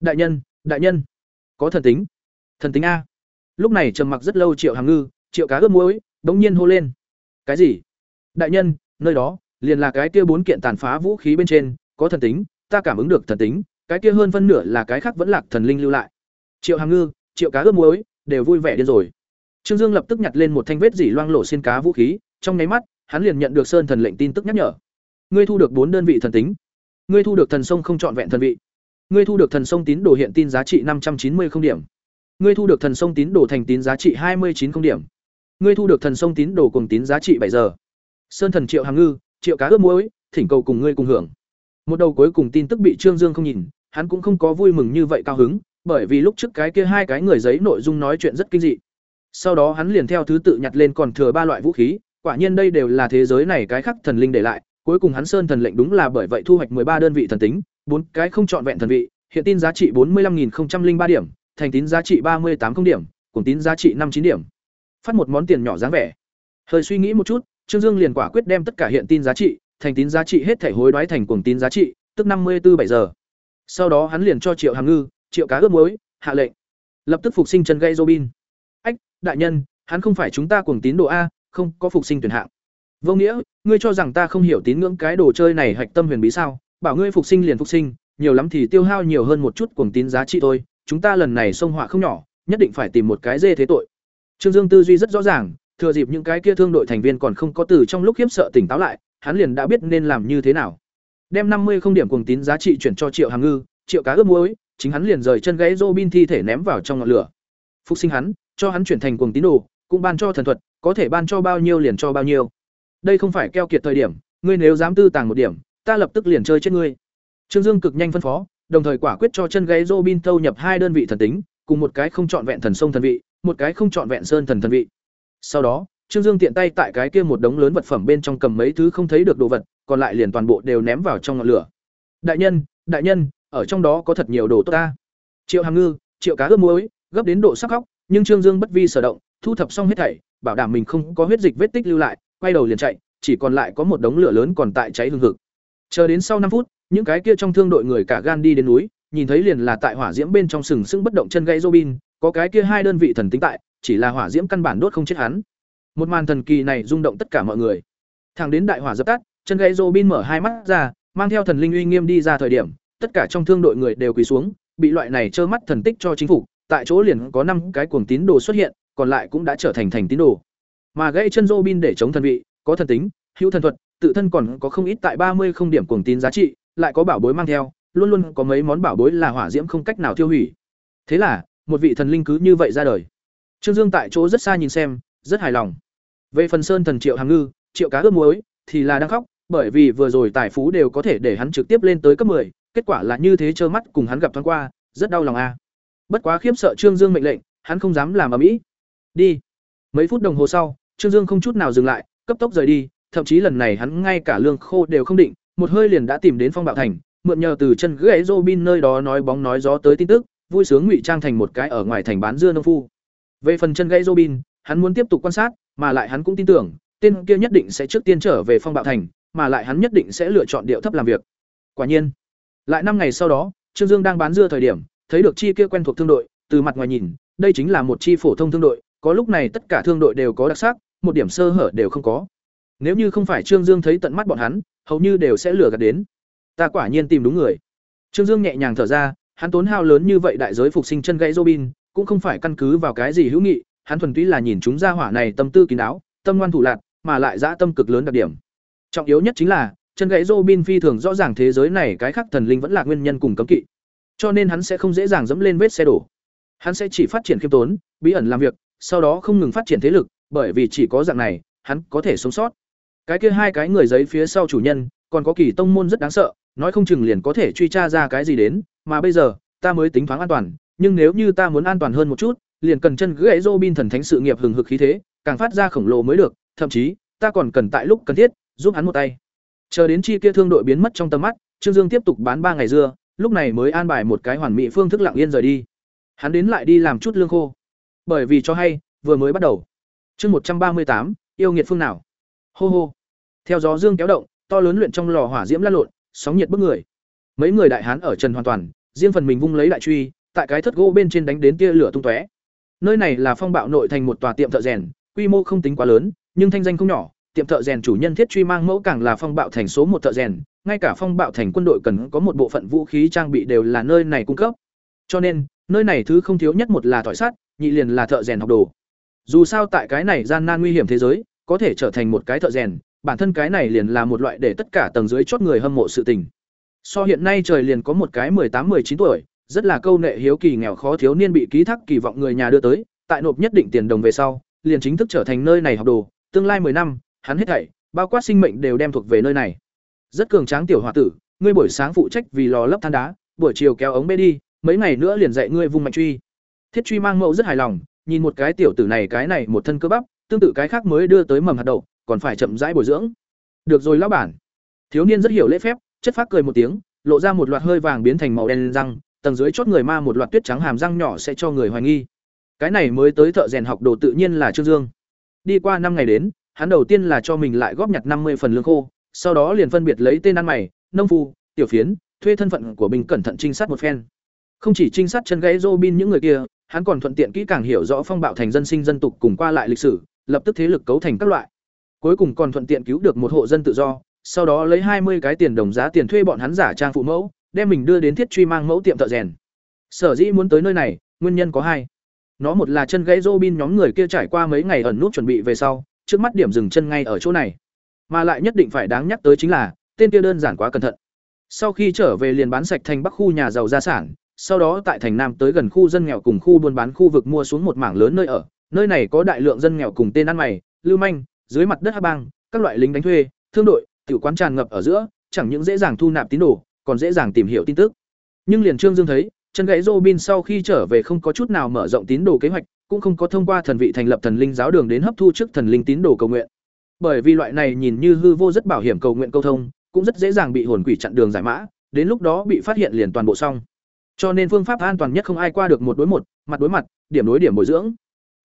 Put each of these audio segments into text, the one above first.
đại nhân đại nhân. Có thần tính. Thần tính a. Lúc này trầm mặc rất lâu triệu hàm ngư, triệu cá ướp muối bỗng nhiên hô lên. Cái gì? Đại nhân, nơi đó, liền là cái kia bốn kiện tàn phá vũ khí bên trên, có thần tính, ta cảm ứng được thần tính, cái kia hơn phân nửa là cái khác vẫn lạc thần linh lưu lại. Triệu hàm ngư, triệu cá ướp muối, đều vui vẻ điên rồi. Trương dương lập tức nhặt lên một thanh vết dỉ loang lổ xin cá vũ khí, trong nháy mắt, hắn liền nhận được sơn thần lệnh tin tức nhắc nhở. Ngươi thu được bốn đơn vị thần tính. Ngươi thu được thần sông không trọn vẹn thần vị ngươi thu được thần sông tín đồ hiện tin giá trị năm trăm chín mươi không điểm. Ngươi thu được thần sông tín đồ thành tín giá trị hai mươi chín không điểm. Ngươi thu được thần sông tín đồ cùng tín giá trị bảy giờ. Sơn thần triệu hàng ngư, triệu cá ướp muối, thỉnh cầu cùng ngươi cùng hưởng. Một đầu cuối cùng tin tức bị trương dương không nhìn, hắn cũng không có vui mừng như vậy cao hứng, bởi vì lúc trước cái kia hai cái người giấy nội dung nói chuyện rất kinh dị. Sau đó hắn liền theo thứ tự nhặt lên còn thừa ba loại vũ khí, quả nhiên đây đều là thế giới này cái khắc thần linh để lại, cuối cùng hắn sơn thần lệnh đúng là bởi vậy thu hoạch ba đơn vị thần tính bốn cái không trọn vẹn thần vị, hiện tin giá trị bốn mươi năm ba điểm, thành tín giá trị ba mươi tám không điểm cùng tín giá trị năm chín điểm. Phát một món tiền nhỏ dáng vẻ. Hơi suy nghĩ một chút, trương dương liền quả quyết đem tất cả hiện tin giá trị, thành tín giá trị hết thể hối đoái thành cuồng tín giá trị, tức năm mươi bốn bảy giờ. Sau đó hắn liền cho triệu hàm ngư, triệu cá ướp muối, hạ lệnh. Lập tức phục sinh chân gây robin. Ách, đại nhân, hắn không phải chúng ta cuồng tín đồ a, không có phục sinh tuyển hạng. Vô nghĩa, ngươi cho rằng ta không hiểu tín ngưỡng cái đồ chơi này hạch tâm huyền bí sao? Bảo ngươi phục sinh liền phục sinh nhiều lắm thì tiêu hao nhiều hơn một chút cuồng tín giá trị thôi chúng ta lần này xông họa không nhỏ nhất định phải tìm một cái dê thế tội trương dương tư duy rất rõ ràng thừa dịp những cái kia thương đội thành viên còn không có từ trong lúc khiếp sợ tỉnh táo lại hắn liền đã biết nên làm như thế nào đem năm mươi không điểm cuồng tín giá trị chuyển cho triệu hàng ngư triệu cá ướp muối chính hắn liền rời chân gãy Robin thi thể ném vào trong ngọn lửa. Phục sinh hắn, cho hắn chuyển thành cuồng tín đồ, cũng ban cho thần thuật, có thể ban cho bao nhiêu liền cho bao nhiêu. Đây không phải keo kiệt thời điểm, ngươi nếu dám tư tàng một điểm, ta lập tức liền chơi chết ngươi. Trương Dương cực nhanh phân phó, đồng thời quả quyết cho chân gáy Robin thâu nhập hai đơn vị thần tính, cùng một cái không chọn vẹn thần sông thần vị, một cái không chọn vẹn sơn thần thần vị. Sau đó, Trương Dương tiện tay tại cái kia một đống lớn vật phẩm bên trong cầm mấy thứ không thấy được đồ vật, còn lại liền toàn bộ đều ném vào trong ngọn lửa. Đại nhân, đại nhân, ở trong đó có thật nhiều đồ tốt ta triệu hàm ngư triệu cá ướp muối gấp đến độ sắc khóc nhưng trương dương bất vi sở động thu thập xong hết thảy bảo đảm mình không có huyết dịch vết tích lưu lại quay đầu liền chạy chỉ còn lại có một đống lửa lớn còn tại cháy hương hực chờ đến sau năm phút những cái kia trong thương đội người cả gan đi đến núi nhìn thấy liền là tại hỏa diễm bên trong sừng sững bất động chân gãy robin có cái kia hai đơn vị thần tính tại chỉ là hỏa diễm căn bản đốt không chết hắn một màn thần kỳ này rung động tất cả mọi người thẳng đến đại hỏa dập tắt chân gãy robin mở hai mắt ra mang theo thần linh uy nghiêm đi ra thời điểm tất cả trong thương đội người đều quỳ xuống, bị loại này trơ mắt thần tích cho chính phủ, tại chỗ liền có năm cái cuồng tín đồ xuất hiện, còn lại cũng đã trở thành thành tín đồ. Mà gãy chân Robin để chống thần vị, có thần tính, hữu thần thuật, tự thân còn có không ít tại ba mươi không điểm cuồng tín giá trị, lại có bảo bối mang theo, luôn luôn có mấy món bảo bối là hỏa diễm không cách nào tiêu hủy. Thế là, một vị thần linh cứ như vậy ra đời. Trương Dương tại chỗ rất xa nhìn xem, rất hài lòng. Về phần Sơn thần Triệu Hàng Ngư, Triệu Cá ướp muối thì là đang khóc, bởi vì vừa rồi tài phú đều có thể để hắn trực tiếp lên tới cấp 10, kết quả là như thế trơ mắt cùng hắn gặp thoáng qua rất đau lòng a bất quá khiếp sợ trương dương mệnh lệnh hắn không dám làm ầm mỹ đi mấy phút đồng hồ sau trương dương không chút nào dừng lại cấp tốc rời đi thậm chí lần này hắn ngay cả lương khô đều không định một hơi liền đã tìm đến phong bạo thành mượn nhờ từ chân gãy robin nơi đó nói bóng nói gió tới tin tức vui sướng ngụy trang thành một cái ở ngoài thành bán dưa nông phu về phần chân gãy robin hắn muốn tiếp tục quan sát mà lại hắn cũng tin tưởng tên kia nhất định sẽ trước tiên trở về phong bạo thành mà lại hắn nhất định sẽ lựa chọn điệu thấp làm việc quả nhiên lại năm ngày sau đó, Trương Dương đang bán dưa thời điểm, thấy được chi kia quen thuộc thương đội, từ mặt ngoài nhìn, đây chính là một chi phổ thông thương đội, có lúc này tất cả thương đội đều có đặc sắc, một điểm sơ hở đều không có. Nếu như không phải Trương Dương thấy tận mắt bọn hắn, hầu như đều sẽ lừa gạt đến. Ta quả nhiên tìm đúng người. Trương Dương nhẹ nhàng thở ra, hắn tốn hao lớn như vậy đại giới phục sinh chân gãy Robin, cũng không phải căn cứ vào cái gì hữu nghị, hắn thuần túy là nhìn chúng ra hỏa này tâm tư kín đáo, tâm ngoan thủ lạt, mà lại dã tâm cực lớn đặc điểm. Trọng yếu nhất chính là, chân gãy Robin phi thường rõ ràng thế giới này cái khác thần linh vẫn là nguyên nhân cùng cấm kỵ. Cho nên hắn sẽ không dễ dàng dẫm lên vết xe đổ. Hắn sẽ chỉ phát triển khiêm tốn, bí ẩn làm việc, sau đó không ngừng phát triển thế lực, bởi vì chỉ có dạng này, hắn có thể sống sót. Cái kia hai cái người giấy phía sau chủ nhân, còn có kỳ tông môn rất đáng sợ, nói không chừng liền có thể truy tra ra cái gì đến, mà bây giờ, ta mới tính thoáng an toàn, nhưng nếu như ta muốn an toàn hơn một chút, liền cần chân gãy Robin thần thánh sự nghiệp hừng hực khí thế, càng phát ra khổng lồ mới được, thậm chí, ta còn cần tại lúc cần thiết, giúp hắn một tay. Chờ đến chi kia thương đội biến mất trong tầm mắt, Trương Dương tiếp tục bán ba ngày dưa, lúc này mới an bài một cái hoàn mỹ phương thức lặng yên rời đi. Hắn đến lại đi làm chút lương khô. Bởi vì cho hay, vừa mới bắt đầu. Chương một trăm ba mươi tám, yêu nghiệt phương nào? Hô hô. Theo gió dương kéo động, to lớn luyện trong lò hỏa diễm lăn lộn, sóng nhiệt bức người. Mấy người đại hán ở Trần hoàn toàn, riêng phần mình vung lấy đại truy, tại cái thất gỗ bên trên đánh đến tia lửa tung tóe. Nơi này là phong bạo nội thành một tòa tiệm thợ rèn, quy mô không tính quá lớn, nhưng thanh danh không nhỏ, tiệm thợ rèn chủ nhân thiết truy mang mẫu càng là phong bạo thành số một thợ rèn, ngay cả phong bạo thành quân đội cần có một bộ phận vũ khí trang bị đều là nơi này cung cấp. Cho nên, nơi này thứ không thiếu nhất một là thỏi sắt, nhị liền là thợ rèn học đồ. Dù sao tại cái này gian nan nguy hiểm thế giới, có thể trở thành một cái thợ rèn, bản thân cái này liền là một loại để tất cả tầng dưới chót người hâm mộ sự tình. So hiện nay trời liền có một cái tám 18 chín tuổi, rất là câu nệ hiếu kỳ nghèo khó thiếu niên bị ký thác kỳ vọng người nhà đưa tới, tại nộp nhất định tiền đồng về sau, liền chính thức trở thành nơi này học đồ, tương lai 10 năm, hắn hết thảy, bao quát sinh mệnh đều đem thuộc về nơi này. Rất cường tráng tiểu hòa tử, ngươi buổi sáng phụ trách vì lò lấp than đá, buổi chiều kéo ống bê đi, mấy ngày nữa liền dạy ngươi vung mạnh truy. Thiết truy mang mẫu rất hài lòng, nhìn một cái tiểu tử này cái này một thân cơ bắp, tương tự cái khác mới đưa tới mầm hạt đậu, còn phải chậm rãi bồi dưỡng. Được rồi lão bản. Thiếu niên rất hiểu lễ phép, chất phác cười một tiếng, lộ ra một loạt hơi vàng biến thành màu đen răng, tầng dưới chốt người ma một loạt tuyết trắng hàm răng nhỏ sẽ cho người hoài nghi. Cái này mới tới thợ rèn học đồ tự nhiên là Trương Dương. Đi qua năm ngày đến, hắn đầu tiên là cho mình lại góp nhặt năm mươi phần lương khô, sau đó liền phân biệt lấy tên ăn mày, nông phu, tiểu phiến, thuê thân phận của mình cẩn thận trinh sát một phen. Không chỉ trinh sát chân gãy Robin những người kia, hắn còn thuận tiện kỹ càng hiểu rõ phong bạo thành dân sinh dân tục cùng qua lại lịch sử, lập tức thế lực cấu thành các loại. Cuối cùng còn thuận tiện cứu được một hộ dân tự do, sau đó lấy hai mươi cái tiền đồng giá tiền thuê bọn hắn giả trang phụ mẫu, đem mình đưa đến thiết truy mang mẫu tiệm thợ rèn. Sở dĩ muốn tới nơi này, nguyên nhân có hai. Nó một là chân gãy Robin nhóm người kia trải qua mấy ngày ẩn nút chuẩn bị về sau, trước mắt điểm dừng chân ngay ở chỗ này. Mà lại nhất định phải đáng nhắc tới chính là, tên kia đơn giản quá cẩn thận. Sau khi trở về liền bán sạch thành Bắc khu nhà giàu gia sản, sau đó tại thành Nam tới gần khu dân nghèo cùng khu buôn bán khu vực mua xuống một mảng lớn nơi ở. Nơi này có đại lượng dân nghèo cùng tên ăn mày, lưu manh, dưới mặt đất hắc bang, các loại lính đánh thuê, thương đội, tiểu quán tràn ngập ở giữa, chẳng những dễ dàng thu nạp tín đồ, còn dễ dàng tìm hiểu tin tức. Nhưng liền Trương Dương thấy, chân gãy Robin sau khi trở về không có chút nào mở rộng tín đồ kế hoạch, cũng không có thông qua thần vị thành lập thần linh giáo đường đến hấp thu trước thần linh tín đồ cầu nguyện. Bởi vì loại này nhìn như hư vô rất bảo hiểm cầu nguyện câu thông, cũng rất dễ dàng bị hồn quỷ chặn đường giải mã, đến lúc đó bị phát hiện liền toàn bộ xong. Cho nên phương pháp an toàn nhất không ai qua được một đối một, mặt đối mặt, điểm đối điểm bồi dưỡng.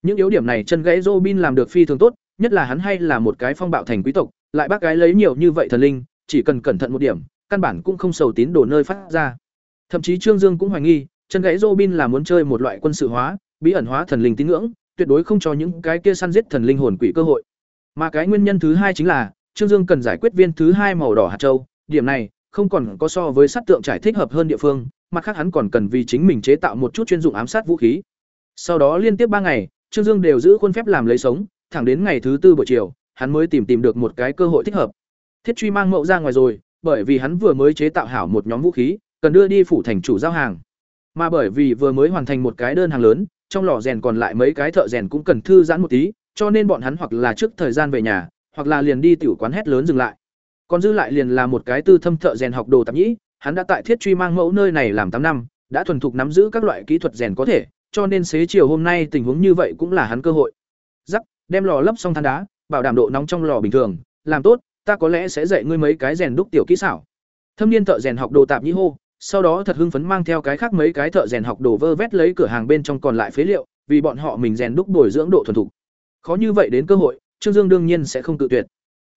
Những yếu điểm này chân gãy Robin làm được phi thường tốt, nhất là hắn hay là một cái phong bạo thành quý tộc, lại bác gái lấy nhiều như vậy thần linh, chỉ cần cẩn thận một điểm, căn bản cũng không sầu tín đồ nơi phát ra. Thậm chí Trương Dương cũng hoài nghi, chân gãy Robin là muốn chơi một loại quân sự hóa, bí ẩn hóa thần linh tín ngưỡng, tuyệt đối không cho những cái kia săn giết thần linh hồn quỷ cơ hội. Mà cái nguyên nhân thứ hai chính là, Trương Dương cần giải quyết viên thứ hai màu đỏ hạt châu, điểm này không còn có so với sát tượng trải thích hợp hơn địa phương, mặt khác hắn còn cần vì chính mình chế tạo một chút chuyên dụng ám sát vũ khí. Sau đó liên tiếp ba ngày, Trương Dương đều giữ khuôn phép làm lấy sống, thẳng đến ngày thứ tư buổi chiều, hắn mới tìm tìm được một cái cơ hội thích hợp. Thiết truy mang mậu ra ngoài rồi, bởi vì hắn vừa mới chế tạo hảo một nhóm vũ khí, cần đưa đi phủ thành chủ giao hàng. Mà bởi vì vừa mới hoàn thành một cái đơn hàng lớn, trong lò rèn còn lại mấy cái thợ rèn cũng cần thư giãn một tí, cho nên bọn hắn hoặc là trước thời gian về nhà, hoặc là liền đi tiểu quán hét lớn dừng lại. Còn dư lại liền là một cái tư thâm thợ rèn học đồ tạp nhĩ, hắn đã tại Thiết Truy mang mẫu nơi này làm tám năm, đã thuần thục nắm giữ các loại kỹ thuật rèn có thể, cho nên xế chiều hôm nay tình huống như vậy cũng là hắn cơ hội. Rắc, đem lò lấp xong than đá, bảo đảm độ nóng trong lò bình thường, làm tốt, ta có lẽ sẽ dạy ngươi mấy cái rèn đúc tiểu kỹ xảo. Thâm niên thợ rèn học đồ tạp nhĩ hô, sau đó thật hưng phấn mang theo cái khác mấy cái thợ rèn học đồ vơ vét lấy cửa hàng bên trong còn lại phế liệu, vì bọn họ mình rèn đúc bồi dưỡng độ thuần thục. Khó như vậy đến cơ hội, Trương Dương đương nhiên sẽ không tự tuyệt.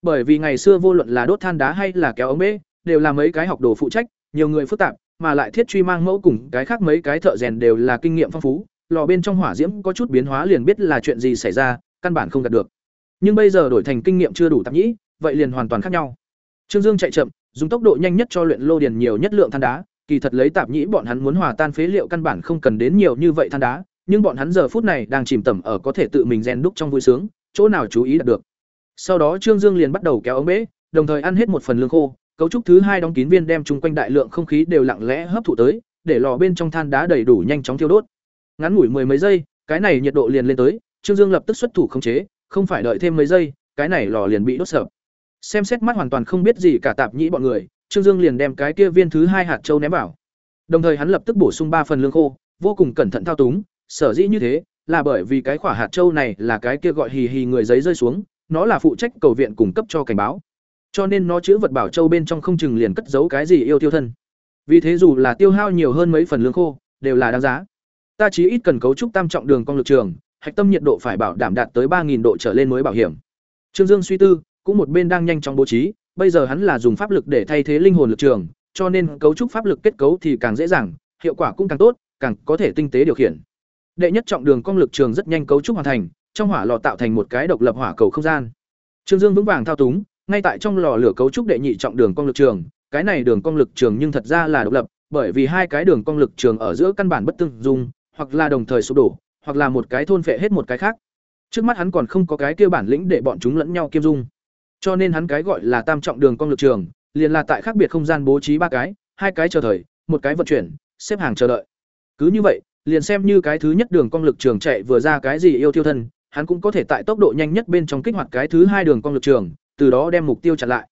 Bởi vì ngày xưa vô luận là đốt than đá hay là kéo ống bê, đều là mấy cái học đồ phụ trách, nhiều người phức tạp, mà lại thiết truy mang mẫu cùng cái khác mấy cái thợ rèn đều là kinh nghiệm phong phú, lò bên trong hỏa diễm có chút biến hóa liền biết là chuyện gì xảy ra, căn bản không đạt được. Nhưng bây giờ đổi thành kinh nghiệm chưa đủ tạp nhĩ, vậy liền hoàn toàn khác nhau. Trương Dương chạy chậm, dùng tốc độ nhanh nhất cho luyện lô điền nhiều nhất lượng than đá, kỳ thật lấy tạp nhĩ bọn hắn muốn hòa tan phế liệu căn bản không cần đến nhiều như vậy than đá, nhưng bọn hắn giờ phút này đang chìm tẩm ở có thể tự mình rèn đúc trong vui sướng, chỗ nào chú ý đạt được. Sau đó Trương Dương liền bắt đầu kéo ống bế, đồng thời ăn hết một phần lương khô, cấu trúc thứ hai đóng kín viên đem chung quanh đại lượng không khí đều lặng lẽ hấp thụ tới, để lò bên trong than đá đầy đủ nhanh chóng thiêu đốt. Ngắn ngủi mười mấy giây, cái này nhiệt độ liền lên tới, Trương Dương lập tức xuất thủ khống chế, không phải đợi thêm mấy giây, cái này lò liền bị đốt sập. Xem xét mắt hoàn toàn không biết gì cả tạp nhĩ bọn người, Trương Dương liền đem cái kia viên thứ hai hạt châu ném vào. Đồng thời hắn lập tức bổ sung ba phần lương khô, vô cùng cẩn thận thao túng, sở dĩ như thế là bởi vì cái quả hạt châu này là cái kia gọi hì hì người giấy rơi xuống, nó là phụ trách cầu viện cung cấp cho cảnh báo. Cho nên nó chứa vật bảo châu bên trong không chừng liền cất giấu cái gì yêu tiêu thân. Vì thế dù là tiêu hao nhiều hơn mấy phần lương khô, đều là đáng giá. Ta chỉ ít cần cấu trúc tam trọng đường cong lực trường, hạch tâm nhiệt độ phải bảo đảm đạt tới ba độ trở lên mới bảo hiểm. Trương Dương suy tư, cũng một bên đang nhanh chóng bố trí, bây giờ hắn là dùng pháp lực để thay thế linh hồn lực trường, cho nên cấu trúc pháp lực kết cấu thì càng dễ dàng, hiệu quả cũng càng tốt, càng có thể tinh tế điều khiển. Đệ nhất trọng đường cong lực trường rất nhanh cấu trúc hoàn thành, trong hỏa lò tạo thành một cái độc lập hỏa cầu không gian. Trương Dương vững vàng thao túng, ngay tại trong lò lửa cấu trúc đệ nhị trọng đường cong lực trường, cái này đường cong lực trường nhưng thật ra là độc lập, bởi vì hai cái đường cong lực trường ở giữa căn bản bất tương dung, hoặc là đồng thời sụp đổ, hoặc là một cái thôn phệ hết một cái khác. Trước mắt hắn còn không có cái kia bản lĩnh để bọn chúng lẫn nhau kiêm dung. Cho nên hắn cái gọi là tam trọng đường cong lực trường, liền là tại khác biệt không gian bố trí ba cái, hai cái chờ thời, một cái vận chuyển, xếp hàng chờ đợi. Cứ như vậy, liền xem như cái thứ nhất đường cong lực trường chạy vừa ra cái gì yêu tiêu thân, hắn cũng có thể tại tốc độ nhanh nhất bên trong kích hoạt cái thứ hai đường cong lực trường, từ đó đem mục tiêu chặn lại.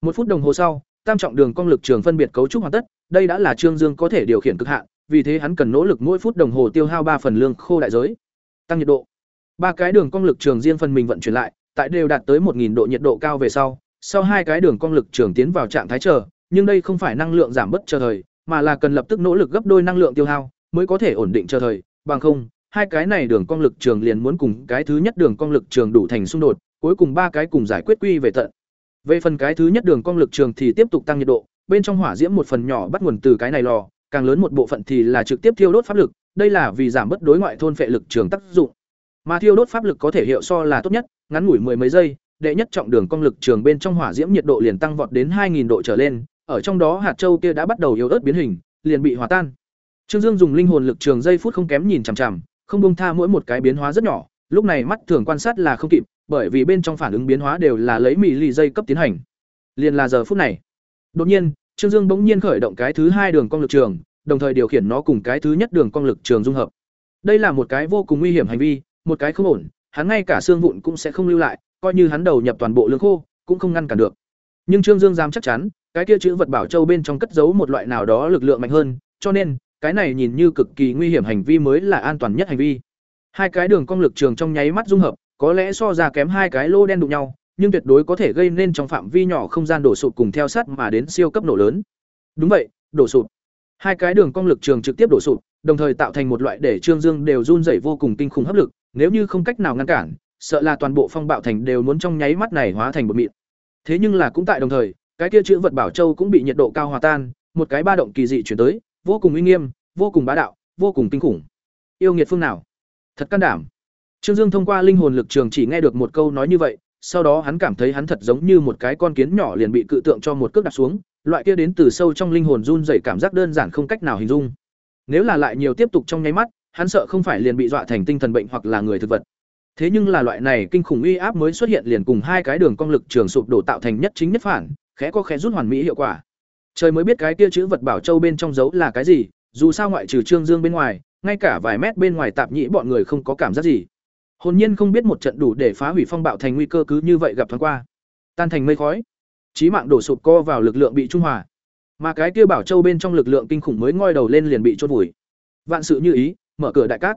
Một phút đồng hồ sau, tam trọng đường cong lực trường phân biệt cấu trúc hoàn tất, đây đã là Trương Dương có thể điều khiển cực hạn, vì thế hắn cần nỗ lực mỗi phút đồng hồ tiêu hao ba phần lương khô đại giới. Tăng nhiệt độ. Ba cái đường cong lực trường riêng phần mình vận chuyển lại, tại đều đạt tới 1000 độ nhiệt độ cao về sau, sau hai cái đường cong lực trường tiến vào trạng thái chờ, nhưng đây không phải năng lượng giảm bất chờ thời, mà là cần lập tức nỗ lực gấp đôi năng lượng tiêu hao mới có thể ổn định chờ thời, bằng không, hai cái này đường cong lực trường liền muốn cùng cái thứ nhất đường cong lực trường đủ thành xung đột, cuối cùng ba cái cùng giải quyết quy về tận. Về phần cái thứ nhất đường cong lực trường thì tiếp tục tăng nhiệt độ, bên trong hỏa diễm một phần nhỏ bắt nguồn từ cái này lò, càng lớn một bộ phận thì là trực tiếp thiêu đốt pháp lực, đây là vì giảm bất đối ngoại thôn phệ lực trường tác dụng. Mà thiêu đốt pháp lực có thể hiệu so là tốt nhất, ngắn ngủi mười mấy giây, đệ nhất trọng đường cong lực trường bên trong hỏa diễm nhiệt độ liền tăng vọt đến 2000 độ trở lên, ở trong đó hạt châu kia đã bắt đầu yếu ớt biến hình, liền bị hòa tan. Trương Dương dùng linh hồn lực trường giây phút không kém nhìn chằm chằm, không buông tha mỗi một cái biến hóa rất nhỏ, lúc này mắt thường quan sát là không kịp, bởi vì bên trong phản ứng biến hóa đều là lấy mì lì dây cấp tiến hành. Liền là giờ phút này. Đột nhiên, Trương Dương bỗng nhiên khởi động cái thứ hai đường cong lực trường, đồng thời điều khiển nó cùng cái thứ nhất đường cong lực trường dung hợp. Đây là một cái vô cùng nguy hiểm hành vi, một cái không ổn, hắn ngay cả xương vụn cũng sẽ không lưu lại, coi như hắn đầu nhập toàn bộ lương khô, cũng không ngăn cản được. Nhưng Trương Dương dám chắc chắn, cái kia chữ vật bảo châu bên trong cất giấu một loại nào đó lực lượng mạnh hơn, cho nên, cái này nhìn như cực kỳ nguy hiểm hành vi mới là an toàn nhất hành vi. Hai cái đường cong lực trường trong nháy mắt dung hợp, có lẽ so ra kém hai cái lô đen đụng nhau, nhưng tuyệt đối có thể gây nên trong phạm vi nhỏ không gian đổ sụp cùng theo sát mà đến siêu cấp nổ lớn. Đúng vậy, đổ sụp. Hai cái đường cong lực trường trực tiếp đổ sụp, đồng thời tạo thành một loại để Trương Dương đều run rẩy vô cùng kinh khủng hấp lực, nếu như không cách nào ngăn cản, sợ là toàn bộ phong bạo thành đều muốn trong nháy mắt này hóa thành bột mịn. Thế nhưng là cũng tại đồng thời, cái kia chữ vật bảo châu cũng bị nhiệt độ cao hòa tan, một cái ba động kỳ dị chuyển tới, vô cùng uy nghiêm, vô cùng bá đạo, vô cùng kinh khủng. Yêu nghiệt phương nào? Thật can đảm. Trương Dương thông qua linh hồn lực trường chỉ nghe được một câu nói như vậy, sau đó hắn cảm thấy hắn thật giống như một cái con kiến nhỏ liền bị cự tượng cho một cước đạp xuống, loại kia đến từ sâu trong linh hồn run rẩy cảm giác đơn giản không cách nào hình dung. Nếu là lại nhiều tiếp tục trong nháy mắt, hắn sợ không phải liền bị dọa thành tinh thần bệnh hoặc là người thực vật. Thế nhưng là loại này kinh khủng uy áp mới xuất hiện liền cùng hai cái đường cong lực trường sụp đổ tạo thành nhất chính nhất phản, khẽ có khẽ rút hoàn mỹ hiệu quả. Trời mới biết cái kia chữ vật bảo châu bên trong dấu là cái gì, dù sao ngoại trừ Trương Dương bên ngoài, ngay cả vài mét bên ngoài tạp nhĩ bọn người không có cảm giác gì. Hồn nhiên không biết một trận đủ để phá hủy phong bạo thành nguy cơ cứ như vậy gặp thoáng qua. Tan thành mây khói. Chí mạng đổ sụp co vào lực lượng bị trung hòa. Mà cái kia bảo châu bên trong lực lượng kinh khủng mới ngoi đầu lên liền bị chôn vùi. Vạn sự như ý, mở cửa đại cát.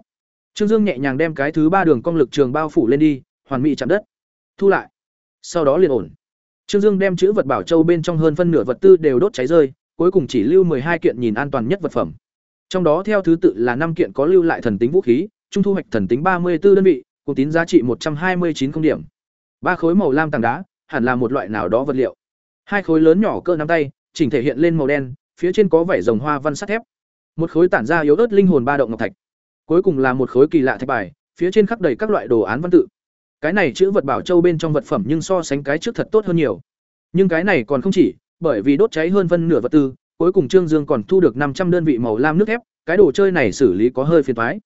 Trương Dương nhẹ nhàng đem cái thứ ba đường công lực trường bao phủ lên đi, hoàn mỹ chạm đất. Thu lại. Sau đó liền ổn. Trương Dương đem chữ vật bảo châu bên trong hơn phân nửa vật tư đều đốt cháy rơi, cuối cùng chỉ lưu hai kiện nhìn an toàn nhất vật phẩm. Trong đó theo thứ tự là năm kiện có lưu lại thần tính vũ khí, trung thu hoạch thần tính ba mươi 34 đơn vị, cùng tín giá trị một trăm hai mươi chín không điểm. Ba khối màu lam tảng đá, hẳn là một loại nào đó vật liệu. Hai khối lớn nhỏ cỡ nắm tay, chỉnh thể hiện lên màu đen, phía trên có vảy rồng hoa văn sắt thép. Một khối tản ra yếu ớt linh hồn ba động ngọc thạch. Cuối cùng là một khối kỳ lạ thạch bài, phía trên khắc đầy các loại đồ án văn tự. Cái này chữ vật bảo châu bên trong vật phẩm nhưng so sánh cái trước thật tốt hơn nhiều. Nhưng cái này còn không chỉ, bởi vì đốt cháy hơn phân nửa vật tư, cuối cùng Trương Dương còn thu được năm trăm đơn vị màu lam nước thép, cái đồ chơi này xử lý có hơi phiền toái.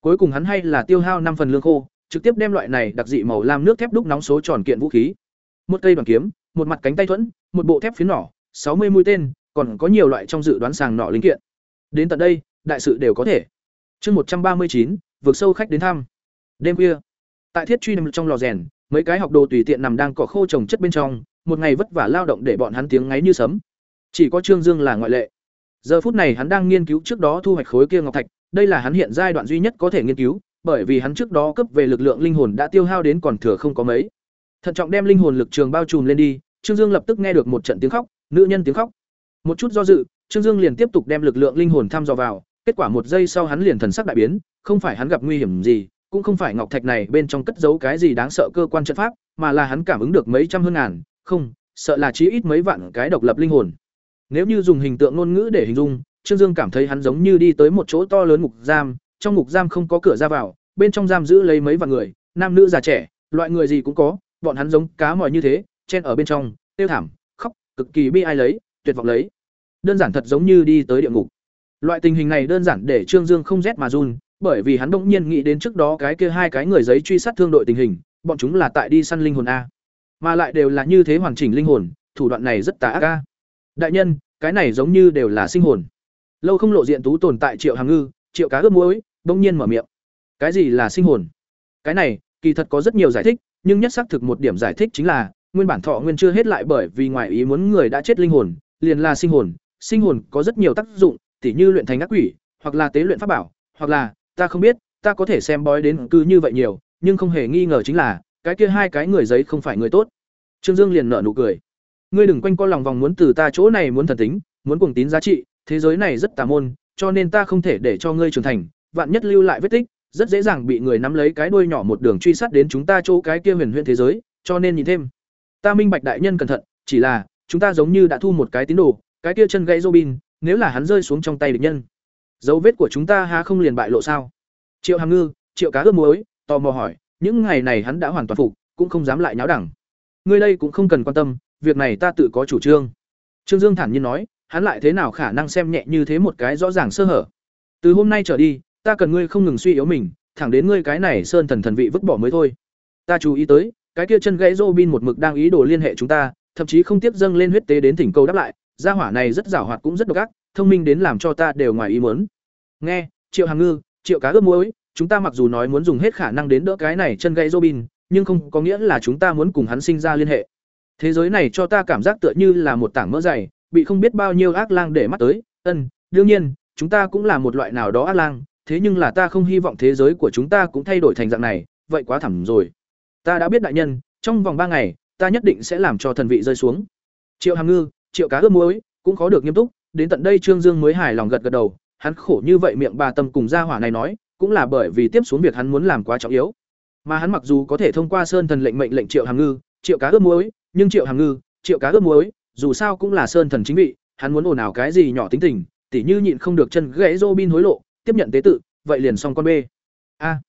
Cuối cùng hắn hay là tiêu hao năm phần lương khô, trực tiếp đem loại này đặc dị màu lam nước thép đúc nóng số tròn kiện vũ khí. Một cây đoàn kiếm, một mặt cánh tay thuẫn, một bộ thép phiến nỏ, sáu mươi mũi tên, còn có nhiều loại trong dự đoán sàng nỏ linh kiện. Đến tận đây, đại sự đều có thể. Chương một trăm ba mươi chín, vượt sâu khách đến thăm. Đêm khuya, tại thiết truy nằm trong lò rèn, mấy cái học đồ tùy tiện nằm đang cỏ khô trồng chất bên trong, một ngày vất vả lao động để bọn hắn tiếng ngáy như sấm. Chỉ có Trương Dương là ngoại lệ. Giờ phút này hắn đang nghiên cứu trước đó thu hoạch khối kia ngọc thạch, đây là hắn hiện giai đoạn duy nhất có thể nghiên cứu, bởi vì hắn trước đó cấp về lực lượng linh hồn đã tiêu hao đến còn thừa không có mấy. Thận trọng đem linh hồn lực trường bao trùm lên đi, Trương Dương lập tức nghe được một trận tiếng khóc, nữ nhân tiếng khóc. Một chút do dự, Trương Dương liền tiếp tục đem lực lượng linh hồn thăm dò vào, kết quả một giây sau hắn liền thần sắc đại biến, không phải hắn gặp nguy hiểm gì, cũng không phải ngọc thạch này bên trong cất giấu cái gì đáng sợ cơ quan trận pháp, mà là hắn cảm ứng được mấy trăm hơn ngàn, không, sợ là chí ít mấy vạn cái độc lập linh hồn. Nếu như dùng hình tượng ngôn ngữ để hình dung, Trương Dương cảm thấy hắn giống như đi tới một chỗ to lớn ngục giam, trong ngục giam không có cửa ra vào, bên trong giam giữ lấy mấy vạn người, nam nữ già trẻ, loại người gì cũng có, bọn hắn giống cá mòi như thế, chen ở bên trong, tiêu thảm, khóc, cực kỳ bi ai lấy, tuyệt vọng lấy. Đơn giản thật giống như đi tới địa ngục. Loại tình hình này đơn giản để Trương Dương không rét mà run, bởi vì hắn đột nhiên nghĩ đến trước đó cái kia hai cái người giấy truy sát thương đội tình hình, bọn chúng là tại đi săn linh hồn a, mà lại đều là như thế hoàn chỉnh linh hồn, thủ đoạn này rất tà ác a. Đại nhân, cái này giống như đều là sinh hồn. Lâu không lộ diện tú tồn tại Triệu Hàng Ngư, Triệu Cá ướp muối, bỗng nhiên mở miệng. Cái gì là sinh hồn? Cái này, kỳ thật có rất nhiều giải thích, nhưng nhất xác thực một điểm giải thích chính là, nguyên bản thọ nguyên chưa hết lại bởi vì ngoài ý muốn người đã chết linh hồn, liền là sinh hồn, sinh hồn có rất nhiều tác dụng, tỉ như luyện thành ác quỷ, hoặc là tế luyện pháp bảo, hoặc là, ta không biết, ta có thể xem bói đến cứ như vậy nhiều, nhưng không hề nghi ngờ chính là, cái kia hai cái người giấy không phải người tốt. Trương Dương liền nở nụ cười. Ngươi đừng quanh co lòng vòng muốn từ ta chỗ này muốn thần tính, muốn cuồng tín giá trị, thế giới này rất tà môn, cho nên ta không thể để cho ngươi trưởng thành, vạn nhất lưu lại vết tích, rất dễ dàng bị người nắm lấy cái đuôi nhỏ một đường truy sát đến chúng ta chỗ cái kia huyền huyễn thế giới, cho nên nhìn thêm. Ta minh bạch đại nhân cẩn thận, chỉ là chúng ta giống như đã thu một cái tín đồ, cái kia chân gãy Robin, nếu là hắn rơi xuống trong tay địch nhân, dấu vết của chúng ta há không liền bại lộ sao? Triệu Hàm Ngư, Triệu Cá ướp muối, tò mò hỏi, những ngày này hắn đã hoàn toàn phục, cũng không dám lại nháo đẳng. Ngươi đây cũng không cần quan tâm, việc này ta tự có chủ trương. Trương Dương thản nhiên nói, hắn lại thế nào khả năng xem nhẹ như thế một cái rõ ràng sơ hở. Từ hôm nay trở đi, ta cần ngươi không ngừng suy yếu mình, thẳng đến ngươi cái này sơn thần thần vị vứt bỏ mới thôi. Ta chú ý tới, cái kia chân gãy Robin một mực đang ý đồ liên hệ chúng ta, thậm chí không tiếp dâng lên huyết tế đến thỉnh cầu đáp lại, gia hỏa này rất giàu hoạt cũng rất độc ác, thông minh đến làm cho ta đều ngoài ý muốn. Nghe, Triệu Hàng Ngư, Triệu Cá ướp muối, chúng ta mặc dù nói muốn dùng hết khả năng đến đỡ cái này chân gãy Robin, nhưng không có nghĩa là chúng ta muốn cùng hắn sinh ra liên hệ. Thế giới này cho ta cảm giác tựa như là một tảng mỡ dày, bị không biết bao nhiêu ác lang để mắt tới, ân, đương nhiên, chúng ta cũng là một loại nào đó ác lang, thế nhưng là ta không hy vọng thế giới của chúng ta cũng thay đổi thành dạng này, vậy quá thảm rồi. Ta đã biết đại nhân, trong vòng ba ngày, ta nhất định sẽ làm cho thần vị rơi xuống. Triệu Hàm Ngư, Triệu Cá ướp muối, cũng khó được nghiêm túc, đến tận đây Trương Dương mới hài lòng gật gật đầu, hắn khổ như vậy miệng bà tâm cùng gia hỏa này nói, cũng là bởi vì tiếp xuống việc hắn muốn làm quá trọng yếu. Mà hắn mặc dù có thể thông qua sơn thần lệnh mệnh lệnh Triệu Hàm Ngư, Triệu Cá ướp muối, nhưng Triệu Hàm Ngư, Triệu Cá ướp muối, dù sao cũng là sơn thần chính vị, hắn muốn ồn ào cái gì nhỏ tính tình, tỉ như nhịn không được chân gãy Robin hối lộ, tiếp nhận tế tự, vậy liền xong con bê. A.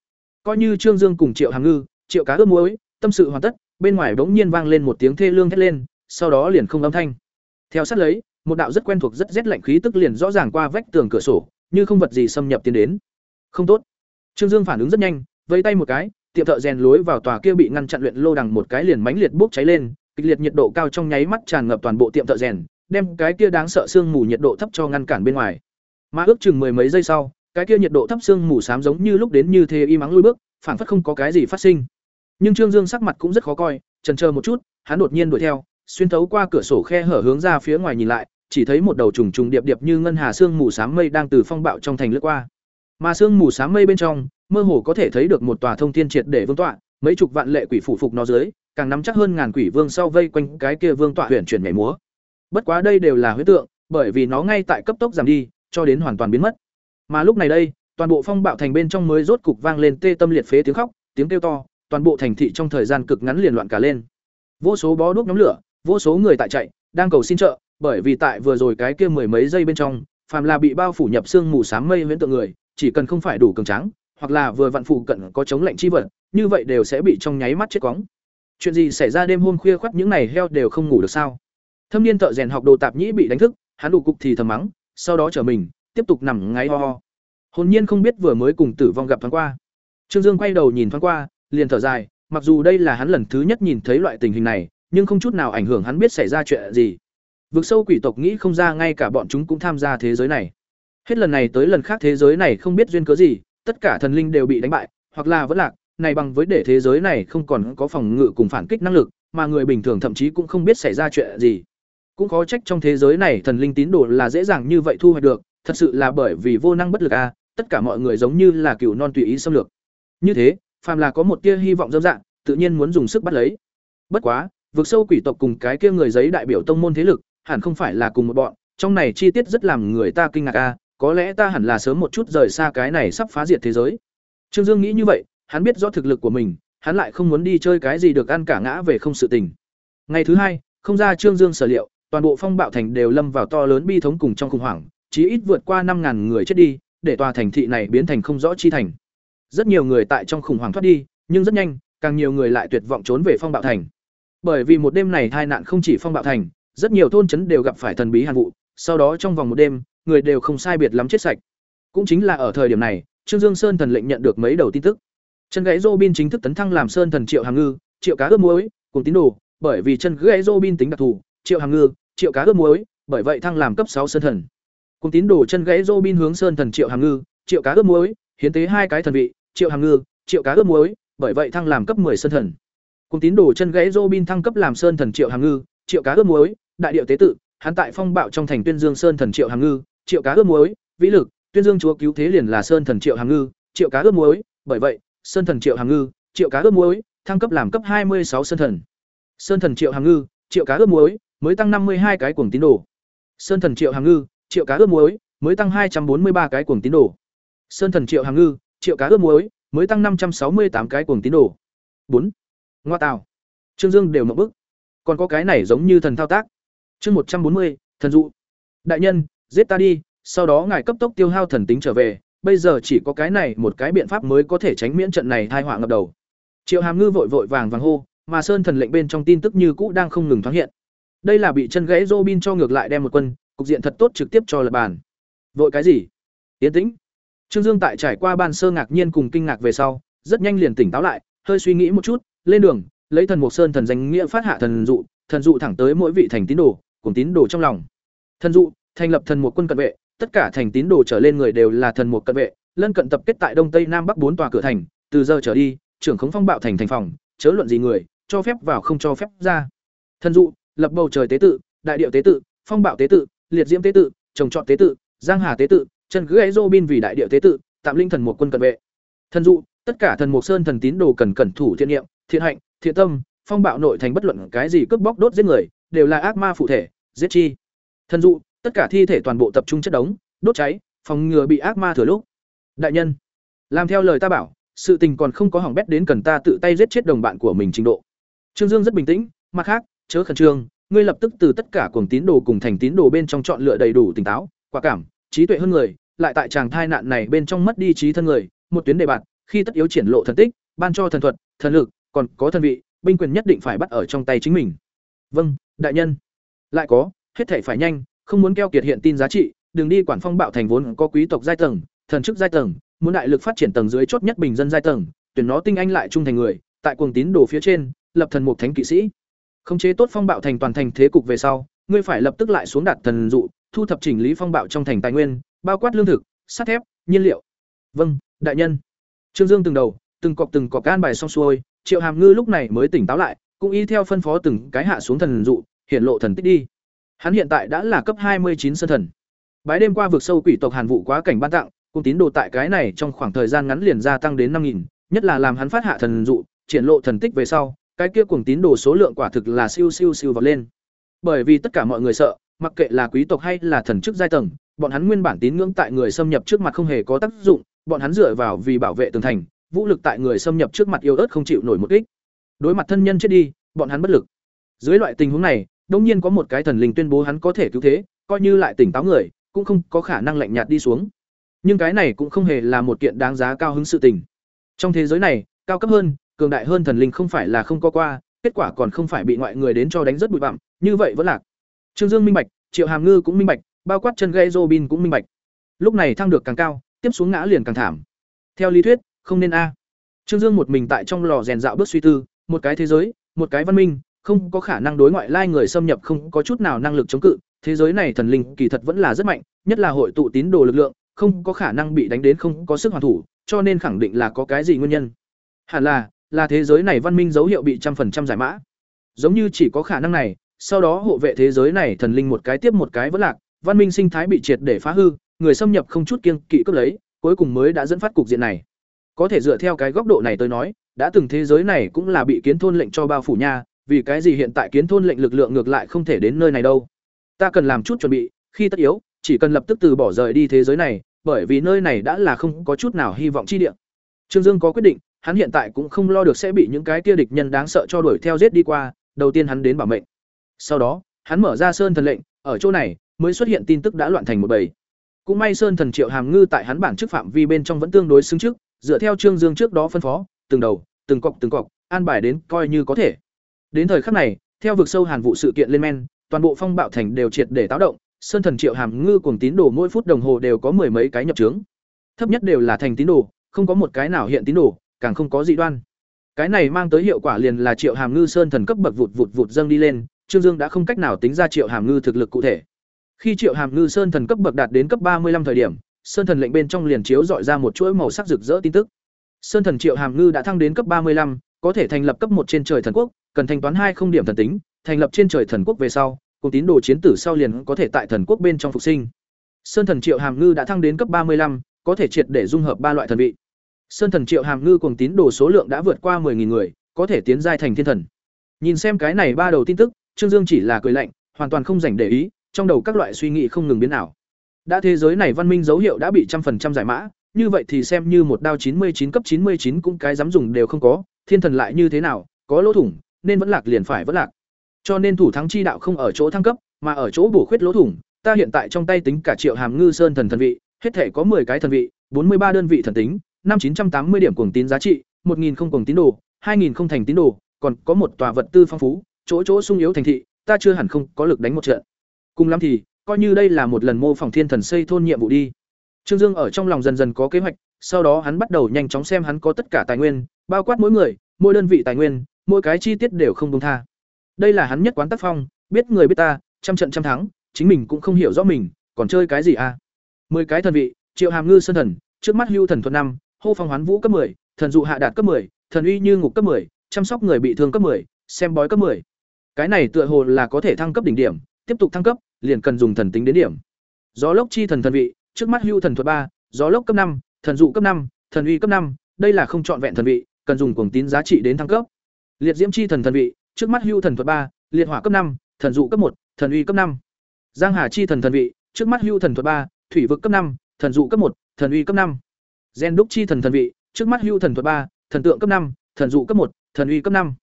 coi như Trương Dương cùng Triệu Hàm Ngư, Triệu Cá ướp muối, tâm sự hoàn tất, bên ngoài bỗng nhiên vang lên một tiếng thê lương thét lên, sau đó liền không âm thanh. Theo sát lấy, một đạo rất quen thuộc rất rét lạnh khí tức liền rõ ràng qua vách tường cửa sổ, như không vật gì xâm nhập tiến đến. Không tốt. Trương Dương phản ứng rất nhanh, vẫy tay một cái, tiệm thợ rèn lối vào tòa kia bị ngăn chặn luyện lô đằng một cái liền mãnh liệt bốc cháy lên, kịch liệt nhiệt độ cao trong nháy mắt tràn ngập toàn bộ tiệm thợ rèn, đem cái kia đáng sợ xương mù nhiệt độ thấp cho ngăn cản bên ngoài. Mà ước chừng mười mấy giây sau, cái kia nhiệt độ thấp xương mù xám giống như lúc đến như thế y mắng lui bước, phản phất không có cái gì phát sinh. Nhưng Trương Dương sắc mặt cũng rất khó coi, chần chờ một chút, hắn đột nhiên đuổi theo, xuyên thấu qua cửa sổ khe hở hướng ra phía ngoài nhìn lại, chỉ thấy một đầu trùng trùng điệp điệp như ngân hà xương mù xám mây đang từ phong bạo trong thành lướt qua. Mà xương mù xám mây bên trong, mơ hồ có thể thấy được một tòa thông thiên triệt để vương tọa, mấy chục vạn lệ quỷ phủ phục nó dưới, càng nắm chắc hơn ngàn quỷ vương sau vây quanh cái kia vương tọa huyền chuyển nhảy múa. Bất quá đây đều là huyễn tượng, bởi vì nó ngay tại cấp tốc giảm đi, cho đến hoàn toàn biến mất. Mà lúc này đây, toàn bộ phong bạo thành bên trong mới rốt cục vang lên tê tâm liệt phế tiếng khóc, tiếng kêu to, toàn bộ thành thị trong thời gian cực ngắn liền loạn cả lên. Vô số bó đuốc nhóm lửa, vô số người tại chạy, đang cầu xin trợ, bởi vì tại vừa rồi cái kia mười mấy giây bên trong, phàm là bị bao phủ nhập xương mù xám mây huyễn tượng người, chỉ cần không phải đủ cường tráng, hoặc là vừa vặn phụ cận có chống lạnh chi vật, như vậy đều sẽ bị trong nháy mắt chết quóng. Chuyện gì xảy ra đêm hôm khuya khoắt những này heo đều không ngủ được sao? Thâm niên thợ rèn học đồ tạp nhĩ bị đánh thức, hắn đủ cục thì thầm mắng, sau đó trở mình, tiếp tục nằm ngáy ho ho. Hồn nhiên không biết vừa mới cùng tử vong gặp thoáng qua. Trương Dương quay đầu nhìn thoáng qua, liền thở dài, mặc dù đây là hắn lần thứ nhất nhìn thấy loại tình hình này, nhưng không chút nào ảnh hưởng hắn biết xảy ra chuyện gì. Vực sâu quỷ tộc nghĩ không ra ngay cả bọn chúng cũng tham gia thế giới này. Hết lần này tới lần khác thế giới này không biết duyên cớ gì, tất cả thần linh đều bị đánh bại, hoặc là vẫn lạc, này bằng với để thế giới này không còn có phòng ngự cùng phản kích năng lực, mà người bình thường thậm chí cũng không biết xảy ra chuyện gì. Cũng khó trách trong thế giới này thần linh tín đồ là dễ dàng như vậy thu hoạch được, thật sự là bởi vì vô năng bất lực a, tất cả mọi người giống như là cừu non tùy ý xâm lược. Như thế, phàm là có một tia hy vọng dâm dạng, tự nhiên muốn dùng sức bắt lấy. Bất quá, vực sâu quỷ tộc cùng cái kia người giấy đại biểu tông môn thế lực, hẳn không phải là cùng một bọn, trong này chi tiết rất làm người ta kinh ngạc a, có lẽ ta hẳn là sớm một chút rời xa cái này sắp phá diệt thế giới. Trương Dương nghĩ như vậy, hắn biết rõ thực lực của mình, hắn lại không muốn đi chơi cái gì được ăn cả ngã về không sự tình. Ngày thứ hai, không ra Trương Dương sở liệu, toàn bộ phong bạo thành đều lâm vào to lớn bi thống cùng trong khủng hoảng, chí ít vượt qua năm ngàn người chết đi, để tòa thành thị này biến thành không rõ chi thành. Rất nhiều người tại trong khủng hoảng thoát đi, nhưng rất nhanh, càng nhiều người lại tuyệt vọng trốn về Phong Bạo thành. Bởi vì một đêm này tai nạn không chỉ Phong Bạo thành, rất nhiều thôn trấn đều gặp phải thần bí hàn vụ, sau đó trong vòng một đêm, người đều không sai biệt lắm chết sạch. Cũng chính là ở thời điểm này, Trương Dương Sơn thần lệnh nhận được mấy đầu tin tức. Chân gãy Robin chính thức tấn thăng làm Sơn thần Triệu Hàng Ngư, Triệu cá ướp muối, cùng tín đồ, bởi vì chân gãy Robin tính đặc thù, Triệu Hàng Ngư, Triệu cá ướp muối, bởi vậy thăng làm cấp sáu Sơn thần. Cùng tín đồ chân gãy Robin hướng Sơn thần Triệu Hàng Ngư, Triệu cá ướp muối, hiến tế hai cái thần vị, Triệu Hàng Ngư, Triệu cá ướp muối, bởi vậy thăng làm cấp 10 Sơn thần. Cùng tín đồ chân gãy Robin thăng cấp làm Sơn thần Triệu Hàng Ngư, Triệu cá ướp muối, đại điệu tế tự, hắn tại phong bạo trong thành tuyên dương Sơn thần Triệu Hàng Ngư, Triệu cá ướp muối, vĩ lực, tuyên dương chúa cứu thế liền là sơn thần triệu hàng ngư triệu cá ướp muối bởi vậy sơn thần triệu hàng ngư triệu cá ướp muối thăng cấp làm cấp hai mươi sáu sơn thần sơn thần triệu hàng ngư triệu cá ướp muối mới tăng năm mươi hai cái cuồng tín đồ sơn thần triệu hàng ngư triệu cá ướp muối, mới tăng hai trăm bốn mươi ba cái cuồng tín đồ. Sơn thần triệu hàng ngư, triệu cá ướp muối, mới tăng năm trăm sáu mươi tám cái cuồng tín đồ. Bốn. Ngoa tào. trương dương đều ngộp bức. Còn có cái này giống như thần thao tác. Chương một trăm bốn mươi, thần dụ. Đại nhân, giết ta đi, sau đó ngài cấp tốc tiêu hao thần tính trở về, bây giờ chỉ có cái này một cái biện pháp mới có thể tránh miễn trận này tai họa ngập đầu. Triệu hàm ngư vội vội vàng vàng hô, mà sơn thần lệnh bên trong tin tức như cũ đang không ngừng thoáng hiện. Đây là bị chân gãy robin cho ngược lại đem một quân cục diện thật tốt trực tiếp cho lập bàn. Vội cái gì? Tiến tĩnh. Trương dương tại trải qua ban sơ ngạc nhiên cùng kinh ngạc về sau rất nhanh liền tỉnh táo lại hơi suy nghĩ một chút lên đường lấy thần mục sơn thần danh nghĩa phát hạ thần dụ thần dụ thẳng tới mỗi vị thành tín đồ cùng tín đồ trong lòng. Thần dụ thành lập thần mục quân cận vệ tất cả thành tín đồ trở lên người đều là thần mục cận vệ, lân cận tập kết tại đông tây nam bắc bốn tòa cửa thành, từ giờ trở đi, trưởng khống phong bạo thành thành phòng, chớ luận gì người, cho phép vào không cho phép ra. Thần dụ, lập bầu trời tế tự, đại điệu tế tự, phong bạo tế tự, liệt diễm tế tự, trồng trọt tế tự, giang hà tế tự, chân cứ bin vì đại địa tế tự, tạm linh thần một quân cận vệ. Thần dụ, tất cả thần mục sơn thần tín đồ cần cẩn thủ thiện niệm, thiện hạnh, thiện tâm, phong bạo nội thành bất luận cái gì cướp bóc đốt giết người, đều là ác ma phụ thể, giết chi. Thần dụ, tất cả thi thể toàn bộ tập trung chất đống đốt cháy phòng ngừa bị ác ma thừa lúc đại nhân làm theo lời ta bảo sự tình còn không có hỏng bét đến cần ta tự tay giết chết đồng bạn của mình trình độ trương dương rất bình tĩnh mặt khác chớ khẩn trương ngươi lập tức từ tất cả cuồng tín đồ cùng thành tín đồ bên trong chọn lựa đầy đủ tỉnh táo quả cảm trí tuệ hơn người lại tại chàng thai nạn này bên trong mất đi trí thân người một tuyến đề bạt khi tất yếu triển lộ thần tích ban cho thần thuật thần lực còn có thần vị binh quyền nhất định phải bắt ở trong tay chính mình vâng đại nhân lại có hết thể phải nhanh không muốn keo kiệt hiện tin giá trị, đừng đi quản phong bạo thành vốn có quý tộc giai tầng, thần chức giai tầng, muốn đại lực phát triển tầng dưới chốt nhất bình dân giai tầng, tuyển nó tinh anh lại trung thành người, tại cuồng tín đồ phía trên, lập thần mục thánh kỵ sĩ. Khống chế tốt phong bạo thành toàn thành thế cục về sau, ngươi phải lập tức lại xuống đặt thần dụ, thu thập chỉnh lý phong bạo trong thành tài nguyên, bao quát lương thực, sắt thép, nhiên liệu. Vâng, đại nhân. Trương Dương từng đầu, từng cọc từng cọc can bài xong xuôi, Triệu Hàm Ngư lúc này mới tỉnh táo lại, cũng y theo phân phó từng cái hạ xuống thần dụ, hiện lộ thần tích đi. Hắn hiện tại đã là cấp hai mươi chín sân thần. Bái đêm qua vực sâu quỷ tộc Hàn vụ quá cảnh ban tặng, cùng tín đồ tại cái này trong khoảng thời gian ngắn liền gia tăng đến năm nghìn, nhất là làm hắn phát hạ thần dụ, triển lộ thần tích về sau, cái kia cuồng tín đồ số lượng quả thực là siêu siêu siêu vọt lên. Bởi vì tất cả mọi người sợ, mặc kệ là quý tộc hay là thần chức giai tầng, bọn hắn nguyên bản tín ngưỡng tại người xâm nhập trước mặt không hề có tác dụng, bọn hắn dựa vào vì bảo vệ tường thành, vũ lực tại người xâm nhập trước mặt yêu ớt không chịu nổi một kích. Đối mặt thân nhân chết đi, bọn hắn bất lực. Dưới loại tình huống này, đương nhiên có một cái thần linh tuyên bố hắn có thể cứu thế, coi như lại tỉnh táo người, cũng không có khả năng lạnh nhạt đi xuống. Nhưng cái này cũng không hề là một kiện đáng giá cao hứng sự tình. Trong thế giới này, cao cấp hơn, cường đại hơn thần linh không phải là không có qua, kết quả còn không phải bị ngoại người đến cho đánh rất bụi bặm, như vậy vẫn lạc. Trương Dương minh bạch, Triệu Hàm Ngư cũng minh bạch, bao quát chân gãy Robin cũng minh bạch. Lúc này thăng được càng cao, tiếp xuống ngã liền càng thảm. Theo lý thuyết, không nên a. Trương Dương một mình tại trong lò rèn dạo bước suy tư, một cái thế giới, một cái văn minh, không có khả năng đối ngoại lai người xâm nhập không có chút nào năng lực chống cự, thế giới này thần linh kỳ thật vẫn là rất mạnh, nhất là hội tụ tín đồ lực lượng, không có khả năng bị đánh đến không có sức hoàn thủ, cho nên khẳng định là có cái gì nguyên nhân. Hẳn là, là thế giới này văn minh dấu hiệu bị trăm phần trăm giải mã. Giống như chỉ có khả năng này, sau đó hộ vệ thế giới này thần linh một cái tiếp một cái vẫn lạc, văn minh sinh thái bị triệt để phá hư, người xâm nhập không chút kiêng kỵ cướp lấy, cuối cùng mới đã dẫn phát cục diện này. Có thể dựa theo cái góc độ này tôi nói, đã từng thế giới này cũng là bị kiến thôn lệnh cho bao phủ nha, vì cái gì hiện tại kiến thôn lệnh lực lượng ngược lại không thể đến nơi này đâu ta cần làm chút chuẩn bị khi tất yếu chỉ cần lập tức từ bỏ rời đi thế giới này bởi vì nơi này đã là không có chút nào hy vọng chi địa trương dương có quyết định hắn hiện tại cũng không lo được sẽ bị những cái tia địch nhân đáng sợ cho đuổi theo giết đi qua đầu tiên hắn đến bảo mệnh sau đó hắn mở ra sơn thần lệnh ở chỗ này mới xuất hiện tin tức đã loạn thành một bầy Cũng may Sơn Thần Triệu Hàm Ngư tại hắn bản chức phạm vi bên trong vẫn tương đối xứng trước, dựa theo Trương Dương trước đó phân phó, từng đầu, từng cọc từng cọc, an bài đến coi như có thể. Đến thời khắc này, theo vực sâu hàn vụ sự kiện lên men, toàn bộ phong bạo thành đều triệt để táo động, Sơn Thần Triệu Hàm Ngư cùng tín đồ mỗi phút đồng hồ đều có mười mấy cái nhập trướng. Thấp nhất đều là thành tín đồ, không có một cái nào hiện tín đồ, càng không có dị đoan. Cái này mang tới hiệu quả liền là Triệu Hàm Ngư Sơn Thần cấp bậc vụt vụt vụt dâng đi lên, Trương Dương đã không cách nào tính ra Triệu Hàm Ngư thực lực cụ thể. Khi Triệu Hàm Ngư Sơn Thần cấp bậc đạt đến cấp ba mươi 35 thời điểm, Sơn Thần lệnh bên trong liền chiếu dọi ra một chuỗi màu sắc rực rỡ tin tức. Sơn Thần Triệu Hàm Ngư đã thăng đến cấp ba mươi 35, có thể thành lập cấp một trên trời thần quốc, cần thanh toán hai không điểm thần tính, thành lập trên trời thần quốc về sau, cùng tín đồ chiến tử sau liền có thể tại thần quốc bên trong phục sinh. Sơn Thần Triệu Hàm Ngư đã thăng đến cấp ba mươi 35, có thể triệt để dung hợp ba loại thần vị. Sơn Thần Triệu Hàm Ngư cùng tín đồ số lượng đã vượt qua 10000 người, có thể tiến giai thành thiên thần. Nhìn xem cái này ba đầu tin tức, Trương Dương chỉ là cười lạnh, hoàn toàn không dành để ý, trong đầu các loại suy nghĩ không ngừng biến ảo. Đã thế giới này văn minh dấu hiệu đã bị trăm phần trăm giải mã, như vậy thì xem như một đao chín mươi chín cấp chín mươi chín cũng cái dám dùng đều không có, thiên thần lại như thế nào, có lỗ thủng, nên vẫn lạc liền phải vẫn lạc. Cho nên thủ thắng chi đạo không ở chỗ thăng cấp, mà ở chỗ bổ khuyết lỗ thủng, ta hiện tại trong tay tính cả Triệu Hàm Ngư Sơn thần thần vị, hết thể có 10 cái thần vị, 43 đơn vị thần tính, năm chín trăm tám mươi điểm cuồng tín giá trị, 1000 không cuồng tín đồ, 2000 không thành tín đồ, còn có một tòa vật tư phong phú, chỗ chỗ sung yếu thành thị, ta chưa hẳn không có lực đánh một trận. Cùng lắm thì, coi như đây là một lần mô phỏng thiên thần xây thôn nhiệm vụ đi. Trương Dương ở trong lòng dần dần có kế hoạch, sau đó hắn bắt đầu nhanh chóng xem hắn có tất cả tài nguyên, bao quát mỗi người, mỗi đơn vị tài nguyên, mỗi cái chi tiết đều không buông tha. Đây là hắn nhất quán tác phong, biết người biết ta, trăm trận trăm thắng, chính mình cũng không hiểu rõ mình, còn chơi cái gì à? Mười cái thần vị, Triệu Hàm Ngư Sơn thần, trước mắt Hưu thần thuần năm, hô phong hoán vũ cấp 10, thần dụ hạ đạt cấp 10, thần uy như ngục cấp 10, chăm sóc người bị thương cấp 10, xem bói cấp 10. Cái này tựa hồ là có thể thăng cấp đỉnh điểm, tiếp tục thăng cấp, liền cần dùng thần tính đến điểm. Gió lốc chi thần thần vị, trước mắt hưu thần thuật 3, gió lốc cấp 5, thần dụ cấp 5, thần uy cấp 5, đây là không chọn vẹn thần vị, cần dùng cuồng tín giá trị đến thăng cấp. Liệt diễm chi thần thần vị, trước mắt hưu thần thuật 3, liệt hỏa cấp 5, thần dụ cấp 1, thần uy cấp 5. Giang Hà chi thần thần vị, trước mắt hưu thần thuật 3, thủy vực cấp 5, thần dụ cấp 1, thần uy cấp 5. Gen đúc chi thần thần vị, trước mắt hưu thần thuật ba, thần tượng cấp năm, thần dụ cấp một, thần uy cấp năm.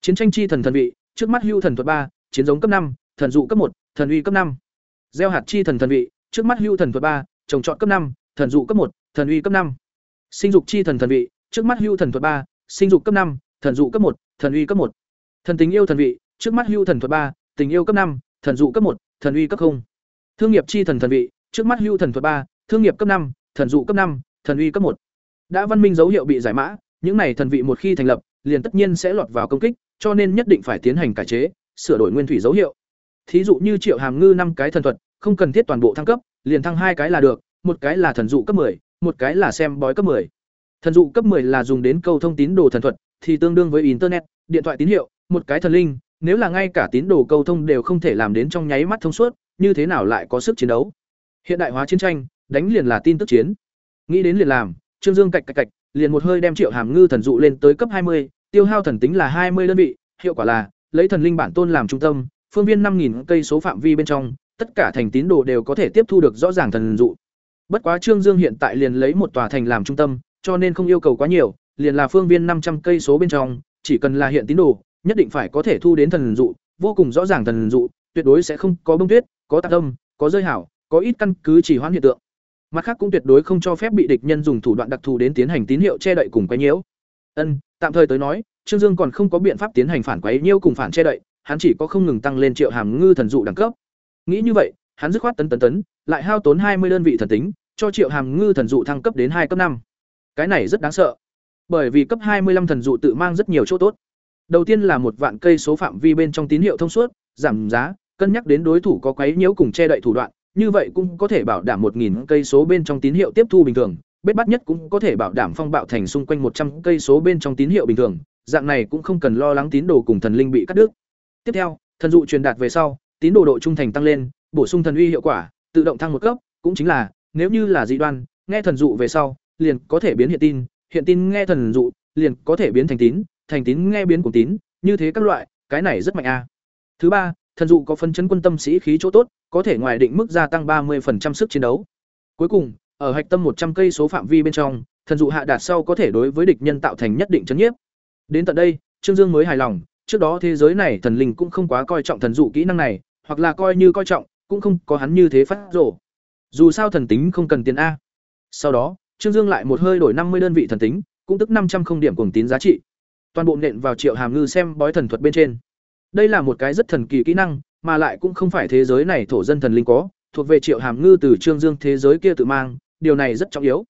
Chiến tranh chi thần thần vị, trước mắt hưu thần thuật ba, chiến giống cấp năm, thần dụ cấp một, thần uy cấp năm. Gieo hạt chi thần thần vị, trước mắt hưu thần thuật ba, trồng trọt cấp năm, thần dụ cấp một, thần uy cấp năm. Sinh dục chi thần thần vị, trước mắt hưu thần thuật ba, sinh dục cấp năm, thần dụ cấp một, thần uy cấp một. Thần tình yêu thần vị, trước mắt hưu thần thuật ba, tình yêu cấp năm, thần dụ cấp một, thần uy cấp không. Thương nghiệp chi thần thần vị, trước mắt hưu thần thuật ba, thương nghiệp cấp năm, thần dụ cấp năm, thần uy cấp một. Đã văn minh dấu hiệu bị giải mã, những này thần vị một khi thành lập, liền tất nhiên sẽ lọt vào công kích, cho nên nhất định phải tiến hành cải chế, sửa đổi nguyên thủy dấu hiệu. Thí dụ như Triệu Hàm Ngư năm cái thần thuật, không cần thiết toàn bộ thăng cấp, liền thăng hai cái là được, một cái là thần dụ cấp 10, một cái là xem bói cấp 10. Thần dụ cấp 10 là dùng đến câu thông tín đồ thần thuật, thì tương đương với internet, điện thoại tín hiệu, một cái thần linh, nếu là ngay cả tín đồ câu thông đều không thể làm đến trong nháy mắt thông suốt, như thế nào lại có sức chiến đấu? Hiện đại hóa chiến tranh, đánh liền là tin tức chiến. Nghĩ đến liền làm, Trương Dương cạch cạch cạch, liền một hơi đem Triệu Hàm Ngư thần dụ lên tới cấp 20, tiêu hao thần tính là 20 đơn vị, hiệu quả là lấy thần linh bản tôn làm trung tâm, phương viên 5000 cây số phạm vi bên trong, tất cả thành tín đồ đều có thể tiếp thu được rõ ràng thần dụ. Bất quá Trương Dương hiện tại liền lấy một tòa thành làm trung tâm, cho nên không yêu cầu quá nhiều, liền là phương viên 500 cây số bên trong, chỉ cần là hiện tín đồ, nhất định phải có thể thu đến thần dụ, vô cùng rõ ràng thần dụ, tuyệt đối sẽ không có bông tuyết, có tạc đông, có rơi hảo, có ít căn cứ chỉ hoãn hiện tượng. Mặt khác cũng tuyệt đối không cho phép bị địch nhân dùng thủ đoạn đặc thù đến tiến hành tín hiệu che đậy cùng quấy nhiễu. Ân, tạm thời tới nói, Trương Dương còn không có biện pháp tiến hành phản quấy nhiễu cùng phản che đậy, hắn chỉ có không ngừng tăng lên Triệu Hàm Ngư thần dụ đẳng cấp. Nghĩ như vậy, hắn dứt khoát tấn tấn tấn, lại hao tốn hai mươi đơn vị thần tính, cho Triệu Hàm Ngư thần dụ thăng cấp đến hai cấp năm. Cái này rất đáng sợ, bởi vì cấp hai mươi 25 thần dụ tự mang rất nhiều chỗ tốt. Đầu tiên là một vạn cây số phạm vi bên trong tín hiệu thông suốt, giảm giá, cân nhắc đến đối thủ có quấy nhiễu cùng che đậy thủ đoạn, như vậy cũng có thể bảo đảm 1000 cây số bên trong tín hiệu tiếp thu bình thường, bết bắt nhất cũng có thể bảo đảm phong bạo thành xung quanh 100 cây số bên trong tín hiệu bình thường, dạng này cũng không cần lo lắng tín đồ cùng thần linh bị cắt đứt. Tiếp theo, thần dụ truyền đạt về sau, tín đồ độ trung thành tăng lên, bổ sung thần uy hiệu quả, tự động thăng một cấp, cũng chính là, nếu như là dị đoan, nghe thần dụ về sau, liền có thể biến hiện tin, hiện tin nghe thần dụ, liền có thể biến thành tín, thành tín nghe biến cùng tín, như thế các loại, cái này rất mạnh a. Thứ ba, thần dụ có phân chấn quân tâm sĩ khí chỗ tốt, có thể ngoài định mức gia tăng 30% sức chiến đấu. Cuối cùng, ở hạch tâm 100 cây số phạm vi bên trong, thần dụ hạ đạt sau có thể đối với địch nhân tạo thành nhất định chấn nhiếp. Đến tận đây, Trương Dương mới hài lòng, trước đó thế giới này thần linh cũng không quá coi trọng thần dụ kỹ năng này, hoặc là coi như coi trọng, cũng không có hắn như thế phát rồ. Dù sao thần tính không cần tiền a. Sau đó, Trương Dương lại một hơi đổi năm mươi đơn vị thần tính, cũng tức năm trăm không điểm cuồng tín giá trị. Toàn bộ nện vào Triệu Hàm Ngư xem bói thần thuật bên trên. Đây là một cái rất thần kỳ kỹ năng, mà lại cũng không phải thế giới này thổ dân thần linh có, thuộc về Triệu Hàm Ngư từ Trương Dương thế giới kia tự mang, điều này rất trọng yếu.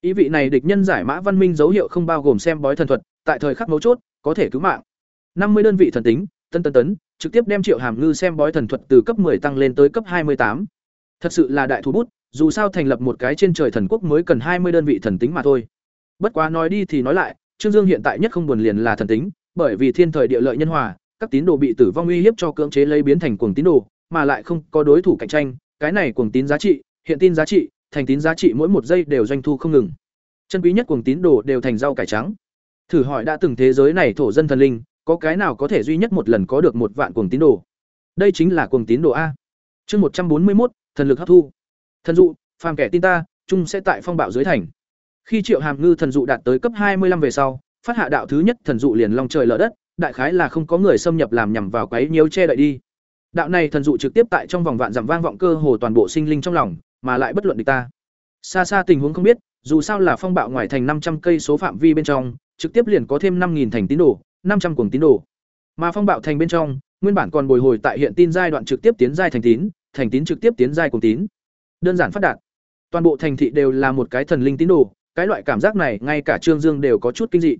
Ý vị này địch nhân giải mã văn minh dấu hiệu không bao gồm xem bói thần thuật, tại thời khắc mấu chốt, có thể cứu mạng. năm mươi đơn vị thần tính, tân tân tấn, trực tiếp đem Triệu Hàm Ngư xem bói thần thuật từ cấp 10 tăng lên tới cấp 28. Thật sự là đại thủ bút, dù sao thành lập một cái trên trời thần quốc mới cần hai mươi đơn vị thần tính mà thôi. Bất quá nói đi thì nói lại, Trương Dương hiện tại nhất không buồn liền là thần tính, bởi vì thiên thời địa lợi nhân hòa, các tín đồ bị tử vong uy hiếp cho cưỡng chế lấy biến thành cuồng tín đồ, mà lại không có đối thủ cạnh tranh, cái này cuồng tín giá trị, hiện tin giá trị, thành tín giá trị mỗi một giây đều doanh thu không ngừng. Chân quý nhất cuồng tín đồ đều thành rau cải trắng. Thử hỏi đã từng thế giới này thổ dân thần linh, có cái nào có thể duy nhất một lần có được một vạn cuồng tín đồ? Đây chính là cuồng tín đồ a. Chương một trăm bốn mươi một, thần lực hấp thu. Thần dụ, phàm kẻ tin ta, chung sẽ tại phong bạo dưới thành. Khi Triệu Hàm Ngư thần dụ đạt tới cấp hai mươi 25 về sau, phát hạ đạo thứ nhất thần dụ liền long trời lở đất, đại khái là không có người xâm nhập làm nhằm vào quấy nhiễu che đậy đi. Đạo này thần dụ trực tiếp tại trong vòng vạn dặm vang vọng cơ hồ toàn bộ sinh linh trong lòng, mà lại bất luận địch ta. Xa xa tình huống không biết, dù sao là phong bạo ngoài thành năm trăm cây số phạm vi bên trong, trực tiếp liền có thêm năm nghìn thành tín đồ, năm trăm cuồng tín đồ. Mà phong bạo thành bên trong, nguyên bản còn bồi hồi tại hiện tin giai đoạn trực tiếp tiến giai thành tín, thành tín trực tiếp tiến giai cuồng tín. Đơn giản phát đạt. Toàn bộ thành thị đều là một cái thần linh tín đồ, cái loại cảm giác này ngay cả Trương Dương đều có chút kinh dị.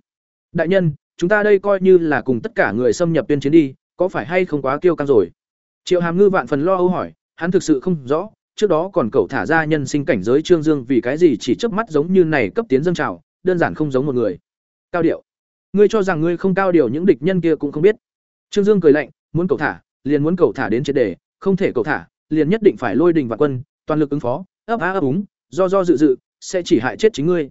Đại nhân, chúng ta đây coi như là cùng tất cả người xâm nhập tuyên chiến đi, có phải hay không quá kiêu căng rồi? Triệu Hàm Ngư vạn phần lo âu hỏi, hắn thực sự không rõ, trước đó còn cậu thả ra nhân sinh cảnh giới Trương Dương vì cái gì chỉ chớp mắt giống như này cấp tiến dâng trào, đơn giản không giống một người. Cao điệu. Ngươi cho rằng ngươi không cao điều những địch nhân kia cũng không biết. Trương Dương cười lạnh, muốn cậu thả, liền muốn cậu thả đến triệt đề, không thể cậu thả, liền nhất định phải lôi đình và quân, toàn lực ứng phó, ấp á ấp úng, do do dự dự, sẽ chỉ hại chết chính ngươi.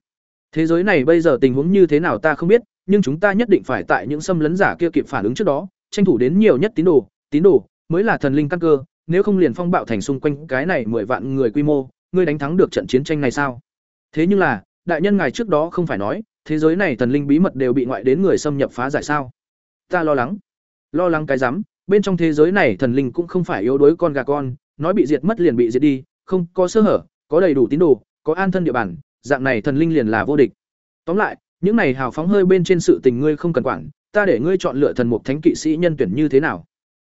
Thế giới này bây giờ tình huống như thế nào ta không biết, nhưng chúng ta nhất định phải tại những xâm lấn giả kia kịp phản ứng trước đó, tranh thủ đến nhiều nhất tín đồ, tín đồ mới là thần linh căn cơ, nếu không liền phong bạo thành xung quanh cái này mười vạn người quy mô, ngươi đánh thắng được trận chiến tranh này sao? Thế nhưng là, đại nhân ngài trước đó không phải nói, thế giới này thần linh bí mật đều bị ngoại đến người xâm nhập phá giải sao? Ta lo lắng. Lo lắng cái rắm, bên trong thế giới này thần linh cũng không phải yếu đuối con gà con, nói bị diệt mất liền bị diệt đi, không có sơ hở, có đầy đủ tín đồ, có an thân địa bàn, dạng này thần linh liền là vô địch. Tóm lại, những này hào phóng hơi bên trên sự tình ngươi không cần quản, ta để ngươi chọn lựa thần mục thánh kỵ sĩ nhân tuyển như thế nào.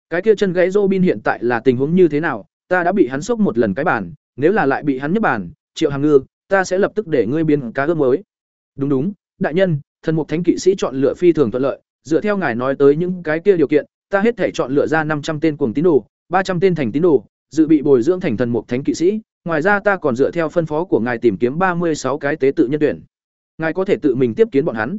Cái kia chân gãy Robin hiện tại là tình huống như thế nào, ta đã bị hắn sốc một lần cái bàn, nếu là lại bị hắn nhấc bàn, Triệu Hàng Ngư, ta sẽ lập tức để ngươi biến cá gớm mới. Đúng đúng, đại nhân, thần mục thánh kỵ sĩ chọn lựa phi thường thuận lợi, dựa theo ngài nói tới những cái kia điều kiện, ta hết thể chọn lựa ra năm trăm tên cuồng tín đồ, ba trăm tên thành tín đồ, dự bị bồi dưỡng thành thần mục thánh kỵ sĩ, ngoài ra ta còn dựa theo phân phó của ngài tìm kiếm ba mươi sáu cái tế tự nhân tuyển. Ngài có thể tự mình tiếp kiến bọn hắn.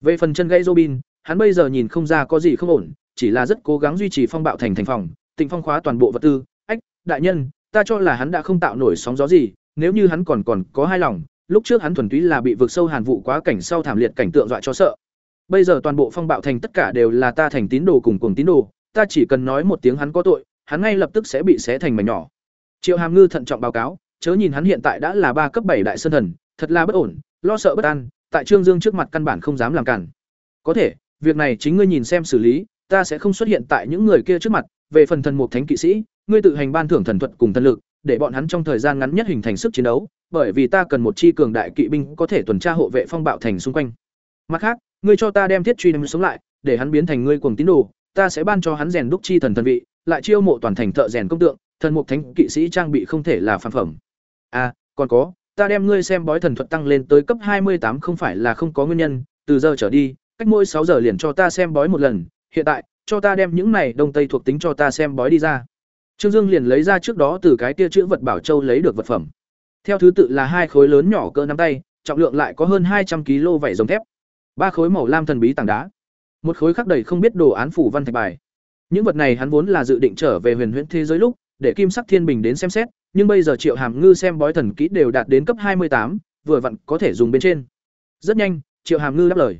Về phần chân gãy Robin, hắn bây giờ nhìn không ra có gì không ổn, chỉ là rất cố gắng duy trì phong bạo thành thành phòng, tịnh phong khóa toàn bộ vật tư. Ách, đại nhân, ta cho là hắn đã không tạo nổi sóng gió gì, nếu như hắn còn còn có hai lòng, lúc trước hắn thuần túy là bị vực sâu hàn vụ quá cảnh sau thảm liệt cảnh tượng dọa cho sợ. Bây giờ toàn bộ phong bạo thành tất cả đều là ta thành tín đồ cùng cùng tín đồ, ta chỉ cần nói một tiếng hắn có tội, hắn ngay lập tức sẽ bị xé thành mảnh nhỏ. Triệu Hàm Ngư thận trọng báo cáo, chớ nhìn hắn hiện tại đã là ba cấp bảy đại sơn thần, thật là bất ổn, lo sợ bất an, tại Trương Dương trước mặt căn bản không dám làm cản. Có thể, việc này chính ngươi nhìn xem xử lý, ta sẽ không xuất hiện tại những người kia trước mặt, về phần thần mục thánh kỵ sĩ, ngươi tự hành ban thưởng thần thuật cùng thần lực, để bọn hắn trong thời gian ngắn nhất hình thành sức chiến đấu, bởi vì ta cần một chi cường đại kỵ binh có thể tuần tra hộ vệ phong bạo thành xung quanh. Mặt khác, ngươi cho ta đem thiết truy ném sống lại, để hắn biến thành ngươi cuồng tín đồ, ta sẽ ban cho hắn rèn đúc chi thần thần vị, lại chiêu mộ toàn thành thợ rèn công tượng, thần mục thánh kỵ sĩ trang bị không thể là phàm phẩm. À, còn có, ta đem ngươi xem bói thần thuật tăng lên tới cấp hai mươi tám không phải là không có nguyên nhân, từ giờ trở đi, cách mỗi sáu giờ liền cho ta xem bói một lần, hiện tại, cho ta đem những này đông tây thuộc tính cho ta xem bói đi ra. Trương Dương liền lấy ra trước đó từ cái kia chữ vật bảo châu lấy được vật phẩm. Theo thứ tự là hai khối lớn nhỏ cỡ nắm tay, trọng lượng lại có hơn hai trăm kg vảy rồng thép, ba khối màu lam thần bí tảng đá, một khối khắc đầy không biết đồ án phủ văn thạch bài. Những vật này hắn vốn là dự định trở về huyền huyễn thế giới lúc, để Kim Sắc Thiên Bình đến xem xét, nhưng bây giờ Triệu Hàm Ngư xem bói thần kỹ đều đạt đến cấp hai mươi tám, vừa vặn có thể dùng bên trên. Rất nhanh, Triệu Hàm Ngư đáp lời.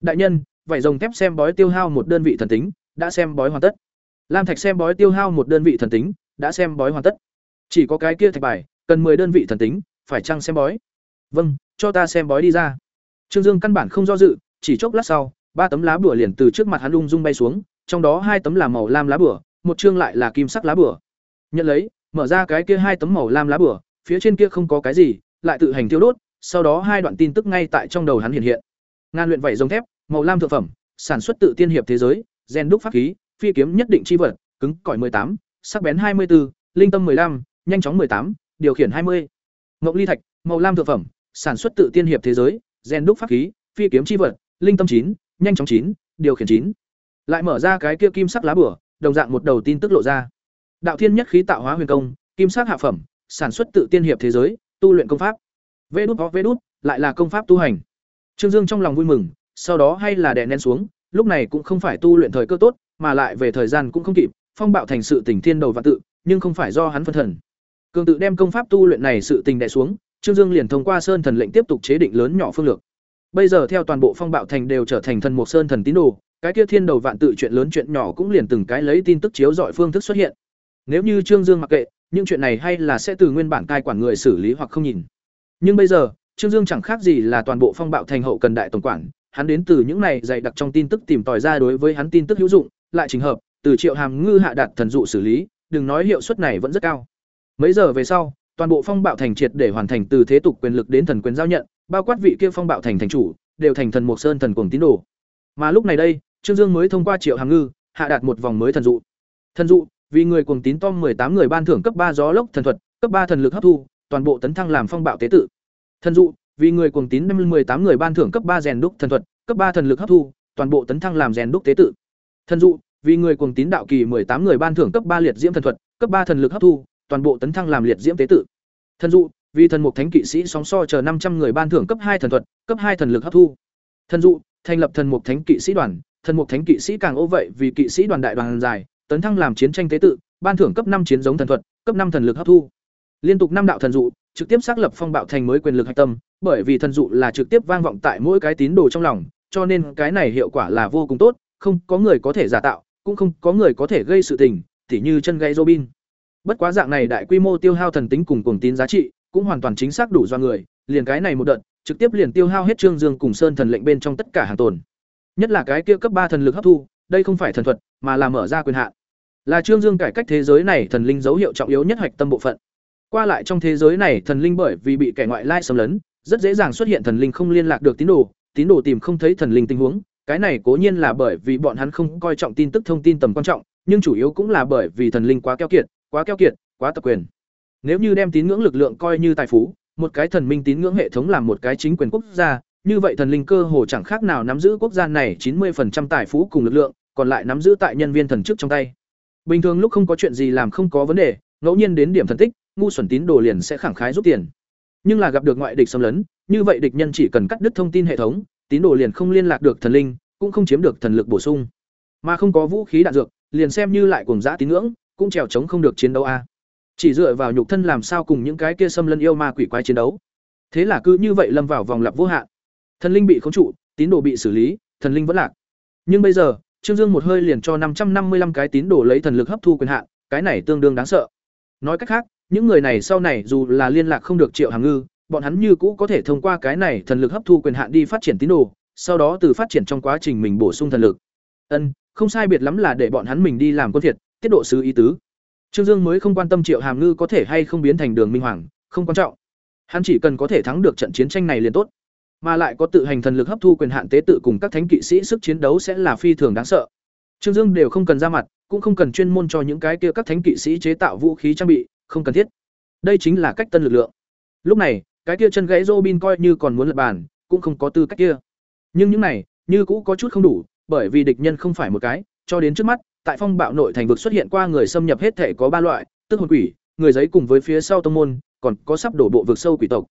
Đại nhân, vảy rồng thép xem bói tiêu hao một đơn vị thần tính, đã xem bói hoàn tất. Lam thạch xem bói tiêu hao một đơn vị thần tính, đã xem bói hoàn tất. Chỉ có cái kia thạch bài, cần 10 đơn vị thần tính, phải chăng xem bói? Vâng, cho ta xem bói đi ra. Trương Dương căn bản không do dự, chỉ chốc lát sau, ba tấm lá bùa liền từ trước mặt hắn lung dung bay xuống, trong đó hai tấm là màu lam lá bùa, một chương lại là kim sắc lá bùa. Nhận lấy, mở ra cái kia hai tấm màu lam lá bửa, phía trên kia không có cái gì, lại tự hành tiêu đốt, sau đó hai đoạn tin tức ngay tại trong đầu hắn hiện hiện. Ngàn luyện vảy rồng thép, màu lam thượng phẩm, sản xuất tự tiên hiệp thế giới, gen đúc pháp khí, phi kiếm nhất định chi vật, cứng cỏi 18, sắc bén 24, linh tâm 15, nhanh chóng 18, điều khiển 20. Ngọc ly thạch, màu lam thượng phẩm, sản xuất tự tiên hiệp thế giới, gen đúc pháp khí, phi kiếm chi vật, linh tâm 9, nhanh chóng 9, điều khiển 9. Lại mở ra cái kia kim sắc lá bửa, đồng dạng một đầu tin tức lộ ra. Đạo thiên nhất khí tạo hóa huyền công, kim sắc hạ phẩm, sản xuất tự tiên hiệp thế giới, tu luyện công pháp. Vê đút vê đút, lại là công pháp tu hành. Trương Dương trong lòng vui mừng, sau đó hay là đè nén xuống, lúc này cũng không phải tu luyện thời cơ tốt, mà lại về thời gian cũng không kịp, phong bạo thành sự tỉnh thiên đầu và tự, nhưng không phải do hắn phân thần. Cường tự đem công pháp tu luyện này sự tình đè xuống, Trương Dương liền thông qua Sơn Thần lệnh tiếp tục chế định lớn nhỏ phương lược. Bây giờ theo toàn bộ phong bạo thành đều trở thành thần mục sơn thần tín đồ, cái kia thiên đầu vạn tự chuyện lớn chuyện nhỏ cũng liền từng cái lấy tin tức chiếu dọi phương thức xuất hiện. Nếu như Trương Dương mặc kệ, những chuyện này hay là sẽ từ nguyên bản cai quản người xử lý hoặc không nhìn. Nhưng bây giờ, Trương Dương chẳng khác gì là toàn bộ phong bạo thành hậu cần đại tổng quản, hắn đến từ những này dày đặc trong tin tức tìm tòi ra đối với hắn tin tức hữu dụng, lại trình hợp, từ Triệu Hàm ngư hạ đạt thần dụ xử lý, đừng nói hiệu suất này vẫn rất cao. Mấy giờ về sau, toàn bộ phong bạo thành triệt để hoàn thành từ thế tục quyền lực đến thần quyền giao nhận, bao quát vị kia phong bạo thành thành chủ, đều thành thần Mộc sơn thần cuồng tín đồ. Mà lúc này đây, Trương Dương mới thông qua Triệu Hàm ngư, hạ đạt một vòng mới thần dụ. Thần dụ, vì người cuồng tín tom tám người ban thưởng cấp ba gió lốc thần thuật, cấp ba thần lực hấp thu, toàn bộ tấn thăng làm phong bạo tế tự. Thần dụ, vì người cuồng tín năm tám người ban thưởng cấp ba rèn đúc thần thuật, cấp ba thần lực hấp thu, toàn bộ tấn thăng làm rèn đúc tế tự. Thần dụ, vì người cuồng tín đạo kỳ tám người ban thưởng cấp ba liệt diễm thần thuật, cấp ba thần lực hấp thu, toàn bộ tấn thăng làm liệt diễm tế tự. Thần dụ, vì thần mục thánh kỵ sĩ sóng so chờ năm trăm người ban thưởng cấp hai thần thuật, cấp hai thần lực hấp thu. Thần dụ, thành lập thần mục thánh kỵ sĩ đoàn, thần mục thánh kỵ sĩ càng ô vậy vì kỵ sĩ đoàn đại đoàn dài, tấn thăng làm chiến tranh tế tự, ban thưởng cấp năm chiến giống thần thuật, cấp năm thần lực hấp thu. Liên tục năm đạo thần dụ, trực tiếp xác lập phong bạo thành mới quyền lực hạch tâm, bởi vì thần dụ là trực tiếp vang vọng tại mỗi cái tín đồ trong lòng, cho nên cái này hiệu quả là vô cùng tốt, không có người có thể giả tạo, cũng không có người có thể gây sự tình, tỉ như chân gãy Robin. Bất quá dạng này đại quy mô tiêu hao thần tính cùng cùng tín giá trị, cũng hoàn toàn chính xác đủ do người, liền cái này một đợt, trực tiếp liền tiêu hao hết Trương Dương cùng Sơn thần lệnh bên trong tất cả hàng tồn. Nhất là cái kia cấp ba thần lực hấp thu, đây không phải thần thuật, mà là mở ra quyền hạn. Là Trương Dương cải cách thế giới này thần linh dấu hiệu trọng yếu nhất hoạch tâm bộ phận. Qua lại trong thế giới này, thần linh bởi vì bị kẻ ngoại lai xâm lấn, rất dễ dàng xuất hiện thần linh không liên lạc được tín đồ, tín đồ tìm không thấy thần linh tình huống, cái này cố nhiên là bởi vì bọn hắn không coi trọng tin tức thông tin tầm quan trọng, nhưng chủ yếu cũng là bởi vì thần linh quá keo kiệt, quá keo kiệt, quá tập quyền. Nếu như đem tín ngưỡng lực lượng coi như tài phú, một cái thần minh tín ngưỡng hệ thống làm một cái chính quyền quốc gia, như vậy thần linh cơ hồ chẳng khác nào nắm giữ quốc gia này chín 90% tài phú cùng lực lượng, còn lại nắm giữ tại nhân viên thần chức trong tay. Bình thường lúc không có chuyện gì làm không có vấn đề, ngẫu nhiên đến điểm thần tích, ngu xuẩn tín đồ liền sẽ khẳng khái giúp tiền. Nhưng là gặp được ngoại địch xâm lấn, như vậy địch nhân chỉ cần cắt đứt thông tin hệ thống, tín đồ liền không liên lạc được thần linh, cũng không chiếm được thần lực bổ sung. Mà không có vũ khí đạn dược, liền xem như lại cuồng dã tín ngưỡng, cũng trèo chống không được chiến đấu a. Chỉ dựa vào nhục thân làm sao cùng những cái kia xâm lấn yêu ma quỷ quái chiến đấu. Thế là cứ như vậy lâm vào vòng lặp vô hạn. Thần linh bị khống trụ, tín đồ bị xử lý, thần linh vẫn lạc. Nhưng bây giờ, Trương Dương một hơi liền cho năm trăm năm mươi năm cái tín đồ lấy thần lực hấp thu quyền hạn, cái này tương đương đáng sợ. Nói cách khác, những người này sau này dù là liên lạc không được Triệu Hàng Ngư, bọn hắn như cũ có thể thông qua cái này thần lực hấp thu quyền hạn đi phát triển tín đồ, sau đó từ phát triển trong quá trình mình bổ sung thần lực. Ân, không sai biệt lắm là để bọn hắn mình đi làm quân thiệt, tiết độ sứ ý tứ. Trương Dương mới không quan tâm Triệu Hàm Ngư có thể hay không biến thành Đường Minh Hoàng, không quan trọng. Hắn chỉ cần có thể thắng được trận chiến tranh này liền tốt mà lại có tự hành thần lực hấp thu quyền hạn tế tự cùng các thánh kỵ sĩ sức chiến đấu sẽ là phi thường đáng sợ. Trương Dương đều không cần ra mặt, cũng không cần chuyên môn cho những cái kia các thánh kỵ sĩ chế tạo vũ khí trang bị, không cần thiết. Đây chính là cách tân lực lượng. Lúc này, cái kia chân gãy Robin coi như còn muốn lật bàn, cũng không có tư cách kia. Nhưng những này, như cũ có chút không đủ, bởi vì địch nhân không phải một cái, cho đến trước mắt, tại phong bạo nội thành vực xuất hiện qua người xâm nhập hết thể có ba loại, tức hồn quỷ, người giấy cùng với phía sau tông môn, còn có sắp đổ bộ vực sâu quỷ tộc.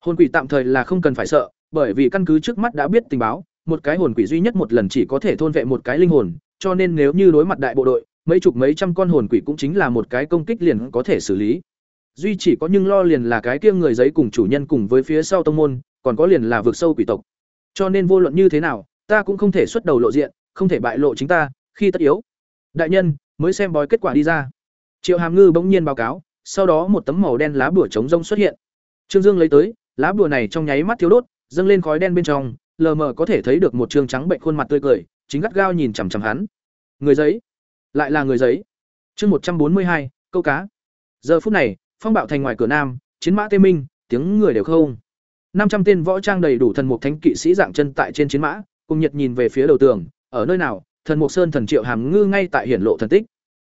Hồn quỷ tạm thời là không cần phải sợ, bởi vì căn cứ trước mắt đã biết tình báo, một cái hồn quỷ duy nhất một lần chỉ có thể thôn vệ một cái linh hồn, cho nên nếu như đối mặt đại bộ đội, mấy chục mấy trăm con hồn quỷ cũng chính là một cái công kích liền có thể xử lý. Duy chỉ có nhưng lo liền là cái kia người giấy cùng chủ nhân cùng với phía sau tông môn, còn có liền là vượt sâu quỷ tộc. Cho nên vô luận như thế nào, ta cũng không thể xuất đầu lộ diện, không thể bại lộ chính ta, khi tất yếu. Đại nhân, mới xem bói kết quả đi ra. Triệu Hàm Ngư bỗng nhiên báo cáo, sau đó một tấm màu đen lá bùa trống rông xuất hiện. Trương Dương lấy tới, lá bùa này trong nháy mắt thiếu đốt, dâng lên khói đen bên trong, lờ mờ có thể thấy được một trương trắng bệnh khuôn mặt tươi cười, chính gắt gao nhìn chằm chằm hắn. Người giấy, lại là người giấy. Chương một trăm bốn mươi hai, câu cá. Giờ phút này, phong bạo thành ngoài cửa nam, chiến mã tê minh, tiếng người đều không. năm trăm tên võ trang đầy đủ thần mục thánh kỵ sĩ dạng chân tại trên chiến mã, cùng nhiệt nhìn về phía đầu tường, ở nơi nào, thần mục sơn thần triệu hàm ngư ngay tại hiển lộ thần tích.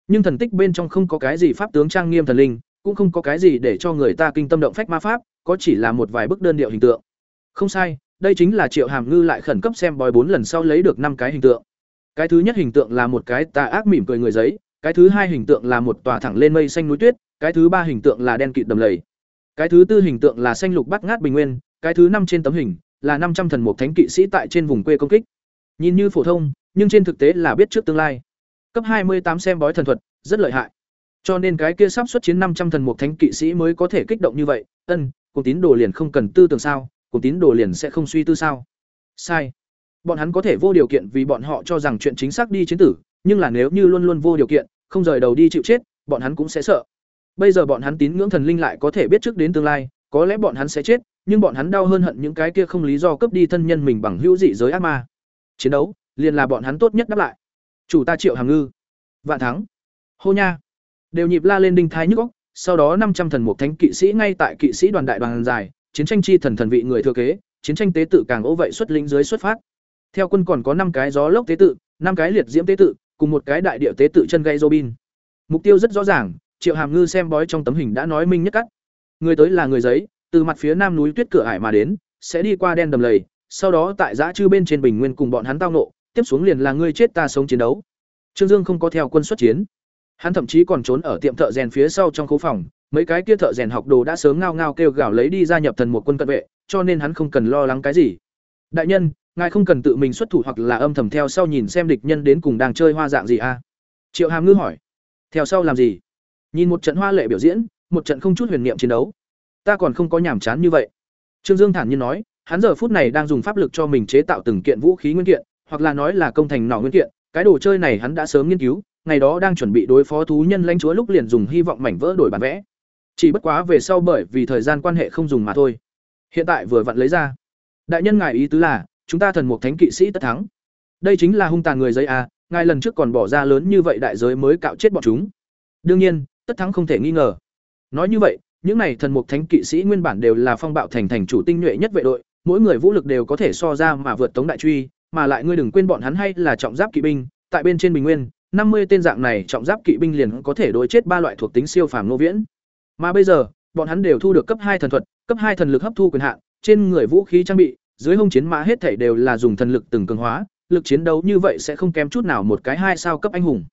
Nhưng thần tích bên trong không có cái gì pháp tướng trang nghiêm thần linh, cũng không có cái gì để cho người ta kinh tâm động phách ma pháp, có chỉ là một vài bức đơn điệu hình tượng. Không sai, đây chính là Triệu Hàm Ngư lại khẩn cấp xem bói bốn lần sau lấy được năm cái hình tượng. Cái thứ nhất hình tượng là một cái tà ác mỉm cười người giấy, cái thứ hai hình tượng là một tòa thẳng lên mây xanh núi tuyết, cái thứ ba hình tượng là đen kịt đầm lầy. Cái thứ tư hình tượng là xanh lục bắt ngát bình nguyên, cái thứ năm trên tấm hình là năm trăm thần mục thánh kỵ sĩ tại trên vùng quê công kích. Nhìn như phổ thông, nhưng trên thực tế là biết trước tương lai. Cấp hai mươi tám xem bói thần thuật, rất lợi hại. Cho nên cái kia sắp xuất chiến năm trăm thần mục thánh kỵ sĩ mới có thể kích động như vậy, ân, cùng tín đồ liền không cần tư tưởng sao, cùng tín đồ liền sẽ không suy tư sao? Sai. Bọn hắn có thể vô điều kiện vì bọn họ cho rằng chuyện chính xác đi chiến tử, nhưng là nếu như luôn luôn vô điều kiện, không rời đầu đi chịu chết, bọn hắn cũng sẽ sợ. Bây giờ bọn hắn tín ngưỡng thần linh lại có thể biết trước đến tương lai, có lẽ bọn hắn sẽ chết, nhưng bọn hắn đau hơn hận những cái kia không lý do cướp đi thân nhân mình bằng hữu dị giới ác ma. Chiến đấu, liền là bọn hắn tốt nhất đáp lại. Chủ ta Triệu Hàm Ngư, vạn thắng. Hô nha. Đều nhịp la lên đinh thái nhức óc, sau đó năm trăm thần mục thánh kỵ sĩ ngay tại kỵ sĩ đoàn đại đoàn dài, chiến tranh chi thần thần vị người thừa kế, chiến tranh tế tự càng ố vậy xuất lính dưới xuất phát. Theo quân còn có năm cái gió lốc tế tự, năm cái liệt diễm tế tự, cùng một cái đại địa tế tự chân gây Robin. Mục tiêu rất rõ ràng, Triệu Hàm Ngư xem bói trong tấm hình đã nói minh nhất cắt. Người tới là người giấy, từ mặt phía nam núi tuyết cửa ải mà đến, sẽ đi qua đen đầm lầy, sau đó tại giã chư bên trên bình nguyên cùng bọn hắn tao nộ, tiếp xuống liền là ngươi chết ta sống chiến đấu. Trương Dương không có theo quân xuất chiến. Hắn thậm chí còn trốn ở tiệm thợ rèn phía sau trong khu phòng, mấy cái kia thợ rèn học đồ đã sớm ngao ngao kêu gào lấy đi gia nhập thần một quân cận vệ, cho nên hắn không cần lo lắng cái gì. Đại nhân, ngài không cần tự mình xuất thủ hoặc là âm thầm theo sau nhìn xem địch nhân đến cùng đang chơi hoa dạng gì a? À? triệu hàm ngư hỏi. Theo sau làm gì? Nhìn một trận hoa lệ biểu diễn một trận không chút huyền niệm chiến đấu. Ta còn không có nhàm chán như vậy. Trương dương thản nhiên nói hắn giờ phút này đang dùng pháp lực cho mình chế tạo từng kiện vũ khí nguyên kiện hoặc là nói là công thành nỏ nguyên kiện. Cái đồ chơi này hắn đã sớm nghiên cứu ngày đó đang chuẩn bị đối phó thú nhân lãnh chúa lúc liền dùng hy vọng mảnh vỡ đổi bản vẽ chỉ bất quá về sau bởi vì thời gian quan hệ không dùng mà thôi. Hiện tại vừa vặn lấy ra. Đại nhân ngài ý tứ là, chúng ta thần mục thánh kỵ sĩ tất thắng. Đây chính là hung tàn người giấy a ngài lần trước còn bỏ ra lớn như vậy đại giới mới cạo chết bọn chúng. Đương nhiên, tất thắng không thể nghi ngờ. Nói như vậy, những này thần mục thánh kỵ sĩ nguyên bản đều là phong bạo thành thành chủ tinh nhuệ nhất vệ đội, mỗi người vũ lực đều có thể so ra mà vượt tống đại truy, mà lại ngươi đừng quên bọn hắn hay là trọng giáp kỵ binh, tại bên trên bình nguyên, năm mươi tên dạng này trọng giáp kỵ binh liền có thể đối chết ba loại thuộc tính siêu phàm nô viễn mà bây giờ bọn hắn đều thu được cấp hai thần thuật cấp hai thần lực hấp thu quyền hạn trên người vũ khí trang bị dưới hông chiến mã hết thảy đều là dùng thần lực từng cường hóa, lực chiến đấu như vậy sẽ không kém chút nào một cái hai sao cấp anh hùng.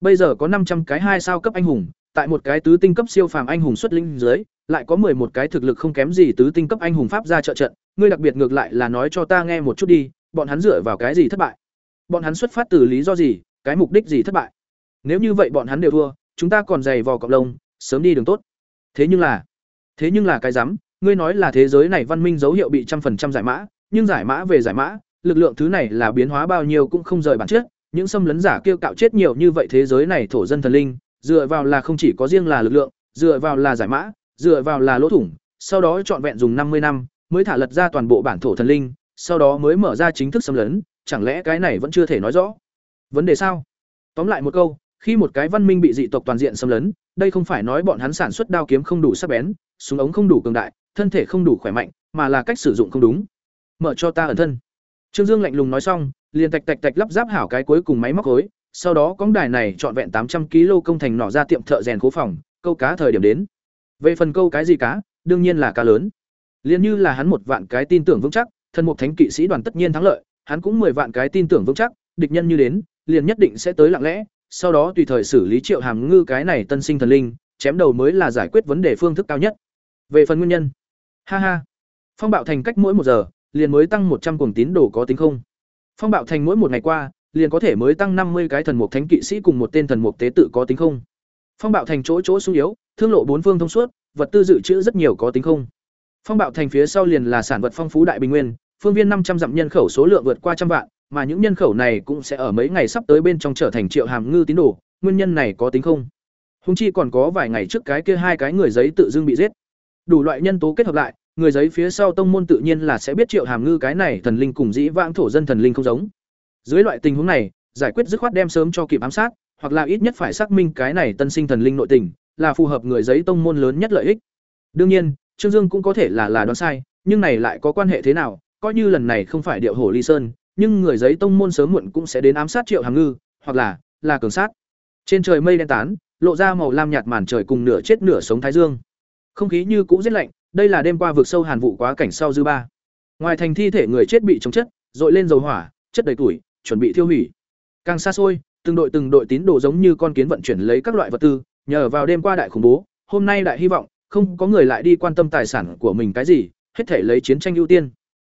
Bây giờ có năm trăm cái hai sao cấp anh hùng, tại một cái tứ tinh cấp siêu phàm anh hùng xuất linh dưới, lại có một cái thực lực không kém gì tứ tinh cấp anh hùng pháp ra trợ trận, ngươi đặc biệt ngược lại là nói cho ta nghe một chút đi, bọn hắn dựa vào cái gì thất bại? Bọn hắn xuất phát từ lý do gì, cái mục đích gì thất bại? Nếu như vậy bọn hắn đều thua, chúng ta còn giày vò cọp lông, sớm đi đường tốt. Thế nhưng là, thế nhưng là cái rắm, ngươi nói là thế giới này văn minh dấu hiệu bị trăm phần trăm giải mã, nhưng giải mã về giải mã, lực lượng thứ này là biến hóa bao nhiêu cũng không rời bản chất, những xâm lấn giả kêu cạo chết nhiều như vậy thế giới này thổ dân thần linh, dựa vào là không chỉ có riêng là lực lượng, dựa vào là giải mã, dựa vào là lỗ thủng, sau đó trọn vẹn dùng năm mươi năm mới thả lật ra toàn bộ bản thổ thần linh, sau đó mới mở ra chính thức xâm lấn, chẳng lẽ cái này vẫn chưa thể nói rõ? Vấn đề sao? Tóm lại một câu, khi một cái văn minh bị dị tộc toàn diện xâm lấn, đây không phải nói bọn hắn sản xuất đao kiếm không đủ sắc bén, súng ống không đủ cường đại, thân thể không đủ khỏe mạnh, mà là cách sử dụng không đúng. Mở cho ta ẩn thân. Trương Dương lạnh lùng nói xong, liền tạch tạch tạch lắp ráp hảo cái cuối cùng máy móc khối, sau đó cóng đài này trọn vẹn tám trăm kg công thành nỏ ra tiệm thợ rèn khố phòng, câu cá thời điểm đến. Về phần câu cái gì cá, đương nhiên là cá lớn. Liên như là hắn một vạn cái tin tưởng vững chắc, thân mục thánh kỵ sĩ đoàn tất nhiên thắng lợi, hắn cũng mười vạn cái tin tưởng vững chắc, địch nhân như đến, liền nhất định sẽ tới lặng lẽ, sau đó tùy thời xử lý Triệu Hàm Ngư cái này tân sinh thần linh, chém đầu mới là giải quyết vấn đề phương thức cao nhất. Về phần nguyên nhân, ha ha, phong bạo thành cách mỗi một giờ, liền mới tăng một trăm cuồng tín đồ có tính không? Phong bạo thành mỗi một ngày qua, liền có thể mới tăng năm mươi cái thần mục thánh kỵ sĩ cùng một tên thần mục tế tự có tính không? Phong bạo thành chỗ chỗ sung yếu, thương lộ bốn phương thông suốt, vật tư dự trữ rất nhiều có tính không? Phong bạo thành phía sau liền là sản vật phong phú đại bình nguyên, phương viên năm trăm dặm nhân khẩu số lượng vượt qua trăm vạn, mà những nhân khẩu này cũng sẽ ở mấy ngày sắp tới bên trong trở thành triệu hàm ngư tín đồ, nguyên nhân này có tính không? Hùng chi còn có vài ngày trước cái kia hai cái người giấy tự dưng bị giết. Đủ loại nhân tố kết hợp lại, người giấy phía sau tông môn tự nhiên là sẽ biết Triệu Hàm Ngư cái này thần linh cùng dĩ vãng thổ dân thần linh không giống. Dưới loại tình huống này, giải quyết dứt khoát đem sớm cho kịp ám sát, hoặc là ít nhất phải xác minh cái này tân sinh thần linh nội tình, là phù hợp người giấy tông môn lớn nhất lợi ích. Đương nhiên, Trương Dương cũng có thể là là đoán sai, nhưng này lại có quan hệ thế nào, coi như lần này không phải điệu hổ ly sơn, nhưng người giấy tông môn sớm muộn cũng sẽ đến ám sát Triệu Hàm Ngư, hoặc là là cường sát. Trên trời mây đen tán, lộ ra màu lam nhạt màn trời cùng nửa chết nửa sống thái dương. Không khí như cũ rất lạnh, đây là đêm qua vượt sâu hàn vụ quá cảnh sau dư ba. Ngoài thành thi thể người chết bị chống chất, dội lên dầu hỏa, chất đầy tuổi, chuẩn bị thiêu hủy. Càng xa xôi, từng đội từng đội tín đồ giống như con kiến vận chuyển lấy các loại vật tư, nhờ vào đêm qua đại khủng bố, hôm nay đại hy vọng, không có người lại đi quan tâm tài sản của mình cái gì, hết thể lấy chiến tranh ưu tiên.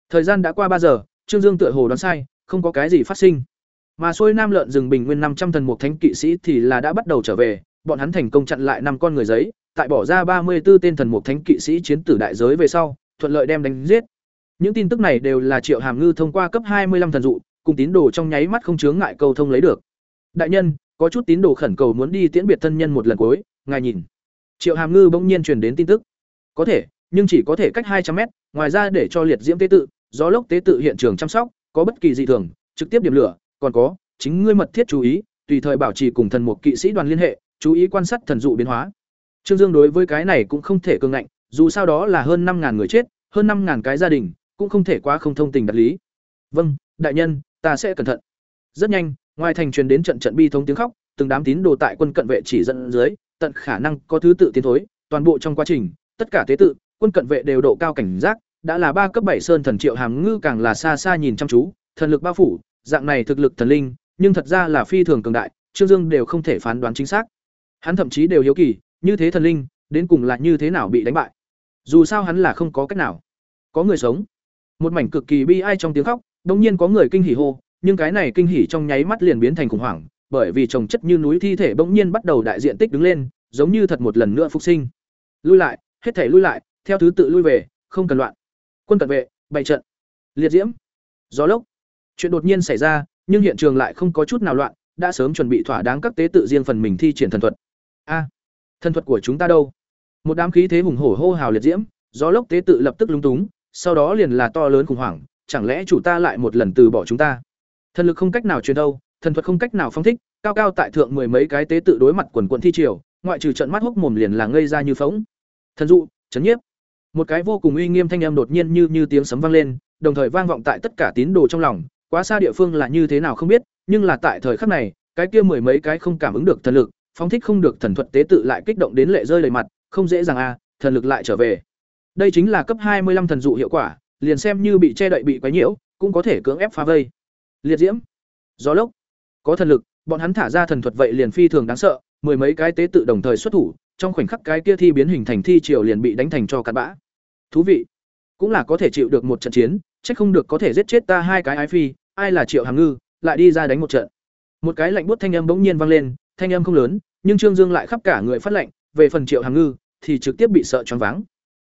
Thời gian đã qua ba giờ, Trương Dương tựa hồ đoán sai, không có cái gì phát sinh. Mà xuôi Nam lợn rừng bình nguyên năm trăm thần mục thánh kỵ sĩ thì là đã bắt đầu trở về, bọn hắn thành công chặn lại năm con người giấy, tại bỏ ra ba mươi 34 tên thần mục thánh kỵ sĩ chiến tử đại giới về sau, thuận lợi đem đánh giết. Những tin tức này đều là Triệu Hàm Ngư thông qua cấp hai mươi 25 thần dụ, cùng tín đồ trong nháy mắt không chướng ngại cầu thông lấy được. Đại nhân, có chút tín đồ khẩn cầu muốn đi tiễn biệt thân nhân một lần cuối, ngài nhìn. Triệu Hàm Ngư bỗng nhiên truyền đến tin tức. Có thể, nhưng chỉ có thể cách hai trăm mét, ngoài ra để cho liệt diễm tế tự, gió lốc tế tự hiện trường chăm sóc, có bất kỳ dị thường, trực tiếp điểm lửa, còn có, chính ngươi mật thiết chú ý, tùy thời bảo trì cùng thần mục kỵ sĩ đoàn liên hệ, chú ý quan sát thần dụ biến hóa. Trương Dương đối với cái này cũng không thể cường ngạnh, dù sao đó là hơn năm ngàn người chết, hơn năm ngàn cái gia đình, cũng không thể quá không thông tình đạt lý. Vâng, đại nhân, ta sẽ cẩn thận. Rất nhanh, ngoài thành truyền đến trận trận bi thống tiếng khóc, từng đám tín đồ tại quân cận vệ chỉ dẫn dưới, tận khả năng có thứ tự tiến thối, toàn bộ trong quá trình, tất cả tế tự, quân cận vệ đều độ cao cảnh giác, đã là ba cấp bảy sơn thần Triệu Hàm Ngư càng là xa xa nhìn chăm chú, thần lực bao phủ, dạng này thực lực thần linh, nhưng thật ra là phi thường cường đại, Trương Dương đều không thể phán đoán chính xác. Hắn thậm chí đều hiếu kỳ, như thế thần linh, đến cùng là như thế nào bị đánh bại. Dù sao hắn là không có cách nào. Có người sống. Một mảnh cực kỳ bi ai trong tiếng khóc, đột nhiên có người kinh hỉ hô, nhưng cái này kinh hỉ trong nháy mắt liền biến thành khủng hoảng, bởi vì chồng chất như núi thi thể bỗng nhiên bắt đầu đại diện tích đứng lên, giống như thật một lần nữa phục sinh. Lui lại, hết thể lui lại, theo thứ tự lui về, không cần loạn. Quân cận vệ, bày trận. Liệt diễm, gió lốc. Chuyện đột nhiên xảy ra, nhưng hiện trường lại không có chút nào loạn, đã sớm chuẩn bị thỏa đáng các tế tự riêng phần mình thi triển thần thuật. A, thần thuật của chúng ta đâu? Một đám khí thế hùng hổ hô hào liệt diễm, gió lốc tế tự lập tức lung túng, sau đó liền là to lớn khủng hoảng, chẳng lẽ chủ ta lại một lần từ bỏ chúng ta? Thần lực không cách nào truyền đâu, thần thuật không cách nào phong thích, cao cao tại thượng mười mấy cái tế tự đối mặt quần quận thi triều, ngoại trừ trận mắt hốc mồm liền là ngây ra như phóng. Thần dụ, chấn nhiếp. Một cái vô cùng uy nghiêm thanh âm đột nhiên như như tiếng sấm vang lên, đồng thời vang vọng tại tất cả tín đồ trong lòng, quá xa địa phương là như thế nào không biết, nhưng là tại thời khắc này, cái kia mười mấy cái không cảm ứng được thần lực, phóng thích không được thần thuật tế tự lại kích động đến lệ rơi đầy mặt, không dễ dàng a, à, thần lực lại trở về. Đây chính là cấp hai mươi 25 thần dụ hiệu quả, liền xem như bị che đậy bị quấy nhiễu, cũng có thể cưỡng ép phá vây. Liệt diễm, gió lốc, có thần lực, bọn hắn thả ra thần thuật vậy liền phi thường đáng sợ, mười mấy cái tế tự đồng thời xuất thủ, trong khoảnh khắc cái kia thi biến hình thành thi triều liền bị đánh thành cho cặn bã. Thú vị, cũng là có thể chịu được một trận chiến, chắc không được có thể giết chết ta hai cái ái phi, ai là Triệu Hàm Ngư, lại đi ra đánh một trận. Một cái lạnh buốt thanh âm bỗng nhiên vang lên, thanh âm không lớn, nhưng Trương Dương lại khắp cả người phát lạnh, về phần Triệu Hàm Ngư thì trực tiếp bị sợ choáng váng.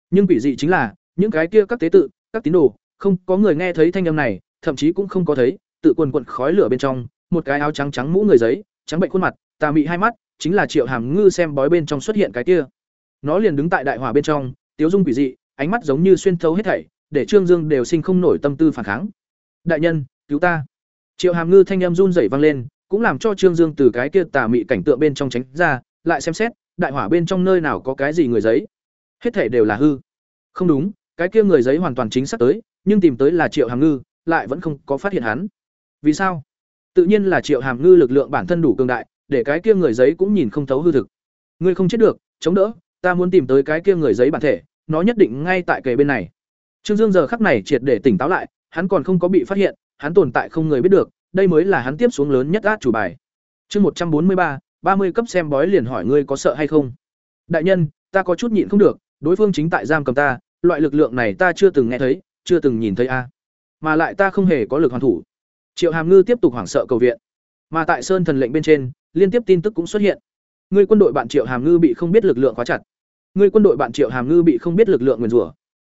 Nhưng quỷ dị chính là, những cái kia các tế tự, các tín đồ, không có người nghe thấy thanh âm này, thậm chí cũng không có thấy, tự quần quần khói lửa bên trong, một cái áo trắng trắng mũ người giấy, trắng bệnh khuôn mặt, tà mị hai mắt, chính là Triệu Hàm Ngư xem bói bên trong xuất hiện cái kia. Nó liền đứng tại đại hỏa bên trong, tiếu dung quỷ dị, ánh mắt giống như xuyên thấu hết thảy, để Trương Dương đều sinh không nổi tâm tư phản kháng. "Đại nhân, cứu ta!" Triệu Hàm Ngư thanh âm run rẩy vang lên, cũng làm cho Trương Dương từ cái kia tà mị cảnh tượng bên trong tránh ra, lại xem xét, đại hỏa bên trong nơi nào có cái gì người giấy. Hết thảy đều là hư. Không đúng, cái kia người giấy hoàn toàn chính xác tới, nhưng tìm tới là Triệu Hàm Ngư, lại vẫn không có phát hiện hắn. Vì sao? Tự nhiên là Triệu Hàm Ngư lực lượng bản thân đủ cường đại, để cái kia người giấy cũng nhìn không thấu hư thực. Ngươi không chết được, chống đỡ, ta muốn tìm tới cái kia người giấy bản thể, nó nhất định ngay tại kề bên này. Trương Dương giờ khắc này triệt để tỉnh táo lại, hắn còn không có bị phát hiện, hắn tồn tại không người biết được, đây mới là hắn tiếp xuống lớn nhất át chủ bài. Chương một trăm bốn mươi ba, ba mươi cấp xem bói liền hỏi ngươi có sợ hay không? Đại nhân, ta có chút nhịn không được, đối phương chính tại giam cầm ta, loại lực lượng này ta chưa từng nghe thấy, chưa từng nhìn thấy a. Mà lại ta không hề có lực hoàn thủ. Triệu Hàm Ngư tiếp tục hoảng sợ cầu viện. Mà tại Sơn Thần lệnh bên trên, liên tiếp tin tức cũng xuất hiện. Người quân đội bạn Triệu Hàm Ngư bị không biết lực lượng khóa chặt. Người quân đội bạn Triệu Hàm Ngư bị không biết lực lượng nguyên rủa.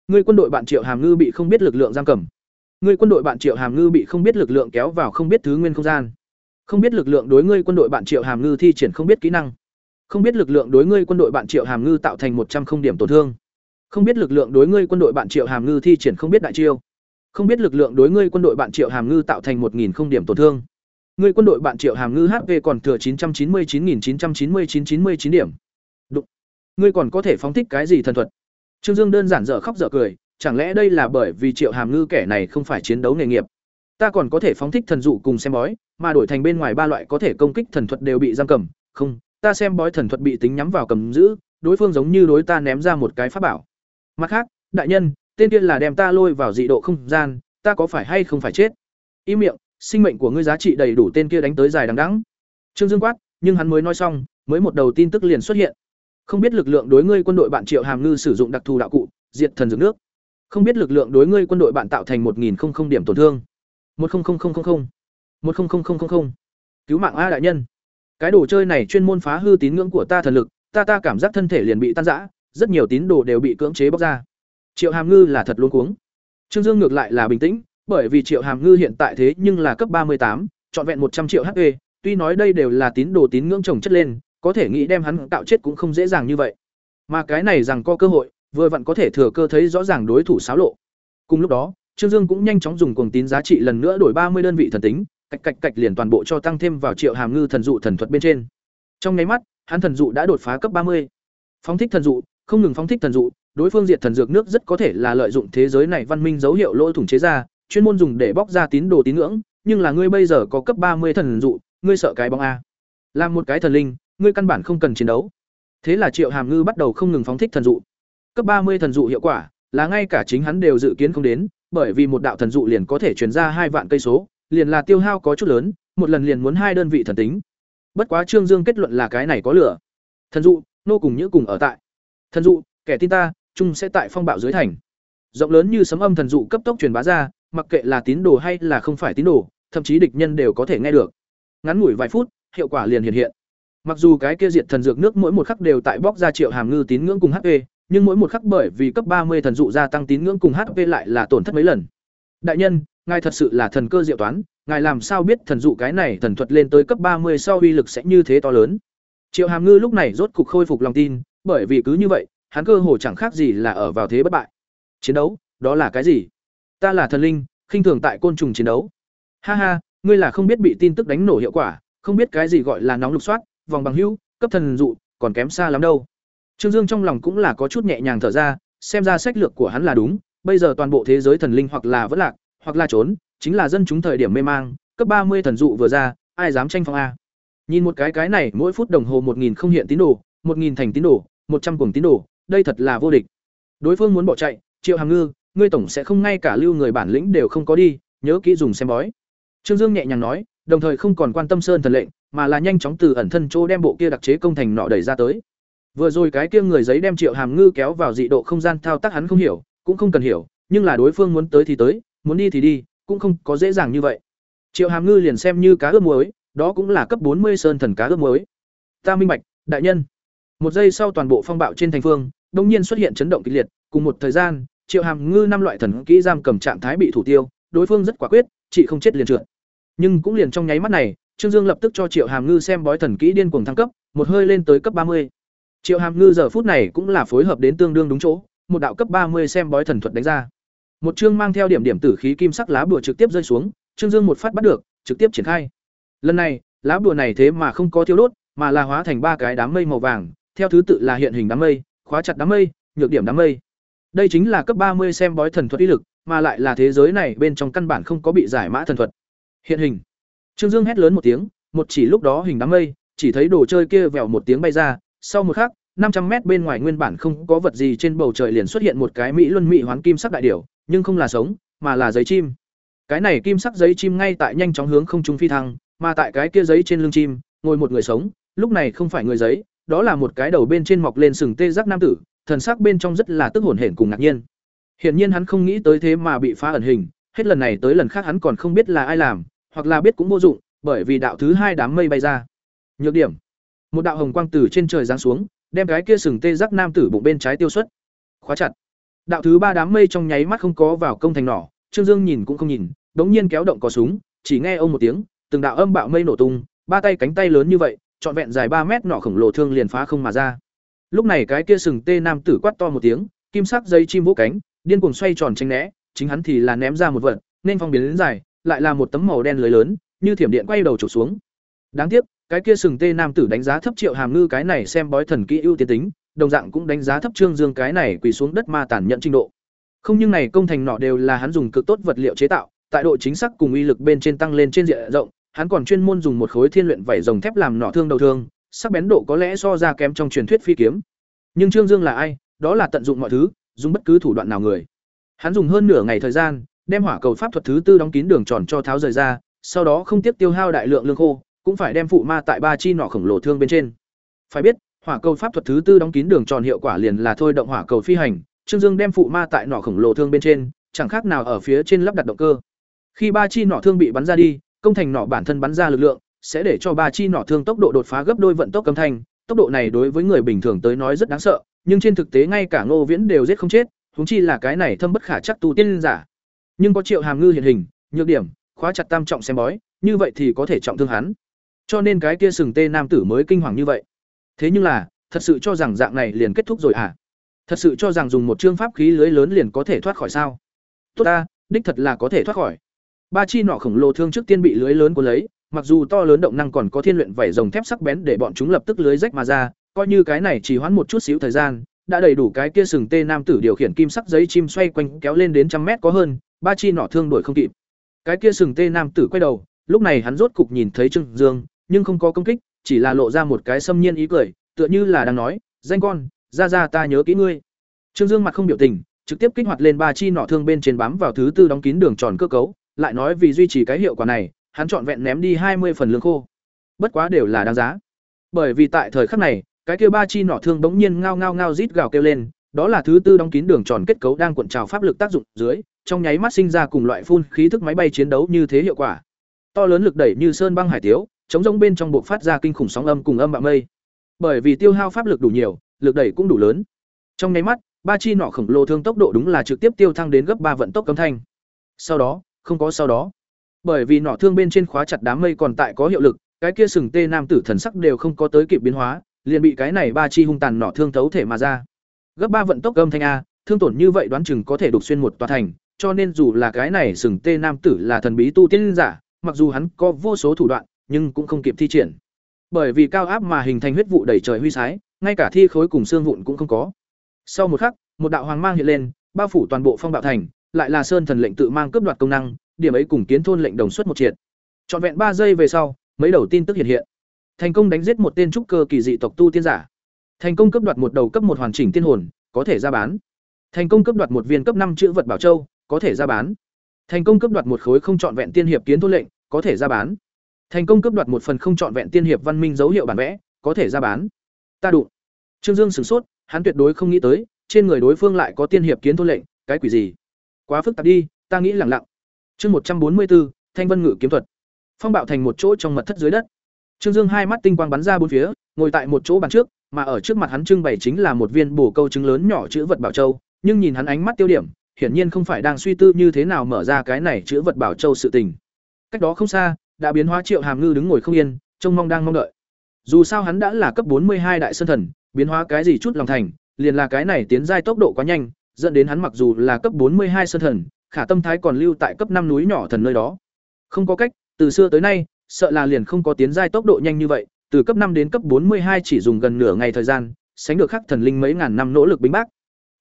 Người quân đội bạn Triệu Hàm Ngư bị không biết lực lượng giam cầm. Người quân đội bạn Triệu Hàm Ngư bị không biết lực lượng kéo vào không biết thứ nguyên không gian. Không biết lực lượng đối ngươi quân đội bạn Triệu Hàm Ngư thi triển không biết kỹ năng. Không biết lực lượng đối ngươi quân đội bạn Triệu Hàm Ngư tạo thành một trăm không điểm tổn thương. Không biết lực lượng đối ngươi quân đội bạn Triệu Hàm Ngư thi triển không biết đại chiêu. Không biết lực lượng đối ngươi quân đội bạn Triệu Hàm Ngư tạo thành một nghìn không điểm tổn thương. Ngươi quân đội bạn Triệu Hàm Ngư HP còn thừa chín chín chín chín chín chín chín mươi chín chín mươi chín điểm. Đụng. Ngươi còn có thể phóng thích cái gì thần thuật? Trương Dương đơn giản dở khóc dở cười, chẳng lẽ đây là bởi vì Triệu Hàm Ngư kẻ này không phải chiến đấu nghề nghiệp? Ta còn có thể phóng thích thần dụ cùng xem bói, mà đổi thành bên ngoài ba loại có thể công kích thần thuật đều bị giam cầm, không, ta xem bói thần thuật bị tính nhắm vào cầm giữ, đối phương giống như đối ta ném ra một cái pháp bảo. Mặt khác, đại nhân, tên kia là đem ta lôi vào dị độ không gian, ta có phải hay không phải chết? Im miệng, sinh mệnh của ngươi giá trị đầy đủ tên kia đánh tới dài đằng đẵng. Trương Dương quát, nhưng hắn mới nói xong, mới một đầu tin tức liền xuất hiện. Không biết lực lượng đối ngươi quân đội bạn Triệu Hàm Ngư sử dụng đặc thù đạo cụ, diệt thần dược nước. Không biết lực lượng đối ngươi quân đội bạn tạo thành một nghìn điểm tổn thương. một một Cứu mạng a đại nhân. Cái đồ chơi này chuyên môn phá hư tín ngưỡng của ta thần lực, ta ta cảm giác thân thể liền bị tan rã, rất nhiều tín đồ đều bị cưỡng chế bóc ra. Triệu Hàm Ngư là thật luống cuống. Trương Dương ngược lại là bình tĩnh, bởi vì Triệu Hàm Ngư hiện tại thế nhưng là cấp ba mươi tám, trọn vẹn một trăm triệu HP, tuy nói đây đều là tín đồ tín ngưỡng chồng chất lên, có thể nghĩ đem hắn tạo chết cũng không dễ dàng như vậy. Mà cái này rằng có cơ hội, vừa vặn có thể thừa cơ thấy rõ ràng đối thủ xáo lộ. Cùng lúc đó, Trương Dương cũng nhanh chóng dùng cuồng tín giá trị lần nữa đổi ba mươi đơn vị thần tính, cạch cạch cạch liền toàn bộ cho tăng thêm vào Triệu Hàm Ngư thần dụ thần thuật bên trên. Trong nháy mắt, hắn thần dụ đã đột phá cấp ba mươi. Phóng thích thần dụ, không ngừng phóng thích thần dụ, đối phương diệt thần dược nước rất có thể là lợi dụng thế giới này văn minh dấu hiệu lỗ thủng chế ra, chuyên môn dùng để bóc ra tín đồ tín ngưỡng, nhưng là ngươi bây giờ có cấp ba mươi thần dụ, ngươi sợ cái bóng a. Làm một cái thần linh, ngươi căn bản không cần chiến đấu. Thế là Triệu Hàm Ngư bắt đầu không ngừng phóng thích thần dụ. Cấp ba mươi thần dụ hiệu quả, là ngay cả chính hắn đều dự kiến không đến, bởi vì một đạo thần dụ liền có thể truyền ra hai vạn cây số, liền là tiêu hao có chút lớn, một lần liền muốn hai đơn vị thần tính. Bất quá Trương Dương kết luận là cái này có lửa. Thần dụ, nô cùng nhữ cùng ở tại. Thần dụ, kẻ tin ta, chung sẽ tại phong bạo dưới thành. Rộng lớn như sấm âm thần dụ cấp tốc truyền bá ra, mặc kệ là tín đồ hay là không phải tín đồ, thậm chí địch nhân đều có thể nghe được. Ngắn ngủi vài phút, hiệu quả liền hiện hiện. Mặc dù cái kia diệt thần dược nước mỗi một khắc đều tại bóc ra triệu hàm ngư tín ngưỡng cùng HP, nhưng mỗi một khắc bởi vì cấp ba mươi thần dụ gia tăng tín ngưỡng cùng HP lại là tổn thất mấy lần. Đại nhân, ngài thật sự là thần cơ diệu toán, ngài làm sao biết thần dụ cái này thần thuật lên tới cấp ba mươi sau uy lực sẽ như thế to lớn. Triệu Hàm Ngư lúc này rốt cục khôi phục lòng tin, bởi vì cứ như vậy, hắn cơ hồ chẳng khác gì là ở vào thế bất bại. Chiến đấu, đó là cái gì? Ta là thần linh, khinh thường tại côn trùng chiến đấu. Ha ha, ngươi là không biết bị tin tức đánh nổ hiệu quả, không biết cái gì gọi là nóng lục soát, vòng bằng hữu, cấp thần dụ, còn kém xa lắm đâu. Trương Dương trong lòng cũng là có chút nhẹ nhàng thở ra, xem ra sách lược của hắn là đúng, bây giờ toàn bộ thế giới thần linh hoặc là vẫn lạc, hoặc là trốn, chính là dân chúng thời điểm mê mang, cấp ba mươi thần dụ vừa ra, ai dám tranh phong a. Nhìn một cái cái này, mỗi phút đồng hồ một nghìn không hiện tín đồ, một nghìn thành tín đồ, một trăm cuồng tín đồ, đây thật là vô địch. Đối phương muốn bỏ chạy, Triệu Hàm Ngư, ngươi tổng sẽ không ngay cả lưu người bản lĩnh đều không có đi, nhớ kỹ dùng xem bói. Trương Dương nhẹ nhàng nói, đồng thời không còn quan tâm sơn thần lệnh, mà là nhanh chóng từ ẩn thân chỗ đem bộ kia đặc chế công thành nọ đẩy ra tới. Vừa rồi cái kia người giấy đem Triệu Hàm Ngư kéo vào dị độ không gian thao tác hắn không hiểu, cũng không cần hiểu, nhưng là đối phương muốn tới thì tới, muốn đi thì đi, cũng không có dễ dàng như vậy. Triệu Hàm Ngư liền xem như cá ướp muối, đó cũng là cấp bốn mươi sơn thần cá ướp muối. Ta minh bạch, đại nhân. Một giây sau toàn bộ phong bạo trên thành phương, đột nhiên xuất hiện chấn động kịch liệt, cùng một thời gian, Triệu Hàm Ngư năm loại thần kỹ giam cầm trạng thái bị thủ tiêu, đối phương rất quả quyết, chị không chết liền trượt. Nhưng cũng liền trong nháy mắt này, Trương Dương lập tức cho Triệu Hàm Ngư xem bói thần kỹ điên cuồng thăng cấp, một hơi lên tới cấp ba mươi. Triệu Hàm Ngư giờ phút này cũng là phối hợp đến tương đương đúng chỗ, một đạo cấp ba mươi xem bói thần thuật đánh ra. Một chương mang theo điểm điểm tử khí kim sắc lá bùa trực tiếp rơi xuống, Trương Dương một phát bắt được, trực tiếp triển khai. Lần này, lá bùa này thế mà không có thiếu đốt, mà là hóa thành ba cái đám mây màu vàng, theo thứ tự là hiện hình đám mây, khóa chặt đám mây, nhược điểm đám mây. Đây chính là cấp ba mươi xem bói thần thuật uy lực, mà lại là thế giới này bên trong căn bản không có bị giải mã thần thuật. Hiện hình. Trương Dương hét lớn một tiếng, một chỉ lúc đó hình đám mây, chỉ thấy đồ chơi kia vèo một tiếng bay ra, sau một khắc, năm trăm mét bên ngoài nguyên bản không có vật gì trên bầu trời liền xuất hiện một cái mỹ luân mỹ hoán kim sắc đại điểu, nhưng không là sống, mà là giấy chim. Cái này kim sắc giấy chim ngay tại nhanh chóng hướng không trung phi thăng, mà tại cái kia giấy trên lưng chim, ngồi một người sống, lúc này không phải người giấy, đó là một cái đầu bên trên mọc lên sừng tê giác nam tử, thần sắc bên trong rất là tức hổn hển cùng ngạc nhiên. Hiển nhiên hắn không nghĩ tới thế mà bị phá ẩn hình, hết lần này tới lần khác hắn còn không biết là ai làm, hoặc là biết cũng vô dụng, bởi vì đạo thứ hai đám mây bay ra. Nhược điểm, một đạo hồng quang từ trên trời giáng xuống, đem cái kia sừng tê giác nam tử bụng bên trái tiêu xuất. Khóa chặt. Đạo thứ ba đám mây trong nháy mắt không có vào công thành nỏ, Trương Dương nhìn cũng không nhìn, đống nhiên kéo động cò súng, chỉ nghe ông một tiếng, từng đạo âm bạo mây nổ tung, ba tay cánh tay lớn như vậy, trọn vẹn dài ba mét nỏ khổng lồ thương liền phá không mà ra. Lúc này cái kia sừng tê nam tử quát to một tiếng, kim sắc dây chim vỗ cánh, điên cuồng xoay tròn tranh né, chính hắn thì là ném ra một vật, nên phong biến đến dài, lại là một tấm màu đen lưới lớn, như thiểm điện quay đầu chụp xuống. Đáng tiếc, cái kia sừng tê nam tử đánh giá thấp Triệu Hàm Ngư cái này xem bói thần kỹ ưu tiên tính, đồng dạng cũng đánh giá thấp Trương Dương cái này quỳ xuống đất ma tàn nhận trình độ. Không nhưng này công thành nọ đều là hắn dùng cực tốt vật liệu chế tạo, tại độ chính xác cùng uy lực bên trên tăng lên trên diện rộng, hắn còn chuyên môn dùng một khối thiên luyện vảy rồng thép làm nọ thương đầu thương, sắc bén độ có lẽ so ra kém trong truyền thuyết phi kiếm. Nhưng Trương Dương là ai? Đó là tận dụng mọi thứ, dùng bất cứ thủ đoạn nào người. Hắn dùng hơn nửa ngày thời gian, đem hỏa cầu pháp thuật thứ tư đóng kín đường tròn cho tháo rời ra, sau đó không tiếp tiêu hao đại lượng lương khô, cũng phải đem phụ ma tại ba chi nọ khổng lồ thương bên trên. Phải biết, hỏa cầu pháp thuật thứ tư đóng kín đường tròn hiệu quả liền là thôi động hỏa cầu phi hành, Trương Dương đem phụ ma tại nọ khổng lồ thương bên trên, chẳng khác nào ở phía trên lắp đặt động cơ. Khi ba chi nọ thương bị bắn ra đi, công thành nọ bản thân bắn ra lực lượng, sẽ để cho ba chi nọ thương tốc độ đột phá gấp đôi vận tốc âm thanh, tốc độ này đối với người bình thường tới nói rất đáng sợ, nhưng trên thực tế ngay cả Ngô Viễn đều giết không chết, huống chi là cái này thâm bất khả chắc tu tiên giả. Nhưng có Triệu Hàm Ngư hiện hình, nhược điểm, khóa chặt tam trọng xem bói, như vậy thì có thể trọng thương hắn. Cho nên cái kia sừng tê nam tử mới kinh hoàng như vậy. Thế nhưng là, thật sự cho rằng dạng này liền kết thúc rồi à? Thật sự cho rằng dùng một chương pháp khí lưới lớn liền có thể thoát khỏi sao? Tốt ta, đích thật là có thể thoát khỏi. Ba chi nọ khổng lồ thương trước tiên bị lưới lớn của lấy, mặc dù to lớn động năng còn có thiên luyện vảy rồng thép sắc bén để bọn chúng lập tức lưới rách mà ra, coi như cái này chỉ hoãn một chút xíu thời gian, đã đầy đủ cái kia sừng tê nam tử điều khiển kim sắc giấy chim xoay quanh kéo lên đến trăm mét có hơn, ba chi nỏ thương đuổi không kịp. Cái kia sừng tê nam tử quay đầu, lúc này hắn rốt cục nhìn thấy Trương Dương, nhưng không có công kích, chỉ là lộ ra một cái xâm nhiên ý cười, tựa như là đang nói, "Danh con, ra ra ta nhớ kỹ ngươi." Trương Dương mặt không biểu tình, trực tiếp kích hoạt lên ba chi nỏ thương bên trên bám vào thứ tư đóng kín đường tròn cơ cấu, lại nói vì duy trì cái hiệu quả này, hắn chọn vẹn ném đi hai mươi phần lương khô. Bất quá đều là đáng giá. Bởi vì tại thời khắc này, cái kia ba chi nỏ thương bỗng nhiên ngao ngao ngao rít gào kêu lên, đó là thứ tư đóng kín đường tròn kết cấu đang cuộn trào pháp lực tác dụng dưới, trong nháy mắt sinh ra cùng loại phun khí thức máy bay chiến đấu như thế hiệu quả. To lớn lực đẩy như sơn băng hải tiếu, chống rỗng bên trong bộ phát ra kinh khủng sóng âm cùng âm bạo mây. Bởi vì tiêu hao pháp lực đủ nhiều, lực đẩy cũng đủ lớn. Trong nháy mắt, ba chi nỏ khổng lồ thương tốc độ đúng là trực tiếp tiêu thăng đến gấp ba vận tốc cấm thanh. Sau đó, không có sau đó. Bởi vì nọ thương bên trên khóa chặt đám mây còn tại có hiệu lực, cái kia sừng tê nam tử thần sắc đều không có tới kịp biến hóa, liền bị cái này ba chi hung tàn nọ thương thấu thể mà ra. Gấp ba vận tốc âm thanh a, thương tổn như vậy đoán chừng có thể đục xuyên một tòa thành, cho nên dù là cái này sừng tê nam tử là thần bí tu tiên giả, mặc dù hắn có vô số thủ đoạn, nhưng cũng không kịp thi triển. Bởi vì cao áp mà hình thành huyết vụ đầy trời huy sái, ngay cả thi khối cùng xương vụn cũng không có. Sau một khắc, một đạo hoàng mang hiện lên, bao phủ toàn bộ phong bạo thành, lại là sơn thần lệnh tự mang cướp đoạt công năng, điểm ấy cùng kiến thôn lệnh đồng suất một triệt. Trọn vẹn ba giây về sau, mấy đầu tin tức hiện hiện. Thành công đánh giết một tên trúc cơ kỳ dị tộc tu tiên giả. Thành công cướp đoạt một đầu cấp một hoàn chỉnh tiên hồn, có thể ra bán. Thành công cướp đoạt một viên cấp năm chữ vật bảo châu, có thể ra bán. Thành công cướp đoạt một khối không trọn vẹn tiên hiệp kiến thôn lệnh, có thể ra bán. Thành công cướp đoạt một phần không trọn vẹn tiên hiệp văn minh dấu hiệu bản vẽ, có thể ra bán. Ta đụng. Trương Dương sửng sốt, hắn tuyệt đối không nghĩ tới, trên người đối phương lại có tiên hiệp kiến thôn lệnh, cái quỷ gì? Quá phức tạp đi, ta nghĩ lẳng lặng. Chương một trăm bốn mươi 144, Thanh Vân Ngự kiếm thuật. Phong bạo thành một chỗ trong mật thất dưới đất. Trương Dương hai mắt tinh quang bắn ra bốn phía, ngồi tại một chỗ bàn trước, mà ở trước mặt hắn trưng bày chính là một viên bổ câu trứng lớn nhỏ chữ vật bảo châu, nhưng nhìn hắn ánh mắt tiêu điểm, hiển nhiên không phải đang suy tư như thế nào mở ra cái này chữ vật bảo châu sự tình. Cách đó không xa, đã biến hóa Triệu Hàm Ngư đứng ngồi không yên, trông mong đang mong đợi. Dù sao hắn đã là cấp bốn mươi hai đại sơn thần, biến hóa cái gì chút lòng thành, liền là cái này tiến giai tốc độ quá nhanh, dẫn đến hắn mặc dù là cấp bốn mươi hai sơn thần, khả tâm thái còn lưu tại cấp năm núi nhỏ thần nơi đó. Không có cách, từ xưa tới nay, sợ là liền không có tiến giai tốc độ nhanh như vậy, từ cấp năm đến cấp bốn mươi hai chỉ dùng gần nửa ngày thời gian, sánh được khắc thần linh mấy ngàn năm nỗ lực bính bác.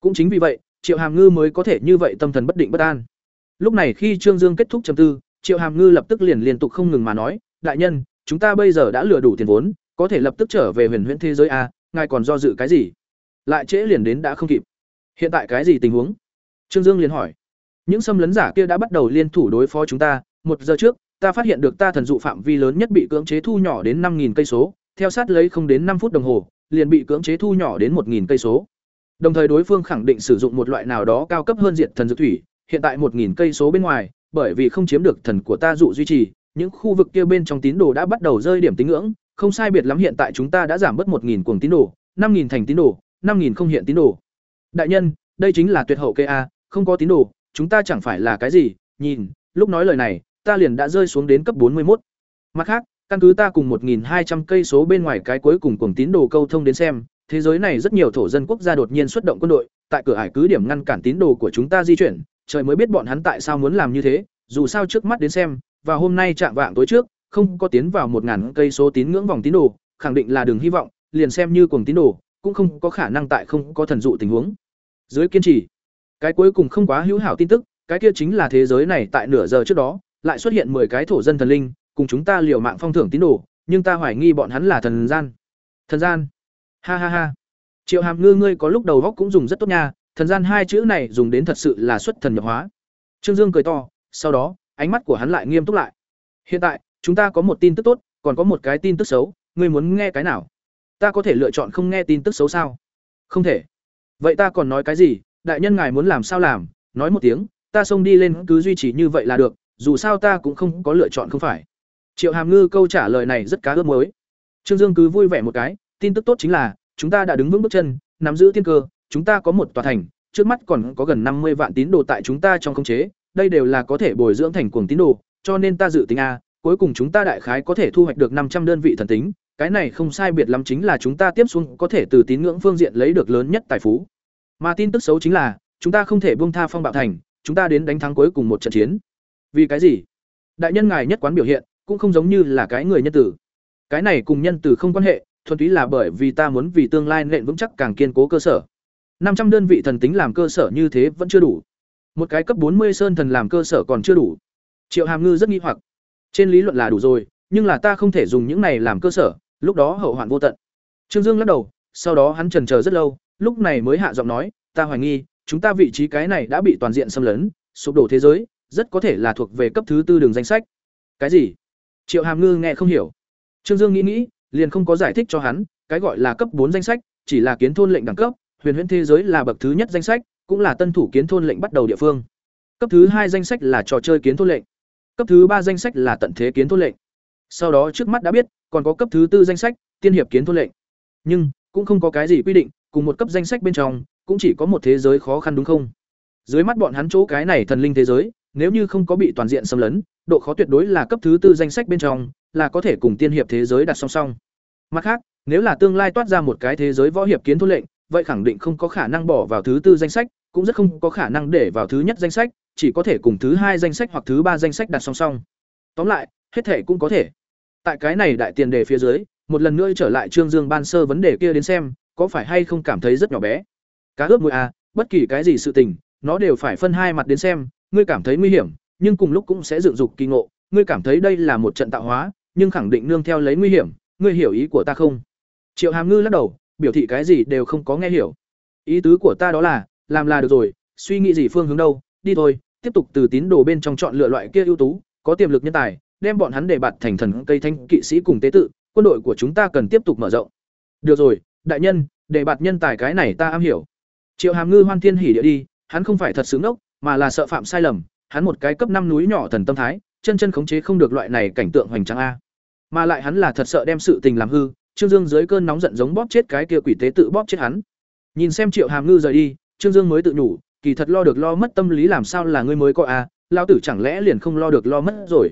Cũng chính vì vậy, Triệu Hàm Ngư mới có thể như vậy tâm thần bất định bất an. Lúc này khi Trương Dương kết thúc trầm tư, Triệu Hàm Ngư lập tức liền liên tục không ngừng mà nói, "Đại nhân, chúng ta bây giờ đã lừa đủ tiền vốn, có thể lập tức trở về Huyền Huyễn thế giới a, ngài còn do dự cái gì? Lại trễ liền đến đã không kịp. Hiện tại cái gì tình huống?" Trương Dương liền hỏi. Những xâm lấn giả kia đã bắt đầu liên thủ đối phó chúng ta, một giờ trước, ta phát hiện được ta thần dụ phạm vi lớn nhất bị cưỡng chế thu nhỏ đến năm cây số, theo sát lấy không đến năm phút đồng hồ, liền bị cưỡng chế thu nhỏ đến một cây số. Đồng thời đối phương khẳng định sử dụng một loại nào đó cao cấp hơn diện thần dược thủy, hiện tại một cây số bên ngoài, bởi vì không chiếm được thần của ta dụ duy trì, những khu vực kia bên trong tín đồ đã bắt đầu rơi điểm tín ngưỡng, không sai biệt lắm hiện tại chúng ta đã giảm bớt một cuồng tín đồ, năm thành tín đồ, năm không hiện tín đồ. Đại nhân, đây chính là tuyệt hậu kê a, không có tín đồ, chúng ta chẳng phải là cái gì, nhìn, lúc nói lời này, ta liền đã rơi xuống đến cấp bốn mươi một. Mặt khác, căn cứ ta cùng 1200 cây số bên ngoài cái cuối cùng cùng tín đồ câu thông đến xem, thế giới này rất nhiều thổ dân quốc gia đột nhiên xuất động quân đội, tại cửa ải cứ điểm ngăn cản tín đồ của chúng ta di chuyển, trời mới biết bọn hắn tại sao muốn làm như thế, dù sao trước mắt đến xem, và hôm nay chạm vạng tối trước, không có tiến vào 1000 cây số tín ngưỡng vòng tín đồ, khẳng định là đường hy vọng, liền xem như cùng tín đồ, cũng không có khả năng tại không có thần dụ tình huống. Dưới kiên trì, cái cuối cùng không quá hữu hảo tin tức, cái kia chính là thế giới này tại nửa giờ trước đó, lại xuất hiện 10 cái thổ dân thần linh, cùng chúng ta liều mạng phong thưởng tín đồ, nhưng ta hoài nghi bọn hắn là thần gian. Thần gian? Ha ha ha. Triệu Hàm Ngư ngươi có lúc đầu góc cũng dùng rất tốt nha, thần gian hai chữ này dùng đến thật sự là xuất thần nhập hóa. Trương Dương cười to, sau đó, ánh mắt của hắn lại nghiêm túc lại. Hiện tại, chúng ta có một tin tức tốt, còn có một cái tin tức xấu, ngươi muốn nghe cái nào? Ta có thể lựa chọn không nghe tin tức xấu sao? Không thể. Vậy ta còn nói cái gì? Đại nhân ngài muốn làm sao làm, nói một tiếng, ta xông đi lên cứ duy trì như vậy là được, dù sao ta cũng không có lựa chọn không phải. Triệu Hàm Ngư câu trả lời này rất cá ướp mới. Trương Dương cứ vui vẻ một cái, tin tức tốt chính là, chúng ta đã đứng vững bước chân, nắm giữ tiên cơ, chúng ta có một tòa thành, trước mắt còn có gần năm mươi vạn tín đồ tại chúng ta trong khống chế, đây đều là có thể bồi dưỡng thành cuồng tín đồ, cho nên ta dự tính a, cuối cùng chúng ta đại khái có thể thu hoạch được năm trăm đơn vị thần tính, cái này không sai biệt lắm chính là chúng ta tiếp xuống có thể từ tín ngưỡng phương diện lấy được lớn nhất tài phú. Mà tin tức xấu chính là, chúng ta không thể buông tha phong bạo thành, chúng ta đến đánh thắng cuối cùng một trận chiến. Vì cái gì? Đại nhân ngài nhất quán biểu hiện, cũng không giống như là cái người nhân tử. Cái này cùng nhân tử không quan hệ, thuần túy là bởi vì ta muốn vì tương lai nện vững chắc càng kiên cố cơ sở. năm trăm đơn vị thần tính làm cơ sở như thế vẫn chưa đủ. Một cái cấp bốn mươi sơn thần làm cơ sở còn chưa đủ. Triệu Hàm Ngư rất nghi hoặc. Trên lý luận là đủ rồi, nhưng là ta không thể dùng những này làm cơ sở, lúc đó hậu hoạn vô tận. Trương Dương lắc đầu, sau đó hắn chần chờ rất lâu, lúc này mới hạ giọng nói, ta hoài nghi, chúng ta vị trí cái này đã bị toàn diện xâm lấn, sụp đổ thế giới, rất có thể là thuộc về cấp thứ tư đường danh sách. Cái gì? Triệu Hàm Ngư nghe không hiểu. Trương Dương nghĩ nghĩ, liền không có giải thích cho hắn, cái gọi là cấp bốn danh sách, chỉ là kiến thôn lệnh đẳng cấp, huyền huyễn thế giới là bậc thứ nhất danh sách, cũng là tân thủ kiến thôn lệnh bắt đầu địa phương. Cấp thứ hai danh sách là trò chơi kiến thôn lệnh. Cấp thứ ba danh sách là tận thế kiến thôn lệnh. Sau đó trước mắt đã biết, còn có cấp thứ tư danh sách, tiên hiệp kiến thôn lệnh. Nhưng cũng không có cái gì quy định, cùng một cấp danh sách bên trong, cũng chỉ có một thế giới khó khăn đúng không? Dưới mắt bọn hắn chỗ cái này thần linh thế giới, nếu như không có bị toàn diện xâm lấn, độ khó tuyệt đối là cấp thứ tư danh sách bên trong, là có thể cùng tiên hiệp thế giới đặt song song. Mặt khác, nếu là tương lai toát ra một cái thế giới võ hiệp kiến thôn lệnh, vậy khẳng định không có khả năng bỏ vào thứ tư danh sách, cũng rất không có khả năng để vào thứ nhất danh sách, chỉ có thể cùng thứ hai danh sách hoặc thứ ba danh sách đặt song song. Tóm lại, hết thể cũng có thể. Tại cái này đại tiền đề phía dưới, một lần nữa trở lại Trương Dương ban sơ vấn đề kia đến xem, có phải hay không cảm thấy rất nhỏ bé. Cá ướp mùi à, bất kỳ cái gì sự tình, nó đều phải phân hai mặt đến xem, ngươi cảm thấy nguy hiểm, nhưng cùng lúc cũng sẽ dựng dục kỳ ngộ, ngươi cảm thấy đây là một trận tạo hóa, nhưng khẳng định nương theo lấy nguy hiểm, ngươi hiểu ý của ta không? Triệu Hàm Ngư lắc đầu, biểu thị cái gì đều không có nghe hiểu. Ý tứ của ta đó là, làm là được rồi, suy nghĩ gì phương hướng đâu, đi thôi, tiếp tục từ tín đồ bên trong chọn lựa loại kia ưu tú, có tiềm lực nhân tài, đem bọn hắn để bạt thành thần cây thanh kỵ sĩ cùng tế tự, quân đội của chúng ta cần tiếp tục mở rộng. Được rồi, đại nhân, để bạt nhân tài cái này ta am hiểu. Triệu Hàm Ngư hoan thiên hỉ địa đi, hắn không phải thật xứng ngốc, mà là sợ phạm sai lầm, hắn một cái cấp năm núi nhỏ thần tâm thái, chân chân khống chế không được loại này cảnh tượng hoành tráng a. Mà lại hắn là thật sợ đem sự tình làm hư, Trương Dương dưới cơn nóng giận giống bóp chết cái kia quỷ tế tự bóp chết hắn. Nhìn xem Triệu Hàm Ngư rời đi, Trương Dương mới tự nhủ, kỳ thật lo được lo mất tâm lý làm sao là ngươi mới có a, lão tử chẳng lẽ liền không lo được lo mất rồi.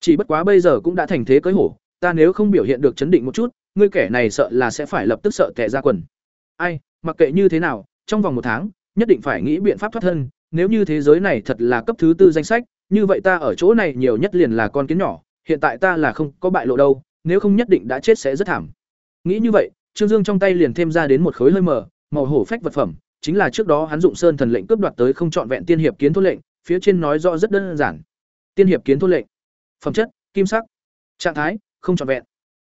Chỉ bất quá bây giờ cũng đã thành thế cưới hổ, ta nếu không biểu hiện được chấn định một chút, ngươi kẻ này sợ là sẽ phải lập tức sợ tệ ra quần. Ai, mặc kệ như thế nào, trong vòng một tháng, nhất định phải nghĩ biện pháp thoát thân, nếu như thế giới này thật là cấp thứ tư danh sách, như vậy ta ở chỗ này nhiều nhất liền là con kiến nhỏ, hiện tại ta là không có bại lộ đâu, nếu không nhất định đã chết sẽ rất thảm. Nghĩ như vậy, Trương Dương trong tay liền thêm ra đến một khối hơi mờ, màu hổ phách vật phẩm, chính là trước đó hắn dụng sơn thần lệnh cướp đoạt tới không chọn vẹn tiên hiệp kiến thôn lệnh, phía trên nói rõ rất đơn giản. Tiên hiệp kiến thôn lệnh. Phẩm chất: kim sắc. Trạng thái: không chọn vẹn.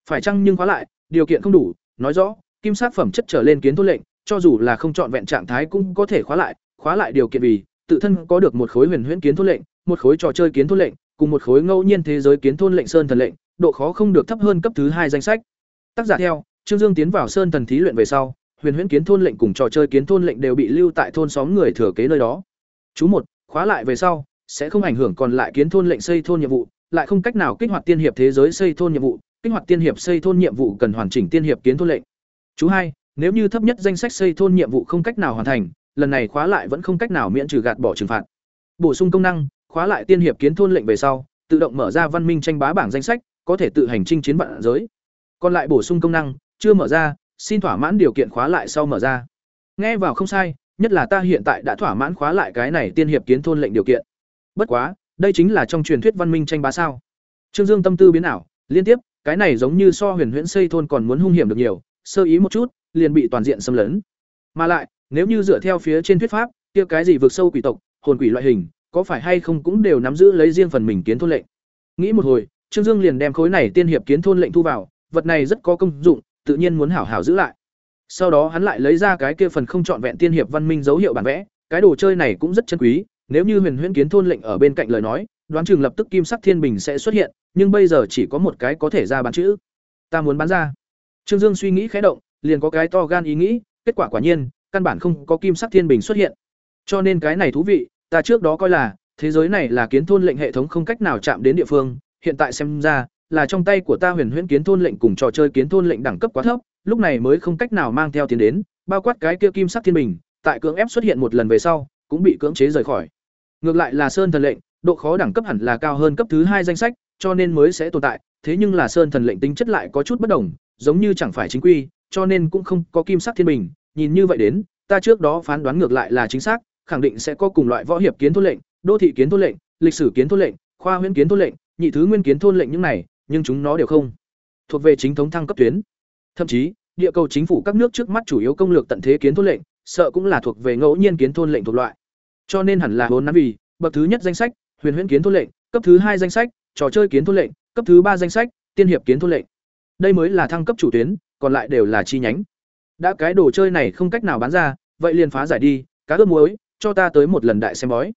Phải chăng nhưng khóa lại, điều kiện không đủ, nói rõ, kim sát phẩm chất trở lên kiến thôn lệnh, cho dù là không chọn vẹn trạng thái cũng có thể khóa lại, khóa lại điều kiện vì tự thân có được một khối huyền huyễn kiến thôn lệnh, một khối trò chơi kiến thôn lệnh, cùng một khối ngẫu nhiên thế giới kiến thôn lệnh sơn thần lệnh, độ khó không được thấp hơn cấp thứ hai danh sách. Tác giả theo, Trương Dương tiến vào sơn thần thí luyện về sau, huyền huyễn kiến thôn lệnh cùng trò chơi kiến thôn lệnh đều bị lưu tại thôn xóm người thừa kế nơi đó. Chú một, khóa lại về sau, sẽ không ảnh hưởng còn lại kiến thôn lệnh xây thôn nhiệm vụ, lại không cách nào kích hoạt tiên hiệp thế giới xây thôn nhiệm vụ, kích hoạt tiên hiệp xây thôn nhiệm vụ cần hoàn chỉnh tiên hiệp kiến thôn lệnh. Chú hai, nếu như thấp nhất danh sách xây thôn nhiệm vụ không cách nào hoàn thành, lần này khóa lại vẫn không cách nào miễn trừ gạt bỏ trừng phạt. Bổ sung công năng, khóa lại tiên hiệp kiến thôn lệnh về sau, tự động mở ra văn minh tranh bá bảng danh sách, có thể tự hành chinh chiến vạn giới. Còn lại bổ sung công năng, chưa mở ra, xin thỏa mãn điều kiện khóa lại sau mở ra. Nghe vào không sai, nhất là ta hiện tại đã thỏa mãn khóa lại cái này tiên hiệp kiến thôn lệnh điều kiện. Bất quá, đây chính là trong truyền thuyết văn minh tranh bá sao? Trương Dương tâm tư biến ảo, liên tiếp, cái này giống như so huyền huyễn xây thôn còn muốn hung hiểm được nhiều, sơ ý một chút, liền bị toàn diện xâm lấn. Mà lại, nếu như dựa theo phía trên thuyết pháp, kia cái gì vượt sâu quỷ tộc, hồn quỷ loại hình, có phải hay không cũng đều nắm giữ lấy riêng phần mình kiến thôn lệnh. Nghĩ một hồi, Trương Dương liền đem khối này tiên hiệp kiến thôn lệnh thu vào, vật này rất có công dụng, tự nhiên muốn hảo hảo giữ lại. Sau đó hắn lại lấy ra cái kia phần không chọn vẹn tiên hiệp văn minh dấu hiệu bản vẽ, cái đồ chơi này cũng rất chân quý, nếu như Huyền Huyễn kiến thôn lệnh ở bên cạnh lời nói, đoán chừng lập tức kim sắc thiên bình sẽ xuất hiện, nhưng bây giờ chỉ có một cái có thể ra bán chữ. Ta muốn bán ra. Trương Dương suy nghĩ khẽ động, liền có cái to gan ý nghĩ, kết quả quả nhiên, căn bản không có kim sắc thiên bình xuất hiện. Cho nên cái này thú vị, ta trước đó coi là thế giới này là kiến thôn lệnh hệ thống không cách nào chạm đến địa phương, hiện tại xem ra là trong tay của ta Huyền Huyễn kiến thôn lệnh cùng trò chơi kiến thôn lệnh đẳng cấp quá thấp, lúc này mới không cách nào mang theo tiền đến, bao quát cái kia kim sắc thiên bình, tại cưỡng ép xuất hiện một lần về sau, cũng bị cưỡng chế rời khỏi. Ngược lại là Sơn Thần lệnh, độ khó đẳng cấp hẳn là cao hơn cấp thứ hai danh sách, cho nên mới sẽ tồn tại, thế nhưng là Sơn Thần lệnh tính chất lại có chút bất đồng, giống như chẳng phải chính quy, cho nên cũng không có kim sắc thiên bình, nhìn như vậy đến, ta trước đó phán đoán ngược lại là chính xác, khẳng định sẽ có cùng loại võ hiệp kiến thôn lệnh, đô thị kiến thôn lệnh, lịch sử kiến thôn lệnh, khoa huyễn kiến thôn lệnh, nhị thứ nguyên kiến thôn lệnh những này, nhưng chúng nó đều không thuộc về chính thống thăng cấp tuyến. Thậm chí, địa cầu chính phủ các nước trước mắt chủ yếu công lược tận thế kiến thôn lệnh, sợ cũng là thuộc về ngẫu nhiên kiến thôn lệnh thuộc loại. Cho nên hẳn là vốn nắm vì bậc thứ nhất danh sách, huyền huyễn kiến thôn lệnh, cấp thứ hai danh sách, trò chơi kiến thôn lệnh, cấp thứ ba danh sách, tiên hiệp kiến thôn lệnh. Đây mới là thăng cấp chủ tuyến, còn lại đều là chi nhánh. Đã cái đồ chơi này không cách nào bán ra, vậy liền phá giải đi, cá ướp muối, cho ta tới một lần đại xem bói.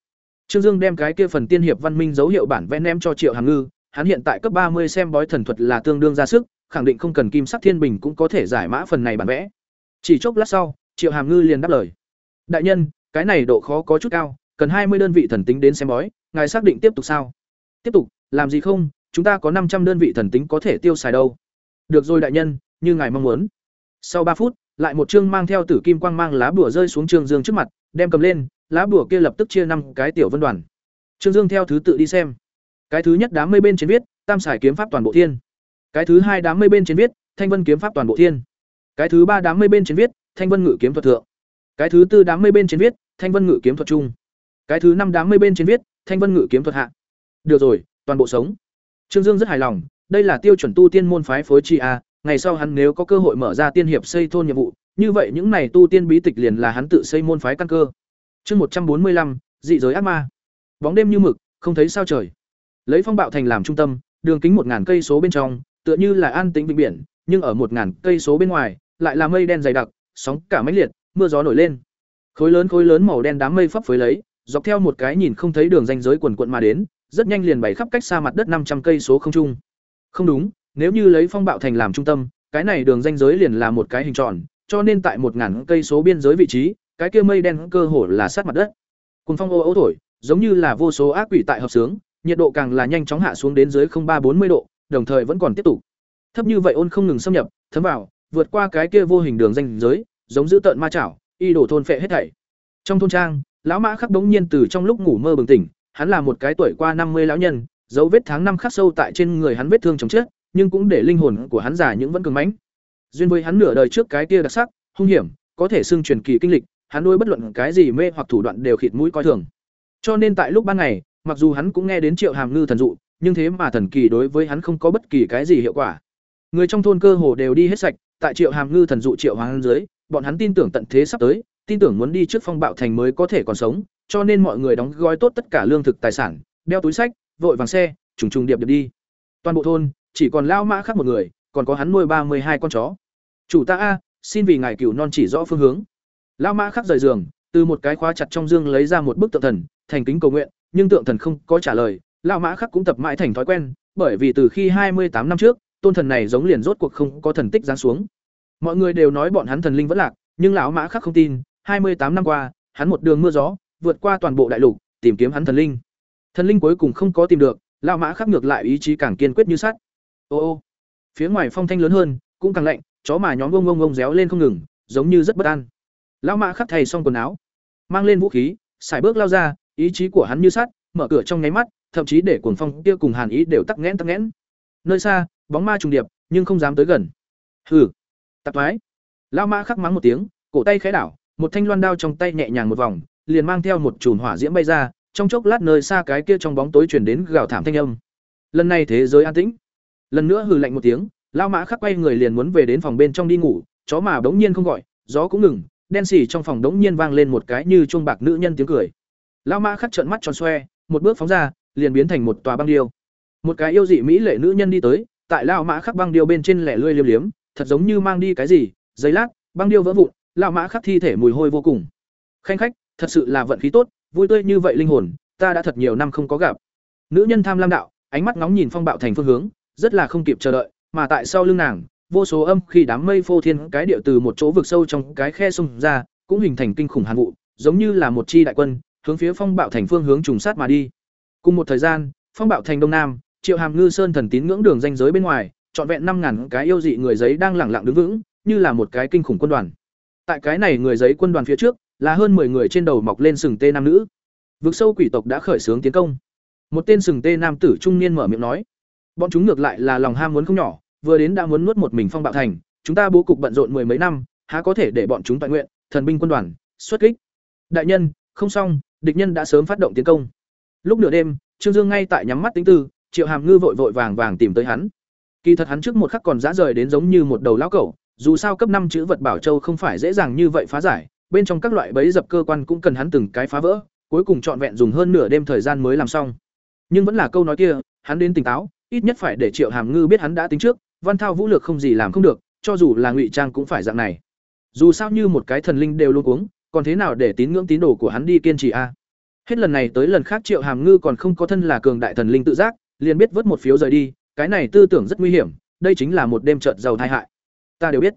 Trương Dương đem cái kia phần tiên hiệp văn minh dấu hiệu bản vẽ ném cho Triệu Hàm Ngư, hắn hiện tại cấp ba mươi xem bói thần thuật là tương đương ra sức, khẳng định không cần kim sắc thiên bình cũng có thể giải mã phần này bản vẽ. Chỉ chốc lát sau, Triệu Hàm Ngư liền đáp lời. Đại nhân, cái này độ khó có chút cao, cần hai mươi đơn vị thần tính đến xem bói, ngài xác định tiếp tục sao? Tiếp tục, làm gì không, chúng ta có năm trăm đơn vị thần tính có thể tiêu xài đâu. Được rồi đại nhân, như ngài mong muốn. Sau ba phút, lại một chương mang theo tử kim quang mang lá bùa rơi xuống Trương Dương trước mặt, đem cầm lên, lá bùa kia lập tức chia năm cái tiểu vân đoàn. Trương Dương theo thứ tự đi xem. Cái thứ nhất đám mây bên trên viết, Tam Sải kiếm pháp toàn bộ thiên. Cái thứ hai đám mây bên trên viết, Thanh Vân kiếm pháp toàn bộ thiên. Cái thứ ba đám mây bên trên viết, Thanh Vân ngự kiếm thuật thượng. Cái thứ tư đám mây bên trên viết, Thanh Vân ngự kiếm thuật trung. Cái thứ năm đám mây bên trên viết, Thanh Vân ngự kiếm thuật hạ. Được rồi, toàn bộ sống. Trương Dương rất hài lòng, đây là tiêu chuẩn tu tiên môn phái phối chi a, ngày sau hắn nếu có cơ hội mở ra tiên hiệp xây thôn nhiệm vụ, như vậy những này tu tiên bí tịch liền là hắn tự xây môn phái căn cơ. Chương một trăm bốn mươi lăm, dị giới ác ma. Bóng đêm như mực, không thấy sao trời. Lấy phong bạo thành làm trung tâm, đường kính một ngàn cây số bên trong, tựa như là an tĩnh vịnh biển, nhưng ở một ngàn cây số bên ngoài, lại là mây đen dày đặc, sóng cả mãnh liệt, mưa gió nổi lên. Khối lớn khối lớn màu đen đám mây phấp phới lấy, dọc theo một cái nhìn không thấy đường ranh giới quần quận mà đến, rất nhanh liền bày khắp cách xa mặt đất năm trăm cây số không trung. Không đúng, nếu như lấy phong bạo thành làm trung tâm, cái này đường ranh giới liền là một cái hình tròn, cho nên tại một ngàn cây số biên giới vị trí, cái kia mây đen cơ hồ là sát mặt đất. Cùng phong ô ô thổi, giống như là vô số ác quỷ tại hợp sướng, nhiệt độ càng là nhanh chóng hạ xuống đến dưới ba bốn mươi độ, đồng thời vẫn còn tiếp tục. Thấp như vậy ôn không ngừng xâm nhập, thấm vào, vượt qua cái kia vô hình đường ranh giới, giống giữ tợn ma chảo, y đổ thôn phệ hết thảy. Trong thôn trang, lão Mã khắc đống nhiên từ trong lúc ngủ mơ bừng tỉnh, hắn là một cái tuổi qua năm mươi lão nhân, dấu vết tháng năm khắc sâu tại trên người hắn vết thương chồng chết, nhưng cũng để linh hồn của hắn già những vẫn cường mãnh. Duyên với hắn nửa đời trước cái kia đặc sắc, hung hiểm, có thể xưng truyền kỳ kinh lịch, hắn nuôi bất luận cái gì mê hoặc thủ đoạn đều khịt mũi coi thường. Cho nên tại lúc ban ngày, mặc dù hắn cũng nghe đến Triệu Hàm Ngư thần dụ, nhưng thế mà thần kỳ đối với hắn không có bất kỳ cái gì hiệu quả. Người trong thôn cơ hồ đều đi hết sạch, tại Triệu Hàm Ngư thần dụ Triệu Hoàng dưới, bọn hắn tin tưởng tận thế sắp tới, tin tưởng muốn đi trước phong bạo thành mới có thể còn sống, cho nên mọi người đóng gói tốt tất cả lương thực tài sản, đeo túi sách, vội vàng xe, trùng trùng điệp điệp đi. Toàn bộ thôn chỉ còn lao mã khác một người, còn có hắn nuôi ba mươi hai con chó. Chủ ta a, xin vì ngài cửu non chỉ rõ phương hướng. Lao mã khác rời giường, từ một cái khóa chặt trong dương lấy ra một bức tượng thần, thành kính cầu nguyện, nhưng tượng thần không có trả lời, lão mã khắc cũng tập mãi thành thói quen, bởi vì từ khi hai mươi tám năm trước, tôn thần này giống liền rốt cuộc không có thần tích giáng xuống. Mọi người đều nói bọn hắn thần linh vẫn lạc, nhưng lão mã khắc không tin, hai mươi tám năm qua, hắn một đường mưa gió, vượt qua toàn bộ đại lục, tìm kiếm hắn thần linh. Thần linh cuối cùng không có tìm được, lão mã khắc ngược lại ý chí càng kiên quyết như sắt. Ô ô. Phía ngoài phong thanh lớn hơn, cũng càng lạnh, chó mà nhóm gông gông gông réo lên không ngừng, giống như rất bất an. Lão mã khắc thay xong quần áo, mang lên vũ khí, xài bước lao ra, ý chí của hắn như sắt, mở cửa trong nháy mắt, thậm chí để cuồng phong kia cùng hàn ý đều tắc nghẽn tắc nghẽn. Nơi xa, bóng ma trùng điệp, nhưng không dám tới gần. Hừ, tạp thoái. Lão mã khắc mắng một tiếng, cổ tay khẽ đảo, một thanh loan đao trong tay nhẹ nhàng một vòng, liền mang theo một chùm hỏa diễm bay ra, trong chốc lát nơi xa cái kia trong bóng tối truyền đến gào thảm thanh âm. Lần này thế giới an tĩnh. Lần nữa hừ lạnh một tiếng, lão mã khắc quay người liền muốn về đến phòng bên trong đi ngủ, chó mà bỗng nhiên không gọi, gió cũng ngừng, đen xì trong phòng đống nhiên vang lên một cái như chuông bạc nữ nhân tiếng cười. Lão Mã khắc trợn mắt tròn xoe, một bước phóng ra, liền biến thành một tòa băng điêu. Một cái yêu dị mỹ lệ nữ nhân đi tới, tại lão Mã khắc băng điêu bên trên lẻ lươi liếm liếm, thật giống như mang đi cái gì, giấy lát, băng điêu vỡ vụn, lão Mã khắc thi thể mùi hôi vô cùng. Khanh khách, thật sự là vận khí tốt, vui tươi như vậy linh hồn, ta đã thật nhiều năm không có gặp. Nữ nhân tham lam đạo, ánh mắt ngóng nhìn phong bạo thành phương hướng, rất là không kịp chờ đợi, mà tại sau lưng nàng, vô số âm khi đám mây phô thiên cái điệu từ một chỗ vực sâu trong cái khe sông ra, cũng hình thành kinh khủng hàn vụ, giống như là một chi đại quân, hướng phía phong bạo thành phương hướng trùng sát mà đi. Cùng một thời gian, phong bạo thành đông nam, Triệu Hàm Ngư Sơn thần tín ngưỡng đường danh giới bên ngoài, trọn vẹn năm ngàn cái yêu dị người giấy đang lẳng lặng đứng vững, như là một cái kinh khủng quân đoàn. Tại cái này người giấy quân đoàn phía trước, là hơn 10 người trên đầu mọc lên sừng tê nam nữ. Vực sâu quỷ tộc đã khởi xướng tiến công. Một tên sừng tê nam tử trung niên mở miệng nói: "Bọn chúng ngược lại là lòng ham muốn không nhỏ, vừa đến đã muốn nuốt một mình phong bạo thành, chúng ta bố cục bận rộn mười mấy năm, há có thể để bọn chúng toàn nguyện, thần binh quân đoàn, xuất kích." Đại nhân, không xong, địch nhân đã sớm phát động tiến công. Lúc nửa đêm, Trương Dương ngay tại nhắm mắt tính tư, Triệu Hàm Ngư vội vội vàng vàng tìm tới hắn. Kỳ thật hắn trước một khắc còn dã rời đến giống như một đầu lão cẩu, dù sao cấp năm chữ vật bảo châu không phải dễ dàng như vậy phá giải, bên trong các loại bẫy dập cơ quan cũng cần hắn từng cái phá vỡ, cuối cùng trọn vẹn dùng hơn nửa đêm thời gian mới làm xong. Nhưng vẫn là câu nói kia, hắn đến tỉnh táo, ít nhất phải để Triệu Hàm Ngư biết hắn đã tính trước, Văn Thao vũ lược không gì làm không được, cho dù là ngụy trang cũng phải dạng này. Dù sao như một cái thần linh đều luôn uống, còn thế nào để tín ngưỡng tín đồ của hắn đi kiên trì a? Hết lần này tới lần khác Triệu Hàm Ngư còn không có thân là cường đại thần linh tự giác, liền biết vớt một phiếu rời đi, cái này tư tưởng rất nguy hiểm, đây chính là một đêm trợt giàu tai hại. Ta đều biết.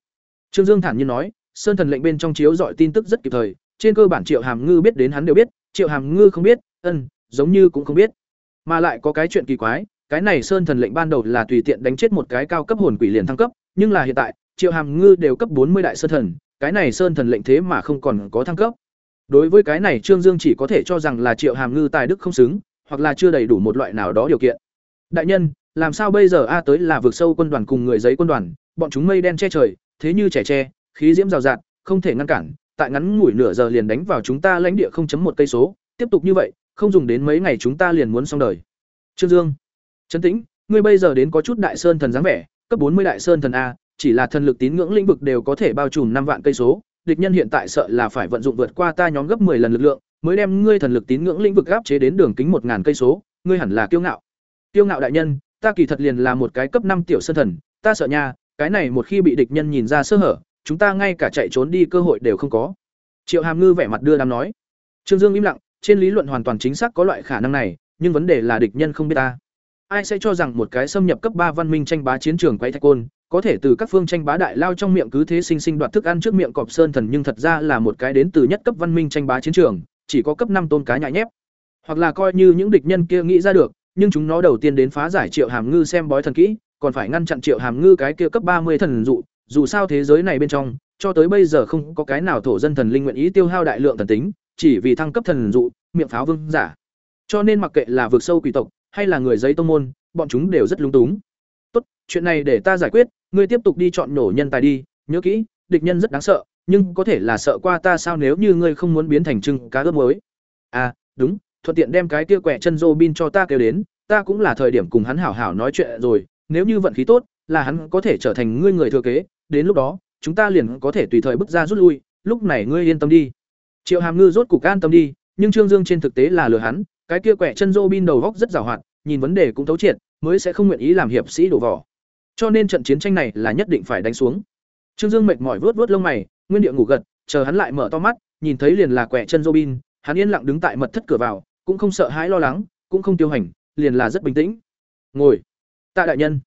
Trương Dương thản nhiên nói, Sơn thần lệnh bên trong chiếu dọi tin tức rất kịp thời, trên cơ bản Triệu Hàm Ngư biết đến hắn đều biết, Triệu Hàm Ngư không biết, ân, giống như cũng không biết. Mà lại có cái chuyện kỳ quái, cái này Sơn thần lệnh ban đầu là tùy tiện đánh chết một cái cao cấp hồn quỷ liền thăng cấp, nhưng là hiện tại, Triệu Hàm Ngư đều cấp bốn mươi đại sơn thần, cái này Sơn thần lệnh thế mà không còn có thăng cấp. Đối với cái này Trương Dương chỉ có thể cho rằng là Triệu Hàm Ngư tài đức không xứng, hoặc là chưa đầy đủ một loại nào đó điều kiện. Đại nhân, làm sao bây giờ a tới là vượt sâu quân đoàn cùng người giấy quân đoàn, bọn chúng mây đen che trời, thế như trẻ tre, khí diễm rào rạt, không thể ngăn cản, tại ngắn ngủi nửa giờ liền đánh vào chúng ta lãnh địa 0.1 cây số, tiếp tục như vậy, không dùng đến mấy ngày chúng ta liền muốn xong đời. Trương Dương, Trấn Tĩnh, ngươi bây giờ đến có chút đại sơn thần dáng vẻ, cấp 40 đại sơn thần a, chỉ là thần lực tín ngưỡng lĩnh vực đều có thể bao trùm năm vạn cây số, địch nhân hiện tại sợ là phải vận dụng vượt qua ta nhóm gấp 10 lần lực lượng, mới đem ngươi thần lực tín ngưỡng lĩnh vực áp chế đến đường kính 1000 cây số, ngươi hẳn là kiêu ngạo. Kiêu ngạo đại nhân, ta kỳ thật liền là một cái cấp năm tiểu sơn thần, ta sợ nha, cái này một khi bị địch nhân nhìn ra sơ hở, chúng ta ngay cả chạy trốn đi cơ hội đều không có. Triệu Hàm Ngư vẻ mặt đưa đám nói. Trương Dương im lặng, trên lý luận hoàn toàn chính xác có loại khả năng này, nhưng vấn đề là địch nhân không biết ta. Ai sẽ cho rằng một cái xâm nhập cấp ba văn minh tranh bá chiến trường quay thạch côn, có thể từ các phương tranh bá đại lao trong miệng cứ thế sinh sinh đoạt thức ăn trước miệng cọp sơn thần nhưng thật ra là một cái đến từ nhất cấp văn minh tranh bá chiến trường, chỉ có cấp năm tôn cá nhại nhép. Hoặc là coi như những địch nhân kia nghĩ ra được, nhưng chúng nó đầu tiên đến phá giải Triệu Hàm Ngư xem bói thần kỹ, còn phải ngăn chặn Triệu Hàm Ngư cái kia cấp ba mươi thần dụ, dù sao thế giới này bên trong, cho tới bây giờ không có cái nào thổ dân thần linh nguyện ý tiêu hao đại lượng thần tính, chỉ vì thăng cấp thần dụ, miệng pháo vương giả. Cho nên mặc kệ là vực sâu quỷ tộc hay là người giấy tông môn, bọn chúng đều rất lúng túng. Tốt, chuyện này để ta giải quyết, ngươi tiếp tục đi chọn nổ nhân tài đi, nhớ kỹ, địch nhân rất đáng sợ, nhưng có thể là sợ qua ta sao nếu như ngươi không muốn biến thành trưng cá ướp muối. À, đúng, thuận tiện đem cái kia quẻ chân Robin cho ta kêu đến, ta cũng là thời điểm cùng hắn hảo hảo nói chuyện rồi, nếu như vận khí tốt, là hắn có thể trở thành ngươi người thừa kế, đến lúc đó, chúng ta liền có thể tùy thời bước ra rút lui, lúc này ngươi yên tâm đi. Triệu Hàm Ngư rốt cục an tâm đi, nhưng Trương Dương trên thực tế là lừa hắn, cái kia quẻ chân Robin đầu góc rất giàu hoạt, nhìn vấn đề cũng thấu triệt, mới sẽ không nguyện ý làm hiệp sĩ đổ vỏ. Cho nên trận chiến tranh này là nhất định phải đánh xuống. Trương Dương mệt mỏi vuốt vuốt lông mày, nguyên địa ngủ gật, chờ hắn lại mở to mắt, nhìn thấy liền là quẻ chân Robin, hắn yên lặng đứng tại mật thất cửa vào, cũng không sợ hãi lo lắng, cũng không tiêu hành, liền là rất bình tĩnh. Ngồi. Tạ đại nhân.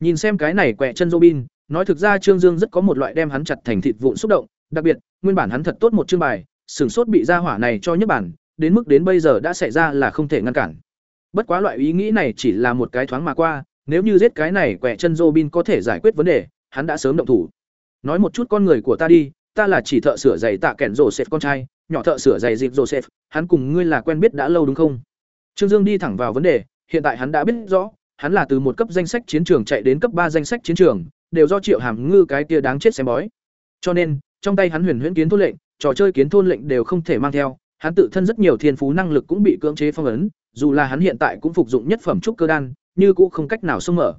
Nhìn xem cái này quẹ chân Robin, nói thực ra Trương Dương rất có một loại đem hắn chặt thành thịt vụn xúc động, đặc biệt, nguyên bản hắn thật tốt một chương bài, sừng sốt bị ra hỏa này cho nhất bản, đến mức đến bây giờ đã xảy ra là không thể ngăn cản. Bất quá loại ý nghĩ này chỉ là một cái thoáng mà qua, nếu như giết cái này quẻ chân Robin có thể giải quyết vấn đề, hắn đã sớm động thủ. Nói một chút con người của ta đi, ta là chỉ thợ sửa giày tạ kẻn Joseph con trai, nhỏ thợ sửa giày dịp Joseph, hắn cùng ngươi là quen biết đã lâu đúng không? Trương Dương đi thẳng vào vấn đề, hiện tại hắn đã biết rõ, hắn là từ một cấp danh sách chiến trường chạy đến cấp ba danh sách chiến trường, đều do Triệu Hàm Ngư cái kia đáng chết xem bói. Cho nên, trong tay hắn huyền huyễn kiến thôn lệnh, trò chơi kiến thôn lệnh đều không thể mang theo, hắn tự thân rất nhiều thiên phú năng lực cũng bị cưỡng chế phong ấn, dù là hắn hiện tại cũng phục dụng nhất phẩm trúc cơ đan, như cũng không cách nào xông mở.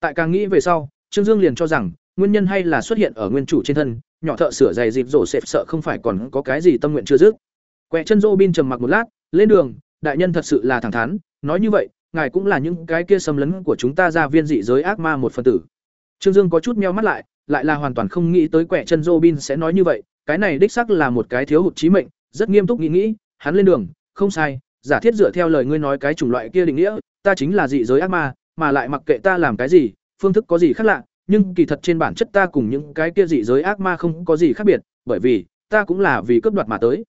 Tại càng nghĩ về sau, Trương Dương liền cho rằng, nguyên nhân hay là xuất hiện ở nguyên chủ trên thân nhỏ thợ sửa giày dịp rổ sẹp sợ không phải còn có cái gì tâm nguyện chưa dứt quẹ chân robin trầm mặc một lát lên đường đại nhân thật sự là thẳng thắn nói như vậy ngài cũng là những cái kia xâm lấn của chúng ta ra viên dị giới ác ma một phần tử. Trương dương có chút meo mắt lại lại là hoàn toàn không nghĩ tới quẻ chân robin sẽ nói như vậy, cái này đích sắc là một cái thiếu hụt trí mệnh, rất nghiêm túc nghĩ nghĩ, hắn lên đường, không sai, giả thiết dựa theo lời ngươi nói cái chủng loại kia định nghĩa, ta chính là dị giới ác ma, mà lại mặc kệ ta làm cái gì, phương thức có gì khác lạ, nhưng kỳ thật trên bản chất ta cùng những cái kia dị giới ác ma không có gì khác biệt, bởi vì, ta cũng là vì cướp đoạt mà tới.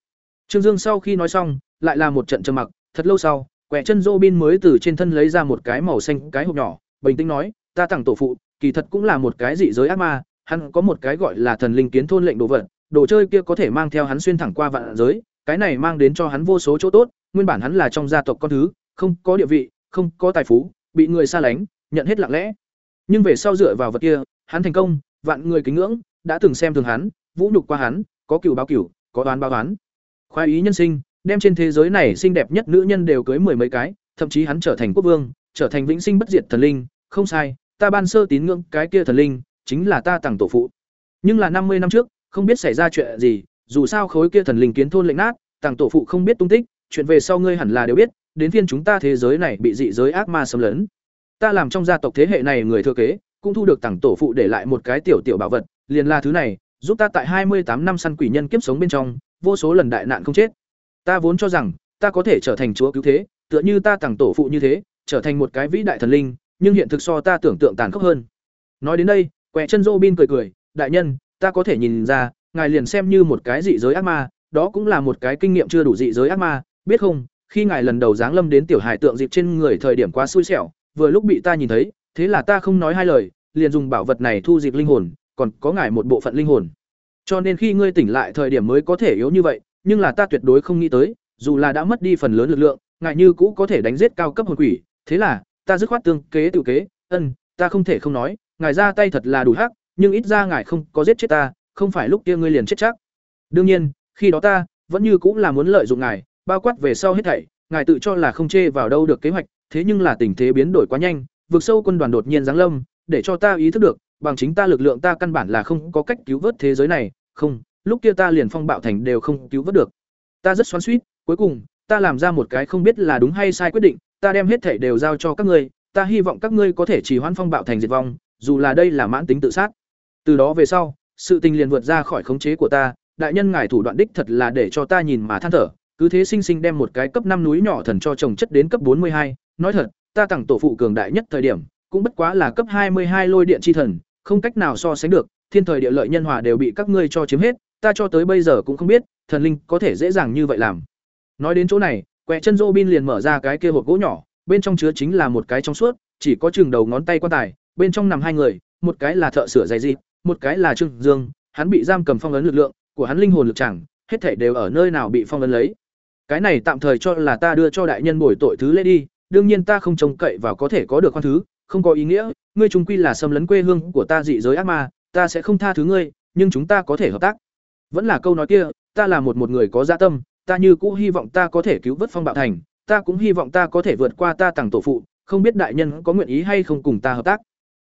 Trương dương sau khi nói xong, lại là một trận trầm mặc, thật lâu sau quẻ chân Robin mới từ trên thân lấy ra một cái màu xanh cái hộp nhỏ, bình tĩnh nói, ta tặng tổ phụ, kỳ thật cũng là một cái dị giới ác ma, hắn có một cái gọi là thần linh kiến thôn lệnh đồ vật, đồ chơi kia có thể mang theo hắn xuyên thẳng qua vạn giới, cái này mang đến cho hắn vô số chỗ tốt, nguyên bản hắn là trong gia tộc con thứ, không có địa vị, không có tài phú, bị người xa lánh, nhận hết lặng lẽ. Nhưng về sau dựa vào vật kia, hắn thành công, vạn người kính ngưỡng, đã từng xem thường hắn, vũ nhục qua hắn, có cựu báo cựu có đoán báo đoán khoái ý nhân sinh đem trên thế giới này xinh đẹp nhất nữ nhân đều cưới mười mấy cái, thậm chí hắn trở thành quốc vương, trở thành vĩnh sinh bất diệt thần linh. Không sai, ta ban sơ tín ngưỡng cái kia thần linh, chính là ta tặng tổ phụ. Nhưng là năm mươi năm trước, không biết xảy ra chuyện gì, dù sao khối kia thần linh kiến thôn lệnh nát, tặng tổ phụ không biết tung tích, chuyện về sau ngươi hẳn là đều biết, đến phiên chúng ta thế giới này bị dị giới ác ma xâm lấn. Ta làm trong gia tộc thế hệ này người thừa kế, cũng thu được tặng tổ phụ để lại một cái tiểu tiểu bảo vật, liền là thứ này, giúp ta tại hai mươi tám năm săn quỷ nhân kiếp sống bên trong, vô số lần đại nạn không chết ta vốn cho rằng, ta có thể trở thành chúa cứu thế, tựa như ta tặng tổ phụ như thế, trở thành một cái vĩ đại thần linh, nhưng hiện thực so ta tưởng tượng tàn khốc hơn. Nói đến đây quẹ chân Dô Bin cười cười, đại nhân, ta có thể nhìn ra, ngài liền xem như một cái dị giới ác ma, đó cũng là một cái kinh nghiệm chưa đủ dị giới ác ma, biết không, khi ngài lần đầu giáng lâm đến tiểu hải tượng dịp trên người thời điểm quá xui xẻo, vừa lúc bị ta nhìn thấy, thế là ta không nói hai lời, liền dùng bảo vật này thu dịp linh hồn, còn có ngài một bộ phận linh hồn. Cho nên khi ngươi tỉnh lại thời điểm mới có thể yếu như vậy nhưng là ta tuyệt đối không nghĩ tới, dù là đã mất đi phần lớn lực lượng, ngài như cũ có thể đánh giết cao cấp hồn quỷ. Thế là, ta dứt khoát tương kế tự kế. Ân, ta không thể không nói, ngài ra tay thật là đủ hắc, nhưng ít ra ngài không có giết chết ta, không phải lúc kia ngươi liền chết chắc. Đương nhiên, khi đó ta vẫn như cũng là muốn lợi dụng ngài, bao quát về sau hết thảy, ngài tự cho là không chê vào đâu được kế hoạch, thế nhưng là tình thế biến đổi quá nhanh vượt sâu quân đoàn đột nhiên giáng lâm, để cho ta ý thức được, bằng chính ta lực lượng ta căn bản là không có cách cứu vớt thế giới này. Không lúc kia ta liền phong bạo thành đều không cứu vớt được. Ta rất xoắn suýt cuối cùng, ta làm ra một cái không biết là đúng hay sai quyết định, ta đem hết thảy đều giao cho các ngươi, ta hy vọng các ngươi có thể chỉ hoãn phong bạo thành diệt vong, dù là đây là mãn tính tự sát. Từ đó về sau, sự tình liền vượt ra khỏi khống chế của ta, đại nhân ngài thủ đoạn đích thật là để cho ta nhìn mà than thở, cứ thế sinh sinh đem một cái cấp năm núi nhỏ thần cho chồng chất đến cấp bốn mươi hai, nói thật, ta tặng tổ phụ cường đại nhất thời điểm, cũng bất quá là cấp hai mươi hai lôi điện chi thần, không cách nào so sánh được, thiên thời địa lợi nhân hòa đều bị các ngươi cho chiếm hết ta cho tới bây giờ cũng không biết, thần linh có thể dễ dàng như vậy làm. Nói đến chỗ này, quẹ chân Robin liền mở ra cái kia hộp gỗ nhỏ, bên trong chứa chính là một cái trong suốt, chỉ có chừng đầu ngón tay quan tài, bên trong nằm hai người, một cái là thợ sửa giày dịp, một cái là trương dương, hắn bị giam cầm phong ấn lực lượng, của hắn linh hồn lực chẳng, hết thảy đều ở nơi nào bị phong ấn lấy. Cái này tạm thời cho là ta đưa cho đại nhân bồi tội thứ lễ đi, đương nhiên ta không trông cậy vào có thể có được con thứ, không có ý nghĩa, ngươi trung quy là xâm lấn quê hương của ta dị giới ác ma, ta sẽ không tha thứ ngươi, nhưng chúng ta có thể hợp tác vẫn là câu nói kia, ta là một một người có dạ tâm, ta như cũ hy vọng ta có thể cứu vớt phong bạo thành, ta cũng hy vọng ta có thể vượt qua ta tặng tổ phụ, không biết đại nhân có nguyện ý hay không cùng ta hợp tác.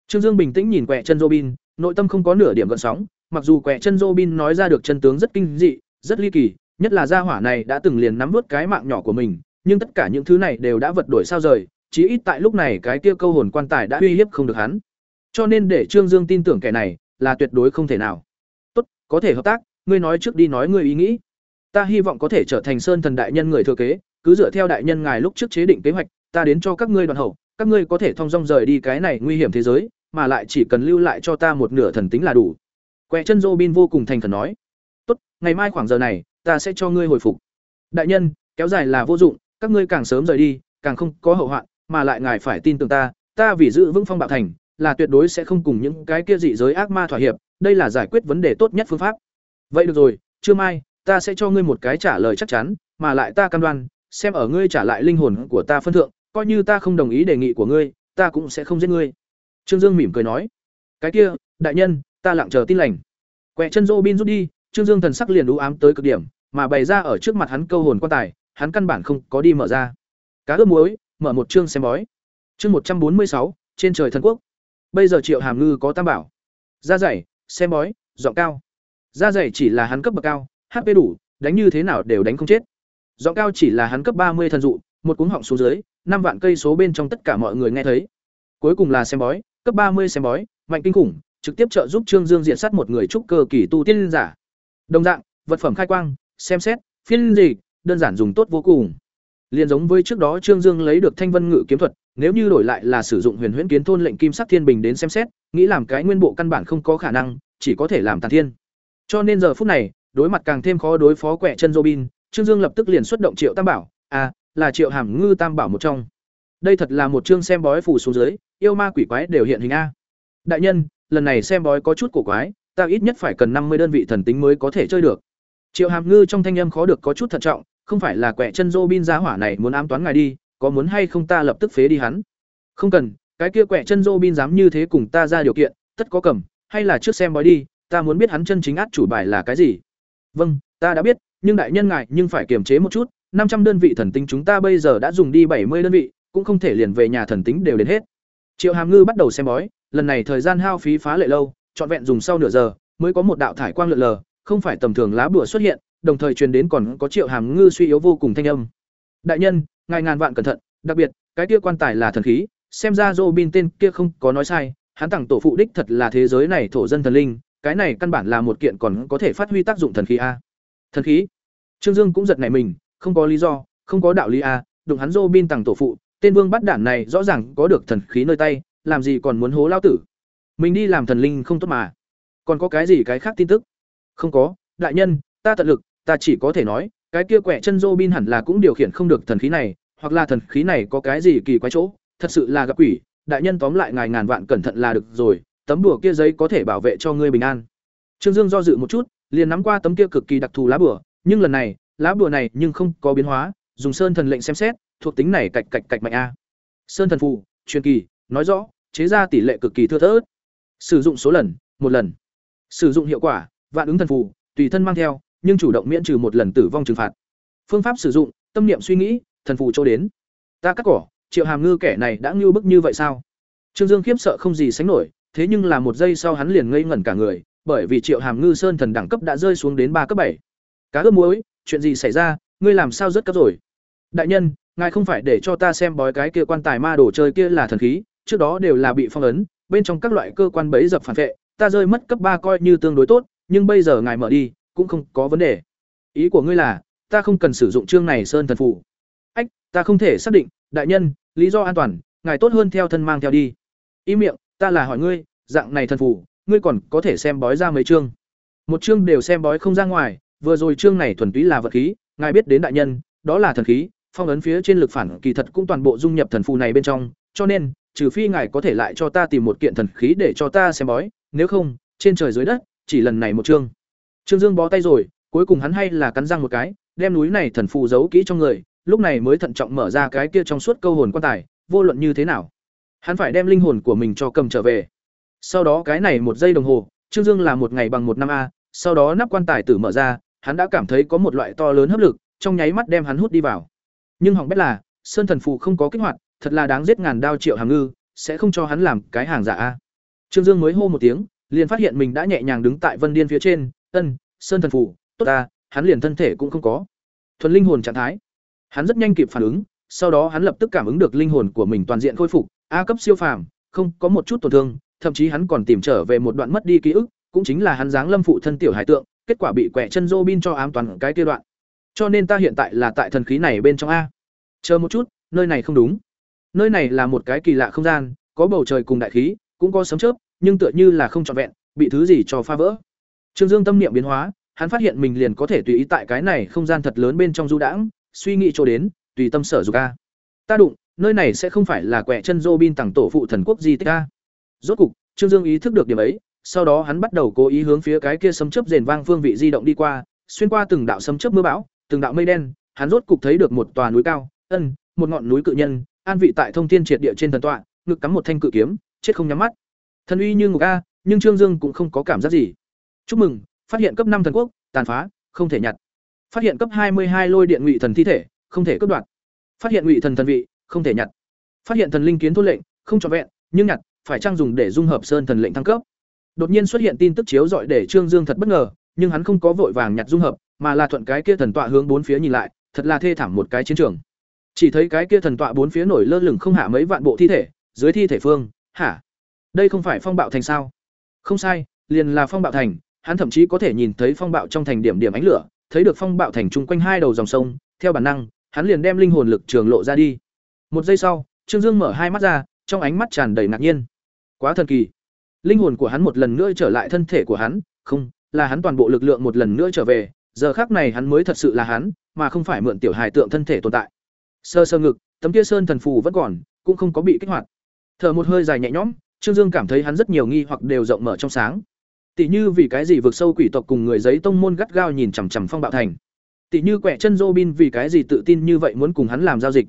Trương dương bình tĩnh nhìn quẹ chân robin, nội tâm không có nửa điểm gợn sóng, mặc dù quẹ chân robin nói ra được chân tướng rất kinh dị, rất ly kỳ, nhất là gia hỏa này đã từng liền nắm vớt cái mạng nhỏ của mình, nhưng tất cả những thứ này đều đã vật đổi sao rời, chí ít tại lúc này cái kia câu hồn quan tài đã uy hiếp không được hắn. Cho nên để trương dương tin tưởng kẻ này là tuyệt đối không thể nào. Tốt, có thể hợp tác ngươi nói trước đi nói ngươi ý nghĩ. Ta hy vọng có thể trở thành sơn thần đại nhân người thừa kế, cứ dựa theo đại nhân ngài lúc trước chế định kế hoạch, ta đến cho các ngươi đoàn hậu, các ngươi có thể thong dong rời đi cái này nguy hiểm thế giới, mà lại chỉ cần lưu lại cho ta một nửa thần tính là đủ. Quẹ chân Robin vô cùng thành thần nói. Tốt, ngày mai khoảng giờ này, ta sẽ cho ngươi hồi phục. Đại nhân, kéo dài là vô dụng, các ngươi càng sớm rời đi, càng không có hậu hoạn, mà lại ngài phải tin tưởng ta ta vì giữ vững phong bạo thành, là tuyệt đối sẽ không cùng những cái kia dị giới ác ma thỏa hiệp, đây là giải quyết vấn đề tốt nhất phương pháp vậy được rồi trưa mai ta sẽ cho ngươi một cái trả lời chắc chắn mà lại ta cam đoan xem ở ngươi trả lại linh hồn của ta phân thượng coi như ta không đồng ý đề nghị của ngươi ta cũng sẽ không giết ngươi. Trương dương mỉm cười nói. Cái kia đại nhân ta lặng chờ tin lành. Quẹ chân dô bin rút đi trương dương thần sắc liền đũ ám tới cực điểm mà bày ra ở trước mặt hắn câu hồn quan tài hắn căn bản không có đi mở ra. Cá ướp muối mở một chương xem bói. Chương một trăm bốn mươi sáu trên trời thần quốc. Bây giờ triệu hàm ngư có tam bảo. Da dày, xem bói, giọng cao. Da dày chỉ là hắn cấp bậc cao, HP đủ, đánh như thế nào đều đánh không chết. Giọng cao chỉ là hắn cấp ba mươi thần dụ, một cuống họng xuống dưới, năm vạn cây số bên trong tất cả mọi người nghe thấy. Cuối cùng là xem bói, cấp ba mươi xem bói, mạnh kinh khủng, trực tiếp trợ giúp Trương Dương diện sát một người trúc cơ kỳ tu tiên giả. Đồng dạng, vật phẩm khai quang, xem xét, phiên dịch, đơn giản dùng tốt vô cùng. Liên giống với trước đó Trương Dương lấy được Thanh Vân Ngự kiếm thuật, nếu như đổi lại là sử dụng Huyền Huyễn Kiến thôn lệnh Kim Sắc Thiên Bình đến xem xét, nghĩ làm cái nguyên bộ căn bản không có khả năng, chỉ có thể làm tàn thiên. Cho nên giờ phút này, đối mặt càng thêm khó đối phó quẻ chân Robin, Trương Dương lập tức liền xuất động Triệu Tam Bảo, à, là Triệu Hàm Ngư Tam Bảo một trong. Đây thật là một chương xem bói phủ xuống dưới, yêu ma quỷ quái đều hiện hình a. Đại nhân, lần này xem bói có chút cổ quái, ta ít nhất phải cần năm mươi đơn vị thần tính mới có thể chơi được. Triệu Hàm Ngư trong thanh âm khó được có chút thận trọng, không phải là quẻ chân Robin giá hỏa này muốn ám toán ngài đi, có muốn hay không ta lập tức phế đi hắn. Không cần, cái kia quẻ chân Robin dám như thế cùng ta ra điều kiện, tất có cầm, hay là trước xem bói đi, ta muốn biết hắn chân chính át chủ bài là cái gì. Vâng, ta đã biết, nhưng đại nhân ngài nhưng phải kiềm chế một chút, năm trăm đơn vị thần tính chúng ta bây giờ đã dùng đi bảy mươi đơn vị, cũng không thể liền về nhà thần tính đều đến hết. Triệu Hàm Ngư bắt đầu xem bói, lần này thời gian hao phí phá lệ lâu, trọn vẹn dùng sau nửa giờ, mới có một đạo thải quang lượn lờ, không phải tầm thường lá bùa xuất hiện, đồng thời truyền đến còn có Triệu Hàm Ngư suy yếu vô cùng thanh âm. Đại nhân, ngài ngàn vạn cẩn thận, đặc biệt, cái kia quan tài là thần khí, xem ra Robin tên kia không có nói sai, hắn tặng tổ phụ đích thật là thế giới này thổ dân thần linh, cái này căn bản là một kiện còn có thể phát huy tác dụng thần khí a. Thần khí? Trương Dương cũng giật nảy mình, không có lý do, không có đạo lý a, đụng hắn Robin tặng tổ phụ, tên vương bắt đản này rõ ràng có được thần khí nơi tay, làm gì còn muốn hố lao tử. Mình đi làm thần linh không tốt mà. Còn có cái gì cái khác tin tức? Không có, đại nhân, ta tận lực, ta chỉ có thể nói, cái kia quẻ chân Robin hẳn là cũng điều khiển không được thần khí này, hoặc là thần khí này có cái gì kỳ quái chỗ, thật sự là gặp quỷ, đại nhân tóm lại ngài ngàn vạn cẩn thận là được rồi, tấm bùa kia giấy có thể bảo vệ cho ngươi bình an. Trương Dương do dự một chút, liền nắm qua tấm kia cực kỳ đặc thù lá bùa, nhưng lần này, lá bùa này nhưng không có biến hóa, dùng sơn thần lệnh xem xét, thuộc tính này cạch cạch cạch mạnh a. Sơn thần phù, truyền kỳ, nói rõ, chế ra tỷ lệ cực kỳ thưa thớt. Sử dụng số lần, một lần. Sử dụng hiệu quả, vạn ứng thần phù, tùy thân mang theo, nhưng chủ động miễn trừ một lần tử vong trừng phạt. Phương pháp sử dụng, tâm niệm suy nghĩ, thần phù trôi đến. Ta cắt cỏ, Triệu Hàm Ngư kẻ này đã ngưu bức như vậy sao? Trương Dương khiếp sợ không gì sánh nổi, thế nhưng là một giây sau hắn liền ngây ngẩn cả người, bởi vì Triệu Hàm Ngư Sơn thần đẳng cấp đã rơi xuống đến ba cấp bảy. Cá ướp muối, chuyện gì xảy ra, ngươi làm sao rất cấp rồi? Đại nhân, ngài không phải để cho ta xem bói cái kia quan tài ma đồ chơi kia là thần khí, trước đó đều là bị phong ấn, bên trong các loại cơ quan bẫy dập phản vệ, ta rơi mất cấp ba coi như tương đối tốt, nhưng bây giờ ngài mở đi, cũng không có vấn đề. Ý của ngươi là, ta không cần sử dụng chương này sơn thần phù. Ách, ta không thể xác định, đại nhân, lý do an toàn, ngài tốt hơn theo thân mang theo đi. Ý miệng, ta là hỏi ngươi, dạng này thần phù, ngươi còn có thể xem bói ra mấy chương. Một chương đều xem bói không ra ngoài, vừa rồi chương này thuần túy là vật khí, ngài biết đến đại nhân, đó là thần khí, phong ấn phía trên lực phản kỳ thật cũng toàn bộ dung nhập thần phù này bên trong, cho nên, trừ phi ngài có thể lại cho ta tìm một kiện thần khí để cho ta xem bói, nếu không, trên trời dưới đất, chỉ lần này một chương. Trương Dương bó tay rồi, cuối cùng hắn hay là cắn răng một cái, đem núi này thần phù giấu kỹ trong người, lúc này mới thận trọng mở ra cái kia trong suốt câu hồn quan tài, vô luận như thế nào, hắn phải đem linh hồn của mình cho cầm trở về. Sau đó cái này một giây đồng hồ, Trương Dương là một ngày bằng một năm a, sau đó nắp quan tài tử mở ra, hắn đã cảm thấy có một loại to lớn hấp lực, trong nháy mắt đem hắn hút đi vào. Nhưng hỏng bét là, sơn thần phù không có kích hoạt, thật là đáng giết ngàn đao triệu hàng ngư, sẽ không cho hắn làm cái hàng giả a. Trương Dương mới hô một tiếng, liền phát hiện mình đã nhẹ nhàng đứng tại Vân Điên phía trên, "Ân, sơn thần phù, tốt ta." Hắn liền thân thể cũng không có. Thuần linh hồn trạng thái. Hắn rất nhanh kịp phản ứng, sau đó hắn lập tức cảm ứng được linh hồn của mình toàn diện khôi phục, A cấp siêu phàm, không có một chút tổn thương, thậm chí hắn còn tìm trở về một đoạn mất đi ký ức, cũng chính là hắn dáng lâm phụ thân tiểu hải tượng, kết quả bị quẻ chân Robin cho ám toàn cái kia đoạn. Cho nên ta hiện tại là tại thần khí này bên trong a. Chờ một chút, nơi này không đúng. Nơi này là một cái kỳ lạ không gian, có bầu trời cùng đại khí, cũng có sấm chớp, nhưng tựa như là không trọn vẹn, bị thứ gì cho phá vỡ. Trương Dương tâm niệm biến hóa, hắn phát hiện mình liền có thể tùy ý tại cái này không gian thật lớn bên trong du đãng, suy nghĩ chỗ đến, tùy tâm sở dục a. Ta đụng, nơi này sẽ không phải là quẻ chân Robin tặng tổ phụ thần quốc di tích a. Rốt cục, Trương Dương ý thức được điểm ấy, sau đó hắn bắt đầu cố ý hướng phía cái kia sấm chớp rền vang phương vị di động đi qua, xuyên qua từng đạo sấm chớp mưa bão, từng đạo mây đen, hắn rốt cục thấy được một tòa núi cao, ân, một ngọn núi cự nhân, an vị tại thông thiên triệt địa trên thần tọa, ngực cắm một thanh cự kiếm, chết không nhắm mắt. Thần uy như ngục a, nhưng Trương Dương cũng không có cảm giác gì. Chúc mừng, phát hiện cấp năm thần quốc, tàn phá, không thể nhặt. Phát hiện cấp hai mươi hai lôi điện ngụy thần thi thể, không thể cướp đoạt. Phát hiện ngụy thần thần vị, không thể nhặt. Phát hiện thần linh kiến thôn lệnh, không cho vẹn, nhưng nhặt, phải trang dùng để dung hợp sơn thần lệnh thăng cấp. Đột nhiên xuất hiện tin tức chiếu rọi để Trương Dương thật bất ngờ, nhưng hắn không có vội vàng nhặt dung hợp, mà là thuận cái kia thần tọa hướng bốn phía nhìn lại, thật là thê thảm một cái chiến trường. Chỉ thấy cái kia thần tọa bốn phía nổi lơ lửng không hạ mấy vạn bộ thi thể, dưới thi thể phương, hả? Đây không phải phong bạo thành sao? Không sai, liền là phong bạo thành, hắn thậm chí có thể nhìn thấy phong bạo trong thành điểm điểm ánh lửa, thấy được phong bạo thành chung quanh hai đầu dòng sông, theo bản năng, hắn liền đem linh hồn lực trường lộ ra đi. Một giây sau, Trương Dương mở hai mắt ra, trong ánh mắt tràn đầy ngạc nhiên. Quá thần kỳ. Linh hồn của hắn một lần nữa trở lại thân thể của hắn, không, là hắn toàn bộ lực lượng một lần nữa trở về, giờ khắc này hắn mới thật sự là hắn, mà không phải mượn tiểu hài tượng thân thể tồn tại. Sơ sơ ngực, tấm kia sơn thần phù vẫn còn, cũng không có bị kích hoạt. Thở một hơi dài nhẹ nhõm, Trương Dương cảm thấy hắn rất nhiều nghi hoặc đều rộng mở trong sáng. Tỷ như vì cái gì vượt sâu quỷ tộc cùng người giấy tông môn gắt gao nhìn chằm chằm Phong Bạo Thành. Tỷ như quẻ chân Robin vì cái gì tự tin như vậy muốn cùng hắn làm giao dịch.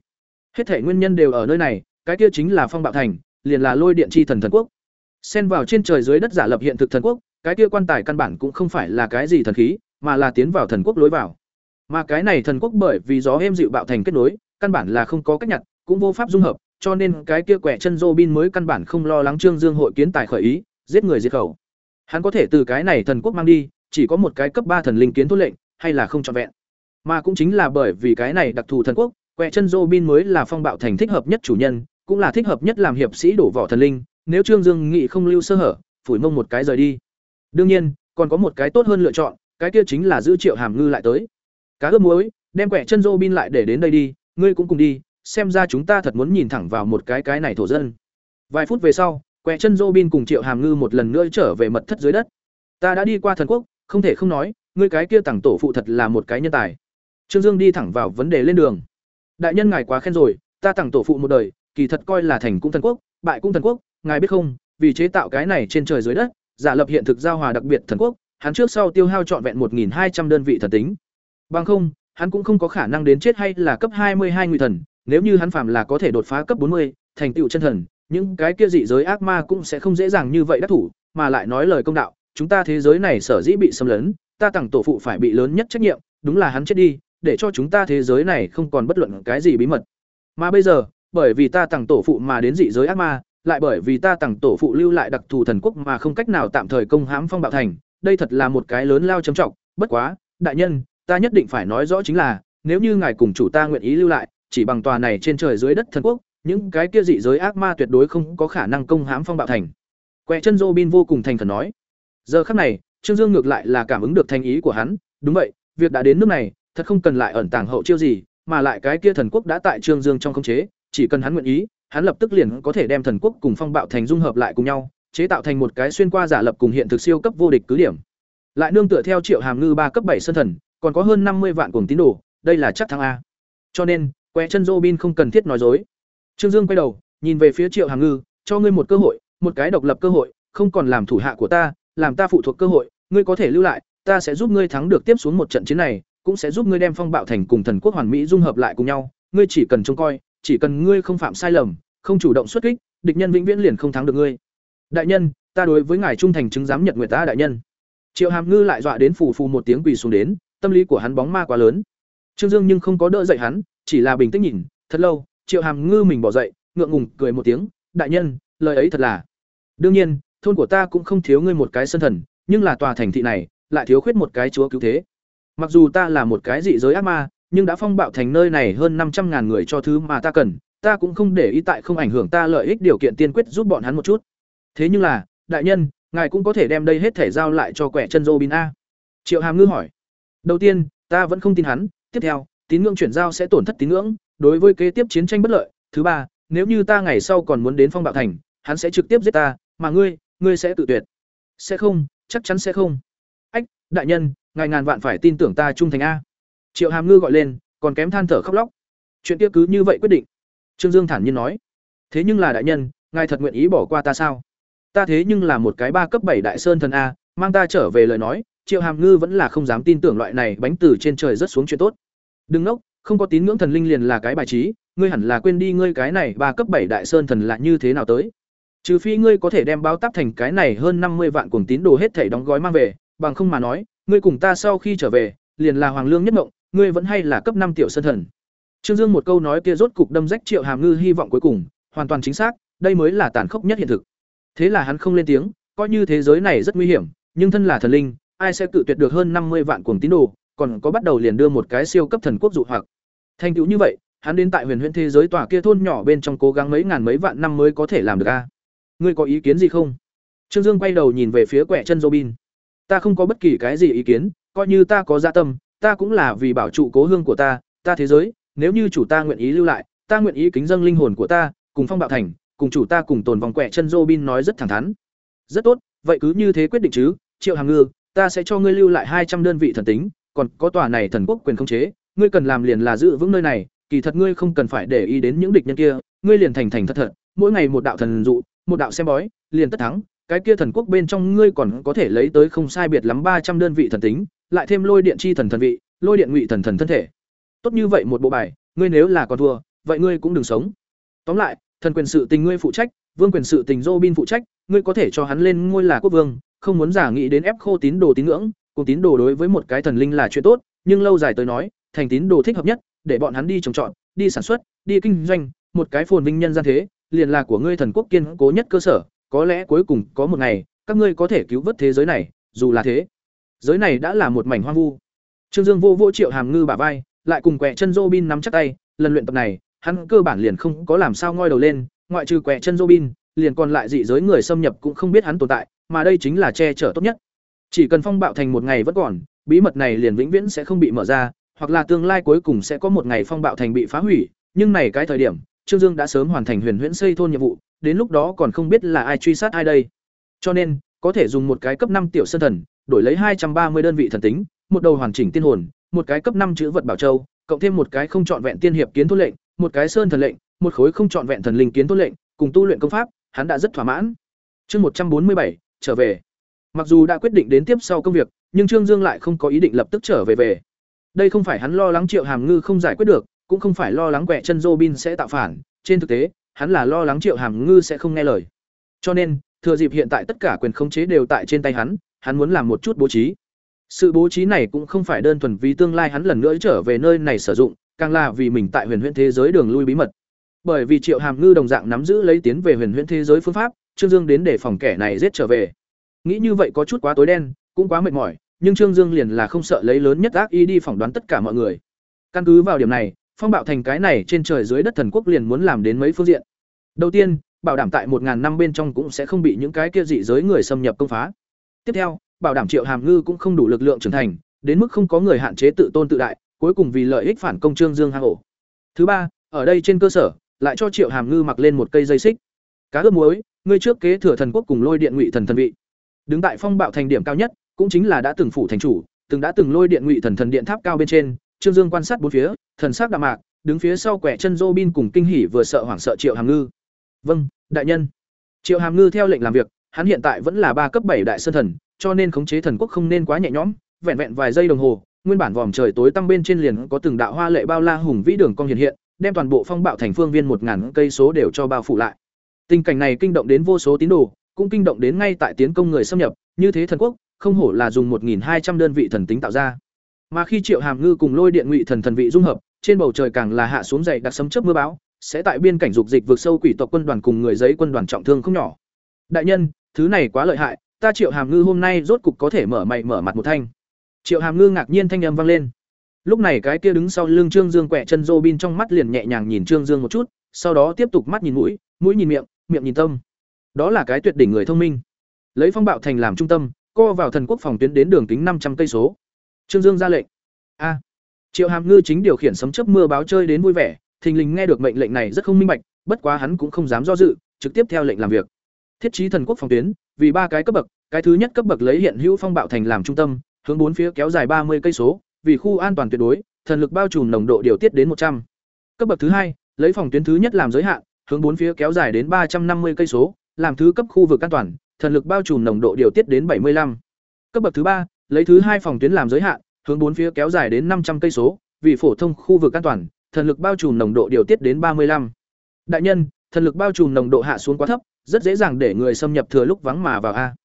Hết thể nguyên nhân đều ở nơi này, cái kia chính là Phong Bạo Thành, liền là lôi điện chi thần thần quốc. Xen vào trên trời dưới đất giả lập hiện thực thần quốc, cái kia quan tài căn bản cũng không phải là cái gì thần khí, mà là tiến vào thần quốc lối vào. Mà cái này thần quốc bởi vì gió êm dịu bạo thành kết nối, căn bản là không có cách nhặt, cũng vô pháp dung hợp, cho nên cái kia quẻ chân Robin mới căn bản không lo lắng Trương Dương hội kiến tài khởi ý, giết người diệt khẩu. Hắn có thể từ cái này thần quốc mang đi, chỉ có một cái cấp ba thần linh kiến thốt lệnh, hay là không trọn vẹn. Mà cũng chính là bởi vì cái này đặc thù thần quốc, quẻ chân Robin mới là phong bạo thành thích hợp nhất chủ nhân, cũng là thích hợp nhất làm hiệp sĩ đổ vỏ thần linh, nếu Trương Dương nghị không lưu sơ hở, phủi mông một cái rời đi. Đương nhiên, còn có một cái tốt hơn lựa chọn, cái kia chính là giữ Triệu Hàm Ngư lại tới. Cá ướp muối, đem quẻ chân Robin lại để đến đây đi, ngươi cũng cùng đi, xem ra chúng ta thật muốn nhìn thẳng vào một cái cái này thổ dân. Vài phút về sau, quẹ chân Robin cùng Triệu Hàm Ngư một lần nữa trở về mật thất dưới đất. Ta đã đi qua thần quốc, không thể không nói, ngươi cái kia tặng tổ phụ thật là một cái nhân tài. Trương Dương đi thẳng vào vấn đề lên đường. Đại nhân ngài quá khen rồi, ta tặng tổ phụ một đời, kỳ thật coi là thành cung thần quốc, bại cung thần quốc, ngài biết không, vì chế tạo cái này trên trời dưới đất, giả lập hiện thực giao hòa đặc biệt thần quốc, hắn trước sau tiêu hao trọn vẹn 1200 đơn vị thần tính. Bằng không, hắn cũng không có khả năng đến chết hay là cấp 22 ngụy thần, nếu như hắn phạm là có thể đột phá cấp 40, thành tựu chân thần, những cái kia dị giới ác ma cũng sẽ không dễ dàng như vậy đắc thủ, mà lại nói lời công đạo, chúng ta thế giới này sở dĩ bị xâm lấn, ta tặng tổ phụ phải bị lớn nhất trách nhiệm, đúng là hắn chết đi, để cho chúng ta thế giới này không còn bất luận cái gì bí mật. Mà bây giờ, bởi vì ta tặng tổ phụ mà đến dị giới ác ma, lại bởi vì ta tặng tổ phụ lưu lại đặc thù thần quốc mà không cách nào tạm thời công hãm phong bạo thành, đây thật là một cái lớn lao chấm trọng, bất quá, đại nhân, ta nhất định phải nói rõ chính là, nếu như ngài cùng chủ ta nguyện ý lưu lại, chỉ bằng tòa này trên trời dưới đất thần quốc, những cái kia dị giới ác ma tuyệt đối không có khả năng công hãm phong bạo thành. Quẹ chân Robin vô cùng thành khẩn nói. Giờ khắc này, Trương Dương ngược lại là cảm ứng được thành ý của hắn, đúng vậy, việc đã đến nước này, thật không cần lại ẩn tàng hậu chiêu gì, mà lại cái kia thần quốc đã tại Trương Dương trong khống chế, chỉ cần hắn nguyện ý, hắn lập tức liền có thể đem thần quốc cùng phong bạo thành dung hợp lại cùng nhau, chế tạo thành một cái xuyên qua giả lập cùng hiện thực siêu cấp vô địch cứ điểm. Lại nương tựa theo Triệu Hàm Ngư ba cấp bảy sơn thần, còn có hơn năm mươi vạn cuồng tín đồ, đây là chắc thắng a. Cho nên, que chân Robin không cần thiết nói dối. Trương Dương quay đầu, nhìn về phía Triệu Hàm Ngư, cho ngươi một cơ hội, một cái độc lập cơ hội, không còn làm thủ hạ của ta, làm ta phụ thuộc cơ hội, ngươi có thể lưu lại, ta sẽ giúp ngươi thắng được tiếp xuống một trận chiến này, cũng sẽ giúp ngươi đem Phong Bạo Thành cùng Thần Quốc Hoàn Mỹ dung hợp lại cùng nhau, ngươi chỉ cần trông coi, chỉ cần ngươi không phạm sai lầm, không chủ động xuất kích, địch nhân vĩnh viễn liền không thắng được ngươi. Đại nhân, ta đối với ngài trung thành chứng giám nhật nguyệt ta đại nhân. Triệu Hàm Ngư lại dọa đến phù phù một tiếng quỳ xuống đến, tâm lý của hắn bóng ma quá lớn. Trương Dương nhưng không có đỡ dậy hắn, chỉ là bình tĩnh nhìn, thật lâu, Triệu Hàm Ngư mình bỏ dậy, ngượng ngùng cười một tiếng, "Đại nhân, lời ấy thật là. Đương nhiên, thôn của ta cũng không thiếu ngươi một cái sân thần, nhưng là tòa thành thị này, lại thiếu khuyết một cái chúa cứu thế. Mặc dù ta là một cái dị giới ác ma, nhưng đã phong bạo thành nơi này hơn năm trăm ngàn người cho thứ mà ta cần, ta cũng không để ý tại không ảnh hưởng ta lợi ích điều kiện tiên quyết giúp bọn hắn một chút. Thế nhưng là, đại nhân, ngài cũng có thể đem đây hết thể giao lại cho quẻ chân Robin a." Triệu Hàm Ngư hỏi. "Đầu tiên, ta vẫn không tin hắn, tiếp theo, tín ngưỡng chuyển giao sẽ tổn thất tín ngưỡng, đối với kế tiếp chiến tranh bất lợi, thứ ba, nếu như ta ngày sau còn muốn đến Phong Bạo Thành, hắn sẽ trực tiếp giết ta, mà ngươi, ngươi sẽ tự tuyệt. Sẽ không, chắc chắn sẽ không. Ách, đại nhân, ngài ngàn vạn phải tin tưởng ta trung thành a. Triệu Hàm Ngư gọi lên, còn kém than thở khóc lóc. Chuyện kia cứ như vậy quyết định. Trương Dương thản nhiên nói. Thế nhưng là đại nhân, ngài thật nguyện ý bỏ qua ta sao? Ta thế nhưng là một cái ba cấp bảy đại sơn thần a, mang ta trở về lời nói, Triệu Hàm Ngư vẫn là không dám tin tưởng loại này bánh từ trên trời rất xuống chuyện tốt. Đừng nốc, không có tín ngưỡng thần linh liền là cái bài trí, ngươi hẳn là quên đi ngươi cái này ba cấp bảy đại sơn thần là như thế nào tới. Trừ phi ngươi có thể đem báo táp thành cái này hơn năm mươi vạn cuồng tín đồ hết thảy đóng gói mang về, bằng không mà nói, ngươi cùng ta sau khi trở về, liền là hoàng lương nhất mộng, ngươi vẫn hay là cấp năm tiểu sơn thần. Trương Dương một câu nói kia rốt cục đâm rách Triệu Hàm Ngư hy vọng cuối cùng, hoàn toàn chính xác, đây mới là tàn khốc nhất hiện thực. Thế là hắn không lên tiếng, coi như thế giới này rất nguy hiểm, nhưng thân là thần linh, ai sẽ cự tuyệt được hơn năm mươi vạn cuồng tín đồ, còn có bắt đầu liền đưa một cái siêu cấp thần quốc dụ hoặc. Thành tựu như vậy, hắn đến tại huyền huyễn thế giới tòa kia thôn nhỏ bên trong cố gắng mấy ngàn mấy vạn năm mới có thể làm được a. Ngươi có ý kiến gì không? Trương Dương quay đầu nhìn về phía quẻ chân Robin. Ta không có bất kỳ cái gì ý kiến, coi như ta có dạ tâm, ta cũng là vì bảo trụ cố hương của ta, ta thế giới, nếu như chủ ta nguyện ý lưu lại, ta nguyện ý kính dâng linh hồn của ta, cùng phong bạo thành, cùng chủ ta cùng tồn vòng quẻ chân Robin nói rất thẳng thắn. Rất tốt, vậy cứ như thế quyết định chứ, Triệu Hàng Ngư, ta sẽ cho ngươi lưu lại hai trăm đơn vị thần tính, còn có tòa này thần quốc quyền khống chế, ngươi cần làm liền là giữ vững nơi này, kỳ thật ngươi không cần phải để ý đến những địch nhân kia, ngươi liền thành thành thật thật, mỗi ngày một đạo thần dụ, một đạo xem bói, liền tất thắng, cái kia thần quốc bên trong ngươi còn có thể lấy tới không sai biệt lắm ba trăm đơn vị thần tính, lại thêm lôi điện chi thần thần vị, lôi điện ngụy thần thần thân thể. Tốt như vậy một bộ bài, ngươi nếu là còn thua, vậy ngươi cũng đừng sống. Tóm lại, thần quyền sự tình ngươi phụ trách, vương quyền sự tình Robin phụ trách, ngươi có thể cho hắn lên ngôi là quốc vương, không muốn giả nghĩ đến ép khô tín đồ tín ngưỡng, cùng tín đồ đối với một cái thần linh là chuyện tốt, nhưng lâu dài tới nói, thành tín đồ thích hợp nhất, để bọn hắn đi trồng trọt, đi sản xuất, đi kinh doanh, một cái phồn vinh nhân gian thế, liền là của ngươi thần quốc kiên cố nhất cơ sở, có lẽ cuối cùng có một ngày, các ngươi có thể cứu vớt thế giới này, dù là thế. Giới này đã là một mảnh hoang vu. Trương Dương vô vô Triệu Hàm Ngư bả vai, lại cùng quẹ chân Robin nắm chắc tay, lần luyện tập này, hắn cơ bản liền không có làm sao ngoi đầu lên, ngoại trừ quẹ chân Robin, liền còn lại dị giới người xâm nhập cũng không biết hắn tồn tại, mà đây chính là che chở tốt nhất. Chỉ cần phong bạo thành một ngày vẫn còn, bí mật này liền vĩnh viễn sẽ không bị mở ra, hoặc là tương lai cuối cùng sẽ có một ngày phong bạo thành bị phá hủy, nhưng này cái thời điểm, Trương Dương đã sớm hoàn thành huyền huyễn xây thôn nhiệm vụ, đến lúc đó còn không biết là ai truy sát ai đây. Cho nên, có thể dùng một cái cấp năm tiểu sơn thần, đổi lấy hai trăm ba mươi đơn vị thần tính, một đầu hoàn chỉnh tiên hồn, một cái cấp năm chữ vật bảo châu, cộng thêm một cái không chọn vẹn tiên hiệp kiến thôn lệnh, một cái sơn thần lệnh, một khối không chọn vẹn thần linh kiến thôn lệnh, cùng tu luyện công pháp, hắn đã rất thỏa mãn. Chương một trăm bốn mươi bảy trở về. Mặc dù đã quyết định đến tiếp sau công việc, nhưng Trương Dương lại không có ý định lập tức trở về về. Đây không phải hắn lo lắng Triệu Hàm Ngư không giải quyết được, cũng không phải lo lắng quẹ chân Robin sẽ tạo phản, trên thực tế, hắn là lo lắng Triệu Hàm Ngư sẽ không nghe lời. Cho nên, thừa dịp hiện tại tất cả quyền khống chế đều tại trên tay hắn, hắn muốn làm một chút bố trí. Sự bố trí này cũng không phải đơn thuần vì tương lai hắn lần nữa trở về nơi này sử dụng, càng là vì mình tại huyền huyễn thế giới đường lui bí mật. Bởi vì Triệu Hàm Ngư đồng dạng nắm giữ lấy tiến về huyền huyễn thế giới phương pháp, Trương Dương đến để phòng kẻ này giết trở về. Nghĩ như vậy có chút quá tối đen, cũng quá mệt mỏi, nhưng Trương Dương liền là không sợ lấy lớn nhất ác ý đi phỏng đoán tất cả mọi người. Căn cứ vào điểm này, phong bạo thành cái này trên trời dưới đất thần quốc liền muốn làm đến mấy phương diện. Đầu tiên, bảo đảm tại một ngàn năm bên trong cũng sẽ không bị những cái kia dị giới người xâm nhập công phá. Tiếp theo, bảo đảm Triệu Hàm Ngư cũng không đủ lực lượng trưởng thành, đến mức không có người hạn chế tự tôn tự đại, cuối cùng vì lợi ích phản công Trương Dương hang ổ. Thứ ba, ở đây trên cơ sở, lại cho Triệu Hàm Ngư mặc lên một cây dây xích. Cá ướp muối, ngươi trước kế thừa thần quốc cùng lôi điện ngụy thần thần vị. Đứng tại phong bạo thành điểm cao nhất, cũng chính là đã từng phủ thành chủ, từng đã từng lôi điện ngụy thần thần điện tháp cao bên trên, Trương Dương quan sát bốn phía, thần sắc đạm mạc, đứng phía sau quẻ chân Robin cùng kinh hỉ vừa sợ hoảng sợ Triệu Hàm Ngư. "Vâng, đại nhân." Triệu Hàm Ngư theo lệnh làm việc, hắn hiện tại vẫn là ba cấp bảy đại sơn thần, cho nên khống chế thần quốc không nên quá nhẹ nhõm, vẹn vẹn vài giây đồng hồ, nguyên bản vòm trời tối tăm bên trên liền có từng đạo hoa lệ bao la hùng vĩ đường cong hiện hiện, đem toàn bộ phong bạo thành phương viên một ngàn cây số đều cho bao phủ lại. Tình cảnh này kinh động đến vô số tín đồ, cũng kinh động đến ngay tại tiến công người xâm nhập, như thế thần quốc, không hổ là dùng 1200 đơn vị thần tính tạo ra. Mà khi Triệu Hàm Ngư cùng Lôi Điện Ngụy thần thần vị dung hợp, trên bầu trời càng là hạ xuống dày đặc sấm chớp mưa bão, sẽ tại biên cảnh dục dịch vượt sâu quỷ tộc quân đoàn cùng người giấy quân đoàn trọng thương không nhỏ. Đại nhân, thứ này quá lợi hại, ta Triệu Hàm Ngư hôm nay rốt cục có thể mở mày mở mặt một thanh. Triệu Hàm Ngư ngạc nhiên thanh âm vang lên. Lúc này cái kia đứng sau lưng Trương Dương quẹ chân Robin trong mắt liền nhẹ nhàng nhìn Trương Dương một chút, sau đó tiếp tục mắt nhìn mũi, mũi nhìn miệng, miệng nhìn tâm. Đó là cái tuyệt đỉnh người thông minh. Lấy phong bạo thành làm trung tâm, co vào thần quốc phòng tuyến đến đường kính năm trăm cây số. Trương Dương ra lệnh. A. Triệu Hàm Ngư chính điều khiển sấm chớp mưa báo chơi đến vui vẻ, thình lình nghe được mệnh lệnh này rất không minh bạch, bất quá hắn cũng không dám do dự, trực tiếp theo lệnh làm việc. Thiết trí thần quốc phòng tuyến, vì ba cái cấp bậc, cái thứ nhất cấp bậc lấy hiện hữu phong bạo thành làm trung tâm, hướng bốn phía kéo dài ba mươi cây số, vì khu an toàn tuyệt đối, thần lực bao trùm nồng độ điều tiết đến một trăm. Cấp bậc thứ hai, lấy phòng tuyến thứ nhất làm giới hạn, hướng bốn phía kéo dài đến ba trăm năm mươi cây số, làm thứ cấp khu vực an toàn, thần lực bao trùm nồng độ điều tiết đến 75. Cấp bậc thứ ba, lấy thứ hai phòng tuyến làm giới hạn, hướng bốn phía kéo dài đến 500 cây số, vì phổ thông khu vực an toàn, thần lực bao trùm nồng độ điều tiết đến 35. Đại nhân, thần lực bao trùm nồng độ hạ xuống quá thấp, rất dễ dàng để người xâm nhập thừa lúc vắng mà vào a.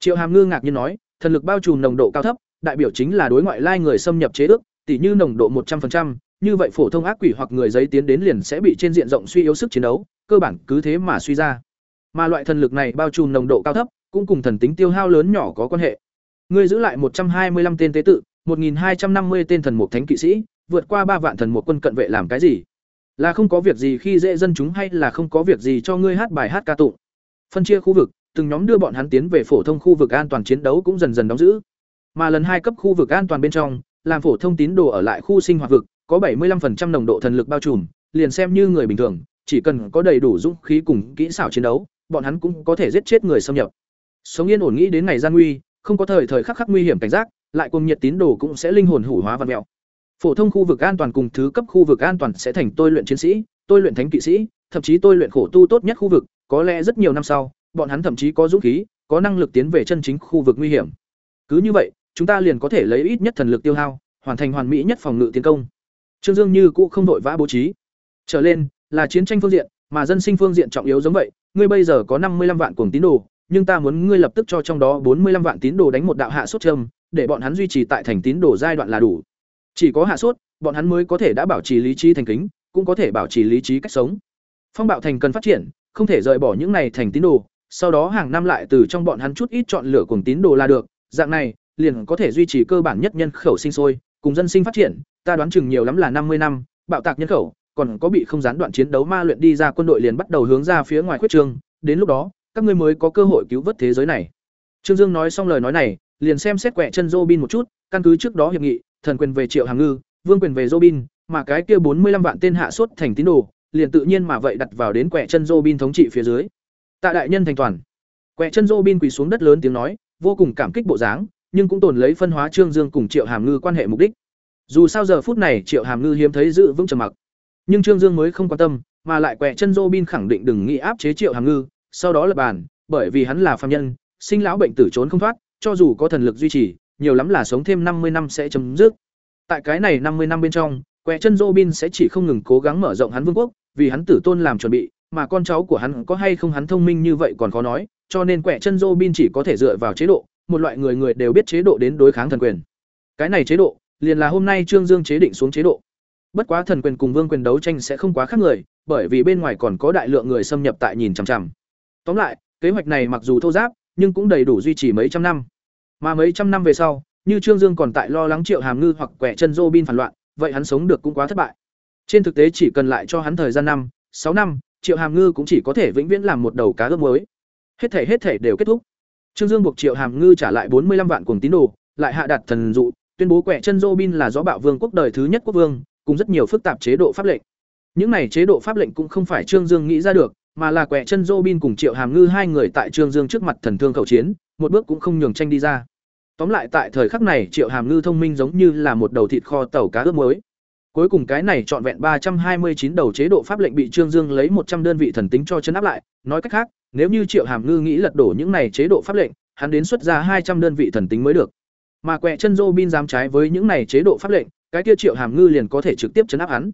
Triệu Hàm Ngư ngạc nhiên nói, thần lực bao trùm nồng độ cao thấp, đại biểu chính là đối ngoại lai người xâm nhập chế ước, tỉ như nồng độ 100%, như vậy phổ thông ác quỷ hoặc người giấy tiến đến liền sẽ bị trên diện rộng suy yếu sức chiến đấu, cơ bản cứ thế mà suy ra. Mà loại thần lực này bao trùm nồng độ cao thấp, cũng cùng thần tính tiêu hao lớn nhỏ có quan hệ. Ngươi giữ lại một trăm hai mươi 125 tên tế tự, 1250 tên thần mục thánh kỵ sĩ, vượt qua ba vạn thần mục quân cận vệ làm cái gì? Là không có việc gì khi dễ dân chúng hay là không có việc gì cho ngươi hát bài hát ca tụng? Phân chia khu vực, từng nhóm đưa bọn hắn tiến về phổ thông khu vực an toàn chiến đấu cũng dần dần đóng giữ. Mà lần hai cấp khu vực an toàn bên trong, làm phổ thông tín đồ ở lại khu sinh hoạt vực, có 75% nồng độ thần lực bao trùm, liền xem như người bình thường, chỉ cần có đầy đủ dũng khí cùng kỹ xảo chiến đấu, bọn hắn cũng có thể giết chết người xâm nhập. Sống yên ổn nghĩ đến ngày gian nguy, không có thời thời khắc khắc nguy hiểm cảnh giác, lại cùng nhiệt tín đồ cũng sẽ linh hồn hủ hóa vạn mèo. Phổ thông khu vực an toàn cùng thứ cấp khu vực an toàn sẽ thành tôi luyện chiến sĩ, tôi luyện thánh kỵ sĩ, thậm chí tôi luyện khổ tu tốt nhất khu vực, có lẽ rất nhiều năm sau, bọn hắn thậm chí có dũng khí, có năng lực tiến về chân chính khu vực nguy hiểm. Cứ như vậy, chúng ta liền có thể lấy ít nhất thần lực tiêu hao, hoàn thành hoàn mỹ nhất phòng ngự tiến công. Trương Dương như cũ không đội vã bố trí. Trở lên là chiến tranh phương diện, mà dân sinh phương diện trọng yếu giống vậy, ngươi bây giờ có năm mươi 55 vạn cuồng tín đồ, nhưng ta muốn ngươi lập tức cho trong đó bốn mươi 45 vạn tín đồ đánh một đạo hạ sốt châm, để bọn hắn duy trì tại thành tín đồ giai đoạn là đủ. Chỉ có hạ sốt, bọn hắn mới có thể đã bảo trì lý trí thành kính, cũng có thể bảo trì lý trí cách sống. Phong bạo thành cần phát triển, không thể rời bỏ những này thành tín đồ, sau đó hàng năm lại từ trong bọn hắn chút ít chọn lựa cùng tín đồ là được, dạng này liền có thể duy trì cơ bản nhất nhân khẩu sinh sôi, cùng dân sinh phát triển, ta đoán chừng nhiều lắm là năm mươi năm, bạo tạc nhân khẩu, còn có bị không gián đoạn chiến đấu ma luyện đi ra quân đội liền bắt đầu hướng ra phía ngoài khuyết trương, đến lúc đó, các ngươi mới có cơ hội cứu vớt thế giới này. Trương Dương nói xong lời nói này, liền xem xét quẻ chân Robin một chút, căn cứ trước đó hiệp nghị, thần quyền về Triệu Hàng Ngư, vương quyền về Robin, mà cái kia bốn mươi 45 vạn tên hạ sốt thành tín đồ, liền tự nhiên mà vậy đặt vào đến quẻ chân Robin thống trị phía dưới. Tạ đại nhân thành toàn. Quẻ chân Robin quỳ xuống đất lớn tiếng nói, vô cùng cảm kích bộ dáng, nhưng cũng tồn lấy phân hóa Trương Dương cùng Triệu Hàm Ngư quan hệ mục đích. Dù sao giờ phút này Triệu Hàm Ngư hiếm thấy giữ vững trầm mặc, nhưng Trương Dương mới không quan tâm, mà lại quẻ chân Robin khẳng định đừng nghĩ áp chế Triệu Hàm Ngư, sau đó lập bàn, bởi vì hắn là phàm nhân, sinh lão bệnh tử trốn không thoát, cho dù có thần lực duy trì, nhiều lắm là sống thêm năm mươi năm sẽ chấm dứt. Tại cái này năm mươi năm bên trong, quẹ chân Robin sẽ chỉ không ngừng cố gắng mở rộng hắn vương quốc, vì hắn tử tôn làm chuẩn bị, mà con cháu của hắn có hay không hắn thông minh như vậy còn khó nói, cho nên quẹ chân Robin chỉ có thể dựa vào chế độ, một loại người người đều biết chế độ đến đối kháng thần quyền. Cái này chế độ, liền là hôm nay Trương Dương chế định xuống chế độ. Bất quá thần quyền cùng vương quyền đấu tranh sẽ không quá khác người, bởi vì bên ngoài còn có đại lượng người xâm nhập tại nhìn chằm chằm. Tóm lại, kế hoạch này mặc dù thô giáp, nhưng cũng đầy đủ duy trì mấy trăm năm. Mà mấy trăm năm về sau, như Trương Dương còn tại lo lắng Triệu Hàm Ngư hoặc quẻ chân Robin phản loạn, vậy hắn sống được cũng quá thất bại. Trên thực tế chỉ cần lại cho hắn thời gian năm, sáu năm, Triệu Hàm Ngư cũng chỉ có thể vĩnh viễn làm một đầu cá ướp muối. Hết thể hết thể đều kết thúc. Trương Dương buộc Triệu Hàm Ngư trả lại bốn mươi 45 vạn cuồng tín đồ, lại hạ đặt thần dụ, tuyên bố quẻ chân Robin là gió bạo vương quốc đời thứ nhất quốc vương, cùng rất nhiều phức tạp chế độ pháp lệnh. Những này chế độ pháp lệnh cũng không phải Trương Dương nghĩ ra được, mà là quẹ chân Robin cùng Triệu Hàm Ngư hai người tại Trương Dương trước mặt thần thương khẩu chiến, một bước cũng không nhường tranh đi ra. Tóm lại tại thời khắc này Triệu Hàm Ngư thông minh giống như là một đầu thịt kho tàu cá ướp muối. Cuối cùng cái này trọn vẹn ba trăm hai mươi chín đầu chế độ pháp lệnh bị Trương Dương lấy một trăm đơn vị thần tính cho chấn áp lại, nói cách khác, nếu như Triệu Hàm Ngư nghĩ lật đổ những này chế độ pháp lệnh, hắn đến xuất ra hai trăm đơn vị thần tính mới được. Mà quẹ chân Robin dám trái với những này chế độ pháp lệnh, cái kia Triệu Hàm Ngư liền có thể trực tiếp chấn áp hắn.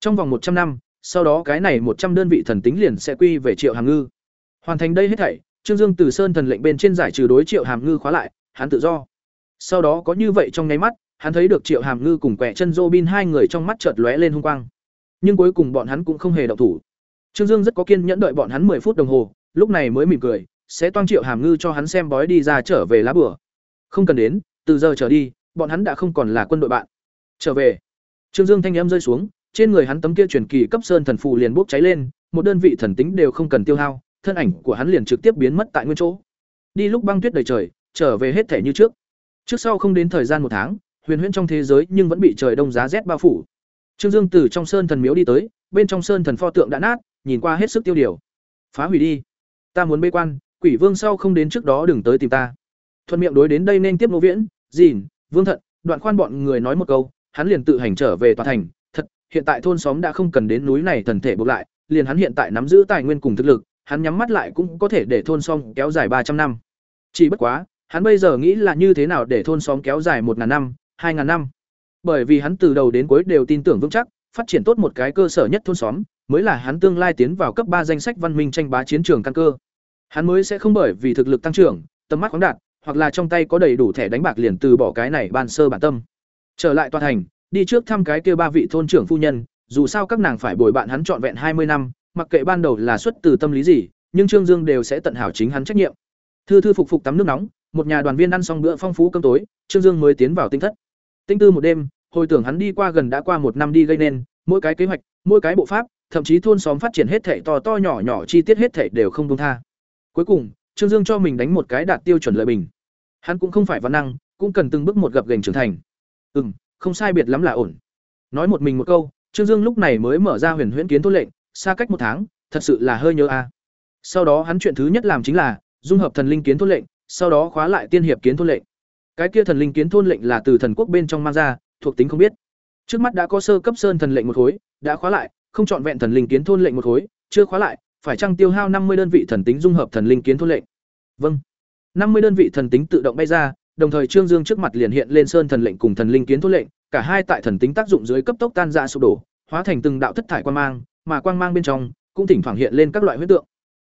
Trong vòng một trăm năm, sau đó cái này một trăm đơn vị thần tính liền sẽ quy về Triệu Hàm Ngư. Hoàn thành đây hết thảy, Trương Dương từ sơn thần lệnh bên trên giải trừ đối Triệu Hàm Ngư khóa lại, hắn tự do. Sau đó có như vậy trong nháy mắt, hắn thấy được Triệu Hàm Ngư cùng quẻ chân Robin hai người trong mắt chợt lóe lên hung quang. Nhưng cuối cùng bọn hắn cũng không hề động thủ. Trương Dương rất có kiên nhẫn đợi bọn hắn 10 phút đồng hồ, lúc này mới mỉm cười, sẽ toang Triệu Hàm Ngư cho hắn xem bói đi ra trở về lá bửa. Không cần đến, từ giờ trở đi, bọn hắn đã không còn là quân đội bạn. Trở về. Trương Dương thanh âm rơi xuống, trên người hắn tấm kia truyền kỳ cấp sơn thần phù liền bốc cháy lên, một đơn vị thần tính đều không cần tiêu hao, thân ảnh của hắn liền trực tiếp biến mất tại nguyên chỗ. Đi lúc băng tuyết đầy trời, trở về hết thể như trước. Trước sau không đến thời gian một tháng, huyền huyễn trong thế giới nhưng vẫn bị trời đông giá rét bao phủ. Trương Dương từ trong sơn thần miếu đi tới, bên trong sơn thần pho tượng đã nát, nhìn qua hết sức tiêu điều. Phá hủy đi. Ta muốn bê quan, quỷ vương sau không đến trước đó đừng tới tìm ta. Thuận miệng đối đến đây nên tiếp Ngô Viễn, Dìn, Vương Thận, Đoạn Khoan bọn người nói một câu, hắn liền tự hành trở về tòa thành, hiện tại thôn xóm đã không cần đến núi này thần thể buộc lại, liền hắn hiện tại nắm giữ tài nguyên cùng thực lực, hắn nhắm mắt lại cũng có thể để thôn xóm kéo dài ba trăm năm. Chỉ bất quá, hắn bây giờ nghĩ là như thế nào để thôn xóm kéo dài một ngàn năm, hai ngàn năm. Bởi vì hắn từ đầu đến cuối đều tin tưởng vững chắc, phát triển tốt một cái cơ sở nhất thôn xóm, mới là hắn tương lai tiến vào cấp ba danh sách văn minh tranh bá chiến trường căn cơ. Hắn mới sẽ không bởi vì thực lực tăng trưởng, tầm mắt khoáng đạt, hoặc là trong tay có đầy đủ thẻ đánh bạc liền từ bỏ cái này ban sơ bản tâm. Trở lại tòa thành, đi trước thăm cái kia ba vị thôn trưởng phu nhân, dù sao các nàng phải bồi bạn hắn trọn vẹn hai mươi năm, mặc kệ ban đầu là xuất từ tâm lý gì, nhưng Trương Dương đều sẽ tận hảo chính hắn trách nhiệm. thư thư phục phục tắm nước nóng một nhà đoàn viên ăn xong bữa phong phú cơm tối trương dương mới tiến vào tinh thất. Tinh tư một đêm hồi tưởng hắn đi qua gần đã qua một năm đi gây nên mỗi cái kế hoạch mỗi cái bộ pháp thậm chí thôn xóm phát triển hết thảy to to nhỏ nhỏ chi tiết hết thảy đều không buông tha. Cuối cùng trương dương cho mình đánh một cái đạt tiêu chuẩn lợi bình. Hắn cũng không phải văn năng cũng cần từng bước một gặp gành trưởng thành. Ừ không sai biệt lắm là ổn. Nói một mình một câu, trương dương lúc này mới mở ra huyền huyễn kiến thôn lệnh, xa cách một tháng, thật sự là hơi nhớ a. Sau đó hắn chuyện thứ nhất làm chính là, dung hợp thần linh kiến thôn lệnh, sau đó khóa lại tiên hiệp kiến thôn lệnh. Cái kia thần linh kiến thôn lệnh là từ thần quốc bên trong mang ra, thuộc tính không biết. Trước mắt đã có sơ cấp sơn thần lệnh một khối, đã khóa lại, không chọn vẹn thần linh kiến thôn lệnh một khối, chưa khóa lại, phải chăng tiêu hao năm mươi đơn vị thần tính dung hợp thần linh kiến thôn lệnh? Vâng. năm mươi đơn vị thần tính tự động bay ra đồng thời trương dương trước mặt liền hiện lên sơn thần lệnh cùng thần linh kiến thôn lệnh, cả hai tại thần tính tác dụng dưới cấp tốc tan ra sụp đổ, hóa thành từng đạo thất thải quang mang, mà quang mang bên trong cũng thỉnh thoảng hiện lên các loại huyết tượng.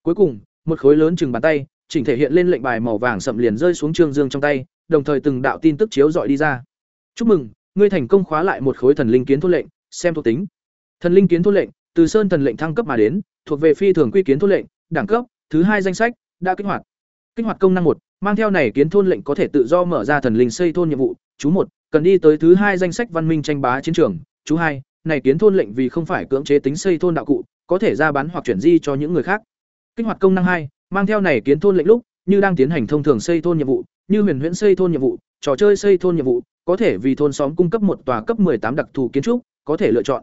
Cuối cùng, một khối lớn chừng bàn tay, chỉnh thể hiện lên lệnh bài màu vàng sậm liền rơi xuống trương dương trong tay, đồng thời từng đạo tin tức chiếu dọi đi ra. Chúc mừng, ngươi thành công khóa lại một khối thần linh kiến thôn lệnh, xem thuộc tính. Thần linh kiến thôn lệnh, từ sơn thần lệnh thăng cấp mà đến, thuộc về phi thường quy kiến thôn lệnh, đẳng cấp, thứ hai danh sách, đã kích hoạt. Kích hoạt công năng một mang theo này kiến thôn lệnh có thể tự do mở ra thần linh xây thôn nhiệm vụ. Chú một, cần đi tới thứ hai danh sách văn minh tranh bá chiến trường. Chú hai, này kiến thôn lệnh vì không phải cưỡng chế tính xây thôn đạo cụ, có thể ra bán hoặc chuyển di cho những người khác. Kích hoạt công năng hai, mang theo này kiến thôn lệnh lúc, như đang tiến hành thông thường xây thôn nhiệm vụ, như huyền huyễn xây thôn nhiệm vụ, trò chơi xây thôn nhiệm vụ, có thể vì thôn xóm cung cấp một tòa cấp tám đặc thù kiến trúc, có thể lựa chọn.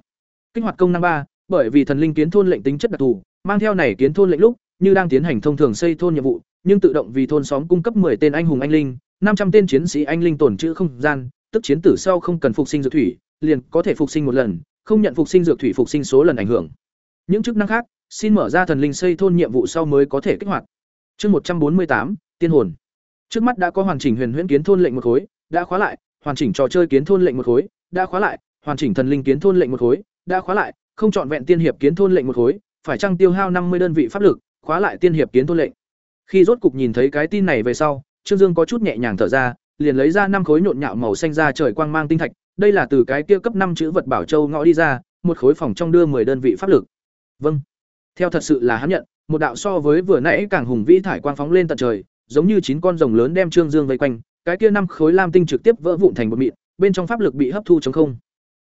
Kích hoạt công năng ba, bởi vì thần linh kiến thôn lệnh tính chất đặc thù, mang theo này kiến thôn lệnh lúc, như đang tiến hành thông thường xây thôn nhiệm vụ nhưng tự động vì thôn xóm cung cấp 10 tên anh hùng anh linh, 500 tên chiến sĩ anh linh tổn trữ không gian, tức chiến tử sau không cần phục sinh dược thủy, liền có thể phục sinh một lần, không nhận phục sinh dược thủy phục sinh số lần ảnh hưởng. Những chức năng khác, xin mở ra thần linh xây thôn nhiệm vụ sau mới có thể kích hoạt. Chương 148, tiên hồn. Trước mắt đã có hoàn chỉnh huyền huyễn kiến thôn lệnh một khối, đã khóa lại, hoàn chỉnh trò chơi kiến thôn lệnh một khối, đã khóa lại, hoàn chỉnh thần linh kiến thôn lệnh một khối, đã khóa lại, không chọn vẹn tiên hiệp kiến thôn lệnh một khối, phải chăng tiêu hao 50 đơn vị pháp lực, khóa lại tiên hiệp kiến thôn lệnh. Khi rốt cục nhìn thấy cái tin này về sau, Trương Dương có chút nhẹ nhàng thở ra, liền lấy ra năm khối nhộn nhạo màu xanh ra trời quang mang tinh thạch, đây là từ cái kia cấp năm chữ vật bảo châu ngõ đi ra, một khối phòng trong đưa 10 đơn vị pháp lực. Vâng. Theo thật sự là hắn nhận, một đạo so với vừa nãy càng hùng vĩ thải quang phóng lên tận trời, giống như chín con rồng lớn đem Trương Dương vây quanh, cái kia năm khối lam tinh trực tiếp vỡ vụn thành một mịn, bên trong pháp lực bị hấp thu trống không.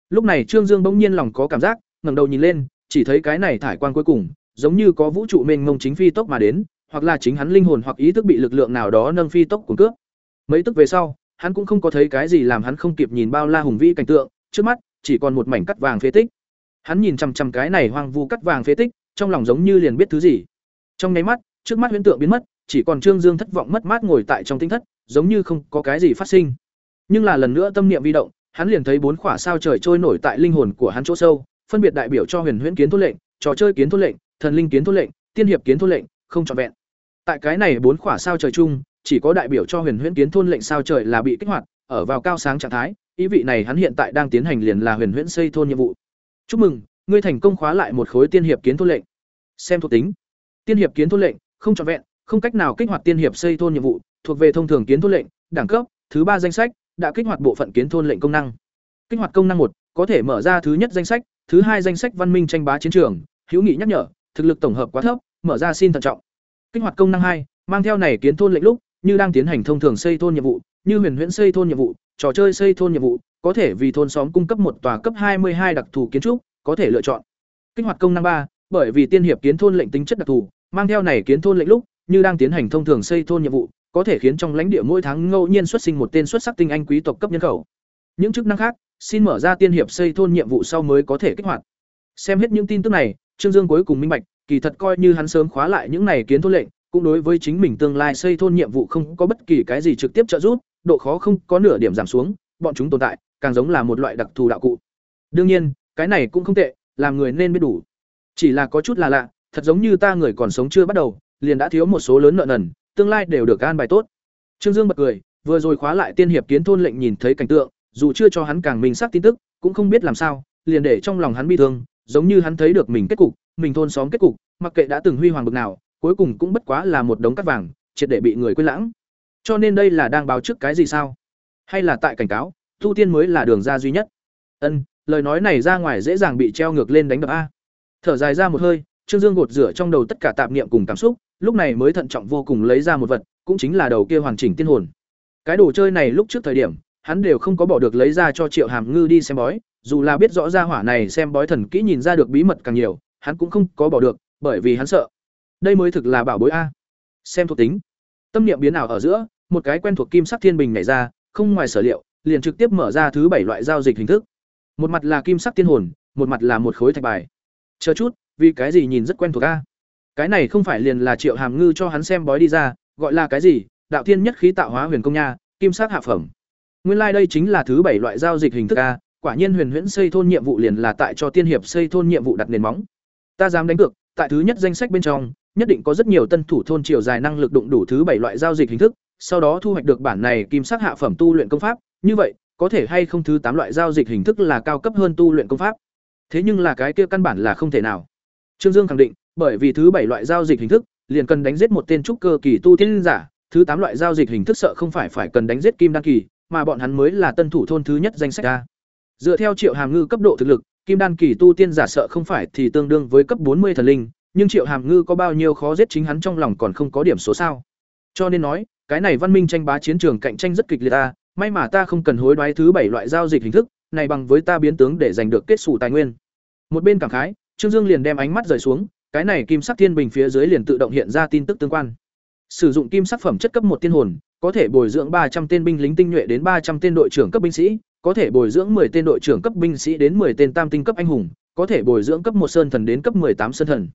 Lúc này Trương Dương bỗng nhiên lòng có cảm giác, ngẩng đầu nhìn lên, chỉ thấy cái này thải quang cuối cùng, giống như có vũ trụ mênh mông chính phi tốc mà đến, hoặc là chính hắn linh hồn hoặc ý thức bị lực lượng nào đó nâng phi tốc cuốn cướp. Mấy tức về sau, hắn cũng không có thấy cái gì làm hắn không kịp nhìn bao la hùng vĩ cảnh tượng, trước mắt chỉ còn một mảnh cắt vàng phế tích. Hắn nhìn chằm chằm cái này hoang vu cắt vàng phế tích, trong lòng giống như liền biết thứ gì. Trong nháy mắt, trước mắt huyễn tượng biến mất, chỉ còn Trương Dương thất vọng mất mát ngồi tại trong tinh thất, giống như không có cái gì phát sinh. Nhưng là lần nữa tâm niệm vi động, hắn liền thấy bốn quả sao trời trôi nổi tại linh hồn của hắn chỗ sâu, phân biệt đại biểu cho huyền huyễn kiến thôn lệnh, trò chơi kiến thôn lệnh, thần linh kiến thôn lệnh, tiên hiệp kiến thôn lệnh, không trọn vẹn. Tại cái này bốn khỏa sao trời chung, chỉ có đại biểu cho Huyền Huyễn Kiến thôn lệnh sao trời là bị kích hoạt, ở vào cao sáng trạng thái, ý vị này hắn hiện tại đang tiến hành liền là Huyền Huyễn xây thôn nhiệm vụ. Chúc mừng, ngươi thành công khóa lại một khối tiên hiệp kiến thôn lệnh. Xem thuộc tính. Tiên hiệp kiến thôn lệnh, không trọn vẹn, không cách nào kích hoạt tiên hiệp xây thôn nhiệm vụ, thuộc về thông thường kiến thôn lệnh, đẳng cấp, thứ ba danh sách, đã kích hoạt bộ phận kiến thôn lệnh công năng. Kích hoạt công năng một, có thể mở ra thứ nhất danh sách, thứ hai danh sách văn minh tranh bá chiến trường, hữu nghị nhắc nhở, thực lực tổng hợp quá thấp, mở ra xin thận trọng. Kích hoạt công năng hai, mang theo này kiến thôn lệnh lúc, như đang tiến hành thông thường xây thôn nhiệm vụ, như huyền huyễn xây thôn nhiệm vụ, trò chơi xây thôn nhiệm vụ, có thể vì thôn xóm cung cấp một tòa cấp hai mươi hai đặc thù kiến trúc, có thể lựa chọn. Kích hoạt công năng ba, bởi vì tiên hiệp kiến thôn lệnh tính chất đặc thù, mang theo này kiến thôn lệnh lúc, như đang tiến hành thông thường xây thôn nhiệm vụ, có thể khiến trong lãnh địa mỗi tháng ngẫu nhiên xuất sinh một tên xuất sắc tinh anh quý tộc cấp nhân khẩu. Những chức năng khác, xin mở ra tiên hiệp xây thôn nhiệm vụ sau mới có thể kích hoạt. Xem hết những tin tức này, Trương Dương cuối cùng minh bạch, kỳ thật coi như hắn sớm khóa lại những này kiến thôn lệnh, cũng đối với chính mình tương lai xây thôn nhiệm vụ không có bất kỳ cái gì trực tiếp trợ giúp, độ khó không có nửa điểm giảm xuống, bọn chúng tồn tại, càng giống là một loại đặc thù đạo cụ. Đương nhiên, cái này cũng không tệ, làm người nên biết đủ. Chỉ là có chút là lạ, thật giống như ta người còn sống chưa bắt đầu, liền đã thiếu một số lớn nợ nần, tương lai đều được an bài tốt. Trương Dương bật cười, vừa rồi khóa lại tiên hiệp kiến thôn lệnh nhìn thấy cảnh tượng, dù chưa cho hắn càng minh xác tin tức, cũng không biết làm sao, liền để trong lòng hắn bi thương, giống như hắn thấy được mình kết cục, mình thôn xóm kết cục, mặc kệ đã từng huy hoàng bực nào, cuối cùng cũng bất quá là một đống cát vàng, triệt để bị người quên lãng. Cho nên đây là đang báo trước cái gì sao? Hay là tại cảnh cáo, tu tiên mới là đường ra duy nhất? Ân, lời nói này ra ngoài dễ dàng bị treo ngược lên đánh đập a. Thở dài ra một hơi, Trương Dương gột rửa trong đầu tất cả tạp niệm cùng cảm xúc, lúc này mới thận trọng vô cùng lấy ra một vật, cũng chính là đầu kia hoàn chỉnh tiên hồn. Cái đồ chơi này lúc trước thời điểm, hắn đều không có bỏ được lấy ra cho Triệu Hàm Ngư đi xem bói, dù là biết rõ ra hỏa này xem bói thần kỹ nhìn ra được bí mật càng nhiều, hắn cũng không có bỏ được, bởi vì hắn sợ. Đây mới thực là bảo bối a. Xem thuộc tính. Tâm niệm biến ảo ở giữa, một cái quen thuộc kim sắc thiên bình nhảy ra, không ngoài sở liệu, liền trực tiếp mở ra thứ bảy loại giao dịch hình thức. Một mặt là kim sắc tiên hồn, một mặt là một khối thạch bài. Chờ chút, vì cái gì nhìn rất quen thuộc a? Cái này không phải liền là Triệu Hàm Ngư cho hắn xem bói đi ra, gọi là cái gì? Đạo thiên nhất khí tạo hóa huyền công nha, kim sắc hạ phẩm. Nguyên lai like đây chính là thứ bảy loại giao dịch hình thức a, quả nhiên Huyền Huyễn xây thôn nhiệm vụ liền là tại cho tiên hiệp xây thôn nhiệm vụ đặt nền móng. Ta dám đánh cược, tại thứ nhất danh sách bên trong, nhất định có rất nhiều tân thủ thôn chiều dài năng lực đụng đủ thứ bảy loại giao dịch hình thức, sau đó thu hoạch được bản này kim sắc hạ phẩm tu luyện công pháp, như vậy, có thể hay không thứ tám loại giao dịch hình thức là cao cấp hơn tu luyện công pháp. Thế nhưng là cái kia căn bản là không thể nào. Trương Dương khẳng định, bởi vì thứ bảy loại giao dịch hình thức, liền cần đánh giết một tên trúc cơ kỳ tu tiên giả, thứ tám loại giao dịch hình thức sợ không phải phải cần đánh giết kim đăng kỳ, mà bọn hắn mới là tân thủ thôn thứ nhất danh sách a. Dựa theo Triệu Hàm Ngư cấp độ thực lực, kim đan kỳ tu tiên giả sợ không phải thì tương đương với cấp bốn mươi thần linh, nhưng Triệu Hàm Ngư có bao nhiêu khó giết chính hắn trong lòng còn không có điểm số sao? Cho nên nói, cái này văn minh tranh bá chiến trường cạnh tranh rất kịch liệt ta, may mà ta không cần hối đoái thứ bảy loại giao dịch hình thức, này bằng với ta biến tướng để giành được kết sủ tài nguyên. Một bên cảm khái, Trương Dương liền đem ánh mắt rời xuống, cái này kim sắc thiên bình phía dưới liền tự động hiện ra tin tức tương quan. Sử dụng kim sắc phẩm chất cấp một tiên hồn, có thể bồi dưỡng ba trăm tên binh lính tinh nhuệ đến ba trăm tên đội trưởng cấp binh sĩ, có thể bồi dưỡng 10 tên đội trưởng cấp binh sĩ đến 10 tên tam tinh cấp anh hùng, có thể bồi dưỡng cấp một sơn thần đến cấp 18 sơn thần.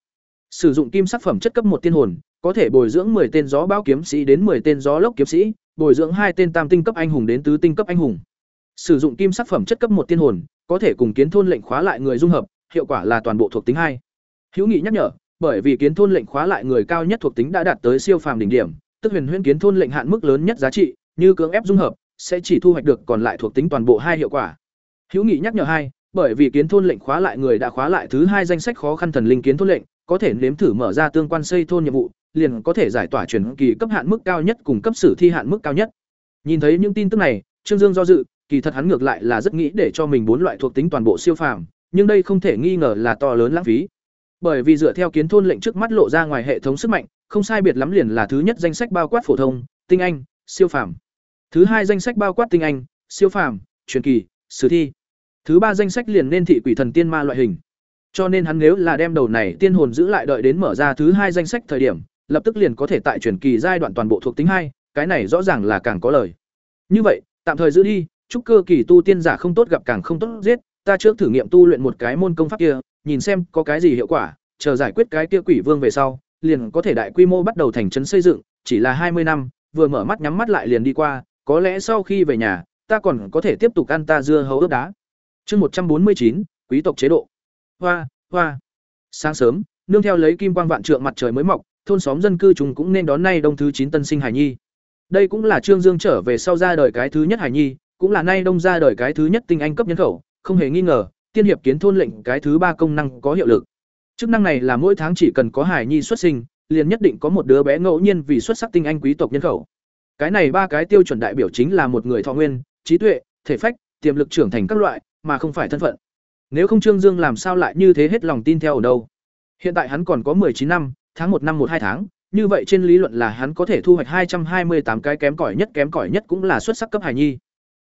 Sử dụng kim sắc phẩm chất cấp một tiên hồn, có thể bồi dưỡng 10 tên gió bão kiếm sĩ đến 10 tên gió lốc kiếm sĩ, bồi dưỡng hai tên tam tinh cấp anh hùng đến tứ tinh cấp anh hùng. Sử dụng kim sắc phẩm chất cấp một tiên hồn, có thể cùng kiến thôn lệnh khóa lại người dung hợp, hiệu quả là toàn bộ thuộc tính hai. Hữu nghị nhắc nhở, bởi vì kiến thôn lệnh khóa lại người cao nhất thuộc tính đã đạt tới siêu phàm đỉnh điểm, tức huyền huyễn kiến thôn lệnh hạn mức lớn nhất giá trị, như cưỡng ép dung hợp, sẽ chỉ thu hoạch được còn lại thuộc tính toàn bộ hai hiệu quả. Hữu nghị nhắc nhở hai, bởi vì kiến thôn lệnh khóa lại người đã khóa lại thứ hai danh sách khó khăn thần linh kiến thôn lệnh, có thể nếm thử mở ra tương quan xây thôn nhiệm vụ, liền có thể giải tỏa chuyển kỳ cấp hạn mức cao nhất cùng cấp sử thi hạn mức cao nhất. Nhìn thấy những tin tức này, Trương Dương do dự, kỳ thật hắn ngược lại là rất nghĩ để cho mình bốn loại thuộc tính toàn bộ siêu phàm, nhưng đây không thể nghi ngờ là to lớn lãng phí. Bởi vì dựa theo kiến thôn lệnh trước mắt lộ ra ngoài hệ thống sức mạnh, không sai biệt lắm liền là thứ nhất danh sách bao quát phổ thông, tinh anh, siêu phàm. Thứ hai danh sách bao quát tinh anh, siêu phàm, truyền kỳ, sử thi. Thứ ba danh sách liền nên thị quỷ thần tiên ma loại hình. Cho nên hắn nếu là đem đầu này tiên hồn giữ lại đợi đến mở ra thứ hai danh sách thời điểm, lập tức liền có thể tại truyền kỳ giai đoạn toàn bộ thuộc tính hai, cái này rõ ràng là càng có lời. Như vậy, tạm thời giữ đi, chúc cơ kỳ tu tiên giả không tốt gặp càng không tốt giết, ta trước thử nghiệm tu luyện một cái môn công pháp kia, nhìn xem có cái gì hiệu quả, chờ giải quyết cái kia quỷ vương về sau, liền có thể đại quy mô bắt đầu thành trấn xây dựng, chỉ là hai mươi năm, vừa mở mắt nhắm mắt lại liền đi qua, có lẽ sau khi về nhà, ta còn có thể tiếp tục ăn ta dưa hấu ướp đá. Chương một trăm bốn mươi chín, quý tộc chế độ. Hoa, hoa. Sáng sớm, nương theo lấy kim quang vạn trượng mặt trời mới mọc, thôn xóm dân cư chúng cũng nên đón nay đông thứ chín tân sinh hải nhi. Đây cũng là Trương Dương trở về sau ra đời cái thứ nhất hải nhi, cũng là nay đông ra đời cái thứ nhất tinh anh cấp nhân khẩu, không hề nghi ngờ, tiên hiệp kiến thôn lệnh cái thứ ba công năng có hiệu lực. Chức năng này là mỗi tháng chỉ cần có hải nhi xuất sinh, liền nhất định có một đứa bé ngẫu nhiên vì xuất sắc tinh anh quý tộc nhân khẩu. Cái này ba cái tiêu chuẩn đại biểu chính là một người thọ nguyên, trí tuệ, thể phách, tiềm lực trưởng thành các loại, mà không phải thân phận. Nếu không Trương Dương làm sao lại như thế hết lòng tin theo ở đâu? Hiện tại hắn còn có chín năm, tháng một năm một hai tháng, như vậy trên lý luận là hắn có thể thu hoạch hai trăm hai mươi tám cái kém cỏi nhất kém cỏi nhất cũng là xuất sắc cấp hải nhi.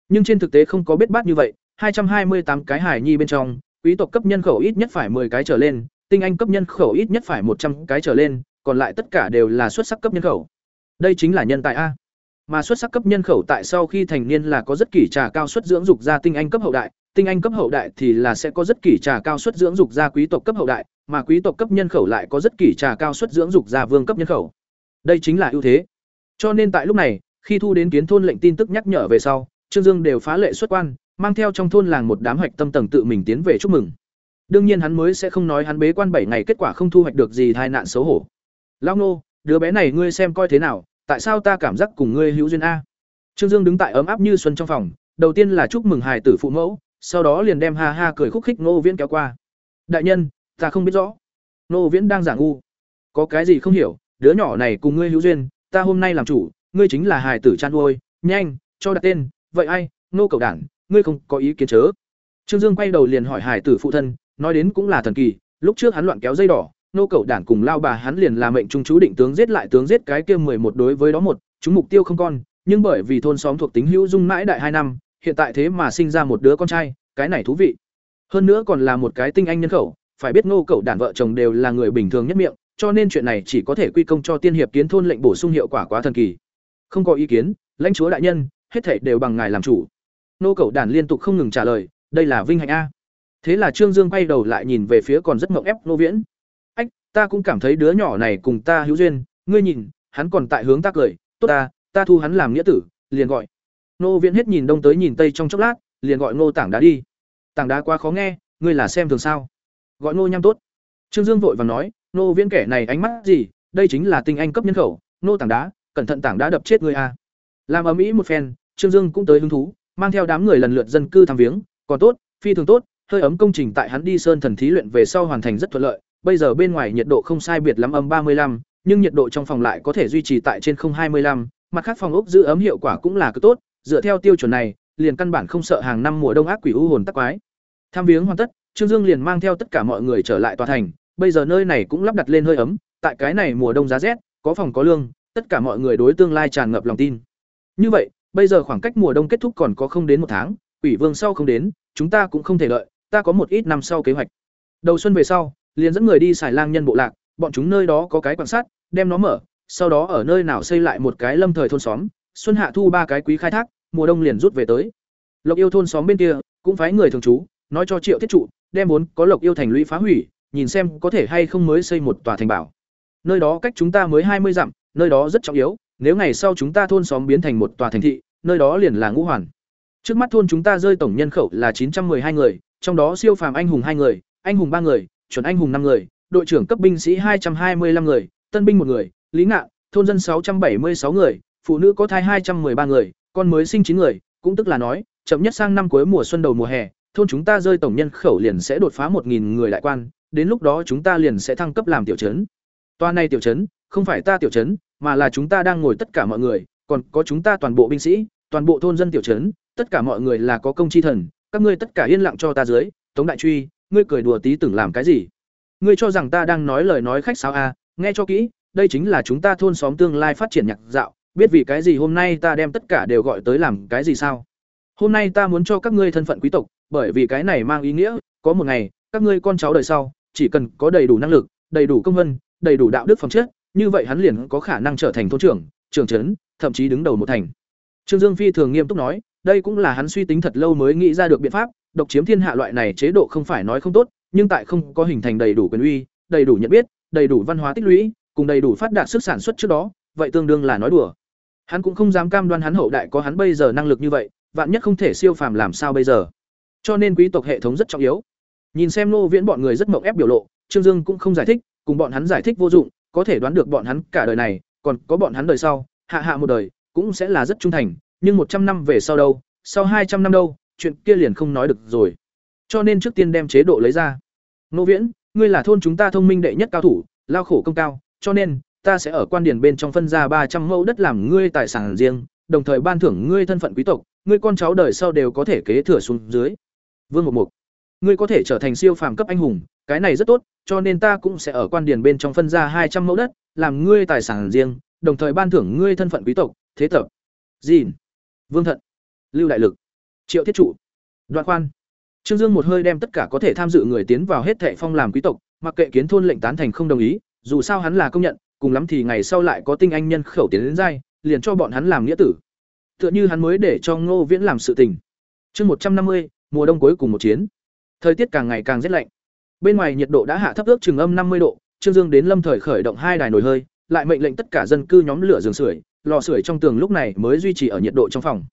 Nhưng trên thực tế không có biết bát như vậy, hai trăm hai mươi tám cái hải nhi bên trong, quý tộc cấp nhân khẩu ít nhất phải 10 cái trở lên, tinh anh cấp nhân khẩu ít nhất phải một trăm cái trở lên, còn lại tất cả đều là xuất sắc cấp nhân khẩu. Đây chính là nhân tài a mà xuất sắc cấp nhân khẩu tại sau khi thành niên là có rất kỳ trà cao suất dưỡng dục ra tinh anh cấp hậu đại. Tinh anh cấp hậu đại thì là sẽ có rất kỳ trà cao suất dưỡng dục ra quý tộc cấp hậu đại, mà quý tộc cấp nhân khẩu lại có rất kỳ trà cao suất dưỡng dục ra vương cấp nhân khẩu. Đây chính là ưu thế. Cho nên tại lúc này, khi thu đến kiến thôn lệnh tin tức nhắc nhở về sau, trương dương đều phá lệ xuất quan, mang theo trong thôn làng một đám hoạch tâm tầng tự mình tiến về chúc mừng. Đương nhiên hắn mới sẽ không nói hắn bế quan bảy ngày kết quả không thu hoạch được gì tai nạn xấu hổ. Lao nô đứa bé này ngươi xem coi thế nào tại sao ta cảm giác cùng ngươi hữu duyên a? Trương dương đứng tại ấm áp như xuân trong phòng, đầu tiên là chúc mừng hài tử phụ mẫu, sau đó liền đem ha ha cười khúc khích Ngô viễn kéo qua. Đại nhân, ta không biết rõ. Ngô viễn đang giả ngu. Có cái gì không hiểu, đứa nhỏ này cùng ngươi hữu duyên, ta hôm nay làm chủ, ngươi chính là hài tử chăn nuôi nhanh, cho đặt tên, vậy ai nô cầu đản, ngươi không có ý kiến chớ. Trương dương quay đầu liền hỏi hài tử phụ thân, nói đến cũng là thần kỳ, lúc trước hắn loạn kéo dây đỏ nô cậu đản cùng lao bà hắn liền là mệnh trung chú định tướng giết lại tướng giết cái kia mười một đối với đó một, chúng mục tiêu không con nhưng bởi vì thôn xóm thuộc tính hữu dung mãi đại hai năm, hiện tại thế mà sinh ra một đứa con trai, cái này thú vị. Hơn nữa còn là một cái tinh anh nhân khẩu, phải biết nô cậu đản vợ chồng đều là người bình thường nhất miệng, cho nên chuyện này chỉ có thể quy công cho tiên hiệp kiến thôn lệnh bổ sung hiệu quả quá thần kỳ. Không có ý kiến, lãnh chúa đại nhân, hết thảy đều bằng ngài làm chủ. Nô cậu đản liên tục không ngừng trả lời, đây là vinh hạnh a. Thế là trương dương quay đầu lại nhìn về phía còn rất mộng ép nô viễn ta cũng cảm thấy đứa nhỏ này cùng ta hữu duyên, ngươi nhìn, hắn còn tại hướng ta cười, tốt ta ta thu hắn làm nghĩa tử, liền gọi. Nô viễn hết nhìn đông tới nhìn tây trong chốc lát, liền gọi ngô tảng đá đi. Tảng đá quá khó nghe, ngươi là xem thường sao? Gọi ngô nham tốt. Trương dương vội và nói, nô viễn kẻ này ánh mắt gì, đây chính là tinh anh cấp nhân khẩu nô tảng đá, cẩn thận tảng đá đập chết ngươi a. Làm ở mỹ một phen, trương dương cũng tới hứng thú, mang theo đám người lần lượt dân cư thăm viếng. Còn tốt, phi thường tốt, hơi ấm công trình tại hắn đi sơn thần thí luyện về sau hoàn thành rất thuận lợi bây giờ bên ngoài nhiệt độ không sai biệt lắm âm ba mươi lăm, nhưng nhiệt độ trong phòng lại có thể duy trì tại trên không hai mươi lăm, mặt khác phòng ốc giữ ấm hiệu quả cũng là cực tốt, dựa theo tiêu chuẩn này, liền căn bản không sợ hàng năm mùa đông ác quỷ u hồn tắc quái. Tham viếng hoàn tất, trương dương liền mang theo tất cả mọi người trở lại tòa thành, bây giờ nơi này cũng lắp đặt lên hơi ấm, tại cái này mùa đông giá rét, có phòng có lương, tất cả mọi người đối tương lai tràn ngập lòng tin. Như vậy, bây giờ khoảng cách mùa đông kết thúc còn có không đến một tháng, quỷ vương sau không đến, chúng ta cũng không thể lợi ta có một ít năm sau kế hoạch. Đầu xuân về sau liền dẫn người đi xài lang nhân bộ lạc, bọn chúng nơi đó có cái quan sát đem nó mở, sau đó ở nơi nào xây lại một cái lâm thời thôn xóm, xuân hạ thu ba cái quý khai thác, mùa đông liền rút về tới. Lộc yêu thôn xóm bên kia, cũng phái người thường trú, nói cho triệu thiết trụ, đem vốn có lộc yêu thành lũy phá hủy, nhìn xem có thể hay không mới xây một tòa thành bảo. Nơi đó cách chúng ta mới hai mươi dặm, nơi đó rất trọng yếu, nếu ngày sau chúng ta thôn xóm biến thành một tòa thành thị, nơi đó liền là ngũ hoàn. Trước mắt thôn chúng ta rơi tổng nhân khẩu là chín trăm hai người, trong đó siêu phàm anh hùng hai người, anh hùng ba người chuẩn anh hùng năm người đội trưởng cấp binh sĩ hai trăm hai mươi năm người tân binh một người lý ngạn thôn dân sáu trăm bảy mươi sáu người phụ nữ có thai hai trăm ba người con mới sinh chín người cũng tức là nói chậm nhất sang năm cuối mùa xuân đầu mùa hè thôn chúng ta rơi tổng nhân khẩu liền sẽ đột phá một người đại quan đến lúc đó chúng ta liền sẽ thăng cấp làm tiểu trấn. Toa này tiểu trấn, không phải ta tiểu trấn, mà là chúng ta đang ngồi tất cả mọi người, còn có chúng ta toàn bộ binh sĩ, toàn bộ thôn dân tiểu trấn, tất cả mọi người là có công chi thần, các ngươi tất cả yên lặng cho ta dưới, Tống đại truy, ngươi cười đùa tí tưởng làm cái gì? Ngươi cho rằng ta đang nói lời nói khách sáo à, nghe cho kỹ, đây chính là chúng ta thôn xóm tương lai phát triển nhạc dạo, biết vì cái gì hôm nay ta đem tất cả đều gọi tới làm cái gì sao? Hôm nay ta muốn cho các ngươi thân phận quý tộc, bởi vì cái này mang ý nghĩa, có một ngày, các ngươi con cháu đời sau, chỉ cần có đầy đủ năng lực, đầy đủ công vân, đầy đủ đạo đức phẩm chất, như vậy hắn liền có khả năng trở thành thôn trưởng, trưởng trấn, thậm chí đứng đầu một thành. Trương Dương Phi thường nghiêm túc nói, đây cũng là hắn suy tính thật lâu mới nghĩ ra được biện pháp, độc chiếm thiên hạ loại này chế độ không phải nói không tốt, nhưng tại không có hình thành đầy đủ quyền uy, đầy đủ nhận biết, đầy đủ văn hóa tích lũy, cùng đầy đủ phát đạt sức sản xuất trước đó, vậy tương đương là nói đùa. Hắn cũng không dám cam đoan hắn hậu đại có hắn bây giờ năng lực như vậy, vạn nhất không thể siêu phàm làm sao bây giờ. Cho nên quý tộc hệ thống rất trọng yếu, Nhìn xem Nô Viễn bọn người rất mộng ép biểu lộ, Trương Dương cũng không giải thích, cùng bọn hắn giải thích vô dụng, có thể đoán được bọn hắn cả đời này, còn có bọn hắn đời sau, hạ hạ một đời, cũng sẽ là rất trung thành, nhưng một trăm năm về sau đâu, sau hai trăm năm đâu, chuyện kia liền không nói được rồi. Cho nên trước tiên đem chế độ lấy ra. Nô Viễn, ngươi là thôn chúng ta thông minh đệ nhất cao thủ, lao khổ công cao, cho nên ta sẽ ở quan điển bên trong phân ra ba trăm mẫu đất làm ngươi tài sản riêng, đồng thời ban thưởng ngươi thân phận quý tộc, ngươi con cháu đời sau đều có thể kế thừa xuống dưới. Vương Mục Mục ngươi có thể trở thành siêu phàm cấp anh hùng cái này rất tốt cho nên ta cũng sẽ ở quan điền bên trong phân ra hai trăm mẫu đất làm ngươi tài sản riêng đồng thời ban thưởng ngươi thân phận quý tộc thế tập dìn vương thận lưu đại lực triệu thiết trụ đoạn khoan. Trương dương một hơi đem tất cả có thể tham dự người tiến vào hết thệ phong làm quý tộc mặc kệ kiến thôn lệnh tán thành không đồng ý dù sao hắn là công nhận cùng lắm thì ngày sau lại có tinh anh nhân khẩu tiến đến giai liền cho bọn hắn làm nghĩa tử. Tựa như hắn mới để cho ngô viễn làm sự tình. Chương một trăm năm mươi mùa đông cuối cùng một chiến. Thời tiết càng ngày càng rét lạnh. Bên ngoài nhiệt độ đã hạ thấp ước chừng âm năm mươi độ, Trương Dương đến Lâm Thời khởi động hai đài nồi hơi, lại mệnh lệnh tất cả dân cư nhóm lửa giường sưởi, lò sưởi trong tường lúc này mới duy trì ở nhiệt độ trong phòng.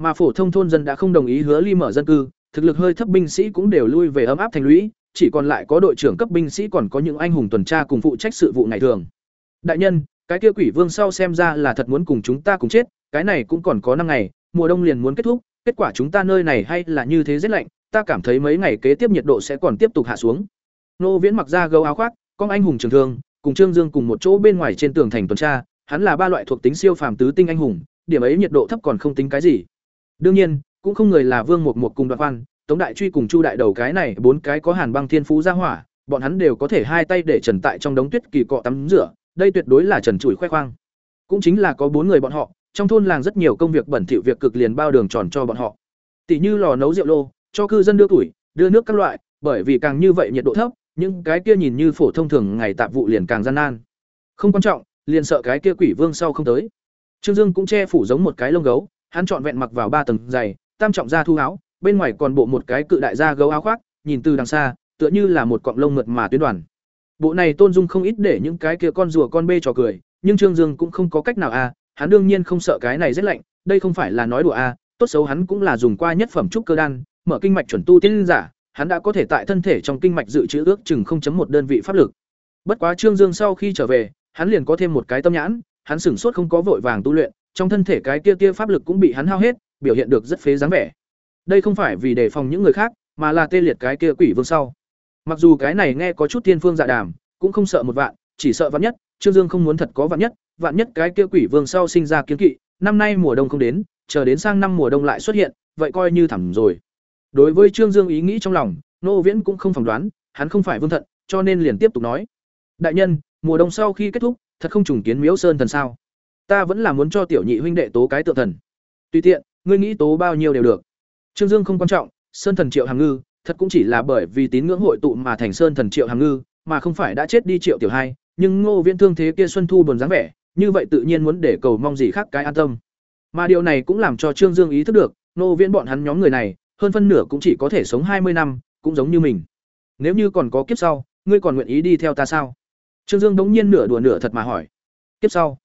Mà phổ thông thôn dân đã không đồng ý hứa ly mở dân cư, thực lực hơi thấp binh sĩ cũng đều lui về ấm áp thành lũy, chỉ còn lại có đội trưởng cấp binh sĩ còn có những anh hùng tuần tra cùng phụ trách sự vụ ngày thường. Đại nhân, cái kia quỷ vương sau xem ra là thật muốn cùng chúng ta cùng chết, cái này cũng còn có năm ngày, mùa đông liền muốn kết thúc, kết quả chúng ta nơi này hay là như thế rất lạnh, ta cảm thấy mấy ngày kế tiếp nhiệt độ sẽ còn tiếp tục hạ xuống. Nô Viễn mặc ra gấu áo khoác, con anh hùng trường thương, cùng Trương Dương cùng một chỗ bên ngoài trên tường thành tuần tra, hắn là ba loại thuộc tính siêu phàm tứ tinh anh hùng, điểm ấy nhiệt độ thấp còn không tính cái gì. Đương nhiên, cũng không người là Vương một một cùng Đoạt Văn, Tống Đại Truy cùng Chu Đại Đầu cái này bốn cái có Hàn Băng Thiên Phú ra hỏa, bọn hắn đều có thể hai tay để trần tại trong đống tuyết kỳ cọ tắm rửa, đây tuyệt đối là trần trụi khoe khoang. cũng chính là có bốn người bọn họ trong thôn làng rất nhiều công việc bẩn thỉu việc cực liền bao đường tròn cho bọn họ. Tỷ như lò nấu rượu lô cho cư dân đưa tuổi đưa nước các loại bởi vì càng như vậy nhiệt độ thấp những cái kia nhìn như phổ thông thường ngày tạp vụ liền càng gian nan. Không quan trọng liền sợ cái kia quỷ vương sau không tới. Trương dương cũng che phủ giống một cái lông gấu hắn trọn vẹn mặc vào ba tầng dày tam trọng da thu áo bên ngoài còn bộ một cái cự đại da gấu áo khoác nhìn từ đằng xa tựa như là một cọng lông mượt mà tuyến đoàn. Bộ này tôn dung không ít để những cái kia con rùa con bê trò cười nhưng trương dương cũng không có cách nào a à, hắn đương nhiên không sợ cái này rất lạnh đây không phải là nói đùa a à, tốt xấu hắn cũng là dùng qua nhất phẩm trúc cơ đan mở kinh mạch chuẩn tu tiên giả hắn đã có thể tại thân thể trong kinh mạch dự trữ ước chừng 0.1 đơn vị pháp lực. Bất quá trương dương sau khi trở về hắn liền có thêm một cái tâm nhãn hắn sửng sốt không có vội vàng tu luyện trong thân thể cái kia kia pháp lực cũng bị hắn hao hết, biểu hiện được rất phế dáng vẻ. Đây không phải vì đề phòng những người khác, mà là tê liệt cái kia quỷ vương sau. Mặc dù cái này nghe có chút thiên phương dạ đàm, cũng không sợ một vạn, chỉ sợ vạn nhất, trương dương không muốn thật có vạn nhất vạn nhất cái kia quỷ vương sau sinh ra kiến kỵ, năm nay mùa đông không đến, chờ đến sang năm mùa đông lại xuất hiện, vậy coi như thảm rồi. Đối với trương dương ý nghĩ trong lòng, nô viễn cũng không phỏng đoán, hắn không phải vương thận, cho nên liền tiếp tục nói. Đại nhân, mùa đông sau khi kết thúc, thật không trùng kiến miếu sơn thần sao? Ta vẫn là muốn cho tiểu nhị huynh đệ tố cái tượng thần. Tùy tiện, ngươi nghĩ tố bao nhiêu đều được. Trương dương không quan trọng, sơn thần triệu hàng ngư, thật cũng chỉ là bởi vì tín ngưỡng hội tụ mà thành sơn thần triệu hàng ngư, mà không phải đã chết đi triệu tiểu hai, nhưng ngô viễn thương thế kia xuân thu buồn dáng vẻ, như vậy tự nhiên muốn để cầu mong gì khác cái an tâm. Mà điều này cũng làm cho trương dương ý thức được, ngô viễn bọn hắn nhóm người này, hơn phân nửa cũng chỉ có thể sống hai mươi năm, cũng giống như mình. Nếu như còn có kiếp sau, ngươi còn nguyện ý đi theo ta sao? Trương dương đống nhiên nửa đùa nửa thật mà hỏi. Kiếp sau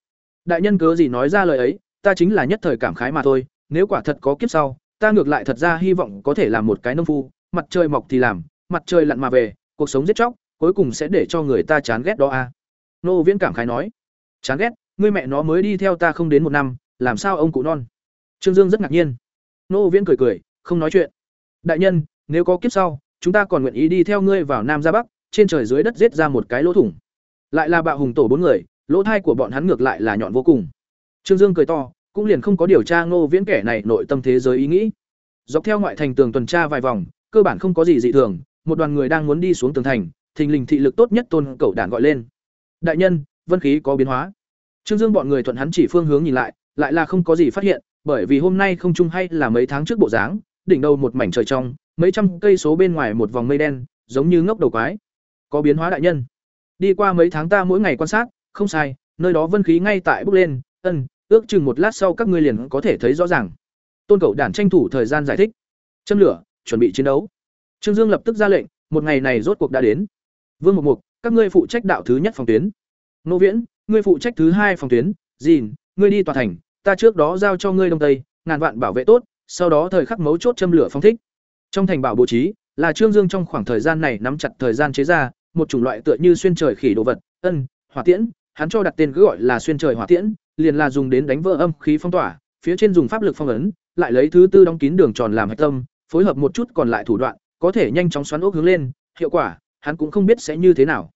đại nhân cớ gì nói ra lời ấy, ta chính là nhất thời cảm khái mà thôi, nếu quả thật có kiếp sau, ta ngược lại thật ra hy vọng có thể làm một cái nông phu, mặt trời mọc thì làm, mặt trời lặn mà về, cuộc sống giết chóc, cuối cùng sẽ để cho người ta chán ghét đó a à. nô viễn cảm khái nói, chán ghét, ngươi mẹ nó mới đi theo ta không đến một năm, làm sao ông cụ non? Trương dương rất ngạc nhiên. Nô viễn cười cười, không nói chuyện. Đại nhân, nếu có kiếp sau, chúng ta còn nguyện ý đi theo ngươi vào nam ra bắc, trên trời dưới đất giết ra một cái lỗ thủng. Lại là bạo hùng tổ bốn người lỗ thai của bọn hắn ngược lại là nhọn vô cùng. Trương dương cười to, cũng liền không có điều tra ngô viễn kẻ này nội tâm thế giới ý nghĩ. Dọc theo ngoại thành tường tuần tra vài vòng, cơ bản không có gì dị thường, một đoàn người đang muốn đi xuống tường thành, thình lình thị lực tốt nhất tôn cẩu đản gọi lên. Đại nhân, vân khí có biến hóa. Trương dương bọn người thuận hắn chỉ phương hướng nhìn lại lại là không có gì phát hiện, bởi vì hôm nay không chung hay là mấy tháng trước bộ dáng, đỉnh đầu một mảnh trời trong, mấy trăm cây số bên ngoài một vòng mây đen, giống như ngốc đầu quái. Có biến hóa đại nhân. Đi qua mấy tháng ta mỗi ngày quan sát không sai, nơi đó vân khí ngay tại bước lên, ân, ước chừng một lát sau các ngươi liền có thể thấy rõ ràng. Tôn cậu đản tranh thủ thời gian giải thích. Châm lửa, chuẩn bị chiến đấu. Trương dương lập tức ra lệnh, một ngày này rốt cuộc đã đến. Vương mục mục, các ngươi phụ trách đạo thứ nhất phòng tuyến. Nô viễn, ngươi phụ trách thứ hai phòng tuyến. Dìn, ngươi đi tòa thành, ta trước đó giao cho ngươi đông tây, ngàn vạn bảo vệ tốt, sau đó thời khắc mấu chốt châm lửa phong thích. Trong thành bảo bố trí, là trương dương trong khoảng thời gian này nắm chặt thời gian chế ra, một chủng loại tựa như xuyên trời khỉ đồ vật, ân, hỏa tiễn hắn cho đặt tên cứ gọi là xuyên trời hỏa tiễn, liền là dùng đến đánh vỡ âm khí phong tỏa, phía trên dùng pháp lực phong ấn, lại lấy thứ tư đóng kín đường tròn làm hạch tâm, phối hợp một chút còn lại thủ đoạn, có thể nhanh chóng xoắn ốc hướng lên, hiệu quả, hắn cũng không biết sẽ như thế nào.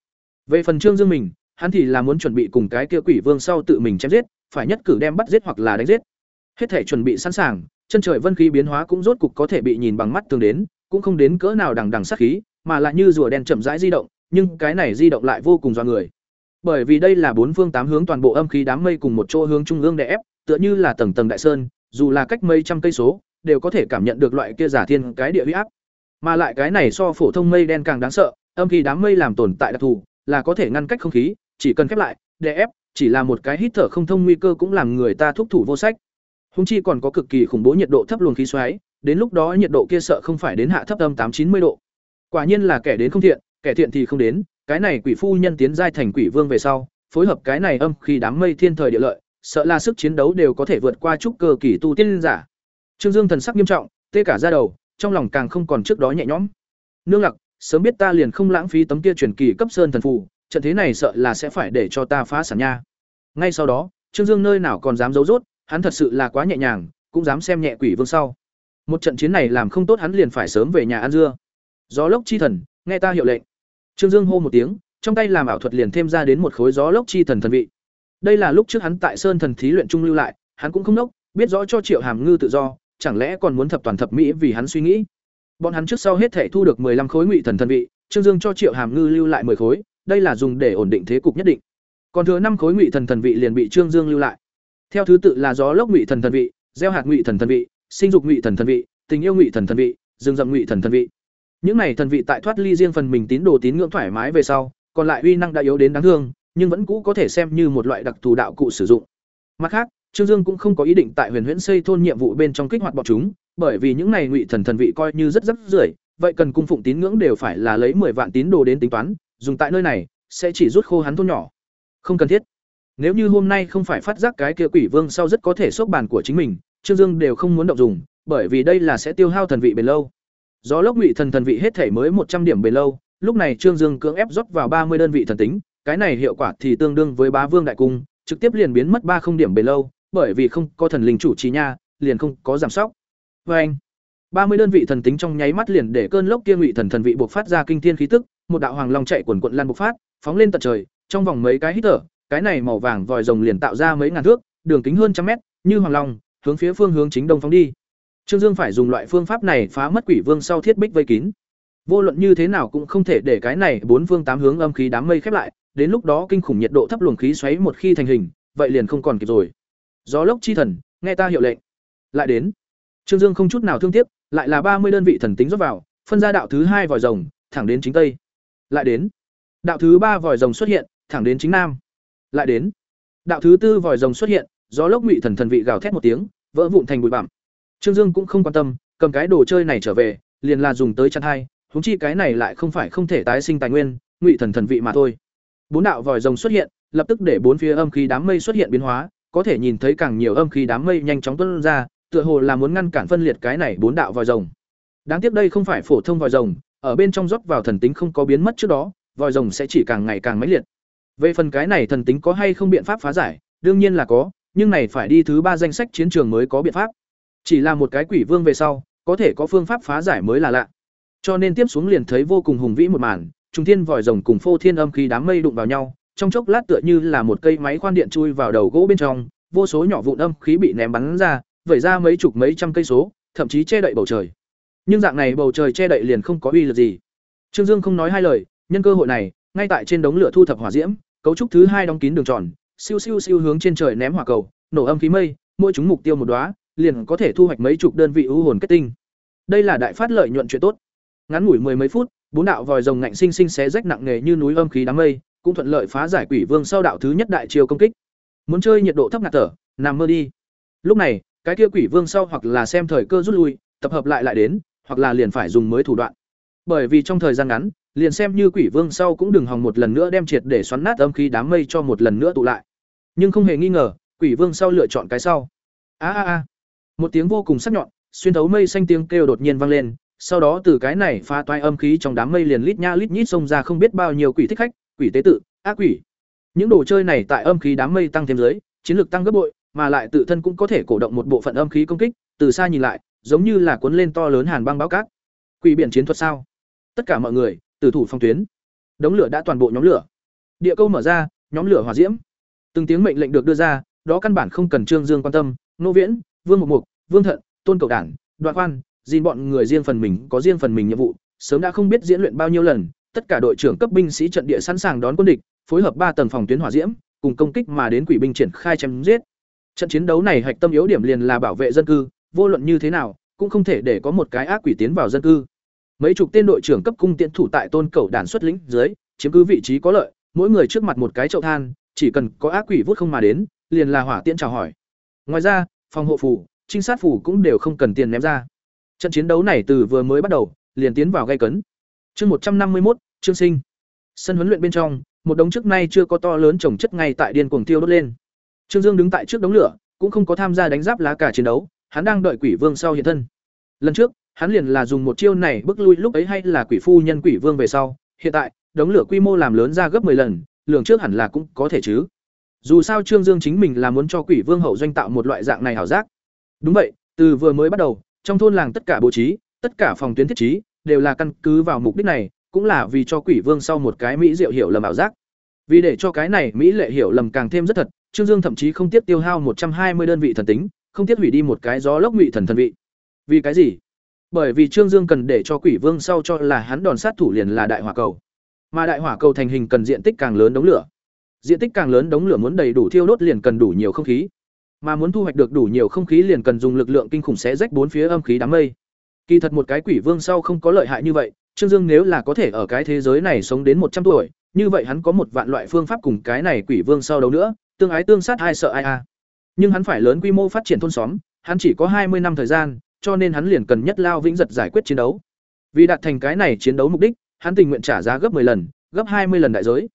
Về phần trương dương mình, hắn thì là muốn chuẩn bị cùng cái kia quỷ vương sau tự mình chém giết, phải nhất cử đem bắt giết hoặc là đánh giết. Hết thể chuẩn bị sẵn sàng, chân trời vân khí biến hóa cũng rốt cục có thể bị nhìn bằng mắt tương đến, cũng không đến cỡ nào đằng đằng sát khí, mà lại như rùa đen chậm rãi di động, nhưng cái này di động lại vô cùng do người bởi vì đây là bốn phương tám hướng toàn bộ âm khí đám mây cùng một chỗ hướng trung ương đè ép, tựa như là tầng tầng đại sơn, dù là cách mấy trăm cây số, đều có thể cảm nhận được loại kia giả thiên cái địa huy áp. Mà lại cái này so phổ thông mây đen càng đáng sợ, âm khí đám mây làm tồn tại đặc thù, là có thể ngăn cách không khí, chỉ cần khép lại, đè ép, chỉ là một cái hít thở không thông nguy cơ cũng làm người ta thúc thủ vô sách. Húng chi còn có cực kỳ khủng bố nhiệt độ thấp luồng khí xoáy, đến lúc đó nhiệt độ kia sợ không phải đến hạ thấp âm tám chín mươi độ. Quả nhiên là kẻ đến không thiện, kẻ thiện thì không đến cái này quỷ phu nhân tiến giai thành quỷ vương về sau, phối hợp cái này âm khi đám mây thiên thời địa lợi, sợ là sức chiến đấu đều có thể vượt qua trúc cơ kỳ tu tiên giả. Trương dương thần sắc nghiêm trọng, tê cả ra đầu, trong lòng càng không còn trước đó nhẹ nhõm. Nương lặc, sớm biết ta liền không lãng phí tấm kia truyền kỳ cấp sơn thần phù, trận thế này sợ là sẽ phải để cho ta phá sản nha. Ngay sau đó, trương dương nơi nào còn dám giấu rốt, hắn thật sự là quá nhẹ nhàng, cũng dám xem nhẹ quỷ vương sau. Một trận chiến này làm không tốt hắn liền phải sớm về nhà ăn dưa. Gió lốc chi thần, nghe ta hiệu lệnh trương dương hô một tiếng, trong tay làm ảo thuật liền thêm ra đến một khối gió lốc chi thần thần vị. Đây là lúc trước hắn tại sơn thần thí luyện trung lưu lại, hắn cũng không nốc, biết rõ cho triệu hàm ngư tự do, chẳng lẽ còn muốn thập toàn thập mỹ vì hắn suy nghĩ. Bọn hắn trước sau hết thể thu được 15 khối ngụy thần thần vị, trương dương cho triệu hàm ngư lưu lại 10 khối, đây là dùng để ổn định thế cục nhất định. Còn thừa năm khối ngụy thần thần vị liền bị trương dương lưu lại. Theo thứ tự là gió lốc ngụy thần thần vị, gieo hạt ngụy thần thần vị, sinh dục ngụy thần thần vị, tình yêu ngụy thần thần vị dương rậm ngụy thần thần vị những này thần vị tại thoát ly riêng phần mình tín đồ tín ngưỡng thoải mái về sau, còn lại uy năng đã yếu đến đáng thương, nhưng vẫn cũ có thể xem như một loại đặc thù đạo cụ sử dụng. Mặt khác, trương dương cũng không có ý định tại huyền huyễn xây thôn nhiệm vụ bên trong kích hoạt bọn chúng, bởi vì những này ngụy thần thần vị coi như rất rất rưởi, vậy cần cung phụng tín ngưỡng đều phải là lấy mười vạn tín đồ đến tính toán, dùng tại nơi này, sẽ chỉ rút khô hắn thôn nhỏ. Không cần thiết. Nếu như hôm nay không phải phát giác cái kia quỷ vương sau rất có thể sốc bàn của chính mình, trương dương đều không muốn động dùng, bởi vì đây là sẽ tiêu hao thần vị bền lâu gió lốc ngụy thần thần vị hết thể mới một trăm điểm bền lâu, lúc này trương dương cưỡng ép rót vào ba mươi đơn vị thần tính, cái này hiệu quả thì tương đương với bá vương đại cung, trực tiếp liền biến mất ba không điểm bền lâu, bởi vì không có thần linh chủ trì nha, liền không có giảm sóc. Vê anh, ba mươi đơn vị thần tính trong nháy mắt liền để cơn lốc kia ngụy thần thần vị buộc phát ra kinh thiên khí tức, một đạo hoàng long chạy quần quận lan bộc phát, phóng lên tận trời, trong vòng mấy cái hít thở, cái này màu vàng vòi rồng liền tạo ra mấy ngàn thước, đường kính hơn trăm mét, như hoàng long, hướng phía phương hướng chính đông phóng đi trương dương phải dùng loại phương pháp này phá mất quỷ vương sau thiết bích vây kín. Vô luận như thế nào cũng không thể để cái này bốn phương tám hướng âm khí đám mây khép lại, đến lúc đó kinh khủng nhiệt độ thấp luồng khí xoáy một khi thành hình, vậy liền không còn kịp rồi. Gió lốc chi thần, nghe ta hiệu lệnh. Lại đến. Trương dương không chút nào thương tiếc, lại là ba mươi đơn vị thần tính rót vào, phân ra đạo thứ hai vòi rồng, thẳng đến chính tây. Lại đến. Đạo thứ ba vòi rồng xuất hiện, thẳng đến chính nam. Lại đến. Đạo thứ tư vòi rồng xuất hiện, gió lốc ngụy thần thần vị gào thét một tiếng, vỡ vụn thành bụi bặm trương dương cũng không quan tâm, cầm cái đồ chơi này trở về, liền là dùng tới chăn hai, huống chi cái này lại không phải không thể tái sinh tài nguyên, ngụy thần thần vị mà thôi. Bốn đạo vòi rồng xuất hiện, lập tức để bốn phía âm khí đám mây xuất hiện biến hóa, có thể nhìn thấy càng nhiều âm khí đám mây nhanh chóng tuôn ra, tựa hồ là muốn ngăn cản phân liệt cái này bốn đạo vòi rồng. Đáng tiếc đây không phải phổ thông vòi rồng, ở bên trong rót vào thần tính không có biến mất trước đó, vòi rồng sẽ chỉ càng ngày càng mãnh liệt. Về phần cái này thần tính có hay không biện pháp phá giải, đương nhiên là có, nhưng này phải đi thứ ba danh sách chiến trường mới có biện pháp chỉ là một cái quỷ vương về sau, có thể có phương pháp phá giải mới là lạ. Cho nên tiếp xuống liền thấy vô cùng hùng vĩ một màn trung thiên vòi rồng cùng phô thiên âm khí đám mây đụng vào nhau, trong chốc lát tựa như là một cây máy khoan điện chui vào đầu gỗ bên trong, vô số nhỏ vụn âm khí bị ném bắn ra, vẩy ra mấy chục mấy trăm cây số, thậm chí che đậy bầu trời. Nhưng dạng này bầu trời che đậy liền không có uy lực gì. Trương dương không nói hai lời, nhân cơ hội này, ngay tại trên đống lửa thu thập hỏa diễm, cấu trúc thứ hai đóng kín đường tròn, siêu siêu siêu hướng trên trời ném hỏa cầu, nổ âm khí mây, mỗi chúng mục tiêu một đóa liền có thể thu hoạch mấy chục đơn vị ưu hồn kết tinh. Đây là đại phát lợi nhuận chuyện tốt. Ngắn ngủi mười mấy phút, bốn đạo vòi rồng ngạnh sinh sinh xé rách nặng nề như núi âm khí đám mây, cũng thuận lợi phá giải quỷ vương sau đạo thứ nhất đại chiêu công kích. Muốn chơi nhiệt độ thấp ngạt thở, nằm mơ đi. Lúc này, cái kia quỷ vương sau hoặc là xem thời cơ rút lui, tập hợp lại lại đến, hoặc là liền phải dùng mới thủ đoạn. Bởi vì trong thời gian ngắn, liền xem như quỷ vương sau cũng đừng hòng một lần nữa đem triệt để xoắn nát âm khí đám mây cho một lần nữa tụ lại. Nhưng không hề nghi ngờ, quỷ vương sau lựa chọn cái sau. A a a một tiếng vô cùng sắc nhọn, xuyên thấu mây xanh tiếng kêu đột nhiên vang lên, sau đó từ cái này pha toai âm khí trong đám mây liền lít nha lít nhít xông ra không biết bao nhiêu quỷ thích khách, quỷ tế tự, ác quỷ. Những đồ chơi này tại âm khí đám mây tăng thêm dưới, chiến lược tăng gấp bội, mà lại tự thân cũng có thể cổ động một bộ phận âm khí công kích, từ xa nhìn lại, giống như là cuốn lên to lớn hàn băng báo cát. Quỷ biển chiến thuật sao? Tất cả mọi người, từ thủ phong tuyến. Đống lửa đã toàn bộ nhóm lửa. Địa câu mở ra, nhóm lửa hỏa diễm. Từng tiếng mệnh lệnh được đưa ra, đó căn bản không cần trương dương quan tâm, nô viễn, vương mục mục vương thận tôn cầu đản, đoạn khoan dìn bọn người riêng phần mình có riêng phần mình nhiệm vụ sớm đã không biết diễn luyện bao nhiêu lần tất cả đội trưởng cấp binh sĩ trận địa sẵn sàng đón quân địch phối hợp ba tầng phòng tuyến hỏa diễm cùng công kích mà đến quỷ binh triển khai chém giết. Trận chiến đấu này hạch tâm yếu điểm liền là bảo vệ dân cư vô luận như thế nào cũng không thể để có một cái ác quỷ tiến vào dân cư. Mấy chục tên đội trưởng cấp cung tiễn thủ tại tôn cầu đàn xuất lĩnh dưới chiếm cứ vị trí có lợi mỗi người trước mặt một cái chậu than chỉ cần có ác quỷ vút không mà đến liền là hỏa tiễn chào hỏi. Ngoài ra phòng hộ phủ trinh sát phủ cũng đều không cần tiền ném ra. Trận chiến đấu này từ vừa mới bắt đầu, liền tiến vào gây cấn. Chương một trăm năm mươi một trương sinh. Sân huấn luyện bên trong, một đống trước nay chưa có to lớn trồng chất ngay tại điên cuồng tiêu đốt lên. Trương dương đứng tại trước đống lửa, cũng không có tham gia đánh giáp lá cả chiến đấu, hắn đang đợi quỷ vương sau hiện thân. Lần trước, hắn liền là dùng một chiêu này bước lui lúc ấy hay là quỷ phu nhân quỷ vương về sau, hiện tại, đống lửa quy mô làm lớn ra gấp 10 lần, lường trước hẳn là cũng có thể chứ. Dù sao trương dương chính mình là muốn cho quỷ vương hậu doanh tạo một loại dạng này hảo giác đúng vậy, từ vừa mới bắt đầu, trong thôn làng tất cả bố trí, tất cả phòng tuyến thiết trí, đều là căn cứ vào mục đích này, cũng là vì cho quỷ vương sau một cái mỹ diệu hiểu lầm ảo giác. Vì để cho cái này mỹ lệ hiểu lầm càng thêm rất thật, trương dương thậm chí không tiếc tiêu hao một trăm hai mươi đơn vị thần tính, không tiếc hủy đi một cái gió lốc ngụy thần thần vị. Vì cái gì? Bởi vì trương dương cần để cho quỷ vương sau cho là hắn đòn sát thủ liền là đại hỏa cầu. Mà đại hỏa cầu thành hình cần diện tích càng lớn đống lửa. Diện tích càng lớn đống lửa muốn đầy đủ thiêu đốt liền cần đủ nhiều không khí mà muốn thu hoạch được đủ nhiều không khí liền cần dùng lực lượng kinh khủng xé rách bốn phía âm khí đám mây. Kỳ thật một cái quỷ vương sau không có lợi hại như vậy, trương dương nếu là có thể ở cái thế giới này sống đến một trăm tuổi, như vậy hắn có một vạn loại phương pháp cùng cái này quỷ vương sau đấu nữa, tương ái tương sát ai sợ ai a. Nhưng hắn phải lớn quy mô phát triển thôn xóm, hắn chỉ có hai mươi năm thời gian, cho nên hắn liền cần nhất lao vĩnh giật giải quyết chiến đấu. Vì đạt thành cái này chiến đấu mục đích, hắn tình nguyện trả giá gấp 10 lần, gấp hai mươi lần đại giới.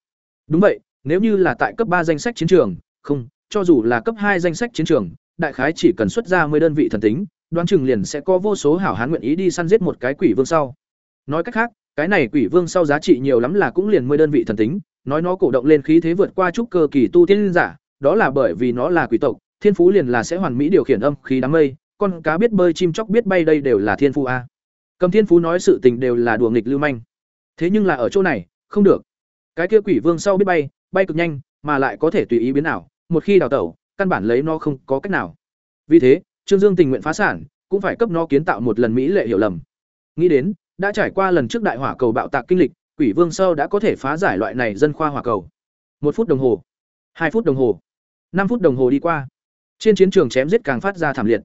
Đúng vậy, nếu như là tại cấp ba danh sách chiến trường, không cho dù là cấp hai danh sách chiến trường, đại khái chỉ cần xuất ra 10 đơn vị thần tính, đoán chừng liền sẽ có vô số hảo hán nguyện ý đi săn giết một cái quỷ vương sau. Nói cách khác, cái này quỷ vương sau giá trị nhiều lắm là cũng liền 10 đơn vị thần tính, nói nó cổ động lên khí thế vượt qua trúc cơ kỳ tu tiên giả, đó là bởi vì nó là quỷ tộc, thiên phú liền là sẽ hoàn mỹ điều khiển âm khí đám mây, con cá biết bơi, chim chóc biết bay đây đều là thiên phú a. Cầm thiên phú nói sự tình đều là đùa nghịch lưu manh. Thế nhưng là ở chỗ này, không được. Cái kia quỷ vương sau biết bay bay cực nhanh, mà lại có thể tùy ý biến ảo một khi đào tẩu, căn bản lấy nó không có cách nào. Vì thế, trương dương tình nguyện phá sản, cũng phải cấp nó kiến tạo một lần mỹ lệ hiểu lầm. Nghĩ đến, đã trải qua lần trước đại hỏa cầu bạo tạc kinh lịch, quỷ vương sâu đã có thể phá giải loại này dân khoa hỏa cầu. Một phút đồng hồ, hai phút đồng hồ, năm phút đồng hồ đi qua. Trên chiến trường chém giết càng phát ra thảm liệt.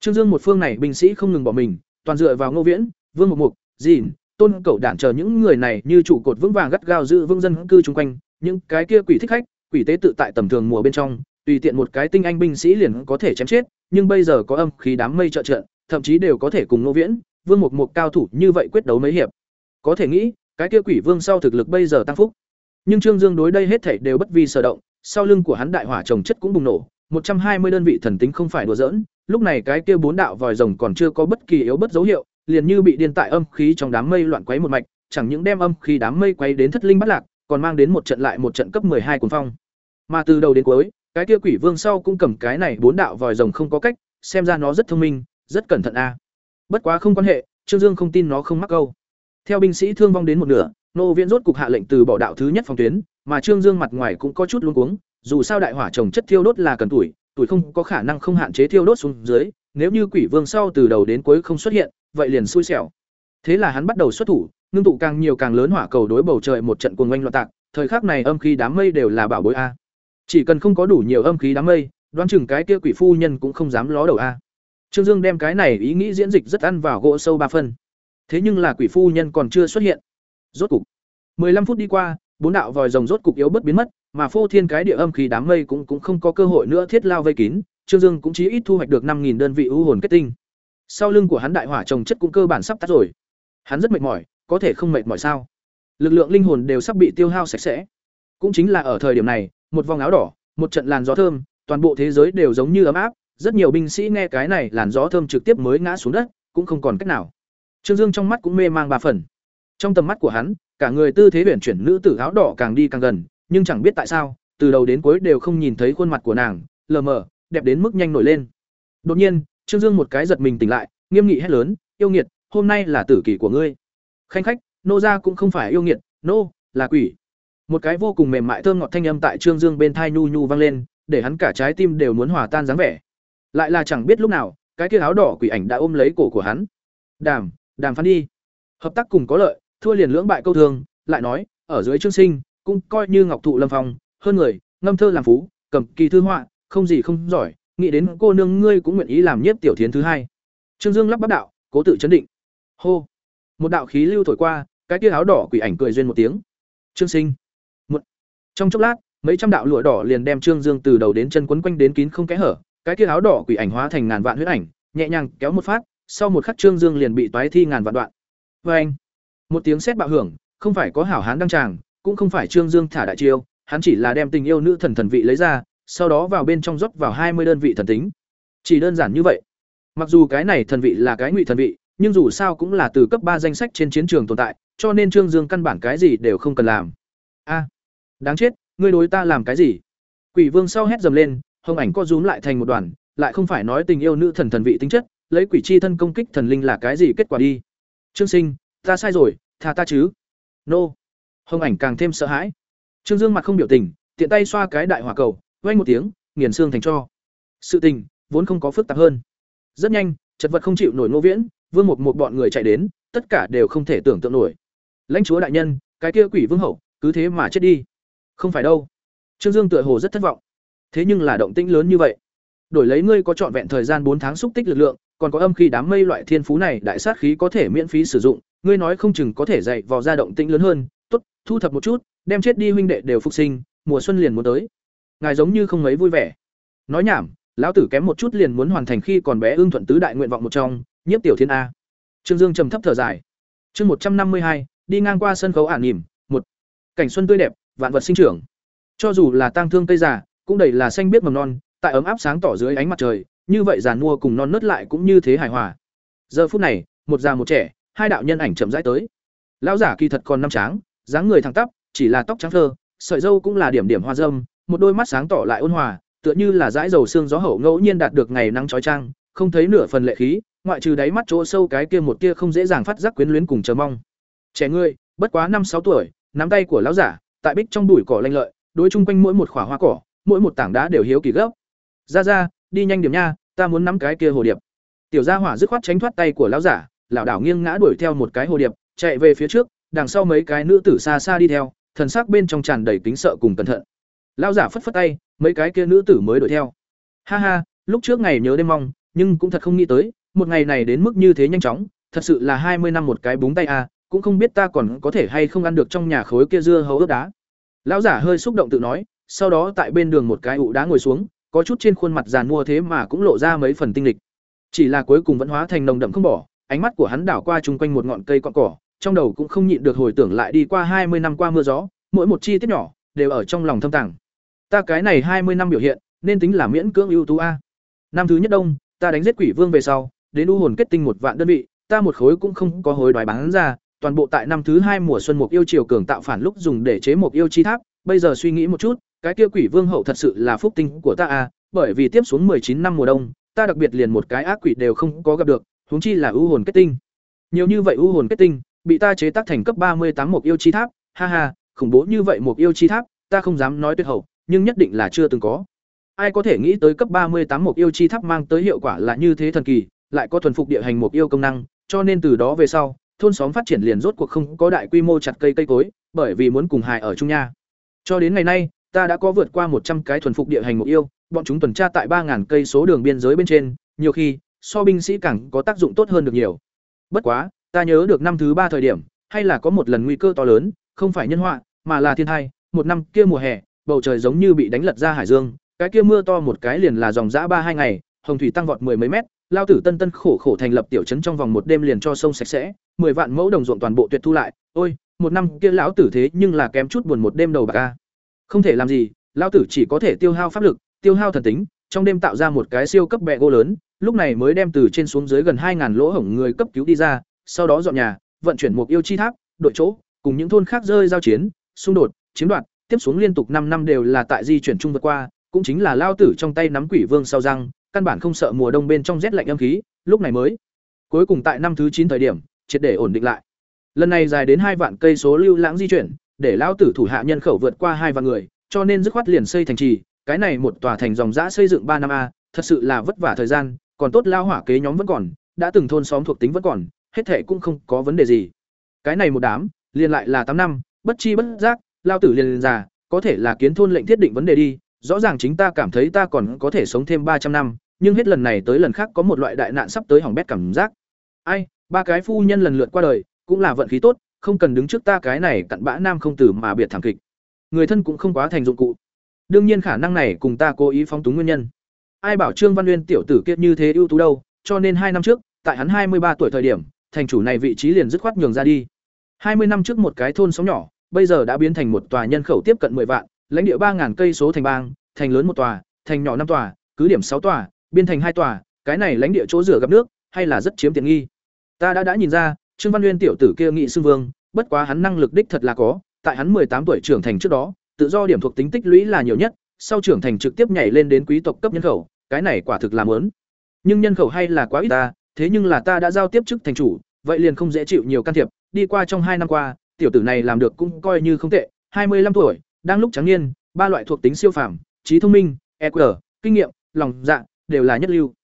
Trương dương một phương này binh sĩ không ngừng bỏ mình, toàn dựa vào ngô viễn, vương mục mục, dìn, tôn cậu đản chờ những người này như trụ cột vững vàng gắt gao giữ vương dân cư chung quanh. Những cái kia quỷ thích khách quỷ tế tự tại tầm thường mùa bên trong, tùy tiện một cái tinh anh binh sĩ liền có thể chém chết, nhưng bây giờ có âm khí đám mây trợ trận thậm chí đều có thể cùng ngô viễn, vương mục mục cao thủ như vậy quyết đấu mấy hiệp. Có thể nghĩ, cái kia quỷ vương sau thực lực bây giờ tăng phúc. Nhưng trương dương đối đây hết thảy đều bất vi sở động, sau lưng của hắn đại hỏa trồng chất cũng bùng nổ, một trăm hai mươi đơn vị thần tính không phải đùa giỡn, lúc này cái kia bốn đạo vòi rồng còn chưa có bất kỳ yếu bất dấu hiệu, liền như bị điên tại âm khí trong đám mây loạn quấy một mạch, chẳng những đem âm khí đám mây quấy đến thất linh bắt lạc, còn mang đến một trận lại một trận cấp hai cuồng phong mà từ đầu đến cuối, cái kia quỷ vương sau cũng cầm cái này bốn đạo vòi rồng không có cách, xem ra nó rất thông minh, rất cẩn thận a. Bất quá không quan hệ, trương dương không tin nó không mắc câu. Theo binh sĩ thương vong đến một nửa, nô viễn rốt cục hạ lệnh từ bỏ đạo thứ nhất phòng tuyến, mà trương dương mặt ngoài cũng có chút luống cuống, dù sao đại hỏa trồng chất thiêu đốt là cần tuổi tuổi không có khả năng không hạn chế thiêu đốt xuống dưới, nếu như quỷ vương sau từ đầu đến cuối không xuất hiện, vậy liền xui xẻo. Thế là hắn bắt đầu xuất thủ, ngưng tụ càng nhiều càng lớn hỏa cầu đối bầu trời một trận cuồng oanh loạn tạc, thời khắc này âm khí đám mây đều là bảo bối a chỉ cần không có đủ nhiều âm khí đám mây, đoán chừng cái kia quỷ phu nhân cũng không dám ló đầu a. Trương dương đem cái này ý nghĩ diễn dịch rất ăn vào gỗ sâu ba phân. Thế nhưng là quỷ phu nhân còn chưa xuất hiện. Rốt cục 15 phút đi qua, bốn đạo vòi rồng rốt cục yếu bất biến mất, mà phô thiên cái địa âm khí đám mây cũng cũng không có cơ hội nữa thiết lao vây kín, trương dương cũng chỉ ít thu hoạch được năm đơn vị ưu hồn kết tinh. Sau lưng của hắn đại hỏa trồng chất cũng cơ bản sắp tắt rồi. Hắn rất mệt mỏi, có thể không mệt mỏi sao? Lực lượng linh hồn đều sắp bị tiêu hao sạch sẽ. Cũng chính là ở thời điểm này một vòng áo đỏ, một trận làn gió thơm, toàn bộ thế giới đều giống như ấm áp. Rất nhiều binh sĩ nghe cái này làn gió thơm trực tiếp mới ngã xuống đất, cũng không còn cách nào. Trương dương trong mắt cũng mê mang ba phần. Trong tầm mắt của hắn, cả người tư thế uyển chuyển nữ tử áo đỏ càng đi càng gần, nhưng chẳng biết tại sao, từ đầu đến cuối đều không nhìn thấy khuôn mặt của nàng, lờ mờ, đẹp đến mức nhanh nổi lên. Đột nhiên, trương dương một cái giật mình tỉnh lại, nghiêm nghị hét lớn, yêu nghiệt, hôm nay là tử kỷ của ngươi. Khanh khách, nô gia cũng không phải yêu nghiệt, nô, là quỷ một cái vô cùng mềm mại thơm ngọt thanh âm tại trương dương bên thai nhu nhu vang lên, để hắn cả trái tim đều muốn hòa tan dáng vẻ. Lại là chẳng biết lúc nào, cái kia áo đỏ quỷ ảnh đã ôm lấy cổ của hắn. Đàm đàm phán đi. Hợp tác cùng có lợi, thua liền lưỡng bại câu thương lại nói, ở dưới trương sinh, cũng coi như ngọc thụ lâm phong, hơn người, ngâm thơ làm phú, cầm kỳ thư họa, không gì không giỏi, nghĩ đến cô nương ngươi cũng nguyện ý làm nhiếp tiểu thiến thứ hai. Trương dương lắp bắp đạo, cố tự chấn định. Hô. Một đạo khí lưu thổi qua, cái kia áo đỏ quỷ ảnh cười duyên một tiếng. Trương sinh trong chốc lát, mấy trăm đạo lụa đỏ liền đem trương dương từ đầu đến chân quấn quanh đến kín không kẽ hở, cái kia áo đỏ quỷ ảnh hóa thành ngàn vạn huyết ảnh, nhẹ nhàng kéo một phát, sau một khắc trương dương liền bị toái thi ngàn vạn đoạn. Vê anh, một tiếng sét bạo hưởng, không phải có hảo hán đăng tràng, cũng không phải trương dương thả đại chiêu, hắn chỉ là đem tình yêu nữ thần thần vị lấy ra, sau đó vào bên trong rót vào hai mươi đơn vị thần tính. Chỉ đơn giản như vậy. Mặc dù cái này thần vị là cái ngụy thần vị, nhưng dù sao cũng là từ cấp ba danh sách trên chiến trường tồn tại, cho nên trương dương căn bản cái gì đều không cần làm. A đáng chết, ngươi đối ta làm cái gì? Quỷ vương sau hét dầm lên, hồng ảnh co rúm lại thành một đoàn, lại không phải nói tình yêu nữ thần thần vị tính chất, lấy quỷ chi thân công kích thần linh là cái gì kết quả đi? Trương sinh, ta sai rồi, tha ta chứ? Nô. Hồng ảnh càng thêm sợ hãi. Trương dương mặt không biểu tình, tiện tay xoa cái đại hỏa cầu, vang một tiếng, nghiền xương thành cho. Sự tình, vốn không có phức tạp hơn. Rất nhanh, chật vật không chịu nổi ngô viễn, vương một một bọn người chạy đến, tất cả đều không thể tưởng tượng nổi. Lãnh chúa đại nhân, cái kia quỷ vương hậu, cứ thế mà chết đi không phải đâu Trương Dương tựa hồ rất thất vọng. Thế nhưng là động tĩnh lớn như vậy, đổi lấy ngươi có trọn vẹn thời gian bốn tháng xúc tích lực lượng, còn có âm khí đám mây loại thiên phú này đại sát khí có thể miễn phí sử dụng, ngươi nói không chừng có thể dạy vào ra động tĩnh lớn hơn, tốt, thu thập một chút, đem chết đi huynh đệ đều phục sinh, mùa xuân liền muốn tới. Ngài giống như không mấy vui vẻ. Nói nhảm, lão tử kém một chút liền muốn hoàn thành khi còn bé ương thuận tứ đại nguyện vọng một trong, nhiếp tiểu thiên a. Trương Dương trầm thấp thở dài. Chương một trăm năm mươi hai, đi ngang qua sân khấu ả nỉm, một Cảnh xuân tươi đẹp, vạn vật sinh trưởng. Cho dù là tang thương cây già, cũng đầy là xanh biết mầm non, tại ấm áp sáng tỏ dưới ánh mặt trời, như vậy giàn mua cùng non nớt lại cũng như thế hài hòa. Giờ phút này, một già một trẻ, hai đạo nhân ảnh chậm rãi tới. Lão giả kỳ thật còn năm tráng, dáng người thẳng tắp, chỉ là tóc trắng phơ, sợi râu cũng là điểm điểm hoa râm, một đôi mắt sáng tỏ lại ôn hòa, tựa như là dãi dầu xương gió hậu ngẫu nhiên đạt được ngày nắng chói chang, không thấy nửa phần lệ khí, ngoại trừ đáy mắt chỗ sâu cái kia một kia không dễ dàng phát giác quyến luyến cùng chờ mong. Trẻ ngươi, bất quá năm sáu tuổi, nắm tay của lão giả, tại bích trong bụi cỏ lanh lợi, đối chung quanh mỗi một khỏa hoa cỏ, mỗi một tảng đá đều hiếu kỳ gấp. Ra ra, đi nhanh điểm nha, ta muốn nắm cái kia hồ điệp. Tiểu gia hỏa dứt khoát tránh thoát tay của lão giả, lão đảo nghiêng ngã đuổi theo một cái hồ điệp, chạy về phía trước, đằng sau mấy cái nữ tử xa xa đi theo, thần sắc bên trong tràn đầy kính sợ cùng cẩn thận. Lão giả phất phất tay, mấy cái kia nữ tử mới đuổi theo. Ha ha, lúc trước ngày nhớ đêm mong, nhưng cũng thật không nghĩ tới, một ngày này đến mức như thế nhanh chóng, thật sự là hai mươi năm một cái búng tay à, cũng không biết ta còn có thể hay không ăn được trong nhà khối kia dưa hấu ướp đá. Lão giả hơi xúc động tự nói, sau đó tại bên đường một cái ụ đá ngồi xuống, có chút trên khuôn mặt giàn mua thế mà cũng lộ ra mấy phần tinh lịch. Chỉ là cuối cùng vẫn hóa thành nồng đậm không bỏ, ánh mắt của hắn đảo qua chung quanh một ngọn cây cọn cỏ, trong đầu cũng không nhịn được hồi tưởng lại đi qua hai mươi năm qua mưa gió, mỗi một chi tiết nhỏ đều ở trong lòng thâm tàng. Ta cái này hai mươi năm biểu hiện, nên tính là miễn cưỡng ưu tú a. Năm thứ nhất đông, ta đánh giết quỷ vương về sau, đến u hồn kết tinh một vạn đơn vị, ta một khối cũng không có hối đoái bán ra, toàn bộ tại năm thứ hai mùa xuân mục yêu triều cường tạo phản lúc dùng để chế một yêu chi tháp, bây giờ suy nghĩ một chút, cái kia quỷ vương hậu thật sự là phúc tinh của ta à, bởi vì tiếp xuống chín năm mùa đông, ta đặc biệt liền một cái ác quỷ đều không có gặp được, huống chi là ưu hồn kết tinh. Nhiều như vậy ưu hồn kết tinh, bị ta chế tác thành cấp ba mươi tám một yêu chi tháp, ha ha, khủng bố như vậy một yêu chi tháp, ta không dám nói tuyệt hậu, nhưng nhất định là chưa từng có. Ai có thể nghĩ tới cấp ba mươi tám một yêu chi tháp mang tới hiệu quả là như thế thần kỳ, lại có thuần phục địa hành một yêu công năng, cho nên từ đó về sau, thôn xóm phát triển liền rốt cuộc không có đại quy mô chặt cây cây cối, bởi vì muốn cùng hài ở chung nha. Cho đến ngày nay, ta đã có vượt qua một trăm cái thuần phục địa hành mục yêu, bọn chúng tuần tra tại ba ngàn cây số đường biên giới bên trên, nhiều khi, so binh sĩ càng có tác dụng tốt hơn được nhiều. Bất quá, ta nhớ được năm thứ ba thời điểm, hay là có một lần nguy cơ to lớn, không phải nhân họa, mà là thiên tai, một năm kia mùa hè, bầu trời giống như bị đánh lật ra hải dương, cái kia mưa to một cái liền là dòng dã ba hai ngày, hồng thủy tăng vọt mười mấy mét, lao tử tân tân khổ khổ thành lập tiểu trấn trong vòng một đêm liền cho sông sạch sẽ, mười vạn mẫu đồng ruộng toàn bộ tuyệt thu lại, ôi, một năm kia lão tử thế nhưng là kém chút buồn một đêm đầu bạc ca Không thể làm gì, lão tử chỉ có thể tiêu hao pháp lực, tiêu hao thần tính, trong đêm tạo ra một cái siêu cấp bẹ gỗ lớn, lúc này mới đem từ trên xuống dưới gần hai ngàn lỗ hổng người cấp cứu đi ra, sau đó dọn nhà, vận chuyển một yêu chi tháp, đội chỗ, cùng những thôn khác rơi giao chiến, xung đột, chiếm đoạt, tiếp xuống liên tục năm năm đều là tại di chuyển chung vượt qua, cũng chính là lao tử trong tay nắm quỷ vương sau răng, căn bản không sợ mùa đông bên trong rét lạnh âm khí, lúc này mới cuối cùng tại năm thứ chín thời điểm, triệt để ổn định lại. Lần này dài đến hai vạn cây số lưu lãng di chuyển, để lão tử thủ hạ nhân khẩu vượt qua hai vạn người, cho nên dứt khoát liền xây thành trì, cái này một tòa thành dòng dã xây dựng ba năm a, thật sự là vất vả thời gian, còn tốt lao hỏa kế nhóm vẫn còn, đã từng thôn xóm thuộc tính vẫn còn, hết thể cũng không có vấn đề gì. Cái này một đám, liền lại là tám năm, bất chi bất giác, lao tử liền liền già, có thể là kiến thôn lệnh thiết định vấn đề đi, rõ ràng chính ta cảm thấy ta còn có thể sống thêm ba trăm năm, nhưng hết lần này tới lần khác có một loại đại nạn sắp tới hỏng bét cảm giác. Ai, ba cái phu nhân lần lượt qua đời, cũng là vận khí tốt, không cần đứng trước ta cái này cặn bã nam không tử mà biệt thảm kịch. Người thân cũng không quá thành dụng cụ. Đương nhiên khả năng này cùng ta cố ý phóng túng nguyên nhân. Ai bảo Trương Văn Nguyên tiểu tử kiệt như thế ưu tú đâu, cho nên hai năm trước, tại hắn hai mươi ba tuổi thời điểm, thành chủ này vị trí liền dứt khoát nhường ra đi. Hai mươi năm trước một cái thôn sống nhỏ, bây giờ đã biến thành một tòa nhân khẩu tiếp cận 10 vạn, lãnh địa 3000 cây số thành bang, thành lớn một tòa, thành nhỏ năm tòa, cứ điểm sáu tòa, biên thành hai tòa, cái này lãnh địa chỗ rửa gặp nước, hay là rất chiếm tiện nghi. Ta đã đã nhìn ra, Trương Văn Nguyên tiểu tử kia nghị xưng vương, bất quá hắn năng lực đích thật là có, tại hắn tám tuổi trưởng thành trước đó, tự do điểm thuộc tính tích lũy là nhiều nhất, sau trưởng thành trực tiếp nhảy lên đến quý tộc cấp nhân khẩu, cái này quả thực là muốn. Nhưng nhân khẩu hay là quá ít ta, thế nhưng là ta đã giao tiếp chức thành chủ, vậy liền không dễ chịu nhiều can thiệp, đi qua trong hai năm qua, tiểu tử này làm được cũng coi như không tệ, hai mươi 25 tuổi, đang lúc trắng niên, ba loại thuộc tính siêu phàm, trí thông minh, EQ, kinh nghiệm, lòng dạ, đều là nhất lưu.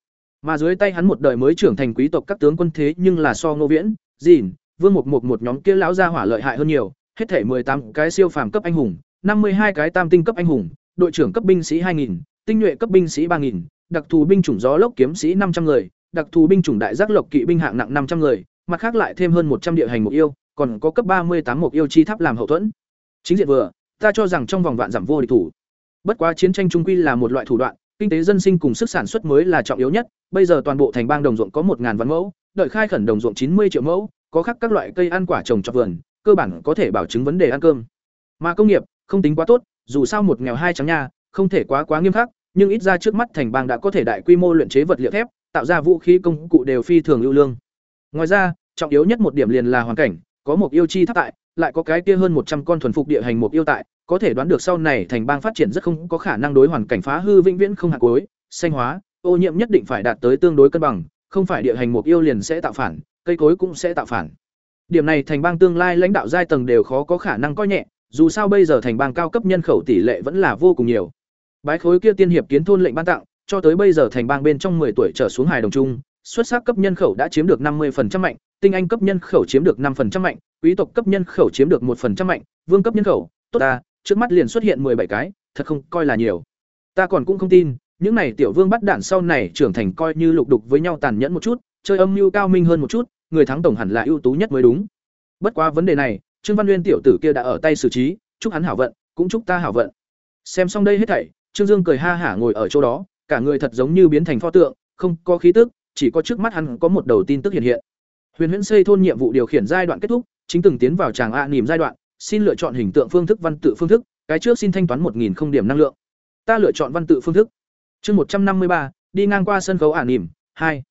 Mà dưới tay hắn một đời mới trưởng thành quý tộc các tướng quân thế nhưng là so Ngô Viễn, Dìn, Vương Mục Mục một nhóm kia lão gia hỏa lợi hại hơn nhiều, hết thể tám cái siêu phàm cấp anh hùng, năm mươi hai cái tam tinh cấp anh hùng, đội trưởng cấp binh sĩ 2000, tinh nhuệ cấp binh sĩ 3000, đặc thù binh chủng gió lốc kiếm sĩ 500 người, đặc thù binh chủng đại giác lộc kỵ binh hạng nặng 500 người, mặt khác lại thêm hơn 100 địa hành mục yêu, còn có cấp 38 mục yêu chi tháp làm hậu thuẫn. Chính diện vừa, ta cho rằng trong vòng vạn giảm vô địch thủ. Bất quá chiến tranh trung quy là một loại thủ đoạn, kinh tế dân sinh cùng sức sản xuất mới là trọng yếu nhất, bây giờ toàn bộ thành bang đồng ruộng có 1000 vạn mẫu, đợi khai khẩn đồng ruộng 90 triệu mẫu, có khắc các loại cây ăn quả trồng cho vườn, cơ bản có thể bảo chứng vấn đề ăn cơm. Mà công nghiệp, không tính quá tốt, dù sao một nghèo hai trắng nha, không thể quá quá nghiêm khắc, nhưng ít ra trước mắt thành bang đã có thể đại quy mô luyện chế vật liệu thép, tạo ra vũ khí công cụ đều phi thường ưu lương. Ngoài ra, trọng yếu nhất một điểm liền là hoàn cảnh, có một yêu chi tháp tại, lại có cái kia hơn một trăm con thuần phục địa hành một yêu tại, có thể đoán được sau này thành bang phát triển rất không có khả năng đối hoàn cảnh phá hư vĩnh viễn không hạ cuối, xanh hóa, ô nhiễm nhất định phải đạt tới tương đối cân bằng, không phải địa hành một yêu liền sẽ tạo phản, cây cối cũng sẽ tạo phản. Điểm này thành bang tương lai lãnh đạo giai tầng đều khó có khả năng coi nhẹ, dù sao bây giờ thành bang cao cấp nhân khẩu tỷ lệ vẫn là vô cùng nhiều. Bái khối kia tiên hiệp kiến thôn lệnh ban tặng, cho tới bây giờ thành bang bên trong 10 tuổi trở xuống hài đồng trung, xuất sắc cấp nhân khẩu đã chiếm được 50% mạnh, tinh anh cấp nhân khẩu chiếm được 5% mạnh, quý tộc cấp nhân khẩu chiếm được 1% mạnh, vương cấp nhân khẩu, tốt ta, trước mắt liền xuất hiện 17 cái, thật không coi là nhiều. Ta còn cũng không tin, những này tiểu vương bắt đạn sau này trưởng thành coi như lục đục với nhau tàn nhẫn một chút, chơi âm mưu cao minh hơn một chút, người thắng tổng hẳn là ưu tú nhất mới đúng. Bất quá vấn đề này, Trương Văn Nguyên tiểu tử kia đã ở tay xử trí, chúc hắn hảo vận, cũng chúc ta hảo vận. Xem xong đây hết thảy, Trương Dương cười ha hả ngồi ở chỗ đó, cả người thật giống như biến thành pho tượng, không có khí tức, chỉ có trước mắt hắn có một đầu tin tức hiện hiện. Huyền Huyễn xây thôn nhiệm vụ điều khiển giai đoạn kết thúc, chính từng tiến vào tràng ạ niềm giai đoạn, xin lựa chọn hình tượng phương thức văn tự phương thức, cái trước xin thanh toán 1000 không điểm năng lượng. Ta lựa chọn văn tự phương thức. Chương một trăm năm mươi ba, đi ngang qua sân khấu ả niềm hai.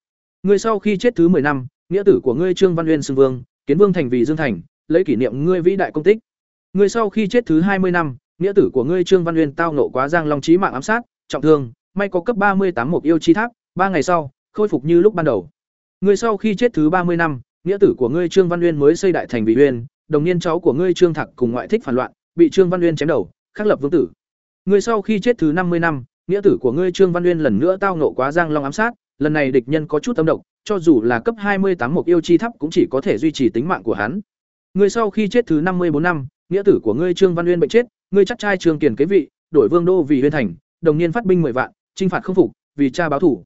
Ngươi sau khi chết thứ 10 năm, nghĩa tử của ngươi Trương Văn Uyên xưng vương, kiến vương thành vì Dương Thành, lấy kỷ niệm ngươi vĩ đại công tích. Ngươi sau khi chết thứ hai mươi năm, nghĩa tử của ngươi Trương Văn Uyên tao nộ quá giang long chí mạng ám sát, trọng thương, may có cấp ba mươi tám một yêu chi tháp, ba ngày sau, khôi phục như lúc ban đầu. Ngươi sau khi chết thứ ba mươi năm, nghĩa tử của ngươi Trương Văn Uyên mới xây đại thành Vị Uyên, đồng niên cháu của ngươi Trương Thạc cùng ngoại thích phản loạn, bị Trương Văn Uyên chém đầu, khắc lập vương tử. Ngươi sau khi chết thứ năm mươi năm, nghĩa tử của ngươi Trương Văn Uyên lần nữa tao ngộ quá giang long ám sát, lần này địch nhân có chút âm độc, cho dù là cấp hai mươi tám một yêu chi thấp cũng chỉ có thể duy trì tính mạng của hắn. Ngươi sau khi chết thứ năm mươi bốn năm, nghĩa tử của ngươi Trương Văn Uyên bệnh chết, ngươi chắc trai Trương Kiền kế vị, đổi vương đô vì uyên thành, đồng niên phát binh mười vạn, chinh phạt không phục, vì cha báo thủ.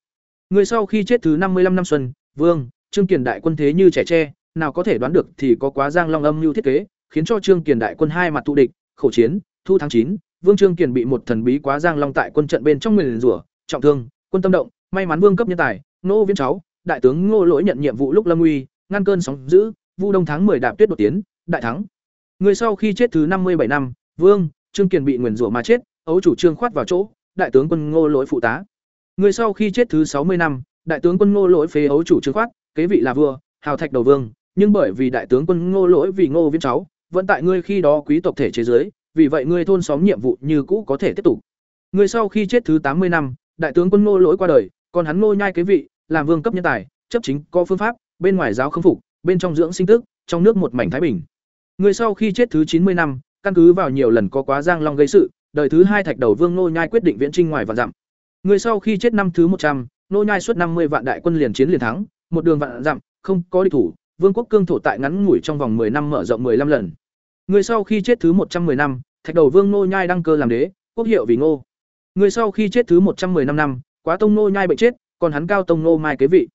Ngươi sau khi chết thứ năm mươi 55 năm xuân, vương, Trương Kiền đại quân thế như trẻ tre, nào có thể đoán được thì có quá giang long âm lưu thiết kế, khiến cho Trương Kiền đại quân hai mặt tụ địch, khẩu chiến, thu tháng chín, Vương Trương Kiền bị một thần bí quá giang long tại quân trận bên trong nguyền rủa, trọng thương, quân tâm động, may mắn vương cấp nhân tài, nô viễn cháu, đại tướng Ngô Lỗi nhận nhiệm vụ lúc lâm nguy, ngăn cơn sóng dữ, Vu Đông tháng 10 đạp tuyết đột tiến, đại thắng. Người sau khi chết thứ năm mươi bảy năm, Vương Trương Kiền bị nguyền rủa mà chết, ấu chủ Trương khoát vào chỗ, đại tướng quân Ngô Lỗi phụ tá. Người sau khi chết thứ sáu mươi năm, đại tướng quân Ngô Lỗi phế ấu chủ Trương khoát, kế vị là vua, hào thạch đầu vương, nhưng bởi vì đại tướng quân Ngô Lỗi vì Ngô Viễn cháu, vẫn tại ngươi khi đó quý tộc thể chế giới, vì vậy ngươi thôn xóm nhiệm vụ như cũ có thể tiếp tục. Ngươi sau khi chết thứ tám mươi năm, đại tướng quân Ngô Lỗi qua đời, còn hắn Ngô Nhai kế vị, làm vương cấp nhân tài, chấp chính có phương pháp, bên ngoài giáo khương phục, bên trong dưỡng sinh tức, trong nước một mảnh thái bình. Ngươi sau khi chết thứ chín mươi năm, căn cứ vào nhiều lần có quá giang long gây sự, đời thứ hai thạch đầu vương nô nhai quyết định viễn trinh ngoài và dặm. Ngươi sau khi chết năm thứ một trăm, nô nhai suốt năm mươi vạn đại quân liền chiến liền thắng, một đường vạn dặm, không có địch thủ, vương quốc cương thổ tại ngắn ngủi trong vòng 10 năm mở rộng 15 lần. Người sau khi chết thứ một trăm 110 năm, thạch đầu vương nô nhai đăng cơ làm đế, quốc hiệu vì Ngô. Người sau khi chết thứ một trăm 115 năm, quá tông nô nhai bệnh chết, còn hắn cao tông nô mai kế vị.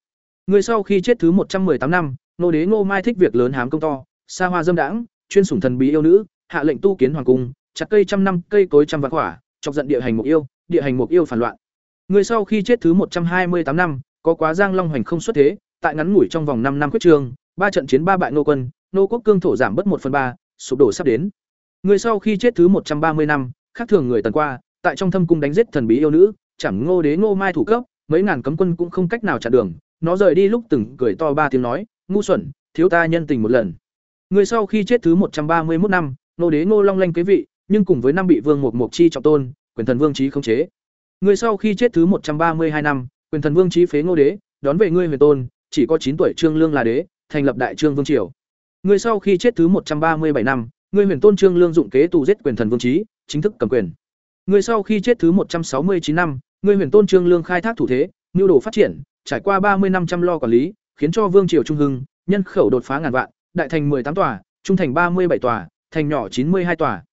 Người sau khi chết thứ một trăm 118 năm, nô đế Ngô Mai thích việc lớn hám công to, xa hoa dâm đãng, chuyên sủng thần bí yêu nữ, hạ lệnh tu kiến hoàng cung, chặt cây trăm năm, cây cối trăm vạn quả, chọc giận địa hành mục yêu, địa hành mục yêu phản loạn. Người sau khi chết thứ một trăm hai mươi tám năm, có quá giang long hành không xuất thế, tại ngắn ngủi trong vòng năm năm quyết trường, ba trận chiến ba bại nô quân, nô quốc cương thổ giảm bất một phần ba, sụp đổ sắp đến. Người sau khi chết thứ một trăm ba mươi năm, khác thường người tần qua, tại trong thâm cung đánh giết thần bí yêu nữ, chẳng Ngô đế Ngô Mai thủ cấp, mấy ngàn cấm quân cũng không cách nào chặn đường, nó rời đi lúc từng cười to ba tiếng nói, ngu xuẩn, thiếu ta nhân tình một lần. Người sau khi chết thứ một trăm ba mươi 131 năm, nô đế Ngô Long lanh kế vị, nhưng cùng với năm bị Vương Mục Mục chi trọng tôn, quyền thần vương trí không chế. Người sau khi chết thứ một trăm ba mươi hai năm, quyền thần vương trí phế Ngô đế, đón về ngươi huyền tôn, chỉ có chín tuổi Trương Lương là đế, thành lập đại Trương vương triều. Người sau khi chết thứ một trăm ba mươi bảy năm, ngươi huyền tôn Trương Lương dụng kế tù giết quyền thần vương trí, chính thức cầm quyền. Người sau khi chết thứ một trăm sáu mươi chín năm, ngươi huyền tôn Trương Lương khai thác thủ thế, nhu đồ phát triển, trải qua ba mươi năm chăm lo quản lý, khiến cho vương triều trung hưng, nhân khẩu đột phá ngàn vạn, đại thành tám tòa, trung thành ba mươi bảy tòa, thành nhỏ chín mươi hai tòa.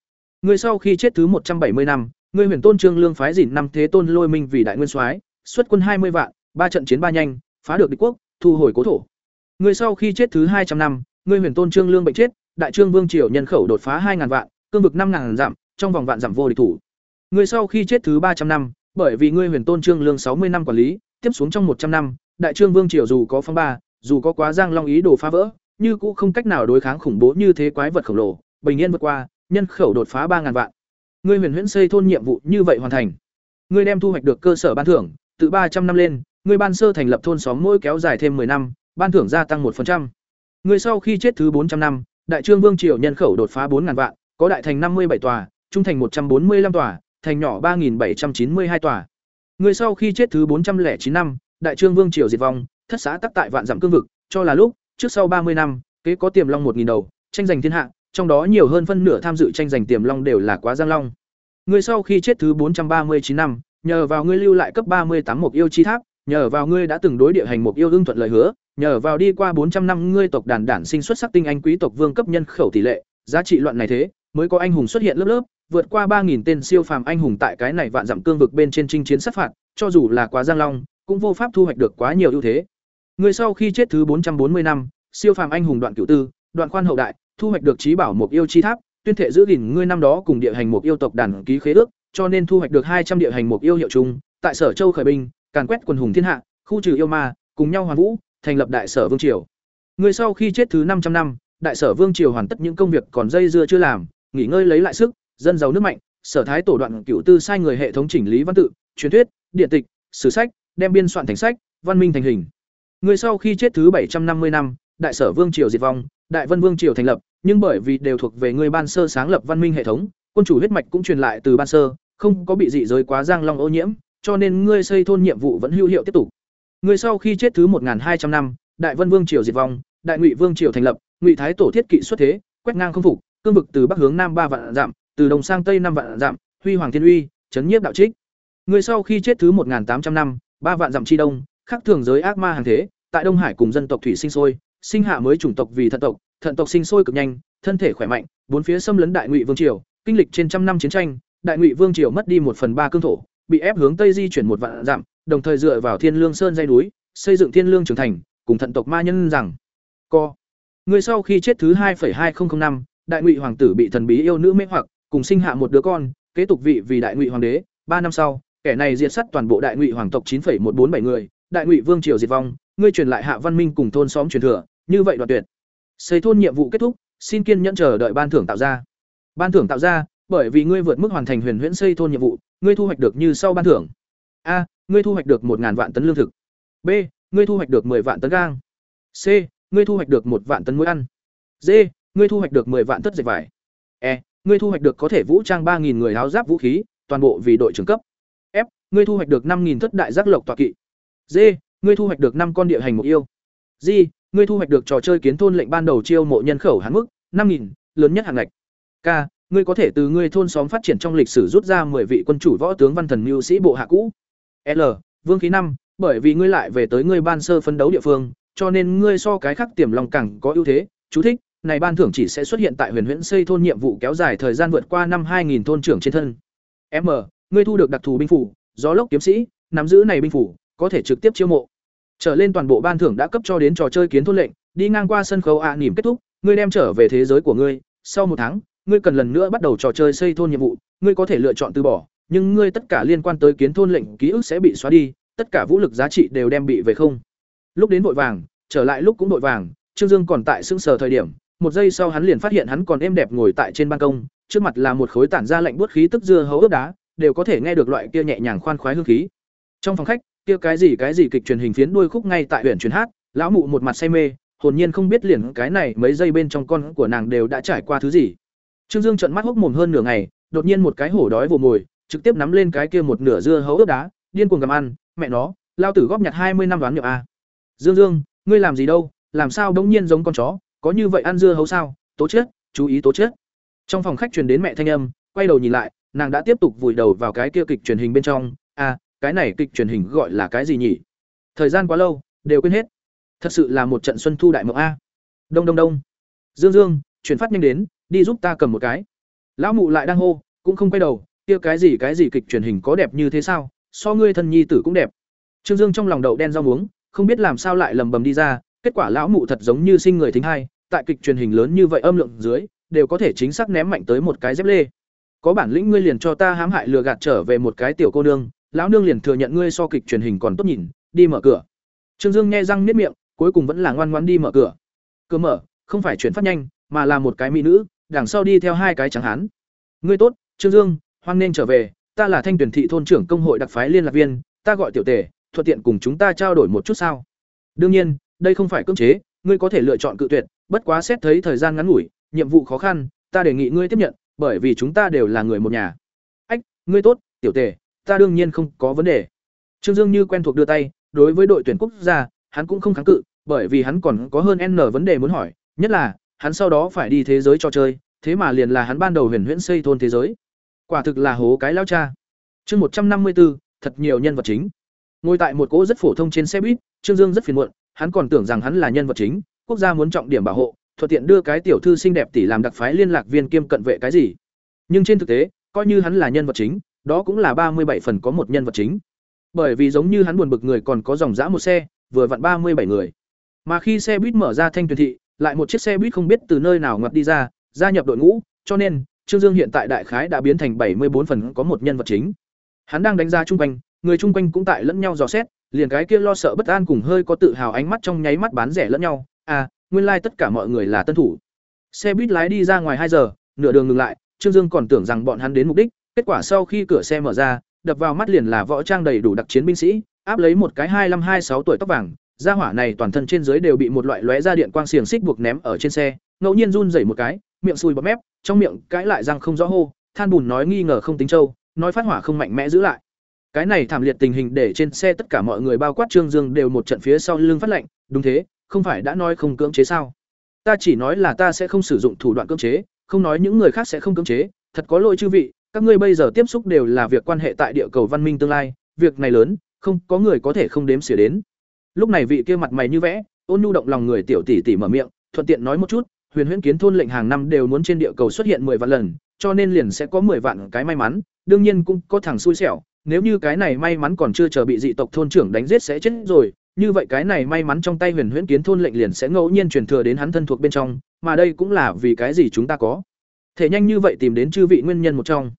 Người sau khi chết thứ một trăm bảy mươi năm, ngươi huyền tôn trương lương phái dỉn năm thế tôn lôi minh vì đại nguyên soái, xuất quân hai mươi vạn, ba trận chiến ba nhanh, phá được địch quốc, thu hồi cố thổ. Ngươi sau khi chết thứ hai trăm năm, ngươi huyền tôn trương lương bệnh chết, đại trương vương triều nhân khẩu đột phá hai ngàn vạn, cương vực năm ngàn dặm, trong vòng vạn dặm vô địch thủ. Ngươi sau khi chết thứ ba trăm năm, bởi vì ngươi huyền tôn trương lương sáu mươi năm quản lý, tiếp xuống trong một trăm năm, đại trương vương triều dù có phong ba, dù có quá giang long ý đồ phá vỡ, như cũng không cách nào đối kháng khủng bố như thế quái vật khổng lồ, bình yên vượt qua, nhân khẩu đột phá ba ngàn vạn ngươi huyền huyễn xây thôn nhiệm vụ như vậy hoàn thành. Ngươi đem thu hoạch được cơ sở ban thưởng, từ ba trăm năm lên, ngươi ban sơ thành lập thôn xóm mỗi kéo dài thêm 10 năm, ban thưởng gia tăng một ngươi sau khi chết thứ bốn trăm năm, đại trương vương triều nhân khẩu đột phá bốn ngàn vạn, có đại thành năm mươi bảy tòa, trung thành một trăm bốn mươi 145 tòa, thành nhỏ ba bảy trăm chín mươi hai tòa. Ngươi sau khi chết thứ bốn trăm lẻ chín năm, đại trương vương triều diệt vong, thất xã tắc tại vạn dặm cương vực, cho là lúc, trước sau ba mươi năm, kế có tiềm long một nghìn đầu, tranh giành thiên hạ trong đó nhiều hơn phân nửa tham dự tranh giành tiềm long đều là quá giang long. Ngươi sau khi chết thứ 439 năm, nhờ vào ngươi lưu lại cấp 38 mục yêu chi tháp, nhờ vào ngươi đã từng đối địa hành mục yêu ưng thuận lời hứa, nhờ vào đi qua 400 năm ngươi tộc đàn đản sinh xuất sắc tinh anh quý tộc vương cấp nhân khẩu tỷ lệ, giá trị loạn này thế, mới có anh hùng xuất hiện lớp lớp, vượt qua 3000 tên siêu phàm anh hùng tại cái này vạn dặm cương vực bên trên chinh chiến sát phạt, cho dù là quá giang long, cũng vô pháp thu hoạch được quá nhiều ưu thế. Ngươi sau khi chết thứ 440 năm, siêu phàm anh hùng đoạn cửu tư, đoạn khoan hậu đại, thu hoạch được trí bảo mục yêu chi tháp, tuyên thệ giữ gìn ngươi năm đó cùng địa hành mục yêu tộc đàn ký khế ước, cho nên thu hoạch được hai trăm địa hành mục yêu hiệu chung, tại Sở Châu khởi binh, càn quét quần hùng thiên hạ, khu trừ yêu ma, cùng nhau hoàn vũ, thành lập đại sở vương triều. Ngươi sau khi chết thứ năm trăm năm, đại sở vương triều hoàn tất những công việc còn dây dưa chưa làm, nghỉ ngơi lấy lại sức, dân giàu nước mạnh, sở thái tổ đoạn cửu tư sai người hệ thống chỉnh lý văn tự, truyền thuyết, điện tịch, sử sách, đem biên soạn thành sách, văn minh thành hình. Người sau khi chết thứ bảy trăm năm mươi năm, đại sở vương triều diệt vong, đại vân vương triều thành lập, nhưng bởi vì đều thuộc về người ban sơ sáng lập văn minh hệ thống, quân chủ huyết mạch cũng truyền lại từ ban sơ, không có bị dị giới quá giang long ô nhiễm, cho nên ngươi xây thôn nhiệm vụ vẫn hữu hiệu tiếp tục. Ngươi sau khi chết thứ 1200 năm, Đại Vân Vương triều diệt vong, Đại Ngụy Vương triều thành lập, Ngụy Thái tổ thiết kỵ xuất thế, quét ngang không phục, cương vực từ bắc hướng nam ba vạn dặm, từ đông sang tây năm vạn dặm, huy hoàng thiên uy, chấn nhiếp đạo trích. Người sau khi chết thứ 1800 năm, ba vạn dặm tri đông, khắc thường giới ác ma hàng thế, tại Đông Hải cùng dân tộc thủy sinh sôi, sinh hạ mới chủng tộc vì thận tộc, thận tộc sinh sôi cực nhanh, thân thể khỏe mạnh, bốn phía xâm lấn Đại Ngụy Vương triều, kinh lịch trên trăm năm chiến tranh, Đại Ngụy Vương triều mất đi một phần ba cương thổ, bị ép hướng tây di chuyển một vạn dặm, đồng thời dựa vào Thiên Lương Sơn dây núi, xây dựng Thiên Lương trưởng thành, cùng thận tộc ma nhân rằng co. Người sau khi chết thứ 2.2005, Đại Ngụy hoàng tử bị thần bí yêu nữ mê hoặc, cùng sinh hạ một đứa con, kế tục vị vì Đại Ngụy hoàng đế, ba năm sau, kẻ này diệt sát toàn bộ Đại Ngụy hoàng tộc 9.147 người, Đại Ngụy vương triều diệt vong, ngươi truyền lại hạ văn minh cùng thôn xóm truyền thừa, như vậy đoạn tuyệt. Xây thôn nhiệm vụ kết thúc, xin kiên nhẫn chờ đợi ban thưởng tạo ra. Ban thưởng tạo ra, bởi vì ngươi vượt mức hoàn thành huyền huyễn xây thôn nhiệm vụ, ngươi thu hoạch được như sau ban thưởng. A, ngươi thu hoạch được một ngàn vạn tấn lương thực. B, ngươi thu hoạch được 10 vạn tấn gang. C, ngươi thu hoạch được một vạn tấn muối ăn. D, ngươi thu hoạch được 10 vạn tất dệt vải. E, ngươi thu hoạch được có thể vũ trang 3000 người áo giáp vũ khí, toàn bộ vì đội trưởng cấp. F, ngươi thu hoạch được 5000 thất đại giác lộc tọa kỵ. D, ngươi thu hoạch được 5 con địa hành mục yêu. G, ngươi thu hoạch được trò chơi kiến thôn lệnh ban đầu chiêu mộ nhân khẩu hạn mức 5000, lớn nhất hàng ngạch. K, ngươi có thể từ ngươi thôn xóm phát triển trong lịch sử rút ra 10 vị quân chủ võ tướng văn thần mưu sĩ bộ hạ cũ. L, vương khí năm, bởi vì ngươi lại về tới ngươi ban sơ phấn đấu địa phương, cho nên ngươi so cái khác tiềm lòng càng có ưu thế. Chú thích: Này ban thưởng chỉ sẽ xuất hiện tại Huyền Huyễn xây thôn nhiệm vụ kéo dài thời gian vượt qua năm 2000 thôn trưởng trên thân. M, ngươi thu được đặc thù binh phủ, gió lốc kiếm sĩ, nắm giữ này binh phủ, có thể trực tiếp chiêu mộ. Trở lên toàn bộ ban thưởng đã cấp cho đến trò chơi kiến thôn lệnh, đi ngang qua sân khấu ạ à, nỉm kết thúc, ngươi đem trở về thế giới của ngươi, sau một tháng, ngươi cần lần nữa bắt đầu trò chơi xây thôn nhiệm vụ, ngươi có thể lựa chọn từ bỏ, nhưng ngươi tất cả liên quan tới kiến thôn lệnh ký ức sẽ bị xóa đi, tất cả vũ lực giá trị đều đem bị về không. Lúc đến vội vàng, trở lại lúc cũng vội vàng, Trương Dương còn tại sững sờ thời điểm, một giây sau hắn liền phát hiện hắn còn êm đẹp ngồi tại trên ban công, trước mặt là một khối tản ra lạnh buốt khí tức dưa hấu ướp đá, đều có thể nghe được loại kia nhẹ nhàng khoan khoái hương khí. Trong phòng khách, kia cái gì cái gì kịch truyền hình phiến đuôi khúc ngay tại huyện truyền hát, lão mụ một mặt say mê, hồn nhiên không biết liền cái này mấy giây bên trong con của nàng đều đã trải qua thứ gì. Trương Dương trợn mắt hốc mồm hơn nửa ngày, đột nhiên một cái hổ đói vồ mồi, trực tiếp nắm lên cái kia một nửa dưa hấu ướp đá, điên cuồng gặm ăn, mẹ nó, lao tử góp nhặt hai mươi năm đoán nhậu a. Dương Dương, ngươi làm gì đâu, làm sao đống nhiên giống con chó, có như vậy ăn dưa hấu sao? Tố chết, chú ý tố chết. Trong phòng khách truyền đến mẹ thanh âm, quay đầu nhìn lại, nàng đã tiếp tục vùi đầu vào cái kia kịch truyền hình bên trong, cái này kịch truyền hình gọi là cái gì nhỉ? Thời gian quá lâu, đều quên hết. Thật sự là một trận xuân thu đại mộng a. Đông đông đông. Dương Dương, chuyển phát nhanh đến, đi giúp ta cầm một cái. Lão mụ lại đang hô, cũng không quay đầu, kia cái gì cái gì kịch truyền hình có đẹp như thế sao so ngươi thân nhi tử cũng đẹp trương dương trong lòng đậu đen rau muống không biết làm sao lại lầm bầm đi ra kết quả lão mụ thật giống như sinh người thính hai tại kịch truyền hình lớn như vậy âm lượng dưới đều có thể chính xác ném mạnh tới một cái dép lê có bản lĩnh ngươi liền cho ta hãm hại lừa gạt trở về một cái tiểu cô nương lão nương liền thừa nhận ngươi so kịch truyền hình còn tốt nhìn, đi mở cửa. Trương dương nghe răng niết miệng, cuối cùng vẫn là ngoan ngoan đi mở cửa. Cửa mở, không phải chuyển phát nhanh, mà là một cái mỹ nữ, đằng sau đi theo hai cái trắng hán. Ngươi tốt, trương dương, hoan nên trở về, ta là thanh tuyển thị thôn trưởng công hội đặc phái liên lạc viên, ta gọi tiểu tề, thuận tiện cùng chúng ta trao đổi một chút sao? Đương nhiên, đây không phải cưỡng chế, ngươi có thể lựa chọn cự tuyệt, bất quá xét thấy thời gian ngắn ngủi, nhiệm vụ khó khăn, ta đề nghị ngươi tiếp nhận, bởi vì chúng ta đều là người một nhà. Ách, ngươi tốt, tiểu tề ta đương nhiên không có vấn đề. Trương dương như quen thuộc đưa tay, đối với đội tuyển quốc gia, hắn cũng không kháng cự, bởi vì hắn còn có hơn n vấn đề muốn hỏi, nhất là, hắn sau đó phải đi thế giới cho chơi, thế mà liền là hắn ban đầu huyền huyễn xây thôn thế giới. Quả thực là hố cái lao cha. Chương một trăm năm mươi bốn thật nhiều nhân vật chính. Ngồi tại một cỗ rất phổ thông trên xe buýt, trương dương rất phiền muộn, hắn còn tưởng rằng hắn là nhân vật chính, quốc gia muốn trọng điểm bảo hộ, thuận tiện đưa cái tiểu thư xinh đẹp tỷ làm đặc phái liên lạc viên kiêm cận vệ cái gì. Nhưng trên thực tế, coi như hắn là nhân vật chính đó cũng là ba mươi bảy phần có một nhân vật chính. Bởi vì giống như hắn buồn bực người còn có dòng dã một xe, vừa vặn ba mươi bảy người. Mà khi xe buýt mở ra thanh tuyển thị, lại một chiếc xe buýt không biết từ nơi nào ngoặt đi ra, gia nhập đội ngũ, cho nên, trương dương hiện tại đại khái đã biến thành bảy mươi bốn phần có một nhân vật chính. Hắn đang đánh giá chung quanh, người chung quanh cũng tại lẫn nhau dò xét, liền cái kia lo sợ bất an cùng hơi có tự hào ánh mắt trong nháy mắt bán rẻ lẫn nhau. À nguyên lai tất cả mọi người là tân thủ. Xe buýt lái đi ra ngoài hai giờ, nửa đường ngừng lại, trương dương còn tưởng rằng bọn hắn đến mục đích kết quả sau khi cửa xe mở ra đập vào mắt liền là võ trang đầy đủ đặc chiến binh sĩ áp lấy một cái hai năm hai sáu tuổi tóc vàng. Gia hỏa này toàn thân trên dưới đều bị một loại lóe ra điện quang xiềng xích buộc ném ở trên xe ngẫu nhiên run rẩy một cái miệng sùi bọt mép trong miệng cãi lại răng không rõ hô than bùn nói nghi ngờ không tính châu, nói phát hỏa không mạnh mẽ giữ lại. Cái này thảm liệt tình hình để trên xe tất cả mọi người bao quát trương dương đều một trận phía sau lưng phát lệnh đúng thế không phải đã nói không cưỡng chế sao? Ta chỉ nói là ta sẽ không sử dụng thủ đoạn cưỡng chế không nói những người khác sẽ không cưỡng chế thật có lỗi chư vị các ngươi bây giờ tiếp xúc đều là việc quan hệ tại địa cầu văn minh tương lai, việc này lớn, không, có người có thể không đếm xỉa đến. Lúc này vị kia mặt mày như vẽ, ôn nhu động lòng người tiểu tỷ tỷ mở miệng, thuận tiện nói một chút, huyền huyễn kiến thôn lệnh hàng năm đều muốn trên địa cầu xuất hiện mười vạn lần, cho nên liền sẽ có mười vạn cái may mắn, đương nhiên cũng có thằng xui xẻo, nếu như cái này may mắn còn chưa chờ bị dị tộc thôn trưởng đánh giết sẽ chết rồi, như vậy cái này may mắn trong tay huyền huyễn kiến thôn lệnh liền sẽ ngẫu nhiên truyền thừa đến hắn thân thuộc bên trong, mà đây cũng là vì cái gì chúng ta có. Thể nhanh như vậy tìm đến chư vị nguyên nhân một trong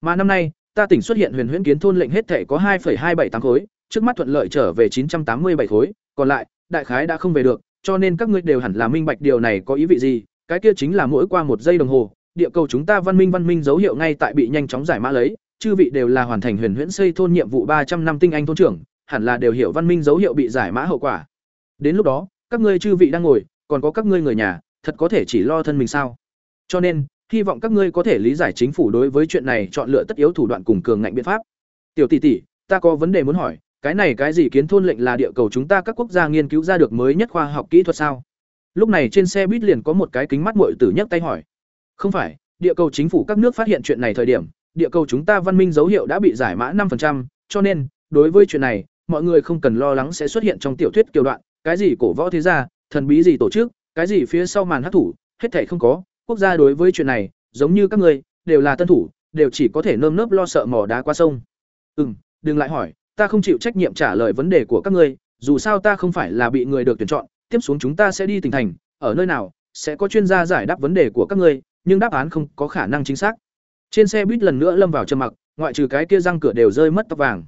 mà năm nay ta tỉnh xuất hiện huyền huyễn kiến thôn lệnh hết thể có hai hai bảy tám khối trước mắt thuận lợi trở về chín trăm tám mươi bảy khối còn lại đại khái đã không về được cho nên các ngươi đều hẳn là minh bạch điều này có ý vị gì cái kia chính là mỗi qua một giây đồng hồ địa cầu chúng ta văn minh văn minh dấu hiệu ngay tại bị nhanh chóng giải mã lấy chư vị đều là hoàn thành huyền huyễn xây thôn nhiệm vụ ba trăm năm tinh anh thôn trưởng hẳn là đều hiểu văn minh dấu hiệu bị giải mã hậu quả. Đến lúc đó, các ngươi chư vị đang ngồi, còn có các ngươi người nhà, thật có thể chỉ lo thân mình sao? Cho nên, hy vọng các ngươi có thể lý giải chính phủ đối với chuyện này chọn lựa tất yếu thủ đoạn cùng cường ngạnh biện pháp. Tiểu tỷ tỷ, ta có vấn đề muốn hỏi, cái này cái gì kiến thôn lệnh là địa cầu chúng ta các quốc gia nghiên cứu ra được mới nhất khoa học kỹ thuật sao? Lúc này trên xe buýt liền có một cái kính mắt muội tử nhấc tay hỏi. Không phải, địa cầu chính phủ các nước phát hiện chuyện này thời điểm, địa cầu chúng ta văn minh dấu hiệu đã bị giải mã 5%, cho nên, đối với chuyện này, mọi người không cần lo lắng sẽ xuất hiện trong tiểu thuyết kiều đoạn, cái gì cổ võ thế gia, thần bí gì tổ chức, cái gì phía sau màn hắc thủ, hết thảy không có, quốc gia đối với chuyện này, giống như các người, đều là tân thủ, đều chỉ có thể nơm nớp lo sợ mò đá qua sông. Ừm, đừng lại hỏi, ta không chịu trách nhiệm trả lời vấn đề của các ngươi, dù sao ta không phải là bị người được tuyển chọn, tiếp xuống chúng ta sẽ đi tỉnh thành, ở nơi nào sẽ có chuyên gia giải đáp vấn đề của các ngươi, nhưng đáp án không có khả năng chính xác. Trên xe buýt lần nữa lâm vào trầm mặc, ngoại trừ cái kia răng cửa đều rơi mất tóc vàng.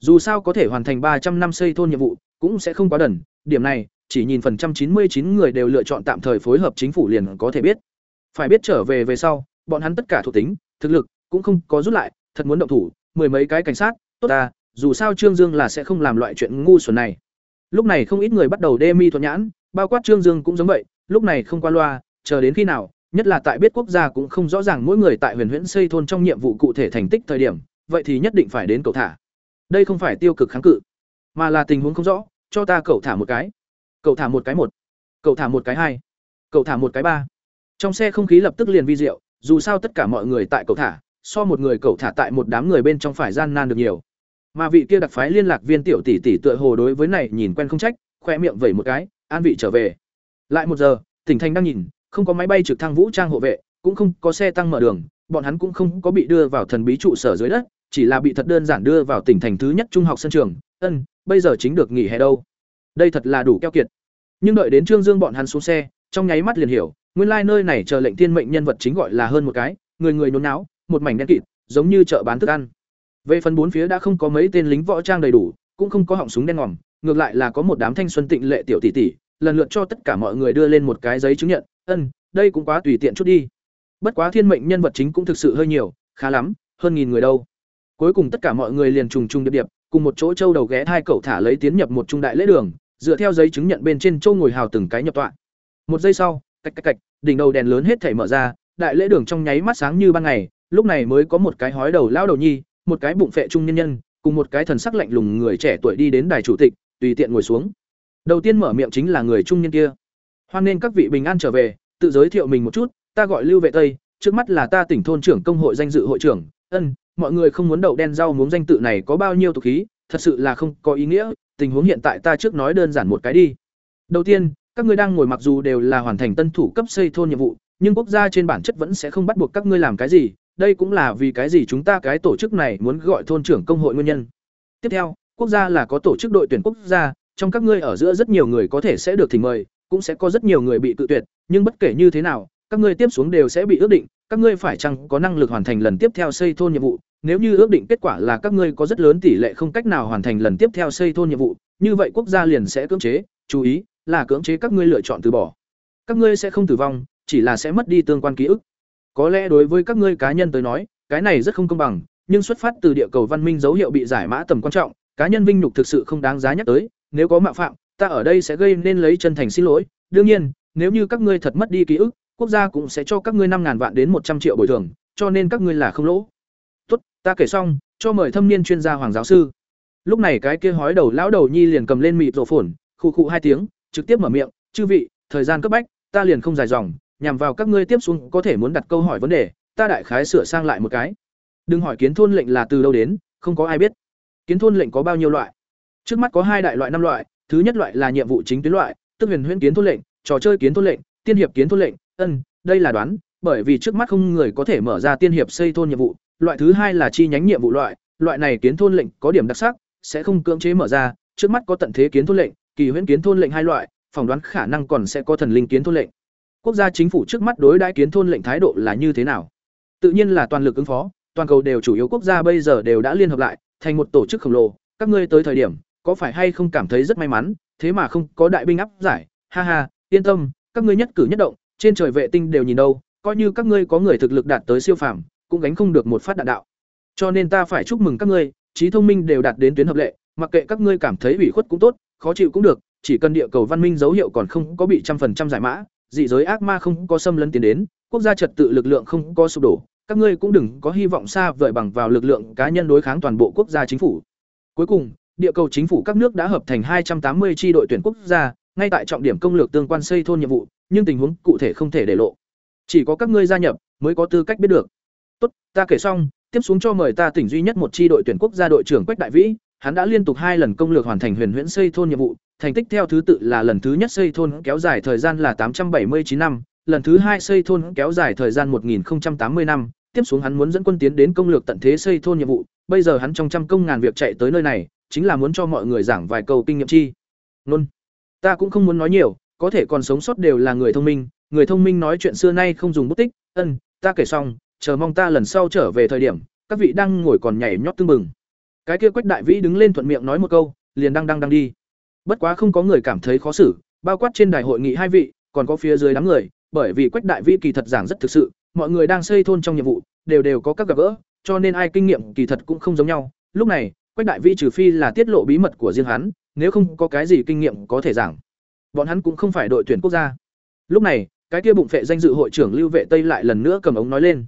Dù sao có thể hoàn thành ba trăm năm xây thôn nhiệm vụ, cũng sẽ không quá đần, điểm này, chỉ nhìn phần trăm chín mươi chín người đều lựa chọn tạm thời phối hợp chính phủ liền có thể biết. Phải biết trở về về sau, bọn hắn tất cả thuộc tính, thực lực cũng không có rút lại, thật muốn động thủ, mười mấy cái cảnh sát, tốt ta, dù sao Trương Dương là sẽ không làm loại chuyện ngu xuẩn này. Lúc này không ít người bắt đầu đê mi thuận nhãn, bao quát Trương Dương cũng giống vậy, lúc này không qua loa, chờ đến khi nào, nhất là tại biết quốc gia cũng không rõ ràng mỗi người tại Huyền Huyễn xây thôn trong nhiệm vụ cụ thể thành tích thời điểm, vậy thì nhất định phải đến cầu thả. Đây không phải tiêu cực kháng cự mà là tình huống không rõ cho ta cầu thả một cái. Cầu thả một cái một cầu thả một cái hai cầu thả một cái ba trong xe không khí lập tức liền vi diệu dù sao tất cả mọi người tại cậu thả so một người cậu thả tại một đám người bên trong phải gian nan được nhiều mà vị kia đặc phái liên lạc viên tiểu tỷ tỷ tựa hồ đối với này nhìn quen không trách khoe miệng vẩy một cái an vị trở về lại một giờ tỉnh thành đang nhìn không có máy bay trực thăng vũ trang hộ vệ cũng không có xe tăng mở đường bọn hắn cũng không có bị đưa vào thần bí trụ sở dưới đất, chỉ là bị thật đơn giản đưa vào tỉnh thành thứ nhất trung học sân trường. Ân, bây giờ chính được nghỉ hè đâu. Đây thật là đủ keo kiệt. Nhưng đợi đến Trương Dương bọn hắn xuống xe, trong nháy mắt liền hiểu, nguyên lai nơi này chờ lệnh tiên mệnh nhân vật chính gọi là hơn một cái, người người nhốn náo, một mảnh đen kịt, giống như chợ bán thức ăn. Về phần bốn phía đã không có mấy tên lính võ trang đầy đủ, cũng không có họng súng đen ngòm, ngược lại là có một đám thanh xuân tịnh lệ tiểu tỷ tỷ, lần lượt cho tất cả mọi người đưa lên một cái giấy chứng nhận, "Ân, đây cũng quá tùy tiện chút đi." Bất quá thiên mệnh nhân vật chính cũng thực sự hơi nhiều, khá lắm, hơn nghìn người đâu. Cuối cùng tất cả mọi người liền trùng trùng điệp điệp, cùng một chỗ châu đầu ghé hai cậu thả lấy tiến nhập một trung đại lễ đường, dựa theo giấy chứng nhận bên trên châu ngồi hào từng cái nhập tọa. Một giây sau, cạch cạch cạch, đỉnh đầu đèn lớn hết thảy mở ra, đại lễ đường trong nháy mắt sáng như ban ngày, lúc này mới có một cái hói đầu lao đầu nhi, một cái bụng phệ trung nhân nhân, cùng một cái thần sắc lạnh lùng người trẻ tuổi đi đến đài chủ tịch, tùy tiện ngồi xuống. Đầu tiên mở miệng chính là người trung nhân kia. Hoan nên các vị bình an trở về, tự giới thiệu mình một chút, ta gọi Lưu Vệ Tây, trước mắt là ta tỉnh thôn trưởng công hội danh dự hội trưởng. Ân, mọi người không muốn đậu đen rau muốn danh tự này có bao nhiêu tục khí, thật sự là không có ý nghĩa, tình huống hiện tại ta trước nói đơn giản một cái đi. Đầu tiên, các ngươi đang ngồi mặc dù đều là hoàn thành tân thủ cấp xây thôn nhiệm vụ, nhưng quốc gia trên bản chất vẫn sẽ không bắt buộc các ngươi làm cái gì, đây cũng là vì cái gì chúng ta cái tổ chức này muốn gọi thôn trưởng công hội nguyên nhân. Tiếp theo, quốc gia là có tổ chức đội tuyển quốc gia, trong các ngươi ở giữa rất nhiều người có thể sẽ được thỉnh mời, cũng sẽ có rất nhiều người bị tự tuyệt, nhưng bất kể như thế nào, các ngươi tiếp xuống đều sẽ bị ước định, các ngươi phải chăng có năng lực hoàn thành lần tiếp theo xây thôn nhiệm vụ, nếu như ước định kết quả là các ngươi có rất lớn tỷ lệ không cách nào hoàn thành lần tiếp theo xây thôn nhiệm vụ, như vậy quốc gia liền sẽ cưỡng chế, chú ý, là cưỡng chế các ngươi lựa chọn từ bỏ. Các ngươi sẽ không tử vong, chỉ là sẽ mất đi tương quan ký ức. Có lẽ đối với các ngươi cá nhân tới nói, cái này rất không công bằng, nhưng xuất phát từ địa cầu văn minh dấu hiệu bị giải mã tầm quan trọng, cá nhân vinh nhục thực sự không đáng giá nhắc tới, nếu có mạo phạm, ta ở đây sẽ gây nên lấy chân thành xin lỗi. Đương nhiên, nếu như các ngươi thật mất đi ký ức, quốc gia cũng sẽ cho các ngươi năm ngàn vạn đến một trăm triệu bồi thường, cho nên các ngươi là không lỗ. Tốt, ta kể xong, cho mời thâm niên chuyên gia hoàng giáo sư. Lúc này cái kia hói đầu lão đầu nhi liền cầm lên mịt rổ phồn, khụ khụ hai tiếng, trực tiếp mở miệng, "Chư vị, thời gian cấp bách, ta liền không dài dòng, nhằm vào các ngươi tiếp xuống có thể muốn đặt câu hỏi vấn đề, ta đại khái sửa sang lại một cái. Đừng hỏi kiến thôn lệnh là từ đâu đến, không có ai biết. Kiến thôn lệnh có bao nhiêu loại? Trước mắt có hai đại loại năm loại, thứ nhất loại là nhiệm vụ chính tuyến loại, tức huyền huyễn kiến thôn lệnh, trò chơi kiến thôn lệnh, tiên hiệp kiến thôn lệnh, ân, đây là đoán, bởi vì trước mắt không người có thể mở ra tiên hiệp xây thôn nhiệm vụ, loại thứ hai là chi nhánh nhiệm vụ loại, loại này kiến thôn lệnh có điểm đặc sắc, sẽ không cưỡng chế mở ra, trước mắt có tận thế kiến thôn lệnh, kỳ huyễn kiến thôn lệnh hai loại, phỏng đoán khả năng còn sẽ có thần linh kiến thôn lệnh. Quốc gia chính phủ trước mắt đối đãi kiến thôn lệnh thái độ là như thế nào? Tự nhiên là toàn lực ứng phó, toàn cầu đều chủ yếu quốc gia bây giờ đều đã liên hợp lại, thành một tổ chức khổng lồ, các ngươi tới thời điểm, có phải hay không cảm thấy rất may mắn, thế mà không có đại binh áp giải, ha ha, yên tâm, các ngươi nhất cử nhất động, trên trời vệ tinh đều nhìn đâu, coi như các ngươi có người thực lực đạt tới siêu phàm, cũng gánh không được một phát đạn đạo. Cho nên ta phải chúc mừng các ngươi, trí thông minh đều đạt đến tuyến hợp lệ, mặc kệ các ngươi cảm thấy ủy khuất cũng tốt, khó chịu cũng được, chỉ cần địa cầu văn minh dấu hiệu còn không có bị trăm phần trăm giải mã, dị giới ác ma không có xâm lấn tiến đến, quốc gia trật tự lực lượng không có sụp đổ, các ngươi cũng đừng có hy vọng xa vời bằng vào lực lượng cá nhân đối kháng toàn bộ quốc gia chính phủ. Cuối cùng, địa cầu chính phủ các nước đã hợp thành 280 tri đội tuyển quốc gia, ngay tại trọng điểm công lược tương quan xây thôn nhiệm vụ, nhưng tình huống cụ thể không thể để lộ. Chỉ có các ngươi gia nhập mới có tư cách biết được. Tốt, ta kể xong, tiếp xuống cho mời ta tỉnh duy nhất một tri đội tuyển quốc gia đội trưởng Quách Đại Vĩ, hắn đã liên tục hai lần công lược hoàn thành huyền huyễn xây thôn nhiệm vụ, thành tích theo thứ tự là lần thứ nhất xây thôn kéo dài thời gian là 879 năm, lần thứ hai xây thôn kéo dài thời gian 1080 năm, tiếp xuống hắn muốn dẫn quân tiến đến công lược tận thế xây thôn nhiệm vụ, bây giờ hắn trong trăm công ngàn việc chạy tới nơi này, chính là muốn cho mọi người giảng vài câu kinh nghiệm chi. Nôn, ta cũng không muốn nói nhiều, có thể còn sống sót đều là người thông minh, người thông minh nói chuyện xưa nay không dùng bút tích, ân, ta kể xong, chờ mong ta lần sau trở về thời điểm, các vị đang ngồi còn nhảy nhót tương mừng. Cái kia Quách Đại Vĩ đứng lên thuận miệng nói một câu, liền đang đang đang đi. Bất quá không có người cảm thấy khó xử, bao quát trên đài hội nghị hai vị, còn có phía dưới đám người, bởi vì Quách Đại Vĩ kỳ thật giảng rất thực sự, mọi người đang xây thôn trong nhiệm vụ, đều đều có các gặp gỡ, cho nên ai kinh nghiệm kỳ thật cũng không giống nhau. Lúc này, Quách Đại Vĩ trừ phi là tiết lộ bí mật của riêng hắn, nếu không có cái gì kinh nghiệm có thể giảng. Bọn hắn cũng không phải đội tuyển quốc gia. Lúc này, cái kia bụng phệ danh dự hội trưởng Lưu Vệ Tây lại lần nữa cầm ống nói lên.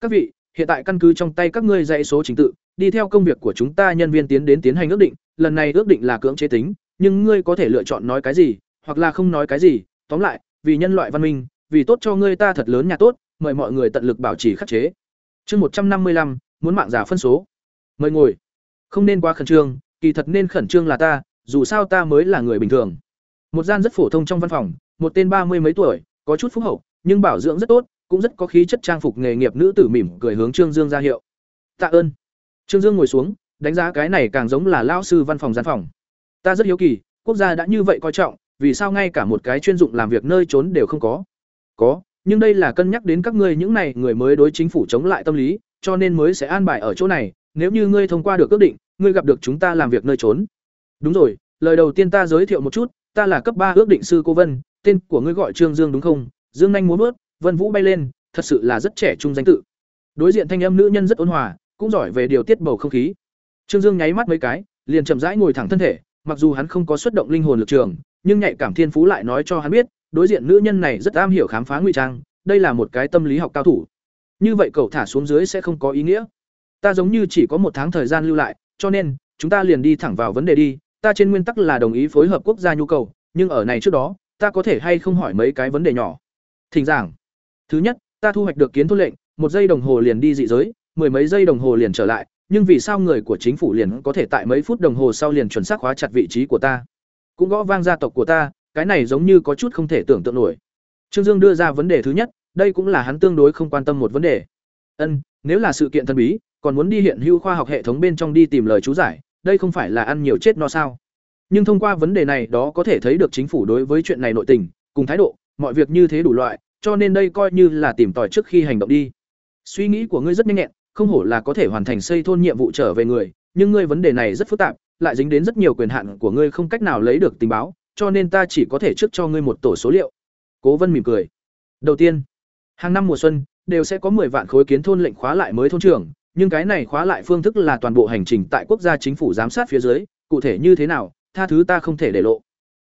Các vị, hiện tại căn cứ trong tay các ngươi dãy số chính tự, đi theo công việc của chúng ta nhân viên tiến đến tiến hành ước định, lần này ước định là cưỡng chế tính, nhưng ngươi có thể lựa chọn nói cái gì, hoặc là không nói cái gì, tóm lại, vì nhân loại văn minh, vì tốt cho ngươi ta thật lớn nhà tốt, mời mọi người tận lực bảo trì khắc chế. Chương một trăm năm mươi lăm muốn mạng giả phân số. Mời ngồi. Không nên quá khẩn trương, kỳ thật nên khẩn trương là ta, dù sao ta mới là người bình thường. Một gian rất phổ thông trong văn phòng, một tên ba mươi mấy tuổi, có chút phúc hậu, nhưng bảo dưỡng rất tốt, cũng rất có khí chất trang phục nghề nghiệp nữ tử mỉm cười hướng Trương Dương ra hiệu. "Tạ ơn." Trương Dương ngồi xuống, đánh giá cái này càng giống là lão sư văn phòng gian phòng. "Ta rất hiếu kỳ, quốc gia đã như vậy coi trọng, vì sao ngay cả một cái chuyên dụng làm việc nơi trốn đều không có?" "Có, nhưng đây là cân nhắc đến các ngươi những này người mới đối chính phủ chống lại tâm lý, cho nên mới sẽ an bài ở chỗ này, nếu như ngươi thông qua được quyết định, ngươi gặp được chúng ta làm việc nơi trốn." "Đúng rồi, lời đầu tiên ta giới thiệu một chút, ta là cấp ba ước định sư cô Vân, tên của ngươi gọi Trương Dương đúng không? Dương nhanh muốn bước, Vân Vũ bay lên, thật sự là rất trẻ trung danh tự. Đối diện thanh âm nữ nhân rất ôn hòa, cũng giỏi về điều tiết bầu không khí. Trương Dương nháy mắt mấy cái, liền chậm rãi ngồi thẳng thân thể, mặc dù hắn không có xuất động linh hồn lực trường, nhưng nhạy cảm thiên phú lại nói cho hắn biết, đối diện nữ nhân này rất am hiểu khám phá ngụy trang, đây là một cái tâm lý học cao thủ. Như vậy cậu thả xuống dưới sẽ không có ý nghĩa. Ta giống như chỉ có một tháng thời gian lưu lại, cho nên chúng ta liền đi thẳng vào vấn đề đi, ta trên nguyên tắc là đồng ý phối hợp quốc gia nhu cầu, nhưng ở này trước đó, ta có thể hay không hỏi mấy cái vấn đề nhỏ. Thỉnh giảng. Thứ nhất, ta thu hoạch được kiến thôn lệnh, một giây đồng hồ liền đi dị giới, mười mấy giây đồng hồ liền trở lại, nhưng vì sao người của chính phủ liền có thể tại mấy phút đồng hồ sau liền chuẩn xác hóa chặt vị trí của ta? Cũng gõ vang gia tộc của ta, cái này giống như có chút không thể tưởng tượng nổi. Trương Dương đưa ra vấn đề thứ nhất, đây cũng là hắn tương đối không quan tâm một vấn đề. Ân, nếu là sự kiện thần bí, còn muốn đi hiện hữu khoa học hệ thống bên trong đi tìm lời chú giải, đây không phải là ăn nhiều chết no sao? Nhưng thông qua vấn đề này đó có thể thấy được chính phủ đối với chuyện này nội tình, cùng thái độ, mọi việc như thế đủ loại, cho nên đây coi như là tìm tòi trước khi hành động đi. Suy nghĩ của ngươi rất nhanh nhẹn, không hổ là có thể hoàn thành xây thôn nhiệm vụ trở về người, nhưng ngươi vấn đề này rất phức tạp, lại dính đến rất nhiều quyền hạn của ngươi không cách nào lấy được tình báo, cho nên ta chỉ có thể trước cho ngươi một tổ số liệu. Cố Vân mỉm cười. Đầu tiên, hàng năm mùa xuân đều sẽ có 10 vạn khối kiến thôn lệnh khóa lại mới thôn trưởng, nhưng cái này khóa lại phương thức là toàn bộ hành trình tại quốc gia chính phủ giám sát phía dưới, cụ thể như thế nào, tha thứ ta không thể để lộ.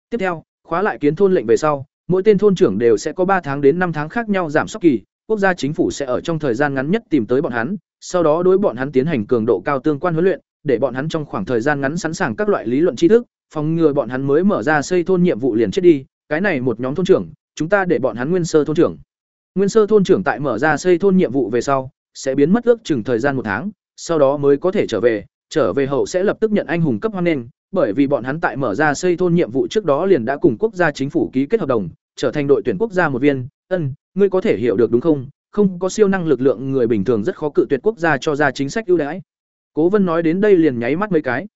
Tiếp theo, khóa lại kiến thôn lệnh về sau, mỗi tên thôn trưởng đều sẽ có ba tháng đến năm tháng khác nhau giảm sóc kỳ, quốc gia chính phủ sẽ ở trong thời gian ngắn nhất tìm tới bọn hắn, sau đó đối bọn hắn tiến hành cường độ cao tương quan huấn luyện, để bọn hắn trong khoảng thời gian ngắn sẵn sàng các loại lý luận tri thức, phòng ngừa bọn hắn mới mở ra xây thôn nhiệm vụ liền chết đi. Cái này một nhóm thôn trưởng, chúng ta để bọn hắn nguyên sơ thôn trưởng. Nguyên sơ thôn trưởng tại mở ra xây thôn nhiệm vụ về sau, sẽ biến mất ước chừng thời gian một tháng, sau đó mới có thể trở về, trở về hậu sẽ lập tức nhận anh hùng cấp hoan nghênh, bởi vì bọn hắn tại mở ra xây thôn nhiệm vụ trước đó liền đã cùng quốc gia chính phủ ký kết hợp đồng, trở thành đội tuyển quốc gia một viên, ân, ngươi có thể hiểu được đúng không? Không có siêu năng lực lượng người bình thường rất khó cự tuyệt quốc gia cho ra chính sách ưu đãi. Cố Vân nói đến đây liền nháy mắt mấy cái.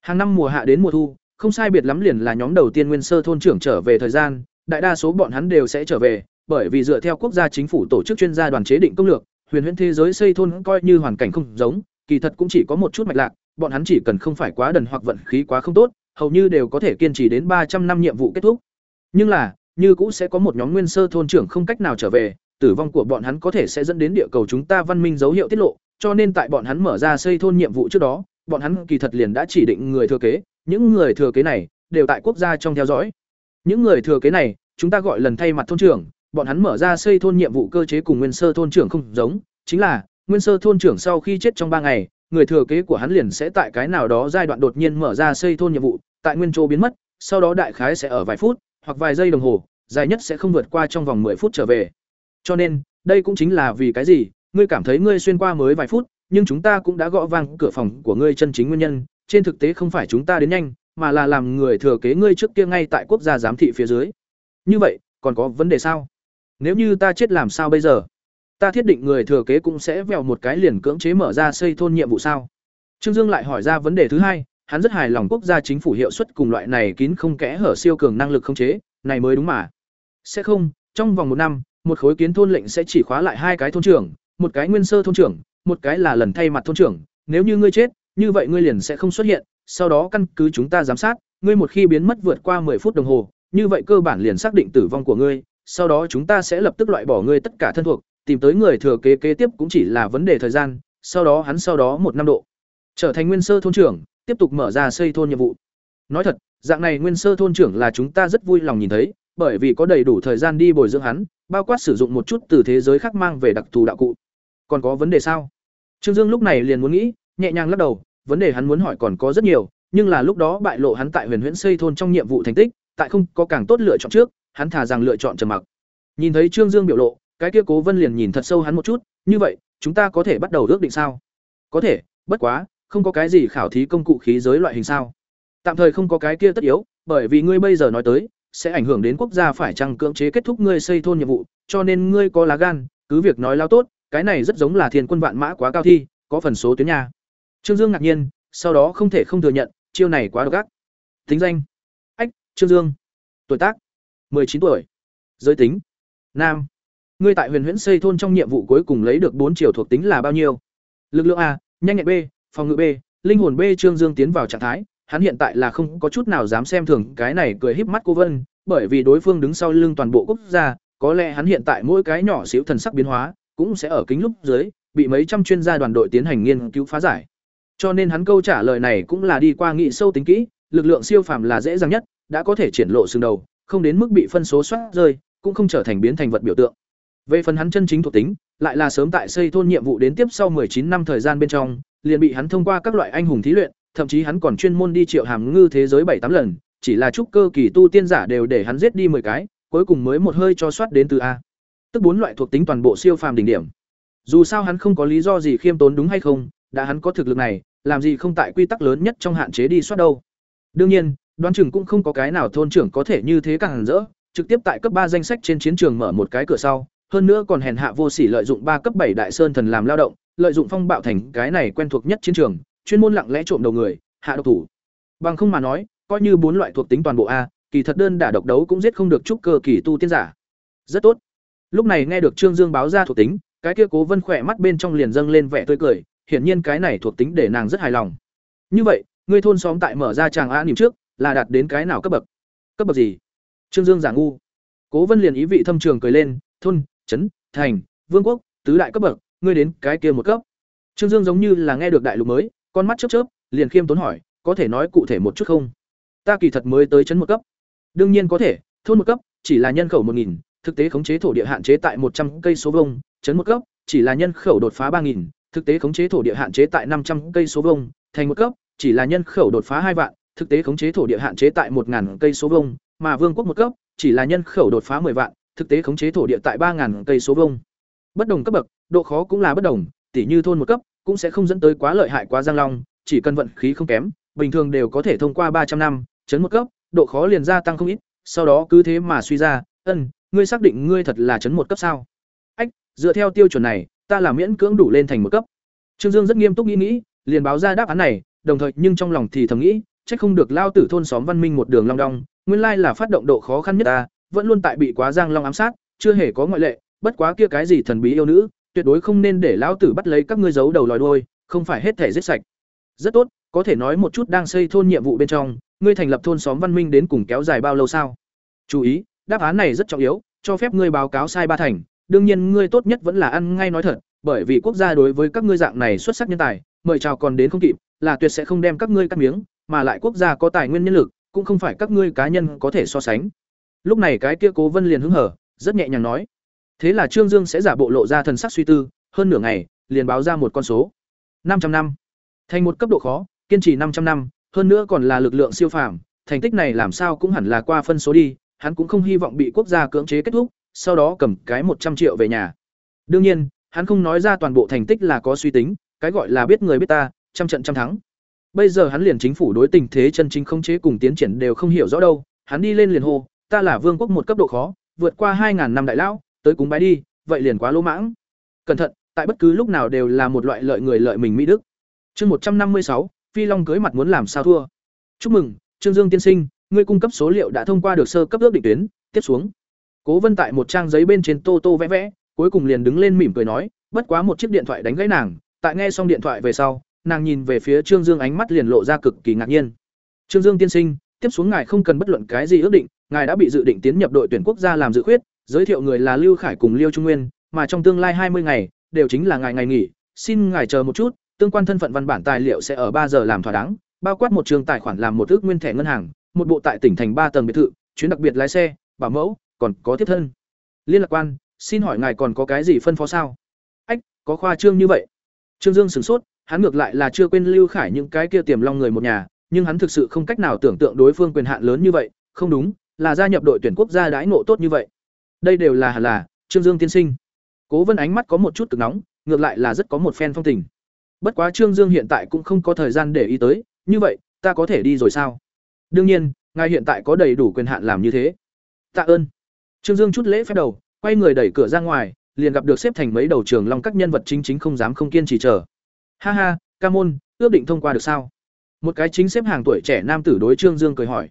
Hàng năm mùa hạ đến mùa thu, không sai biệt lắm liền là nhóm đầu tiên nguyên sơ thôn trưởng trở về thời gian, đại đa số bọn hắn đều sẽ trở về, bởi vì dựa theo quốc gia chính phủ tổ chức chuyên gia đoàn chế định công lược, huyền huyễn thế giới xây thôn coi như hoàn cảnh không giống, kỳ thật cũng chỉ có một chút mạch lạc, bọn hắn chỉ cần không phải quá đần hoặc vận khí quá không tốt, hầu như đều có thể kiên trì đến ba trăm năm nhiệm vụ kết thúc. Nhưng là, như cũ sẽ có một nhóm nguyên sơ thôn trưởng không cách nào trở về, tử vong của bọn hắn có thể sẽ dẫn đến địa cầu chúng ta văn minh dấu hiệu tiết lộ, cho nên tại bọn hắn mở ra xây thôn nhiệm vụ trước đó, bọn hắn kỳ thật liền đã chỉ định người thừa kế, những người thừa kế này đều tại quốc gia trong theo dõi. Những người thừa kế này, chúng ta gọi lần thay mặt thôn trưởng, bọn hắn mở ra xây thôn nhiệm vụ cơ chế cùng nguyên sơ thôn trưởng không giống, chính là nguyên sơ thôn trưởng sau khi chết trong ba ngày, người thừa kế của hắn liền sẽ tại cái nào đó giai đoạn đột nhiên mở ra xây thôn nhiệm vụ, tại nguyên chỗ biến mất, sau đó đại khái sẽ ở vài phút hoặc vài giây đồng hồ, dài nhất sẽ không vượt qua trong vòng 10 phút trở về. Cho nên, đây cũng chính là vì cái gì, ngươi cảm thấy ngươi xuyên qua mới vài phút, nhưng chúng ta cũng đã gõ vang cửa phòng của ngươi chân chính nguyên nhân, trên thực tế không phải chúng ta đến nhanh, mà là làm người thừa kế ngươi trước kia ngay tại quốc gia giám thị phía dưới. Như vậy, còn có vấn đề sao? Nếu như ta chết làm sao bây giờ? Ta thiết định người thừa kế cũng sẽ vèo một cái liền cưỡng chế mở ra xây thôn nhiệm vụ sao? Trương Dương lại hỏi ra vấn đề thứ hai, hắn rất hài lòng quốc gia chính phủ hiệu suất cùng loại này kín không kẽ hở siêu cường năng lực không chế, này mới đúng mà. Sẽ không, trong vòng một năm, một khối kiến thôn lệnh sẽ chỉ khóa lại hai cái thôn trưởng, một cái nguyên sơ thôn trưởng, một cái là lần thay mặt thôn trưởng, nếu như ngươi chết, như vậy ngươi liền sẽ không xuất hiện, sau đó căn cứ chúng ta giám sát, ngươi một khi biến mất vượt qua 10 phút đồng hồ, như vậy cơ bản liền xác định tử vong của ngươi, sau đó chúng ta sẽ lập tức loại bỏ ngươi tất cả thân thuộc, tìm tới người thừa kế kế tiếp cũng chỉ là vấn đề thời gian, sau đó hắn sau đó một năm độ trở thành nguyên sơ thôn trưởng, tiếp tục mở ra xây thôn nhiệm vụ. Nói thật, dạng này nguyên sơ thôn trưởng là chúng ta rất vui lòng nhìn thấy, bởi vì có đầy đủ thời gian đi bồi dưỡng hắn, bao quát sử dụng một chút từ thế giới khác mang về đặc thù đạo cụ. Còn có vấn đề sao? Trương Dương lúc này liền muốn nghĩ, nhẹ nhàng lắc đầu, vấn đề hắn muốn hỏi còn có rất nhiều, nhưng là lúc đó bại lộ hắn tại Huyền Huyễn xây thôn trong nhiệm vụ thành tích, tại không có càng tốt lựa chọn trước, hắn thà rằng lựa chọn trầm mặc. Nhìn thấy Trương Dương biểu lộ, cái kia Cố Vân liền nhìn thật sâu hắn một chút, như vậy, chúng ta có thể bắt đầu ước định sao? Có thể, bất quá, không có cái gì khảo thí công cụ khí giới loại hình sao? Tạm thời không có cái kia tất yếu, bởi vì ngươi bây giờ nói tới, sẽ ảnh hưởng đến quốc gia phải chăng cưỡng chế kết thúc ngươi xây thôn nhiệm vụ, cho nên ngươi có lá gan, cứ việc nói lao tốt cái này rất giống là thiên quân vạn mã quá cao thi có phần số tuyến nhà trương dương ngạc nhiên sau đó không thể không thừa nhận chiêu này quá độc ác. Tính danh. Ách trương dương. Tuổi tác. chín tuổi. Giới tính. Nam. Ngươi tại huyền huyễn xây thôn trong nhiệm vụ cuối cùng lấy được bốn chiều thuộc tính là bao nhiêu? Lực lượng a nhanh nhẹn b phòng ngự b linh hồn b trương dương tiến vào trạng thái hắn hiện tại là không có chút nào dám xem thường cái này cười híp mắt cô vân, bởi vì đối phương đứng sau lưng toàn bộ quốc gia, có lẽ hắn hiện tại mỗi cái nhỏ xíu thần sắc biến hóa, cũng sẽ ở kính lúc dưới, bị mấy trăm chuyên gia đoàn đội tiến hành nghiên cứu phá giải. Cho nên hắn câu trả lời này cũng là đi qua nghị sâu tính kỹ, lực lượng siêu phàm là dễ dàng nhất, đã có thể triển lộ xương đầu, không đến mức bị phân số soát rơi, cũng không trở thành biến thành vật biểu tượng. Về phần hắn chân chính thuộc tính, lại là sớm tại xây thôn nhiệm vụ đến tiếp sau chín năm thời gian bên trong, liền bị hắn thông qua các loại anh hùng thí luyện thậm chí hắn còn chuyên môn đi triệu hàm ngư thế giới bảy tám lần chỉ là trúc cơ kỳ tu tiên giả đều để hắn giết đi 10 cái, cuối cùng mới một hơi cho soát đến từ a. Tức bốn loại thuộc tính toàn bộ siêu phàm đỉnh điểm. Dù sao hắn không có lý do gì khiêm tốn đúng hay không, đã hắn có thực lực này, làm gì không tại quy tắc lớn nhất trong hạn chế đi soát đâu. Đương nhiên, đoán chừng cũng không có cái nào thôn trưởng có thể như thế càng rỡ, trực tiếp tại cấp ba danh sách trên chiến trường mở một cái cửa sau, hơn nữa còn hèn hạ vô sỉ lợi dụng ba cấp bảy đại sơn thần làm lao động, lợi dụng phong bạo thành cái này quen thuộc nhất chiến trường, chuyên môn lặng lẽ trộm đầu người, hạ độc thủ. Bằng không mà nói, coi như bốn loại thuộc tính toàn bộ a, kỳ thật đơn đả độc đấu cũng giết không được trúc cơ kỳ tu tiên giả. Rất tốt. Lúc này nghe được Trương Dương báo ra thuộc tính, cái kia Cố Vân khỏe mắt bên trong liền dâng lên vẻ tươi cười, hiển nhiên cái này thuộc tính để nàng rất hài lòng. Như vậy, ngươi thôn xóm tại mở ra chàng a niệm trước, là đạt đến cái nào cấp bậc? Cấp bậc gì? Trương Dương giả ngu. Cố Vân liền ý vị thâm trường cười lên, thôn, trấn, thành, vương quốc, tứ đại cấp bậc, ngươi đến cái kia một cấp. Trương Dương giống như là nghe được đại lục mới, con mắt chớp chớp, liền khiêm tốn hỏi, có thể nói cụ thể một chút không? ta kỳ thật mới tới chấn một cấp đương nhiên có thể thôn một cấp chỉ là nhân khẩu một nghìn thực tế khống chế thổ địa hạn chế tại một trăm cây số vông chấn một cấp chỉ là nhân khẩu đột phá ba nghìn thực tế khống chế thổ địa hạn chế tại năm trăm cây số vông thành một cấp chỉ là nhân khẩu đột phá hai vạn thực tế khống chế thổ địa hạn chế tại một ngàn cây số vông mà vương quốc một cấp chỉ là nhân khẩu đột phá 10 vạn thực tế khống chế thổ địa tại ba ngàn cây số vông bất đồng cấp bậc độ khó cũng là bất đồng tỉ như thôn một cấp cũng sẽ không dẫn tới quá lợi hại quá giang long chỉ cần vận khí không kém bình thường đều có thể thông qua ba trăm năm chấn một cấp, độ khó liền gia tăng không ít, sau đó cứ thế mà suy ra, "Ân, ngươi xác định ngươi thật là chấn một cấp sao?" Ách, dựa theo tiêu chuẩn này, ta là miễn cưỡng đủ lên thành một cấp. Trương Dương rất nghiêm túc nghĩ nghĩ, liền báo ra đáp án này, đồng thời nhưng trong lòng thì thầm nghĩ, trách không được lao tử thôn xóm văn minh một đường long đong, nguyên lai là phát động độ khó khăn nhất ta, vẫn luôn tại bị quá giang long ám sát, chưa hề có ngoại lệ, bất quá kia cái gì thần bí yêu nữ, tuyệt đối không nên để lão tử bắt lấy các ngươi giấu đầu lòi đuôi, không phải hết thể giết sạch. Rất tốt, có thể nói một chút đang xây thôn nhiệm vụ bên trong, ngươi thành lập thôn xóm văn minh đến cùng kéo dài bao lâu sao? Chú ý, đáp án này rất trọng yếu, cho phép ngươi báo cáo sai ba thành, đương nhiên ngươi tốt nhất vẫn là ăn ngay nói thật, bởi vì quốc gia đối với các ngươi dạng này xuất sắc nhân tài, mời chào còn đến không kịp, là tuyệt sẽ không đem các ngươi cắt miếng, mà lại quốc gia có tài nguyên nhân lực, cũng không phải các ngươi cá nhân có thể so sánh. Lúc này cái kia Cố Vân liền hứng hở, rất nhẹ nhàng nói. Thế là Trương Dương sẽ giả bộ lộ ra thần sắc suy tư, hơn nửa ngày, liền báo ra một con số. 500 năm. Thành một cấp độ khó, kiên trì 500 năm, hơn nữa còn là lực lượng siêu phàm, thành tích này làm sao cũng hẳn là qua phân số đi, hắn cũng không hy vọng bị quốc gia cưỡng chế kết thúc, sau đó cầm cái một trăm triệu về nhà. Đương nhiên, hắn không nói ra toàn bộ thành tích là có suy tính, cái gọi là biết người biết ta, trăm trận trăm thắng. Bây giờ hắn liền chính phủ đối tình thế chân chính không chế cùng tiến triển đều không hiểu rõ đâu, hắn đi lên liền hô, ta là vương quốc một cấp độ khó, vượt qua hai ngàn năm đại lão, tới cúng bái đi, vậy liền quá lỗ mãng. Cẩn thận, tại bất cứ lúc nào đều là một loại lợi người lợi mình mỹ đức. Chương một trăm năm mươi sáu Phi Long cưới mặt muốn làm sao thua. Chúc mừng, Trương Dương tiên sinh, ngươi cung cấp số liệu đã thông qua được sơ cấp ước định tuyến, tiếp xuống. Cố Vân tại một trang giấy bên trên tô tô vẽ vẽ, cuối cùng liền đứng lên mỉm cười nói, bất quá một chiếc điện thoại đánh gãy nàng, tại nghe xong điện thoại về sau, nàng nhìn về phía Trương Dương ánh mắt liền lộ ra cực kỳ ngạc nhiên. Trương Dương tiên sinh, tiếp xuống ngài không cần bất luận cái gì ước định, ngài đã bị dự định tiến nhập đội tuyển quốc gia làm dự khuyết, giới thiệu người là Lưu Khải cùng Liêu Trung Nguyên, mà trong tương lai hai mươi ngày đều chính là ngày ngày nghỉ, xin ngài chờ một chút, tương quan thân phận văn bản tài liệu sẽ ở ba giờ làm thỏa đáng, bao quát một trường tài khoản làm một ước nguyên thẻ ngân hàng, một bộ tại tỉnh thành ba tầng biệt thự, chuyến đặc biệt lái xe, bảo mẫu, còn có tiếp thân. Liên lạc quan, xin hỏi ngài còn có cái gì phân phó sao? Ách, có khoa trương như vậy. Trương Dương sửng sốt, hắn ngược lại là chưa quên Lưu Khải những cái kia tiềm long người một nhà, nhưng hắn thực sự không cách nào tưởng tượng đối phương quyền hạn lớn như vậy, không đúng, là gia nhập đội tuyển quốc gia đãi ngộ tốt như vậy. Đây đều là hẳn là, Trương Dương tiên sinh. Cố Vân ánh mắt có một chút cực nóng, ngược lại là rất có một phen phong tình. Bất quá Trương Dương hiện tại cũng không có thời gian để ý tới, như vậy, ta có thể đi rồi sao? Đương nhiên, ngài hiện tại có đầy đủ quyền hạn làm như thế. Tạ ơn. Trương Dương chút lễ phép đầu, quay người đẩy cửa ra ngoài, liền gặp được xếp thành mấy đầu trường long các nhân vật chính chính không dám không kiên trì chờ. Ha ha, ca môn, ước định thông qua được sao? Một cái chính xếp hàng tuổi trẻ nam tử đối Trương Dương cười hỏi.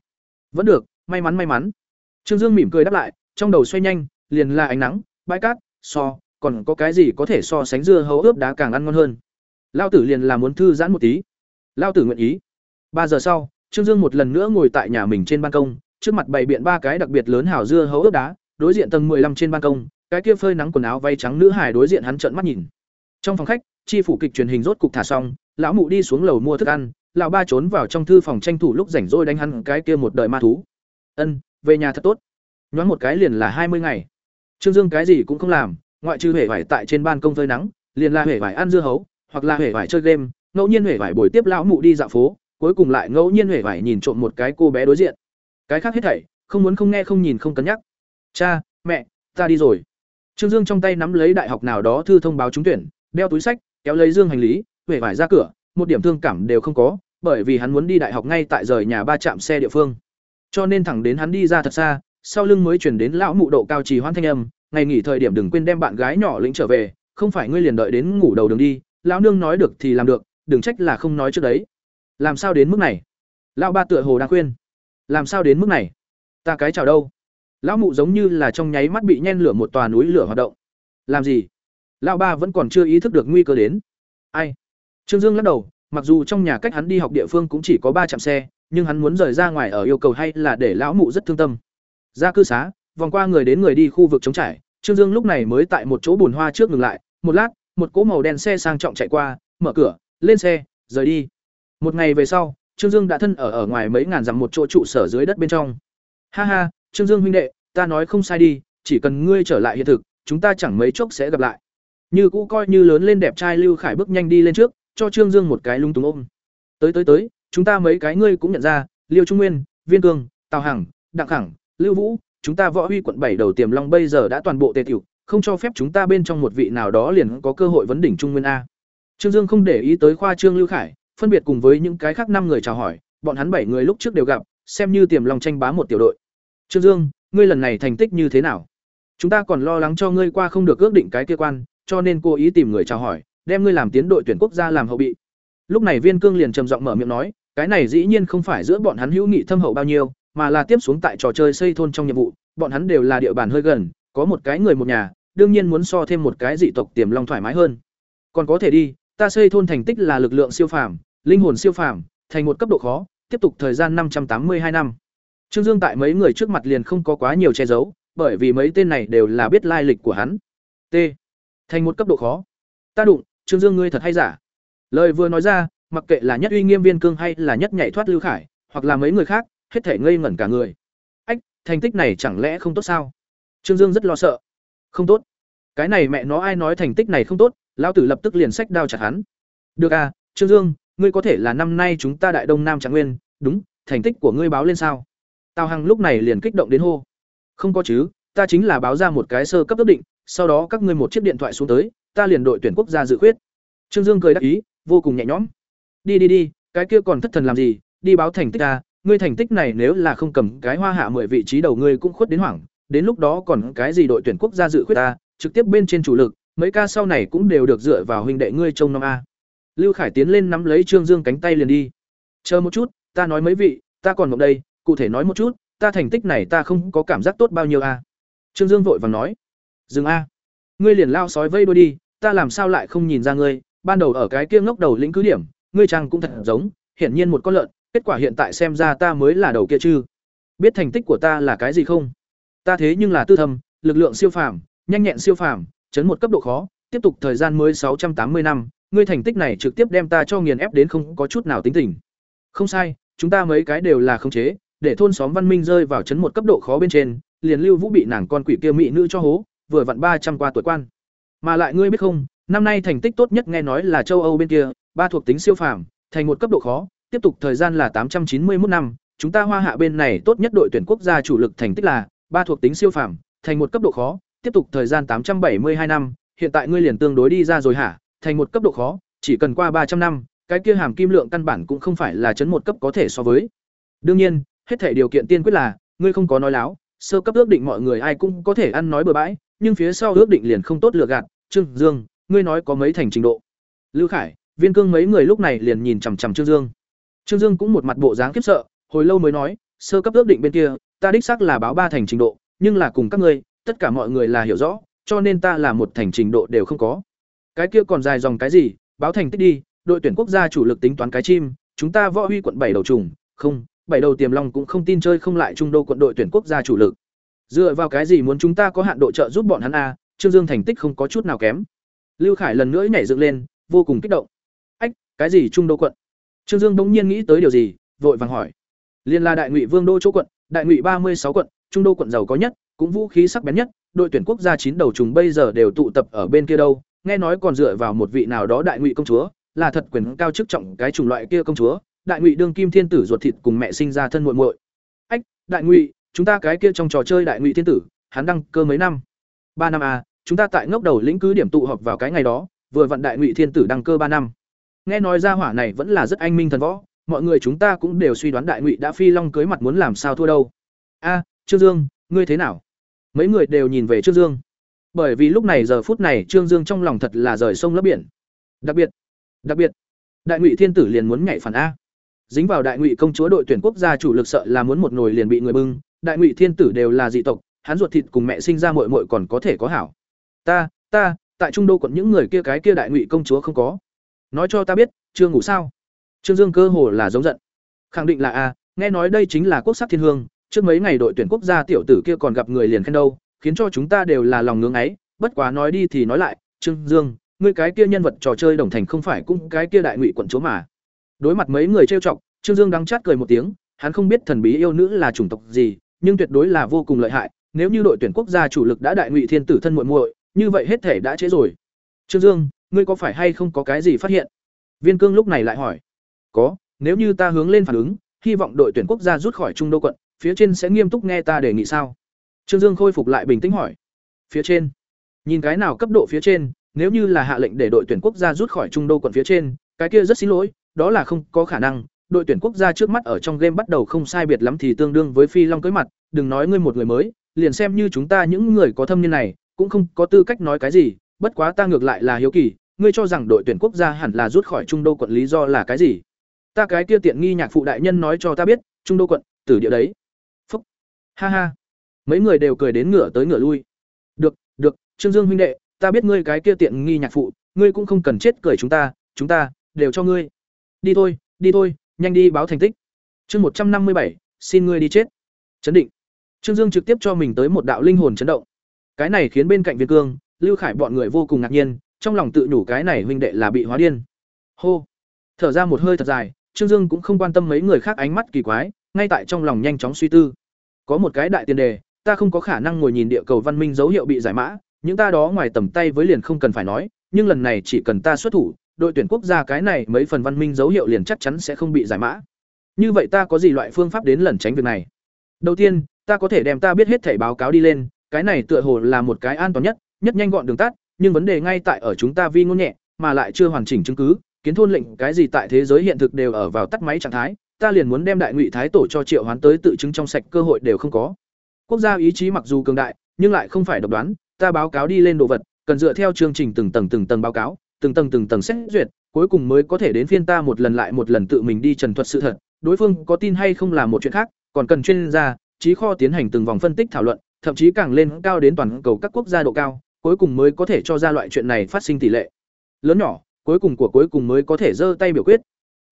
Vẫn được, may mắn may mắn. Trương Dương mỉm cười đáp lại, trong đầu xoay nhanh, liền là ánh nắng, bãi cát, so, còn có cái gì có thể so sánh dưa hấu ướp đá càng ăn ngon hơn. Lao tử liền là muốn thư giãn một tí. Lao tử nguyện ý. Ba giờ sau, Trương Dương một lần nữa ngồi tại nhà mình trên ban công, trước mặt bày biện ba cái đặc biệt lớn hào dưa hấu ướp đá, đối diện tầng 15 trên ban công, cái kia phơi nắng quần áo váy trắng nữ hải đối diện hắn trợn mắt nhìn. Trong phòng khách, chi phủ kịch truyền hình rốt cục thả xong, lão mụ đi xuống lầu mua thức ăn, lão ba trốn vào trong thư phòng tranh thủ lúc rảnh rỗi đánh hắn cái kia một đời ma thú. Ân, về nhà thật tốt. Nhoáng một cái liền là hai mươi ngày. Trương Dương cái gì cũng không làm, ngoại trừ hể vải tại trên ban công phơi nắng, liền là hể vải ăn dưa hấu, hoặc là hể vải chơi game, ngẫu nhiên hể vải buổi tiếp lão mụ đi dạo phố, cuối cùng lại ngẫu nhiên hể vải nhìn trộm một cái cô bé đối diện. Cái khác hết thảy, không muốn không nghe không nhìn không cân nhắc. Cha, mẹ, ta đi rồi. Trương Dương trong tay nắm lấy đại học nào đó thư thông báo trúng tuyển, đeo túi sách, kéo lấy dương hành lý, hể vải ra cửa, một điểm thương cảm đều không có, bởi vì hắn muốn đi đại học ngay tại rời nhà ba trạm xe địa phương. Cho nên thẳng đến hắn đi ra thật xa, sau lưng mới chuyển đến lão mụ độ cao trì hoãn thanh âm, ngày nghỉ thời điểm đừng quên đem bạn gái nhỏ lĩnh trở về, không phải ngươi liền đợi đến ngủ đầu đường đi, lão nương nói được thì làm được, đừng trách là không nói trước đấy. Làm sao đến mức này? Lão ba tựa hồ đang khuyên. Làm sao đến mức này? Ta cái chào đâu? Lão mụ giống như là trong nháy mắt bị nhen lửa một tòa núi lửa hoạt động. Làm gì? Lão ba vẫn còn chưa ý thức được nguy cơ đến. Ai? Trương Dương lắc đầu, mặc dù trong nhà cách hắn đi học địa phương cũng chỉ có ba trạm xe, nhưng hắn muốn rời ra ngoài ở yêu cầu hay là để lão mụ rất thương tâm. Ra cư xá, vòng qua người đến người đi khu vực trống trải, Trương Dương lúc này mới tại một chỗ bùn hoa trước ngừng lại, một lát, một cỗ màu đen xe sang trọng chạy qua, mở cửa, lên xe, rời đi. Một ngày về sau, Trương Dương đã thân ở ở ngoài mấy ngàn dặm một chỗ trụ sở dưới đất bên trong. Ha ha, Trương Dương huynh đệ, ta nói không sai đi, chỉ cần ngươi trở lại hiện thực, chúng ta chẳng mấy chốc sẽ gặp lại. Như cũ coi như lớn lên đẹp trai Lưu Khải bước nhanh đi lên trước, cho Trương Dương một cái lung tung ôm. Tới tới tới, chúng ta mấy cái ngươi cũng nhận ra, Liêu Trung Nguyên, Viên Cương, Tào Hằng, Đặng Khẳng, Lưu Vũ, chúng ta võ huy quận bảy đầu tiềm long bây giờ đã toàn bộ tề tiểu, không cho phép chúng ta bên trong một vị nào đó liền có cơ hội vấn đỉnh Trung Nguyên a. Trương Dương không để ý tới khoa trương Lưu Khải, phân biệt cùng với những cái khác năm người chào hỏi, bọn hắn bảy người lúc trước đều gặp, xem như tiềm long tranh bá một tiểu đội. Trương Dương, ngươi lần này thành tích như thế nào? Chúng ta còn lo lắng cho ngươi qua không được ước định cái kia quan, cho nên cố ý tìm người chào hỏi, đem ngươi làm tiến đội tuyển quốc gia làm hậu bị. Lúc này Viên Cương liền trầm giọng mở miệng nói, cái này dĩ nhiên không phải giữa bọn hắn hữu nghị thâm hậu bao nhiêu, mà là tiếp xuống tại trò chơi xây thôn trong nhiệm vụ, bọn hắn đều là địa bàn hơi gần, có một cái người một nhà, đương nhiên muốn so thêm một cái dị tộc tiềm long thoải mái hơn. Còn có thể đi, ta xây thôn thành tích là lực lượng siêu phàm, linh hồn siêu phàm, thành một cấp độ khó, tiếp tục thời gian năm trăm tám mươi hai năm. Trương Dương tại mấy người trước mặt liền không có quá nhiều che giấu, bởi vì mấy tên này đều là biết lai lịch của hắn. T. Thành một cấp độ khó. Ta đụng, Trương Dương ngươi thật hay giả. Lời vừa nói ra, mặc kệ là nhất uy nghiêm viên cương hay là nhất nhảy thoát lưu khải, hoặc là mấy người khác, hết thể ngây ngẩn cả người. Ách, thành tích này chẳng lẽ không tốt sao? Trương Dương rất lo sợ. Không tốt. Cái này mẹ nó ai nói thành tích này không tốt, lão tử lập tức liền sách đao chặt hắn. Được à, Trương Dương, ngươi có thể là năm nay chúng ta đại đông nam trạng nguyên, đúng, thành tích của ngươi báo lên sao? Tào Hằng lúc này liền kích động đến hô. Không có chứ, ta chính là báo ra một cái sơ cấp ước định, sau đó các ngươi một chiếc điện thoại xuống tới, ta liền đội tuyển quốc gia dự khuyết. Trương Dương cười đắc ý, vô cùng nhẹ nhõm. Đi đi đi, cái kia còn thất thần làm gì, đi báo thành tích a, ngươi thành tích này nếu là không cầm cái hoa hạ mười vị trí đầu ngươi cũng khuất đến hoảng, đến lúc đó còn cái gì đội tuyển quốc gia dự khuyết ta, trực tiếp bên trên chủ lực, mấy ca sau này cũng đều được dựa vào huynh đệ ngươi trông năm a. Lưu Khải tiến lên nắm lấy Trương Dương cánh tay liền đi. Chờ một chút, ta nói mấy vị, ta còn ngậm đây, cụ thể nói một chút, ta thành tích này ta không có cảm giác tốt bao nhiêu a. Trương Dương vội vàng nói. Dừng a. Ngươi liền lao sói vây đuôi đi, ta làm sao lại không nhìn ra ngươi, ban đầu ở cái kia ngốc đầu lĩnh cứ điểm, ngươi trang cũng thật giống, hiển nhiên một con lợn, kết quả hiện tại xem ra ta mới là đầu kia chứ. Biết thành tích của ta là cái gì không? Ta thế nhưng là tư thâm, lực lượng siêu phàm, nhanh nhẹn siêu phàm, chấn một cấp độ khó, tiếp tục thời gian mới sáu trăm tám mươi năm, ngươi thành tích này trực tiếp đem ta cho nghiền ép đến không có chút nào tính tình. Không sai, chúng ta mấy cái đều là khống chế, để thôn xóm văn minh rơi vào chấn một cấp độ khó bên trên, liền Lưu Vũ bị nàng con quỷ kia mỹ nữ cho hố, vừa vặn ba trăm qua tuổi quan. Mà lại ngươi biết không, năm nay thành tích tốt nhất nghe nói là châu Âu bên kia, ba thuộc tính siêu phàm, thành một cấp độ khó, tiếp tục thời gian là tám trăm chín mươi 891 năm, chúng ta Hoa Hạ bên này tốt nhất đội tuyển quốc gia chủ lực thành tích là ba thuộc tính siêu phàm, thành một cấp độ khó, tiếp tục thời gian tám trăm bảy mươi hai năm, hiện tại ngươi liền tương đối đi ra rồi hả? Thành một cấp độ khó, chỉ cần qua ba trăm năm, cái kia hàm kim lượng căn bản cũng không phải là chấn một cấp có thể so với. Đương nhiên, hết thảy điều kiện tiên quyết là ngươi không có nói láo, sơ cấp ước định mọi người ai cũng có thể ăn nói bừa bãi, nhưng phía sau ước định liền không tốt lựa gạt, "Trương Dương, ngươi nói có mấy thành trình độ?" Lưu Khải, Viên Cương mấy người lúc này liền nhìn chằm chằm Trương Dương. Trương Dương cũng một mặt bộ dáng khiếp sợ, hồi lâu mới nói, "Sơ cấp ước định bên kia, ta đích xác là báo ba thành trình độ, nhưng là cùng các ngươi, tất cả mọi người là hiểu rõ, cho nên ta là một thành trình độ đều không có." Cái kia còn dài dòng cái gì, báo thành tích đi, đội tuyển quốc gia chủ lực tính toán cái chim, chúng ta võ huy quận bảy đầu trùng, không, bảy đầu tiềm long cũng không tin chơi không lại trung đô quận đội tuyển quốc gia chủ lực. Dựa vào cái gì muốn chúng ta có hạn độ trợ giúp bọn hắn a? Trương Dương thành tích không có chút nào kém. Lưu Khải lần nữa nhảy dựng lên, vô cùng kích động. "Ách, cái gì trung đô quận?" Trương Dương bỗng nhiên nghĩ tới điều gì, vội vàng hỏi. Liên là đại ngụy vương đô chỗ quận, đại ngụy ba mươi sáu quận, trung đô quận giàu có nhất, cũng vũ khí sắc bén nhất, đội tuyển quốc gia chín đầu trùng bây giờ đều tụ tập ở bên kia đâu, nghe nói còn dựa vào một vị nào đó đại ngụy công chúa, là thật quyền cao chức trọng cái chủng loại kia công chúa, đại ngụy đương kim thiên tử ruột thịt cùng mẹ sinh ra thân muội muội. Ách, đại ngụy, chúng ta cái kia trong trò chơi đại ngụy thiên tử, hắn đăng cơ mấy năm? ba năm à, chúng ta tại ngốc đầu lĩnh cứ điểm tụ họp vào cái ngày đó, vừa vận đại ngụy thiên tử đăng cơ ba năm. Nghe nói ra hỏa này vẫn là rất anh minh thần võ, mọi người chúng ta cũng đều suy đoán đại ngụy đã phi long cưới mặt muốn làm sao thua đâu. A, Trương Dương, ngươi thế nào? Mấy người đều nhìn về Trương Dương. Bởi vì lúc này giờ phút này Trương Dương trong lòng thật là rời sông lấp biển. Đặc biệt, đặc biệt, đại ngụy thiên tử liền muốn nhảy phản a dính vào đại ngụy công chúa đội tuyển quốc gia chủ lực sợ là muốn một nồi liền bị người bưng đại ngụy thiên tử đều là dị tộc hắn ruột thịt cùng mẹ sinh ra muội muội còn có thể có hảo ta ta tại trung đô quận những người kia cái kia đại ngụy công chúa không có nói cho ta biết, chưa ngủ sao? Trương dương cơ hồ là giống giận. Khẳng định là a, nghe nói đây chính là quốc sắc thiên hương, trước mấy ngày đội tuyển quốc gia tiểu tử kia còn gặp người liền khen đâu, khiến cho chúng ta đều là lòng ngưỡng ấy, bất quá nói đi thì nói lại, trương dương, ngươi cái kia nhân vật trò chơi đồng thành không phải cũng cái kia đại ngụy quận chúa mà. Đối mặt mấy người trêu chọc, trương dương đắng chát cười một tiếng, hắn không biết thần bí yêu nữ là chủng tộc gì, nhưng tuyệt đối là vô cùng lợi hại, nếu như đội tuyển quốc gia chủ lực đã đại ngụy thiên tử thân muội muội, như vậy hết thể đã trễ rồi. Trương dương ngươi có phải hay không có cái gì phát hiện? Viên cương lúc này lại hỏi. Có, nếu như ta hướng lên phản ứng, hy vọng đội tuyển quốc gia rút khỏi trung đô quận, phía trên sẽ nghiêm túc nghe ta đề nghị sao? Trương dương khôi phục lại bình tĩnh hỏi. Phía trên. Nhìn cái nào cấp độ phía trên, nếu như là hạ lệnh để đội tuyển quốc gia rút khỏi trung đô quận phía trên, cái kia rất xin lỗi, đó là không có khả năng. Đội tuyển quốc gia trước mắt ở trong game bắt đầu không sai biệt lắm thì tương đương với phi long cưới mặt, đừng nói ngươi một người mới, liền xem như chúng ta những người có thâm niên này, cũng không có tư cách nói cái gì, bất quá ta ngược lại là hiếu kỳ ngươi cho rằng đội tuyển quốc gia hẳn là rút khỏi trung đô quận lý do là cái gì? Ta cái kia tiện nghi nhạc phụ đại nhân nói cho ta biết, trung đô quận tử địa đấy. Phúc. Ha ha. Mấy người đều cười đến ngửa tới ngửa lui. Được được, trương dương huynh đệ, ta biết ngươi cái kia tiện nghi nhạc phụ, ngươi cũng không cần chết cười chúng ta chúng ta đều cho ngươi. Đi thôi đi thôi, nhanh đi báo thành tích. Chương một trăm năm mươi bảy, xin ngươi đi chết. Chấn định. Trương dương trực tiếp cho mình tới một đạo linh hồn chấn động. Cái này khiến bên cạnh viên cương, lưu khải bọn người vô cùng ngạc nhiên trong lòng tự nhủ cái này huynh đệ là bị hóa điên. Hô. Thở ra một hơi thật dài, trương dương cũng không quan tâm mấy người khác ánh mắt kỳ quái, ngay tại trong lòng nhanh chóng suy tư. Có một cái đại tiền đề, ta không có khả năng ngồi nhìn địa cầu văn minh dấu hiệu bị giải mã, những ta đó ngoài tầm tay với liền không cần phải nói, nhưng lần này chỉ cần ta xuất thủ, đội tuyển quốc gia cái này mấy phần văn minh dấu hiệu liền chắc chắn sẽ không bị giải mã. Như vậy ta có gì loại phương pháp đến lẩn tránh việc này? Đầu tiên, ta có thể đem ta biết hết thể báo cáo đi lên, cái này tựa hồ là một cái an toàn nhất nhất nhanh gọn đường tắt nhưng vấn đề ngay tại ở chúng ta vi ngôn nhẹ, mà lại chưa hoàn chỉnh chứng cứ, kiến thôn lệnh cái gì tại thế giới hiện thực đều ở vào tắt máy trạng thái, ta liền muốn đem đại ngụy thái tổ cho triệu hoán tới tự chứng trong sạch cơ hội đều không có. Quốc gia ý chí mặc dù cường đại, nhưng lại không phải độc đoán, ta báo cáo đi lên đồ vật, cần dựa theo chương trình từng tầng từng tầng báo cáo, từng tầng từng tầng xét duyệt, cuối cùng mới có thể đến phiên ta một lần lại một lần tự mình đi trần thuật sự thật. Đối phương có tin hay không là một chuyện khác, còn cần chuyên gia trí kho tiến hành từng vòng phân tích thảo luận, thậm chí càng lên cao đến toàn cầu các quốc gia độ cao cuối cùng mới có thể cho ra loại chuyện này phát sinh tỷ lệ lớn nhỏ cuối cùng của cuối cùng mới có thể giơ tay biểu quyết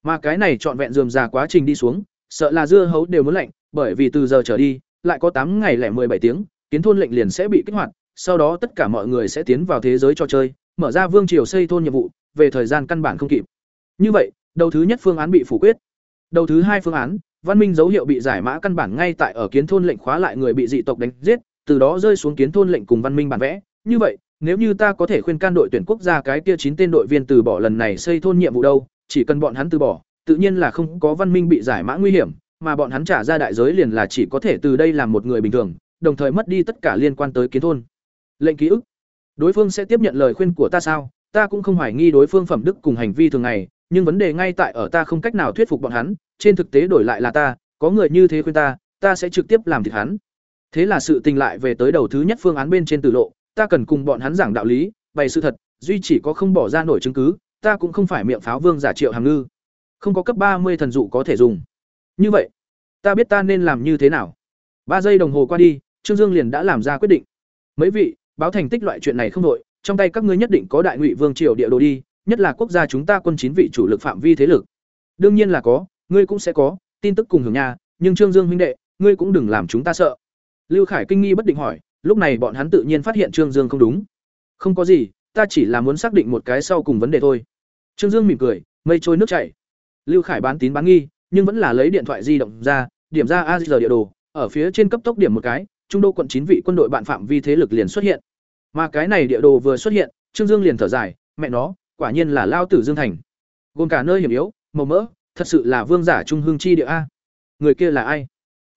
mà cái này trọn vẹn dườm già quá trình đi xuống sợ là dưa hấu đều muốn lạnh bởi vì từ giờ trở đi lại có tám ngày lẻ bảy tiếng kiến thôn lệnh liền sẽ bị kích hoạt sau đó tất cả mọi người sẽ tiến vào thế giới trò chơi, mở ra vương triều xây thôn nhiệm vụ, về thời gian căn bản không kịp. Như vậy, đầu thứ nhất phương án bị phủ quyết. Đầu thứ hai phương án, văn minh dấu hiệu bị giải mã căn bản ngay tại ở kiến thôn lệnh khóa lại người bị dị tộc đánh giết, từ đó rơi xuống kiến thôn lệnh cùng văn minh bản vẽ. Như vậy, nếu như ta có thể khuyên can đội tuyển quốc gia cái kia chín tên đội viên từ bỏ lần này xây thôn nhiệm vụ đâu, chỉ cần bọn hắn từ bỏ, tự nhiên là không có văn minh bị giải mã nguy hiểm, mà bọn hắn trả ra đại giới liền là chỉ có thể từ đây làm một người bình thường, đồng thời mất đi tất cả liên quan tới kiến thôn. Lệnh ký ức. Đối phương sẽ tiếp nhận lời khuyên của ta sao? Ta cũng không hoài nghi đối phương phẩm đức cùng hành vi thường ngày nhưng vấn đề ngay tại ở ta không cách nào thuyết phục bọn hắn trên thực tế đổi lại là ta có người như thế khuyên ta ta sẽ trực tiếp làm thịt hắn. Thế là sự tình lại về tới đầu thứ nhất phương án bên trên tử lộ ta cần cùng bọn hắn giảng đạo lý, bày sự thật, duy chỉ có không bỏ ra nổi chứng cứ, ta cũng không phải miệng pháo vương giả Triệu hàng Ngư. Không có cấp ba mươi thần dụ có thể dùng. Như vậy, ta biết ta nên làm như thế nào. Ba giây đồng hồ qua đi, Trương Dương liền đã làm ra quyết định. Mấy vị, báo thành tích loại chuyện này không đội, trong tay các ngươi nhất định có đại ngụy vương triều địa đồ đi, nhất là quốc gia chúng ta quân chín vị chủ lực phạm vi thế lực. Đương nhiên là có, ngươi cũng sẽ có, tin tức cùng hưởng nhà, nhưng Trương Dương huynh đệ, ngươi cũng đừng làm chúng ta sợ. Lưu Khải kinh nghi bất định hỏi, lúc này bọn hắn tự nhiên phát hiện Trương Dương không đúng. Không có gì, ta chỉ là muốn xác định một cái sau cùng vấn đề thôi. Trương Dương mỉm cười, mây trôi nước chảy. Lưu Khải bán tín bán nghi, nhưng vẫn là lấy điện thoại di động ra, điểm ra a giờ địa đồ, ở phía trên cấp tốc điểm một cái, trung đô quận chín vị quân đội bạn phạm vi thế lực liền xuất hiện. Mà cái này địa đồ vừa xuất hiện, Trương Dương liền thở dài, mẹ nó, quả nhiên là lao tử Dương Thành. Gồm cả nơi hiểm yếu, màu mỡ, thật sự là vương giả trung hương chi địa a. Người kia là ai?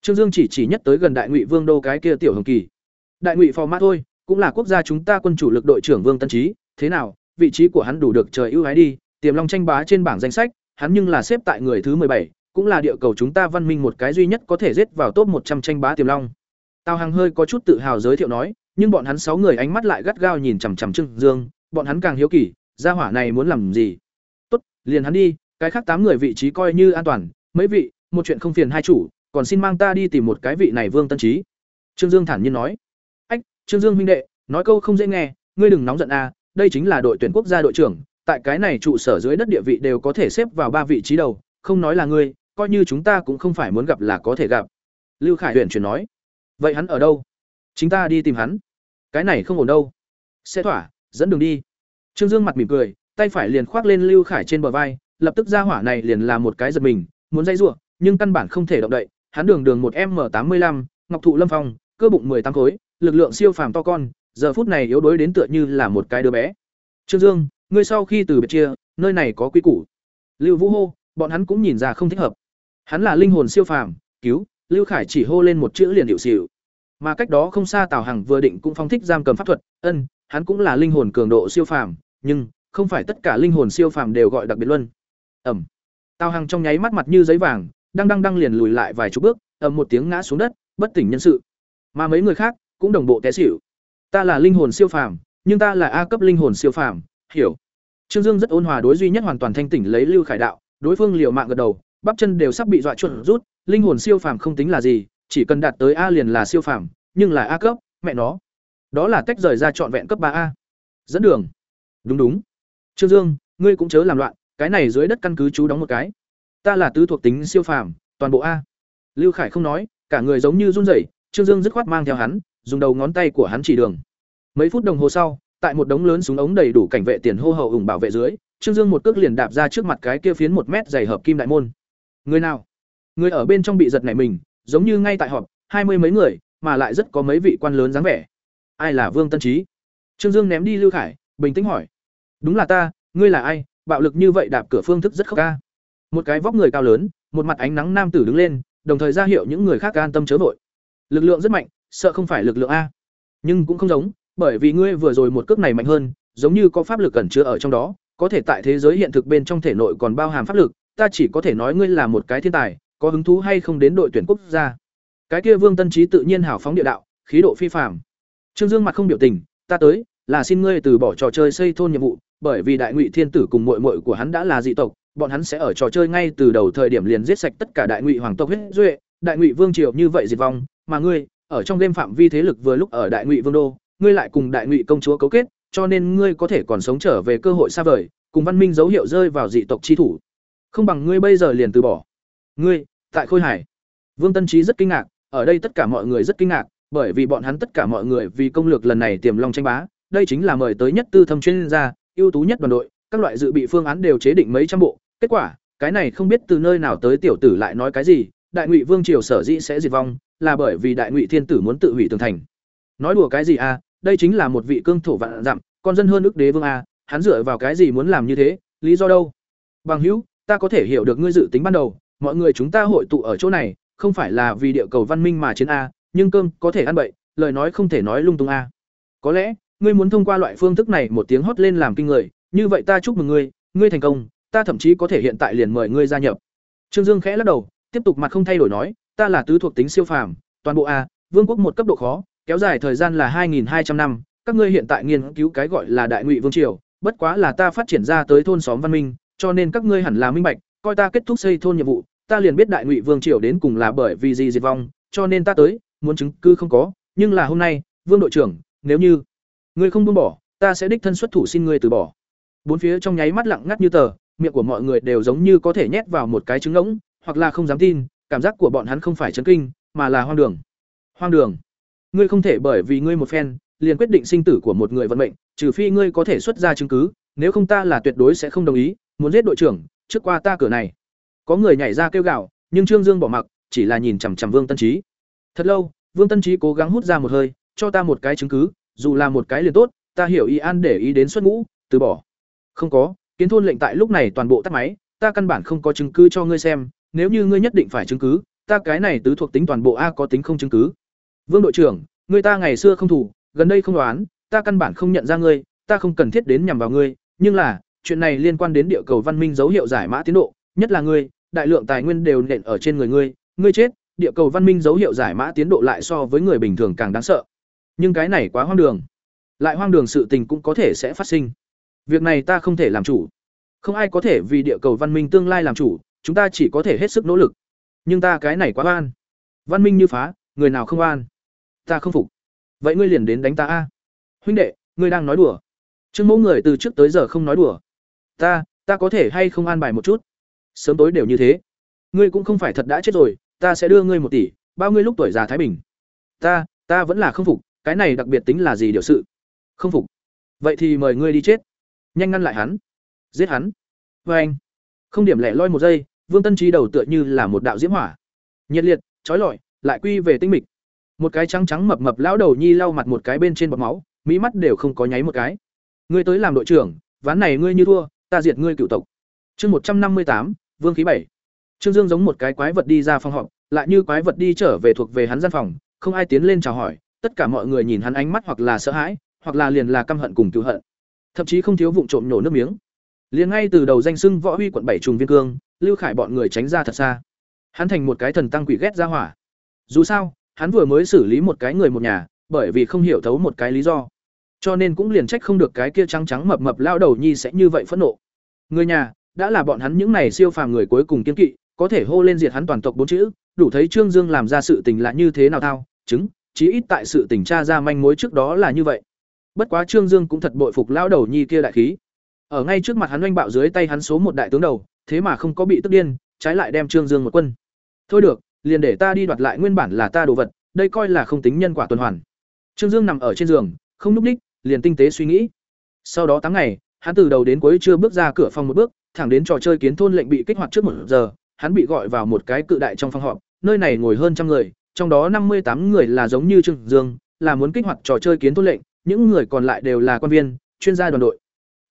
Trương Dương chỉ chỉ nhất tới gần Đại Ngụy Vương đô cái kia tiểu hồng kỳ. Đại Ngụy phò mã thôi, cũng là quốc gia chúng ta quân chủ lực đội trưởng Vương Tân Trí, thế nào, vị trí của hắn đủ được trời ưu ái đi, Tiềm Long tranh bá trên bảng danh sách, hắn nhưng là xếp tại người thứ bảy, cũng là địa cầu chúng ta văn minh một cái duy nhất có thể giết vào top một trăm tranh bá Tiềm Long. Tào Hằng hơi có chút tự hào giới thiệu nói, nhưng bọn hắn sáu người ánh mắt lại gắt gao nhìn chằm chằm Trương Dương, bọn hắn càng hiếu kỳ, gia hỏa này muốn làm gì. Tốt, liền hắn đi, cái khác tám người vị trí coi như an toàn, mấy vị, một chuyện không phiền hai chủ, còn xin mang ta đi tìm một cái vị này Vương Tân Trí. Trương Dương thản nhiên nói. Trương Dương huynh đệ, nói câu không dễ nghe, ngươi đừng nóng giận a, đây chính là đội tuyển quốc gia đội trưởng, tại cái này trụ sở dưới đất địa vị đều có thể xếp vào ba vị trí đầu, không nói là ngươi, coi như chúng ta cũng không phải muốn gặp là có thể gặp. Lưu Khải Huyền chuyển nói. Vậy hắn ở đâu? Chúng ta đi tìm hắn. Cái này không ổn đâu. Sẽ thỏa, dẫn đường đi. Trương Dương mặt mỉm cười, tay phải liền khoác lên Lưu Khải trên bờ vai, lập tức ra hỏa này liền làm một cái giật mình, muốn dây rủa, nhưng căn bản không thể động đậy, hắn đường đường một m tám mươi lăm, ngọc thụ lâm phong, cơ bụng tám khối, lực lượng siêu phàm to con, giờ phút này yếu đuối đến tựa như là một cái đứa bé. Trương Dương, ngươi sau khi từ biệt chia, nơi này có quy củ. Lưu Vũ hô, bọn hắn cũng nhìn ra không thích hợp. Hắn là linh hồn siêu phàm, cứu, Lưu Khải chỉ hô lên một chữ liền điệu xỉu. Mà cách đó không xa Tào Hằng vừa định cũng phong thích giam cầm pháp thuật, ân, hắn cũng là linh hồn cường độ siêu phàm, nhưng không phải tất cả linh hồn siêu phàm đều gọi đặc biệt luân. Ẩm. Tào Hằng trong nháy mắt mặt như giấy vàng, đang đang đang liền lùi lại vài chục bước, ầm một tiếng ngã xuống đất, bất tỉnh nhân sự. Mà mấy người khác cũng đồng bộ té xỉu. Ta là linh hồn siêu phàm, nhưng ta là A cấp linh hồn siêu phàm, hiểu. Trương Dương rất ôn hòa đối duy nhất hoàn toàn thanh tỉnh lấy Lưu Khải đạo, đối phương liều mạng gật đầu, bắp chân đều sắp bị dọa chuột rút, linh hồn siêu phàm không tính là gì, chỉ cần đạt tới A liền là siêu phàm, nhưng là A cấp, mẹ nó. Đó là tách rời ra trọn vẹn cấp ba a Dẫn đường. Đúng đúng. Trương Dương, ngươi cũng chớ làm loạn, cái này dưới đất căn cứ chú đóng một cái. Ta là tứ thuộc tính siêu phàm, toàn bộ a. Lưu Khải không nói, cả người giống như run rẩy, Trương Dương dứt khoát mang theo hắn, dùng đầu ngón tay của hắn chỉ đường. Mấy phút đồng hồ sau, tại một đống lớn súng ống đầy đủ cảnh vệ tiền hô hậu ủng bảo vệ dưới, Trương Dương một cước liền đạp ra trước mặt cái kia phiến một mét dày hợp kim đại môn. Người nào? Người ở bên trong bị giật nảy mình, giống như ngay tại họp, hai mươi mấy người, mà lại rất có mấy vị quan lớn dáng vẻ. Ai là Vương Tân Trí? Trương Dương ném đi Lưu Khải, bình tĩnh hỏi. Đúng là ta, ngươi là ai? Bạo lực như vậy đạp cửa phương thức rất khốc ca. Một cái vóc người cao lớn, một mặt ánh nắng nam tử đứng lên, đồng thời ra hiệu những người khác an tâm chớ vội. Lực lượng rất mạnh, sợ không phải lực lượng a. Nhưng cũng không giống, bởi vì ngươi vừa rồi một cước này mạnh hơn, giống như có pháp lực cẩn chứa ở trong đó, có thể tại thế giới hiện thực bên trong thể nội còn bao hàm pháp lực, ta chỉ có thể nói ngươi là một cái thiên tài, có hứng thú hay không đến đội tuyển quốc gia. Cái kia Vương Tân Trí tự nhiên hào phóng địa đạo, khí độ phi phàm. Trương Dương mặt không biểu tình, ta tới, là xin ngươi từ bỏ trò chơi xây thôn nhiệm vụ, bởi vì Đại Ngụy Thiên tử cùng muội muội của hắn đã là dị tộc, bọn hắn sẽ ở trò chơi ngay từ đầu thời điểm liền giết sạch tất cả Đại Ngụy hoàng tộc huyết duệ, Đại Ngụy vương triều như vậy diệt vong, mà ngươi, ở trong game phạm vi thế lực vừa lúc ở Đại Ngụy vương đô, ngươi lại cùng Đại Ngụy công chúa cấu kết, cho nên ngươi có thể còn sống trở về cơ hội xa vời, cùng văn minh dấu hiệu rơi vào dị tộc chi thủ. Không bằng ngươi bây giờ liền từ bỏ. Ngươi, tại Khôi Hải. Vương Tân Trí rất kinh ngạc, ở đây tất cả mọi người rất kinh ngạc, bởi vì bọn hắn tất cả mọi người vì công lược lần này tiềm long tranh bá, đây chính là mời tới nhất tư thâm chuyên gia, ưu tú nhất đoàn đội, các loại dự bị phương án đều chế định mấy trăm bộ, kết quả, cái này không biết từ nơi nào tới tiểu tử lại nói cái gì, Đại Ngụy Vương triều sở dĩ sẽ diệt vong, là bởi vì Đại Ngụy Thiên tử muốn tự hủy tường thành. Nói đùa cái gì a, à, đây chính là một vị cương thổ vạn dặm, con dân hơn ức đế vương a, à, hắn dựa vào cái gì muốn làm như thế, lý do đâu? Bằng hữu, ta có thể hiểu được ngươi dự tính ban đầu, mọi người chúng ta hội tụ ở chỗ này, không phải là vì địa cầu văn minh mà chiến a, nhưng cơm có thể ăn bậy, lời nói không thể nói lung tung a. Có lẽ, ngươi muốn thông qua loại phương thức này một tiếng hót lên làm kinh người, như vậy ta chúc mừng ngươi, ngươi thành công, ta thậm chí có thể hiện tại liền mời ngươi gia nhập. Trương Dương khẽ lắc đầu, tiếp tục mặt không thay đổi nói, ta là tứ thuộc tính siêu phàm, toàn bộ a, vương quốc một cấp độ khó, kéo dài thời gian là 2200 năm, các ngươi hiện tại nghiên cứu cái gọi là đại ngụy vương triều bất quá là ta phát triển ra tới thôn xóm văn minh cho nên các ngươi hẳn là minh bạch coi ta kết thúc xây thôn nhiệm vụ ta liền biết đại ngụy vương triều đến cùng là bởi vì gì diệt vong cho nên ta tới muốn chứng cứ không có nhưng là hôm nay vương đội trưởng nếu như ngươi không buông bỏ ta sẽ đích thân xuất thủ xin ngươi từ bỏ. Bốn phía trong nháy mắt lặng ngắt như tờ miệng của mọi người đều giống như có thể nhét vào một cái trứng ngỗng hoặc là không dám tin cảm giác của bọn hắn không phải chấn kinh, mà là hoang đường. Hoang đường. Ngươi không thể bởi vì ngươi một phen, liền quyết định sinh tử của một người vận mệnh, trừ phi ngươi có thể xuất ra chứng cứ, nếu không ta là tuyệt đối sẽ không đồng ý, muốn giết đội trưởng, trước qua ta cửa này. Có người nhảy ra kêu gào, nhưng trương dương bỏ mặc, chỉ là nhìn chằm chằm vương tân trí thật lâu, vương tân trí cố gắng hút ra một hơi, cho ta một cái chứng cứ, dù là một cái liền tốt, ta hiểu ý an để ý đến xuất ngũ, từ bỏ. Không có, kiến thôn lệnh tại lúc này toàn bộ tắt máy, ta căn bản không có chứng cứ cho ngươi xem nếu như ngươi nhất định phải chứng cứ, ta cái này tứ thuộc tính toàn bộ a có tính không chứng cứ. Vương đội trưởng ngươi ta ngày xưa không thủ, gần đây không đoán, ta căn bản không nhận ra ngươi, ta không cần thiết đến nhằm vào ngươi, nhưng là, chuyện này liên quan đến địa cầu văn minh dấu hiệu giải mã tiến độ, nhất là ngươi, đại lượng tài nguyên đều nện ở trên người ngươi ngươi chết, địa cầu văn minh dấu hiệu giải mã tiến độ lại so với người bình thường càng đáng sợ. Nhưng cái này quá hoang đường. Lại hoang đường sự tình cũng có thể sẽ phát sinh. Việc này ta không thể làm chủ. Không ai có thể vì địa cầu văn minh tương lai làm chủ chúng ta chỉ có thể hết sức nỗ lực. Nhưng ta cái này quá oan. Văn minh như phá, người nào không oan? Ta không phục. Vậy ngươi liền đến đánh ta a. Huynh đệ, ngươi đang nói đùa. Trương mẫu người từ trước tới giờ không nói đùa. Ta ta có thể hay không an bài một chút? Sớm tối đều như thế. Ngươi cũng không phải thật đã chết rồi, ta sẽ đưa ngươi một tỷ. Bao ngươi lúc tuổi già thái bình? Ta ta vẫn là không phục. Cái này đặc biệt tính là gì điều sự? Không phục. Vậy thì mời ngươi đi chết. Nhanh ngăn lại hắn. Giết hắn. Vê anh. Không điểm lẻ loi một giây vương tân trí đầu tựa như là một đạo diễm hỏa. Nhiệt liệt trói lọi, lại quy về tinh mịch. Một cái trắng trắng mập mập lão đầu nhi lau mặt một cái bên trên bọt máu, mỹ mắt đều không có nháy một cái. Ngươi tới làm đội trưởng, ván này ngươi như thua, ta diệt ngươi cựu tộc. Chương một trăm năm mươi tám, vương khí bảy. Trương dương giống một cái quái vật đi ra phòng họp, lại như quái vật đi trở về thuộc về hắn gian phòng, không ai tiến lên chào hỏi, tất cả mọi người nhìn hắn ánh mắt hoặc là sợ hãi, hoặc là liền là căm hận cùng cứu hận. Thậm chí không thiếu vụ trộm nổ nước miếng liền ngay từ đầu danh sưng võ huy quận bảy trùng viên cương, lưu khải bọn người tránh ra thật xa. Hắn thành một cái thần tăng quỷ ghét ra hỏa. Dù sao, hắn vừa mới xử lý một cái người một nhà, bởi vì không hiểu thấu một cái lý do. Cho nên cũng liền trách không được cái kia trắng trắng mập mập lao đầu nhi sẽ như vậy phẫn nộ. Người nhà, đã là bọn hắn những này siêu phàm người cuối cùng kiên kỵ, có thể hô lên diệt hắn toàn tộc bốn chữ, đủ thấy trương dương làm ra sự tình là như thế nào thao, chứng, chí ít tại sự tình tra ra manh mối trước đó là như vậy. Bất quá trương dương cũng thật bội phục lao đầu nhi kia đại khí ở ngay trước mặt hắn oanh bạo dưới tay hắn số một đại tướng đầu, thế mà không có bị tức điên, trái lại đem trương dương một quân. Thôi được, liền để ta đi đoạt lại nguyên bản là ta đồ vật, đây coi là không tính nhân quả tuần hoàn. Trương dương nằm ở trên giường, không núp ních, liền tinh tế suy nghĩ. Sau đó tám ngày, hắn từ đầu đến cuối chưa bước ra cửa phòng một bước, thẳng đến trò chơi kiến thôn lệnh bị kích hoạt trước một giờ, hắn bị gọi vào một cái cự đại trong phòng họp, nơi này ngồi hơn trăm người, trong đó năm mươi tám người là giống như trương dương, là muốn kích hoạt trò chơi kiến thôn lệnh, những người còn lại đều là quan viên, chuyên gia đoàn đội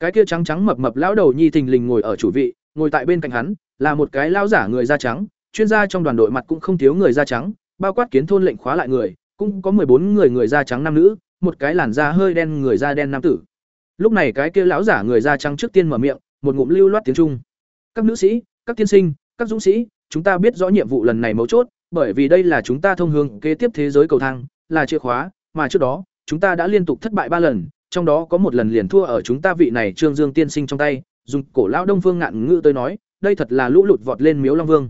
cái kia trắng trắng mập mập lão đầu nhi thình lình ngồi ở chủ vị, ngồi tại bên cạnh hắn, là một cái lão giả người da trắng, chuyên gia trong đoàn đội mặt cũng không thiếu người da trắng, bao quát kiến thôn lệnh khóa lại người, cũng có bốn người người da trắng nam nữ, một cái làn da hơi đen người da đen nam tử. Lúc này cái kia lão giả người da trắng trước tiên mở miệng, một ngụm lưu loát tiếng trung. Các nữ sĩ, các tiên sinh, các dũng sĩ, chúng ta biết rõ nhiệm vụ lần này mấu chốt, bởi vì đây là chúng ta thông hướng kế tiếp thế giới cầu thang, là chìa khóa, mà trước đó, chúng ta đã liên tục thất bại ba lần trong đó có một lần liền thua ở chúng ta vị này trương dương tiên sinh trong tay dùng cổ lão đông phương ngạn ngữ tới nói đây thật là lũ lụt vọt lên miếu long vương.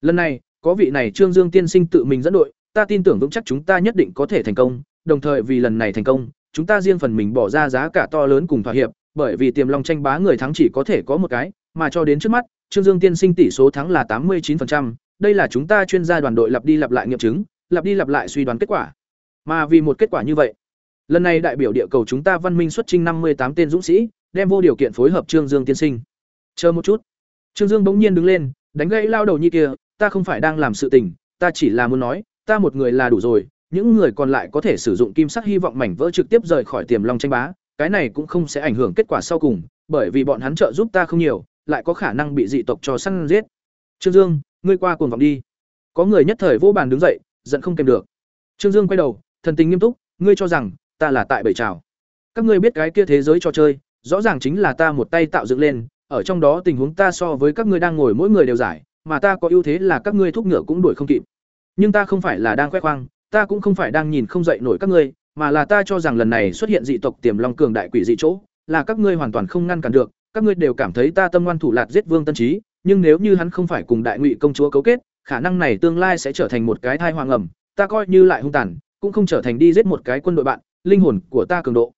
Lần này có vị này trương dương tiên sinh tự mình dẫn đội ta tin tưởng vững chắc chúng ta nhất định có thể thành công đồng thời vì lần này thành công chúng ta riêng phần mình bỏ ra giá cả to lớn cùng thỏa hiệp bởi vì tiềm long tranh bá người thắng chỉ có thể có một cái mà cho đến trước mắt trương dương tiên sinh tỷ số thắng là tám mươi 89%, đây là chúng ta chuyên gia đoàn đội lặp đi lặp lại nghiệm chứng lặp đi lặp lại suy đoán kết quả. Mà vì một kết quả như vậy lần này đại biểu địa cầu chúng ta văn minh xuất trinh năm mươi tám tên dũng sĩ, đem vô điều kiện phối hợp trương dương tiên sinh. Chờ một chút. Trương dương bỗng nhiên đứng lên, đánh gãy lao đầu như kia, ta không phải đang làm sự tình, ta chỉ là muốn nói, ta một người là đủ rồi, những người còn lại có thể sử dụng kim sắc hy vọng mảnh vỡ trực tiếp rời khỏi tiềm long tranh bá, cái này cũng không sẽ ảnh hưởng kết quả sau cùng, bởi vì bọn hắn trợ giúp ta không nhiều, lại có khả năng bị dị tộc cho săn giết. Trương dương, ngươi qua cuồng vọng đi. Có người nhất thời vô bàn đứng dậy, giận không kèm được. Trương dương quay đầu, thần tình nghiêm túc, ngươi cho rằng ta là tại bầy trào các ngươi biết cái kia thế giới trò chơi rõ ràng chính là ta một tay tạo dựng lên ở trong đó tình huống ta so với các ngươi đang ngồi mỗi người đều giải mà ta có ưu thế là các ngươi thúc ngựa cũng đuổi không kịp. Nhưng ta không phải là đang khoe khoang ta cũng không phải đang nhìn không dậy nổi các ngươi mà là ta cho rằng lần này xuất hiện dị tộc tiềm long cường đại quỷ dị chỗ, là các ngươi hoàn toàn không ngăn cản được, các ngươi đều cảm thấy ta tâm ngoan thủ lạt giết Vương Tân Trí, nhưng nếu như hắn không phải cùng đại ngụy công chúa cấu kết, khả năng này tương lai sẽ trở thành một cái thai hoàng ẩm, ta coi như lại hung tàn, cũng không trở thành đi giết một cái quân đội bạn, linh hồn của ta cường độ.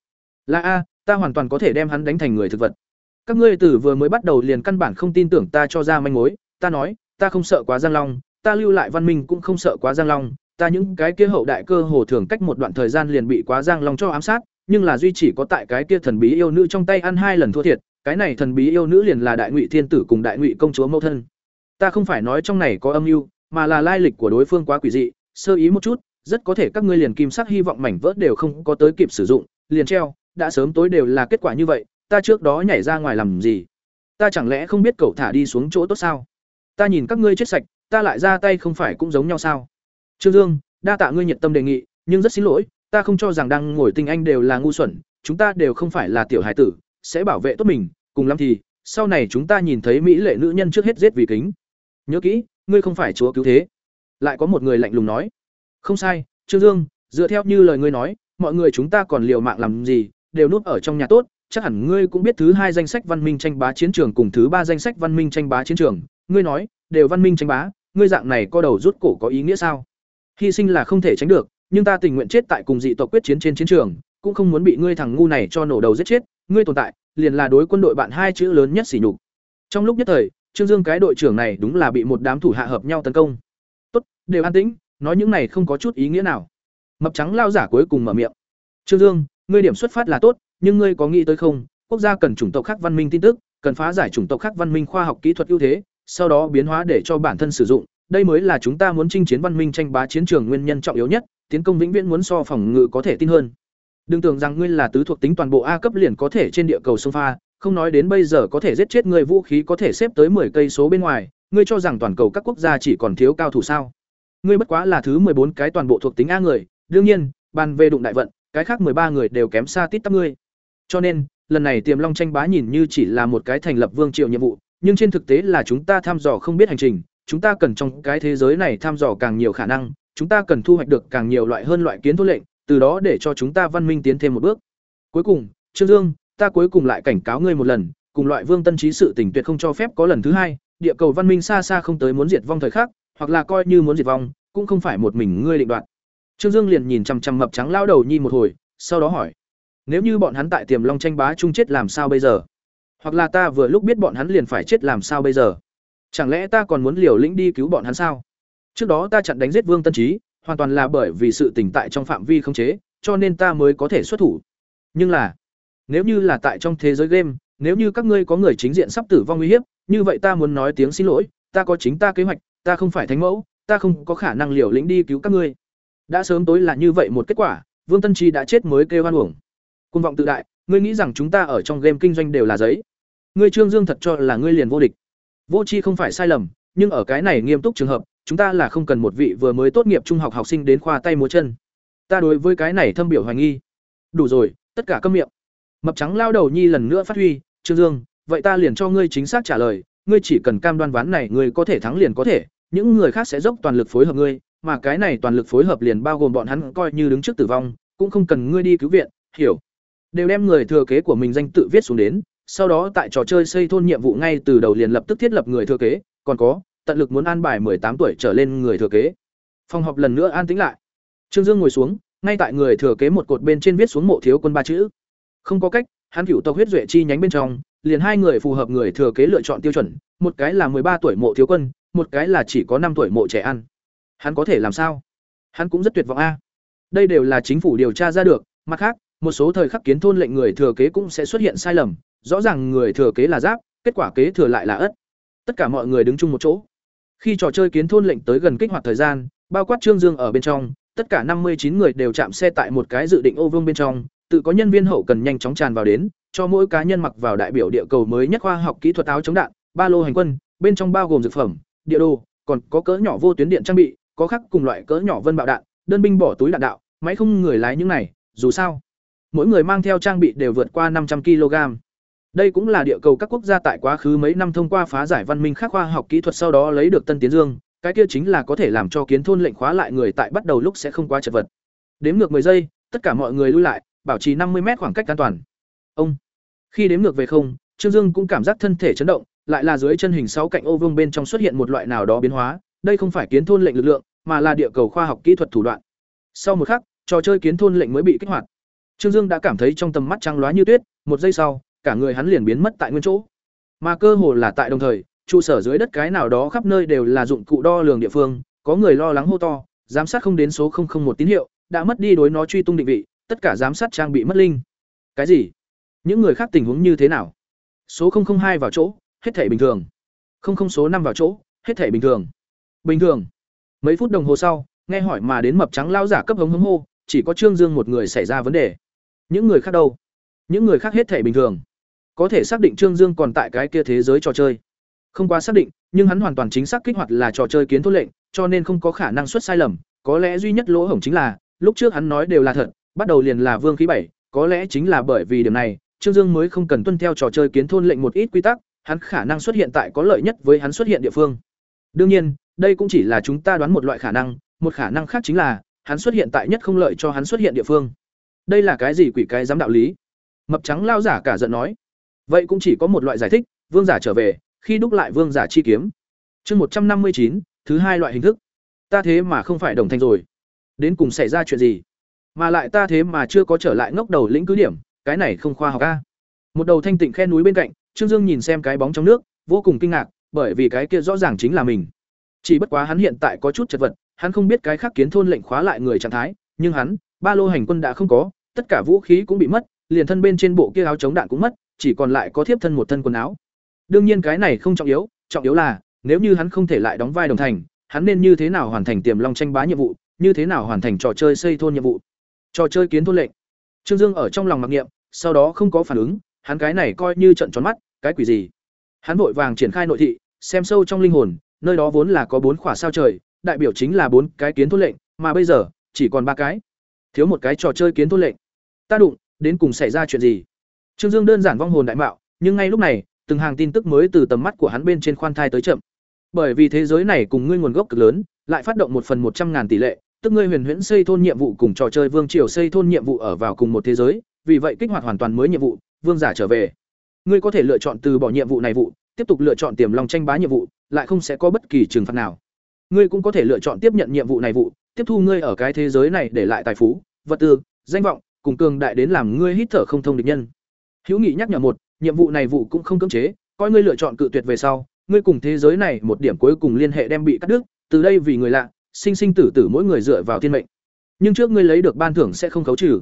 Là a, ta hoàn toàn có thể đem hắn đánh thành người thực vật. Các ngươi từ vừa mới bắt đầu liền căn bản không tin tưởng ta cho ra manh mối, ta nói, ta không sợ quá Giang Long, ta lưu lại văn minh cũng không sợ quá Giang Long, ta những cái kia hậu đại cơ hồ thường cách một đoạn thời gian liền bị quá Giang Long cho ám sát, nhưng là duy chỉ có tại cái kia thần bí yêu nữ trong tay ăn hai lần thua thiệt, cái này thần bí yêu nữ liền là đại ngụy thiên tử cùng đại ngụy công chúa mẫu thân. Ta không phải nói trong này có âm mưu, mà là lai lịch của đối phương quá quỷ dị, sơ ý một chút, rất có thể các ngươi liền kim sắc hy vọng mảnh vỡ đều không có tới kịp sử dụng, liền treo, đã sớm tối đều là kết quả như vậy, ta trước đó nhảy ra ngoài làm gì? Ta chẳng lẽ không biết cậu thả đi xuống chỗ tốt sao? Ta nhìn các ngươi chết sạch, ta lại ra tay không phải cũng giống nhau sao? Trương Dương, đa tạ ngươi nhiệt tâm đề nghị, nhưng rất xin lỗi, ta không cho rằng đang ngồi tinh anh đều là ngu xuẩn, chúng ta đều không phải là tiểu hải tử, sẽ bảo vệ tốt mình, cùng lắm thì, sau này chúng ta nhìn thấy mỹ lệ nữ nhân trước hết giết vì kính. Nhớ kỹ, ngươi không phải chúa cứu thế. Lại có một người lạnh lùng nói, không sai, Trương Dương, dựa theo như lời ngươi nói, mọi người chúng ta còn liều mạng làm gì, đều núp ở trong nhà tốt, chắc hẳn ngươi cũng biết thứ hai danh sách văn minh tranh bá chiến trường cùng thứ ba danh sách văn minh tranh bá chiến trường, ngươi nói, đều văn minh tranh bá, ngươi dạng này co đầu rút cổ có ý nghĩa sao? Hy sinh là không thể tránh được, nhưng ta tình nguyện chết tại cùng dị tộc quyết chiến trên chiến trường, cũng không muốn bị ngươi thằng ngu này cho nổ đầu giết chết, ngươi tồn tại, liền là đối quân đội bạn hai chữ lớn nhất sỉ nhục. Trong lúc nhất thời, Trương Dương cái đội trưởng này đúng là bị một đám thủ hạ hợp nhau tấn công. Tốt, đều an tĩnh, nói những này không có chút ý nghĩa nào. Mập trắng lao giả cuối cùng mở miệng. Trương Dương, ngươi điểm xuất phát là tốt, nhưng ngươi có nghĩ tới không, quốc gia cần chủng tộc khác văn minh tin tức, cần phá giải chủng tộc khác văn minh khoa học kỹ thuật ưu thế, sau đó biến hóa để cho bản thân sử dụng, đây mới là chúng ta muốn chinh chiến văn minh tranh bá chiến trường nguyên nhân trọng yếu nhất, tiến công vĩnh viễn muốn so phòng ngự có thể tin hơn. Đừng tưởng rằng ngươi là tứ thuộc tính toàn bộ A cấp liền có thể trên địa cầu sông pha, không nói đến bây giờ có thể giết chết người vũ khí có thể xếp tới 10 cây số bên ngoài, ngươi cho rằng toàn cầu các quốc gia chỉ còn thiếu cao thủ sao? Ngươi bất quá là thứ bốn cái toàn bộ thuộc tính A người, đương nhiên, bàn về đụng đại vận, cái khác ba người đều kém xa tít tắp ngươi. Cho nên, lần này Tiềm Long tranh bá nhìn như chỉ là một cái thành lập vương triều nhiệm vụ, nhưng trên thực tế là chúng ta thăm dò không biết hành trình, chúng ta cần trong cái thế giới này thăm dò càng nhiều khả năng, chúng ta cần thu hoạch được càng nhiều loại hơn loại kiến thôn lệnh, từ đó để cho chúng ta văn minh tiến thêm một bước. Cuối cùng, Trương Dương, ta cuối cùng lại cảnh cáo ngươi một lần, cùng loại vương tân trí sự tình tuyệt không cho phép có lần thứ hai, địa cầu văn minh xa xa không tới muốn diệt vong thời khắc, hoặc là coi như muốn diệt vong, cũng không phải một mình ngươi định đoạt. Trương Dương liền nhìn chằm chằm mập trắng lao đầu nhi một hồi, sau đó hỏi: Nếu như bọn hắn tại Tiềm Long tranh bá chung chết làm sao bây giờ? Hoặc là ta vừa lúc biết bọn hắn liền phải chết làm sao bây giờ? Chẳng lẽ ta còn muốn liều lĩnh đi cứu bọn hắn sao? Trước đó ta chặn đánh giết Vương Tân Chí hoàn toàn là bởi vì sự tỉnh tại trong phạm vi không chế, cho nên ta mới có thể xuất thủ. Nhưng là, nếu như là tại trong thế giới game, nếu như các ngươi có người chính diện sắp tử vong nguy hiểm như vậy ta muốn nói tiếng xin lỗi, ta có chính ta kế hoạch, ta không phải thánh mẫu, ta không có khả năng liều lĩnh đi cứu các ngươi. Đã sớm tối là như vậy một kết quả, Vương Tân Chi đã chết mới kêu oan uổng. Côn vọng tự đại, ngươi nghĩ rằng chúng ta ở trong game kinh doanh đều là giấy. Ngươi Trương Dương thật cho là ngươi liền vô địch. Vô chi không phải sai lầm, nhưng ở cái này nghiêm túc trường hợp, chúng ta là không cần một vị vừa mới tốt nghiệp trung học học sinh đến khoa tay múa chân. Ta đối với cái này thâm biểu hoài nghi. Đủ rồi, tất cả câm miệng. Mập trắng lao đầu nhi lần nữa phát huy, Trương Dương, vậy ta liền cho ngươi chính xác trả lời, ngươi chỉ cần cam đoan ván này ngươi có thể thắng liền có thể, những người khác sẽ dốc toàn lực phối hợp ngươi, mà cái này toàn lực phối hợp liền bao gồm bọn hắn coi như đứng trước tử vong, cũng không cần ngươi đi cứu viện, hiểu? Đều đem người thừa kế của mình danh tự viết xuống đến, sau đó tại trò chơi xây thôn nhiệm vụ ngay từ đầu liền lập tức thiết lập người thừa kế, còn có, tận lực muốn an bài tám tuổi trở lên người thừa kế. Phòng họp lần nữa an tĩnh lại. Trương Dương ngồi xuống, ngay tại người thừa kế một cột bên trên viết xuống mộ thiếu quân ba chữ. Không có cách, hắn cựu tộc huyết duệ chi nhánh bên trong, liền hai người phù hợp người thừa kế lựa chọn tiêu chuẩn, một cái là ba tuổi mộ thiếu quân, một cái là chỉ có năm tuổi mộ trẻ ăn. Hắn có thể làm sao? Hắn cũng rất tuyệt vọng a. Đây đều là chính phủ điều tra ra được, mặt khác, một số thời khắc kiến thôn lệnh người thừa kế cũng sẽ xuất hiện sai lầm, rõ ràng người thừa kế là giáp, kết quả kế thừa lại là ất. Tất cả mọi người đứng chung một chỗ. Khi trò chơi kiến thôn lệnh tới gần kích hoạt thời gian, bao quát Trương Dương ở bên trong, tất cả năm mươi chín người đều chạm xe tại một cái dự định ô vương bên trong, tự có nhân viên hậu cần nhanh chóng tràn vào đến, cho mỗi cá nhân mặc vào đại biểu địa cầu mới nhất khoa học kỹ thuật áo chống đạn, ba lô hành quân, bên trong bao gồm dược phẩm, địa đồ, còn có cỡ nhỏ vô tuyến điện trang bị, có khác cùng loại cỡ nhỏ vân bạo đạn, đơn binh bỏ túi đạn đạo, máy không người lái những này, dù sao, mỗi người mang theo trang bị đều vượt qua năm trăm kg. Đây cũng là địa cầu các quốc gia tại quá khứ mấy năm thông qua phá giải văn minh khác khoa học kỹ thuật sau đó lấy được tân tiến dương, cái kia chính là có thể làm cho kiến thôn lệnh khóa lại người tại bắt đầu lúc sẽ không quá chật vật. Đếm ngược 10 giây, tất cả mọi người lui lại, bảo trì năm mươi mét khoảng cách an toàn. Ông. Khi đếm ngược về không, Trương Dương cũng cảm giác thân thể chấn động, lại là dưới chân hình sáu cạnh ô vương bên trong xuất hiện một loại nào đó biến hóa, đây không phải kiến thôn lệnh lực lượng, mà là địa cầu khoa học kỹ thuật thủ đoạn. Sau một khắc, trò chơi kiến thôn lệnh mới bị kích hoạt. Trương Dương đã cảm thấy trong tầm mắt trắng loá như tuyết, một giây sau, cả người hắn liền biến mất tại nguyên chỗ. Mà cơ hồ là tại đồng thời, trụ sở dưới đất cái nào đó khắp nơi đều là dụng cụ đo lường địa phương, có người lo lắng hô to, giám sát không đến số một tín hiệu, đã mất đi đối nó truy tung định vị, tất cả giám sát trang bị mất linh. Cái gì? Những người khác tình huống như thế nào? Số hai vào chỗ, hết thể bình thường. không số năm vào chỗ, hết thể bình thường. Bình thường. Mấy phút đồng hồ sau, nghe hỏi mà đến mập trắng lao giả cấp hống hống hô, chỉ có Trương Dương một người xảy ra vấn đề. Những người khác đâu? Những người khác hết thể bình thường. Có thể xác định Trương Dương còn tại cái kia thế giới trò chơi. Không quá xác định, nhưng hắn hoàn toàn chính xác kích hoạt là trò chơi kiến thôn lệnh, cho nên không có khả năng xuất sai lầm, có lẽ duy nhất lỗ hổng chính là, lúc trước hắn nói đều là thật, bắt đầu liền là vương khí bảy, có lẽ chính là bởi vì điểm này, Trương Dương mới không cần tuân theo trò chơi kiến thôn lệnh một ít quy tắc, hắn khả năng xuất hiện tại có lợi nhất với hắn xuất hiện địa phương. Đương nhiên, đây cũng chỉ là chúng ta đoán một loại khả năng, một khả năng khác chính là hắn xuất hiện tại nhất không lợi cho hắn xuất hiện địa phương. Đây là cái gì quỷ cái dám đạo lý? Mập trắng lao giả cả giận nói. Vậy cũng chỉ có một loại giải thích, vương giả trở về, khi đúc lại vương giả chi kiếm. Chương một trăm năm mươi chín, thứ hai loại hình thức. Ta thế mà không phải đồng thanh rồi. Đến cùng xảy ra chuyện gì? Mà lại ta thế mà chưa có trở lại ngốc đầu lĩnh cứ điểm, cái này không khoa học a. Một đầu thanh tịnh khe núi bên cạnh, Trương Dương nhìn xem cái bóng trong nước, vô cùng kinh ngạc, bởi vì cái kia rõ ràng chính là mình. Chỉ bất quá hắn hiện tại có chút chật vật, hắn không biết cái khác kiến thôn lệnh khóa lại người trạng thái, nhưng hắn, ba lô hành quân đã không có, tất cả vũ khí cũng bị mất, liền thân bên trên bộ kia áo chống đạn cũng mất, chỉ còn lại có thiếp thân một thân quần áo. Đương nhiên cái này không trọng yếu, trọng yếu là nếu như hắn không thể lại đóng vai đồng thành, hắn nên như thế nào hoàn thành tiềm long tranh bá nhiệm vụ, như thế nào hoàn thành trò chơi xây thôn nhiệm vụ. Trò chơi kiến thôn lệnh. Trương Dương ở trong lòng mặc niệm, sau đó không có phản ứng, hắn cái này coi như trận tròn mắt, cái quỷ gì? Hắn vội vàng triển khai nội thị, xem sâu trong linh hồn, nơi đó vốn là có bốn khỏa sao trời, đại biểu chính là bốn cái kiến thôn lệnh, mà bây giờ chỉ còn ba cái. Thiếu một cái trò chơi kiến thôn lệnh. Ta đụng, đến cùng xảy ra chuyện gì? Trương Dương đơn giản vong hồn đại mạo, nhưng ngay lúc này, từng hàng tin tức mới từ tầm mắt của hắn bên trên khoan thai tới chậm. Bởi vì thế giới này cùng ngươi nguồn gốc cực lớn, lại phát động một phần một trăm ngàn tỷ lệ, tức ngươi huyền huyễn xây thôn nhiệm vụ cùng trò chơi vương triều xây thôn nhiệm vụ ở vào cùng một thế giới, vì vậy kích hoạt hoàn toàn mới nhiệm vụ, vương giả trở về. Ngươi có thể lựa chọn từ bỏ nhiệm vụ này vụ, tiếp tục lựa chọn tiềm long tranh bá nhiệm vụ, lại không sẽ có bất kỳ trừng phạt nào. Ngươi cũng có thể lựa chọn tiếp nhận nhiệm vụ này vụ, tiếp thu ngươi ở cái thế giới này để lại tài phú, vật tư, danh vọng, cùng cường đại đến làm ngươi hít thở không thông địch nhân. Hữu Nghị nhắc nhở một, nhiệm vụ này vụ cũng không cưỡng chế, coi ngươi lựa chọn cự tuyệt về sau, ngươi cùng thế giới này một điểm cuối cùng liên hệ đem bị cắt đứt, từ đây vì người lạ, sinh sinh tử tử mỗi người dựa vào thiên mệnh. Nhưng trước ngươi lấy được ban thưởng sẽ không khấu trừ.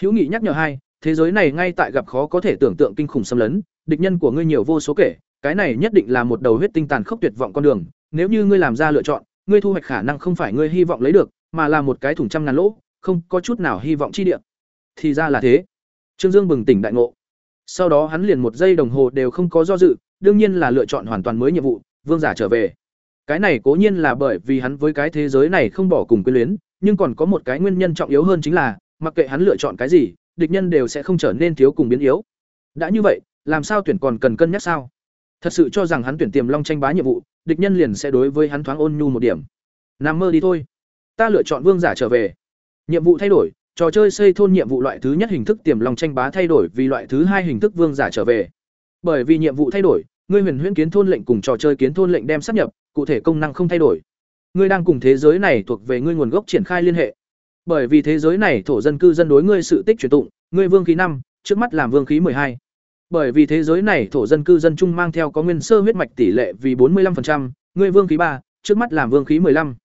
Hữu Nghị nhắc nhở hai, thế giới này ngay tại gặp khó có thể tưởng tượng kinh khủng xâm lấn, địch nhân của ngươi nhiều vô số kể, cái này nhất định là một đầu huyết tinh tàn khốc tuyệt vọng con đường, nếu như ngươi làm ra lựa chọn, ngươi thu hoạch khả năng không phải ngươi hy vọng lấy được, mà là một cái thủng trăm ngàn lỗ, không có chút nào hy vọng chi địa. Thì ra là thế. Trương Dương bừng tỉnh đại ngộ. Sau đó hắn liền một giây đồng hồ đều không có do dự, đương nhiên là lựa chọn hoàn toàn mới nhiệm vụ, vương giả trở về. Cái này cố nhiên là bởi vì hắn với cái thế giới này không bỏ cùng quyến luyến, nhưng còn có một cái nguyên nhân trọng yếu hơn chính là, mặc kệ hắn lựa chọn cái gì, địch nhân đều sẽ không trở nên thiếu cùng biến yếu. Đã như vậy, làm sao tuyển còn cần cân nhắc sao? Thật sự cho rằng hắn tuyển tiềm long tranh bá nhiệm vụ, địch nhân liền sẽ đối với hắn thoáng ôn nhu một điểm. Nằm mơ đi thôi. Ta lựa chọn vương giả trở về. Nhiệm vụ thay đổi, trò chơi xây thôn nhiệm vụ loại thứ nhất hình thức tiềm long tranh bá thay đổi vì loại thứ hai hình thức vương giả trở về. Bởi vì nhiệm vụ thay đổi, ngươi huyền huyễn kiến thôn lệnh cùng trò chơi kiến thôn lệnh đem sắp nhập, cụ thể công năng không thay đổi. Ngươi đang cùng thế giới này thuộc về ngươi nguồn gốc triển khai liên hệ. Bởi vì thế giới này thổ dân cư dân đối ngươi sự tích truyền tụng, ngươi vương khí năm, trước mắt làm vương khí hai. Bởi vì thế giới này thổ dân cư dân chung mang theo có nguyên sơ huyết mạch tỷ lệ vì bốn mươi 45%, ngươi vương khí ba, trước mắt làm vương khí 15.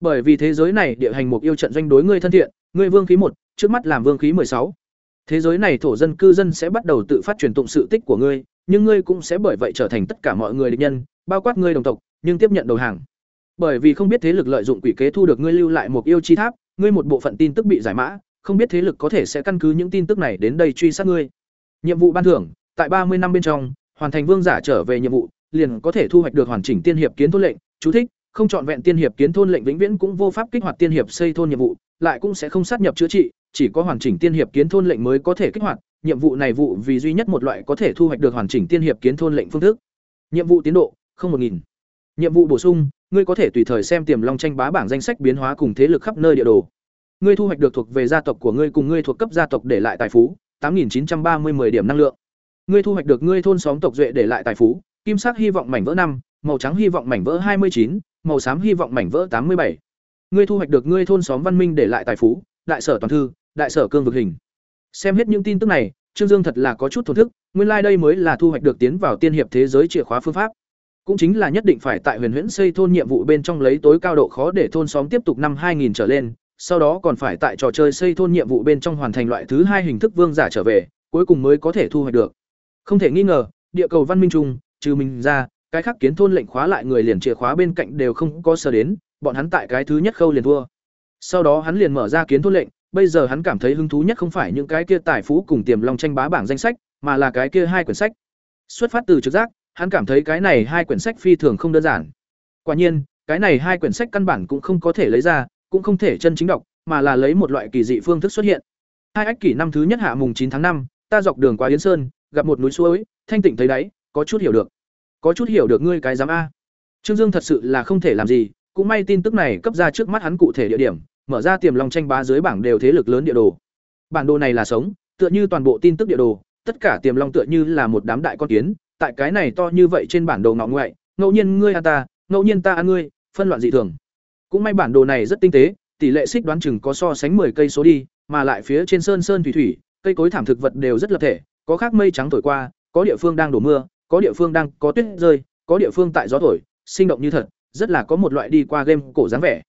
Bởi vì thế giới này địa hành mục yêu trận doanh đối ngươi thân thiện, ngươi vương khí một, trước mắt làm vương khí 16. Thế giới này thổ dân cư dân sẽ bắt đầu tự phát truyền tụng sự tích của ngươi, nhưng ngươi cũng sẽ bởi vậy trở thành tất cả mọi người địch nhân, bao quát ngươi đồng tộc, nhưng tiếp nhận đầu hàng. Bởi vì không biết thế lực lợi dụng quỷ kế thu được ngươi lưu lại một yêu chi tháp, ngươi một bộ phận tin tức bị giải mã, không biết thế lực có thể sẽ căn cứ những tin tức này đến đây truy sát ngươi. Nhiệm vụ ban thưởng, tại ba mươi năm bên trong, hoàn thành vương giả trở về nhiệm vụ, liền có thể thu hoạch được hoàn chỉnh tiên hiệp kiến thôn lệnh, chú thích, không chọn vẹn tiên hiệp kiến thôn lệnh vĩnh viễn cũng vô pháp kích hoạt tiên hiệp xây thôn nhiệm vụ, lại cũng sẽ không sát nhập chữa trị, chỉ có hoàn chỉnh tiên hiệp kiến thôn lệnh mới có thể kích hoạt, nhiệm vụ này vụ vì duy nhất một loại có thể thu hoạch được hoàn chỉnh tiên hiệp kiến thôn lệnh phương thức. Nhiệm vụ tiến độ, không một nghìn Nhiệm vụ bổ sung, ngươi có thể tùy thời xem tiềm long tranh bá bảng danh sách biến hóa cùng thế lực khắp nơi địa đồ. ngươi thu hoạch được thuộc về gia tộc của ngươi cùng ngươi thuộc cấp gia tộc để lại tài phú, 8930 10 điểm năng lượng. Ngươi thu hoạch được ngươi thôn xóm tộc duệ để lại tài phú, kim sắc hy vọng mảnh vỡ năm, màu trắng hy vọng mảnh vỡ 29, màu xám hy vọng mảnh vỡ 87. Ngươi thu hoạch được ngươi thôn xóm văn minh để lại tài phú, đại sở toàn thư, đại sở cương vực hình. Xem hết những tin tức này, Trương Dương thật là có chút thổn thức, nguyên lai like đây mới là thu hoạch được tiến vào tiên hiệp thế giới chìa khóa phương pháp. Cũng chính là nhất định phải tại Huyền Huyễn xây thôn nhiệm vụ bên trong lấy tối cao độ khó để thôn xóm tiếp tục năm 2000 trở lên, sau đó còn phải tại trò chơi xây thôn nhiệm vụ bên trong hoàn thành loại thứ hai hình thức vương giả trở về, cuối cùng mới có thể thu hoạch được. Không thể nghi ngờ, địa cầu văn minh trung, trừ mình ra, cái khác kiến thôn lệnh khóa lại người liền chìa khóa bên cạnh đều không có sở đến, bọn hắn tại cái thứ nhất khâu liền thua. Sau đó hắn liền mở ra kiến thôn lệnh, bây giờ hắn cảm thấy hứng thú nhất không phải những cái kia tài phú cùng tiềm long tranh bá bảng danh sách, mà là cái kia hai quyển sách. Xuất phát từ trực giác, hắn cảm thấy cái này hai quyển sách phi thường không đơn giản. Quả nhiên, cái này hai quyển sách căn bản cũng không có thể lấy ra, cũng không thể chân chính đọc, mà là lấy một loại kỳ dị phương thức xuất hiện. Hai ách kỷ năm thứ nhất hạ mùng chín tháng năm, ta dọc đường qua Yến Sơn, gặp một núi suối, thanh tịnh thấy đáy, có chút hiểu được. Có chút hiểu được ngươi cái dám a. Trương Dương thật sự là không thể làm gì, cũng may tin tức này cấp ra trước mắt hắn cụ thể địa điểm, mở ra tiềm long tranh bá dưới bảng đều thế lực lớn địa đồ. Bản đồ này là sống, tựa như toàn bộ tin tức địa đồ, tất cả tiềm long tựa như là một đám đại con kiến, tại cái này to như vậy trên bản đồ ngọ ngoại, ngẫu nhiên ngươi ăn ta, ngẫu nhiên ta ăn ngươi, phân loạn dị thường. Cũng may bản đồ này rất tinh tế, tỷ lệ xích đoán chừng có so sánh 10 cây số đi, mà lại phía trên sơn sơn thủy thủy, cây cối thảm thực vật đều rất lập thể, có khác mây trắng thổi qua, có địa phương đang đổ mưa, có địa phương đang có tuyết rơi, có địa phương tại gió thổi, sinh động như thật, rất là có một loại đi qua game cổ dáng vẻ.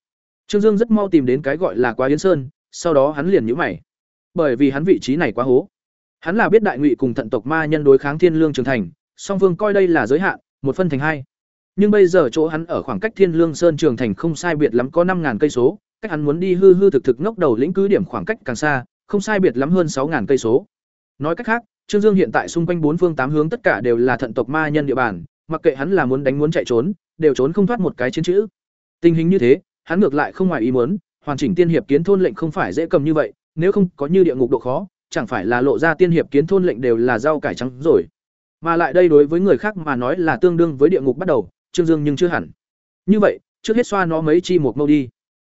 Trương Dương rất mau tìm đến cái gọi là Quá Yến Sơn, sau đó hắn liền nhíu mày. Bởi vì hắn vị trí này quá hố. Hắn là biết đại ngụy cùng thận tộc ma nhân đối kháng Thiên Lương trưởng thành, song phương coi đây là giới hạn, một phân thành hai. Nhưng bây giờ chỗ hắn ở khoảng cách Thiên Lương Sơn trường thành không sai biệt lắm có năm ngàn cây số, cách hắn muốn đi hư hư thực thực ngốc đầu lĩnh cứ điểm khoảng cách càng xa, không sai biệt lắm hơn sáu ngàn cây số. Nói cách khác, Trương Dương hiện tại xung quanh bốn phương tám hướng tất cả đều là thận tộc ma nhân địa bàn, mặc kệ hắn là muốn đánh muốn chạy trốn, đều trốn không thoát một cái chiến chữ. Tình hình như thế, hắn ngược lại không ngoài ý muốn, hoàn chỉnh tiên hiệp kiến thôn lệnh không phải dễ cầm như vậy, nếu không có như địa ngục độ khó, chẳng phải là lộ ra tiên hiệp kiến thôn lệnh đều là rau cải trắng rồi. Mà lại đây đối với người khác mà nói là tương đương với địa ngục bắt đầu, Trương Dương nhưng chưa hẳn. Như vậy, trước hết xoa nó mấy chi một mâu đi.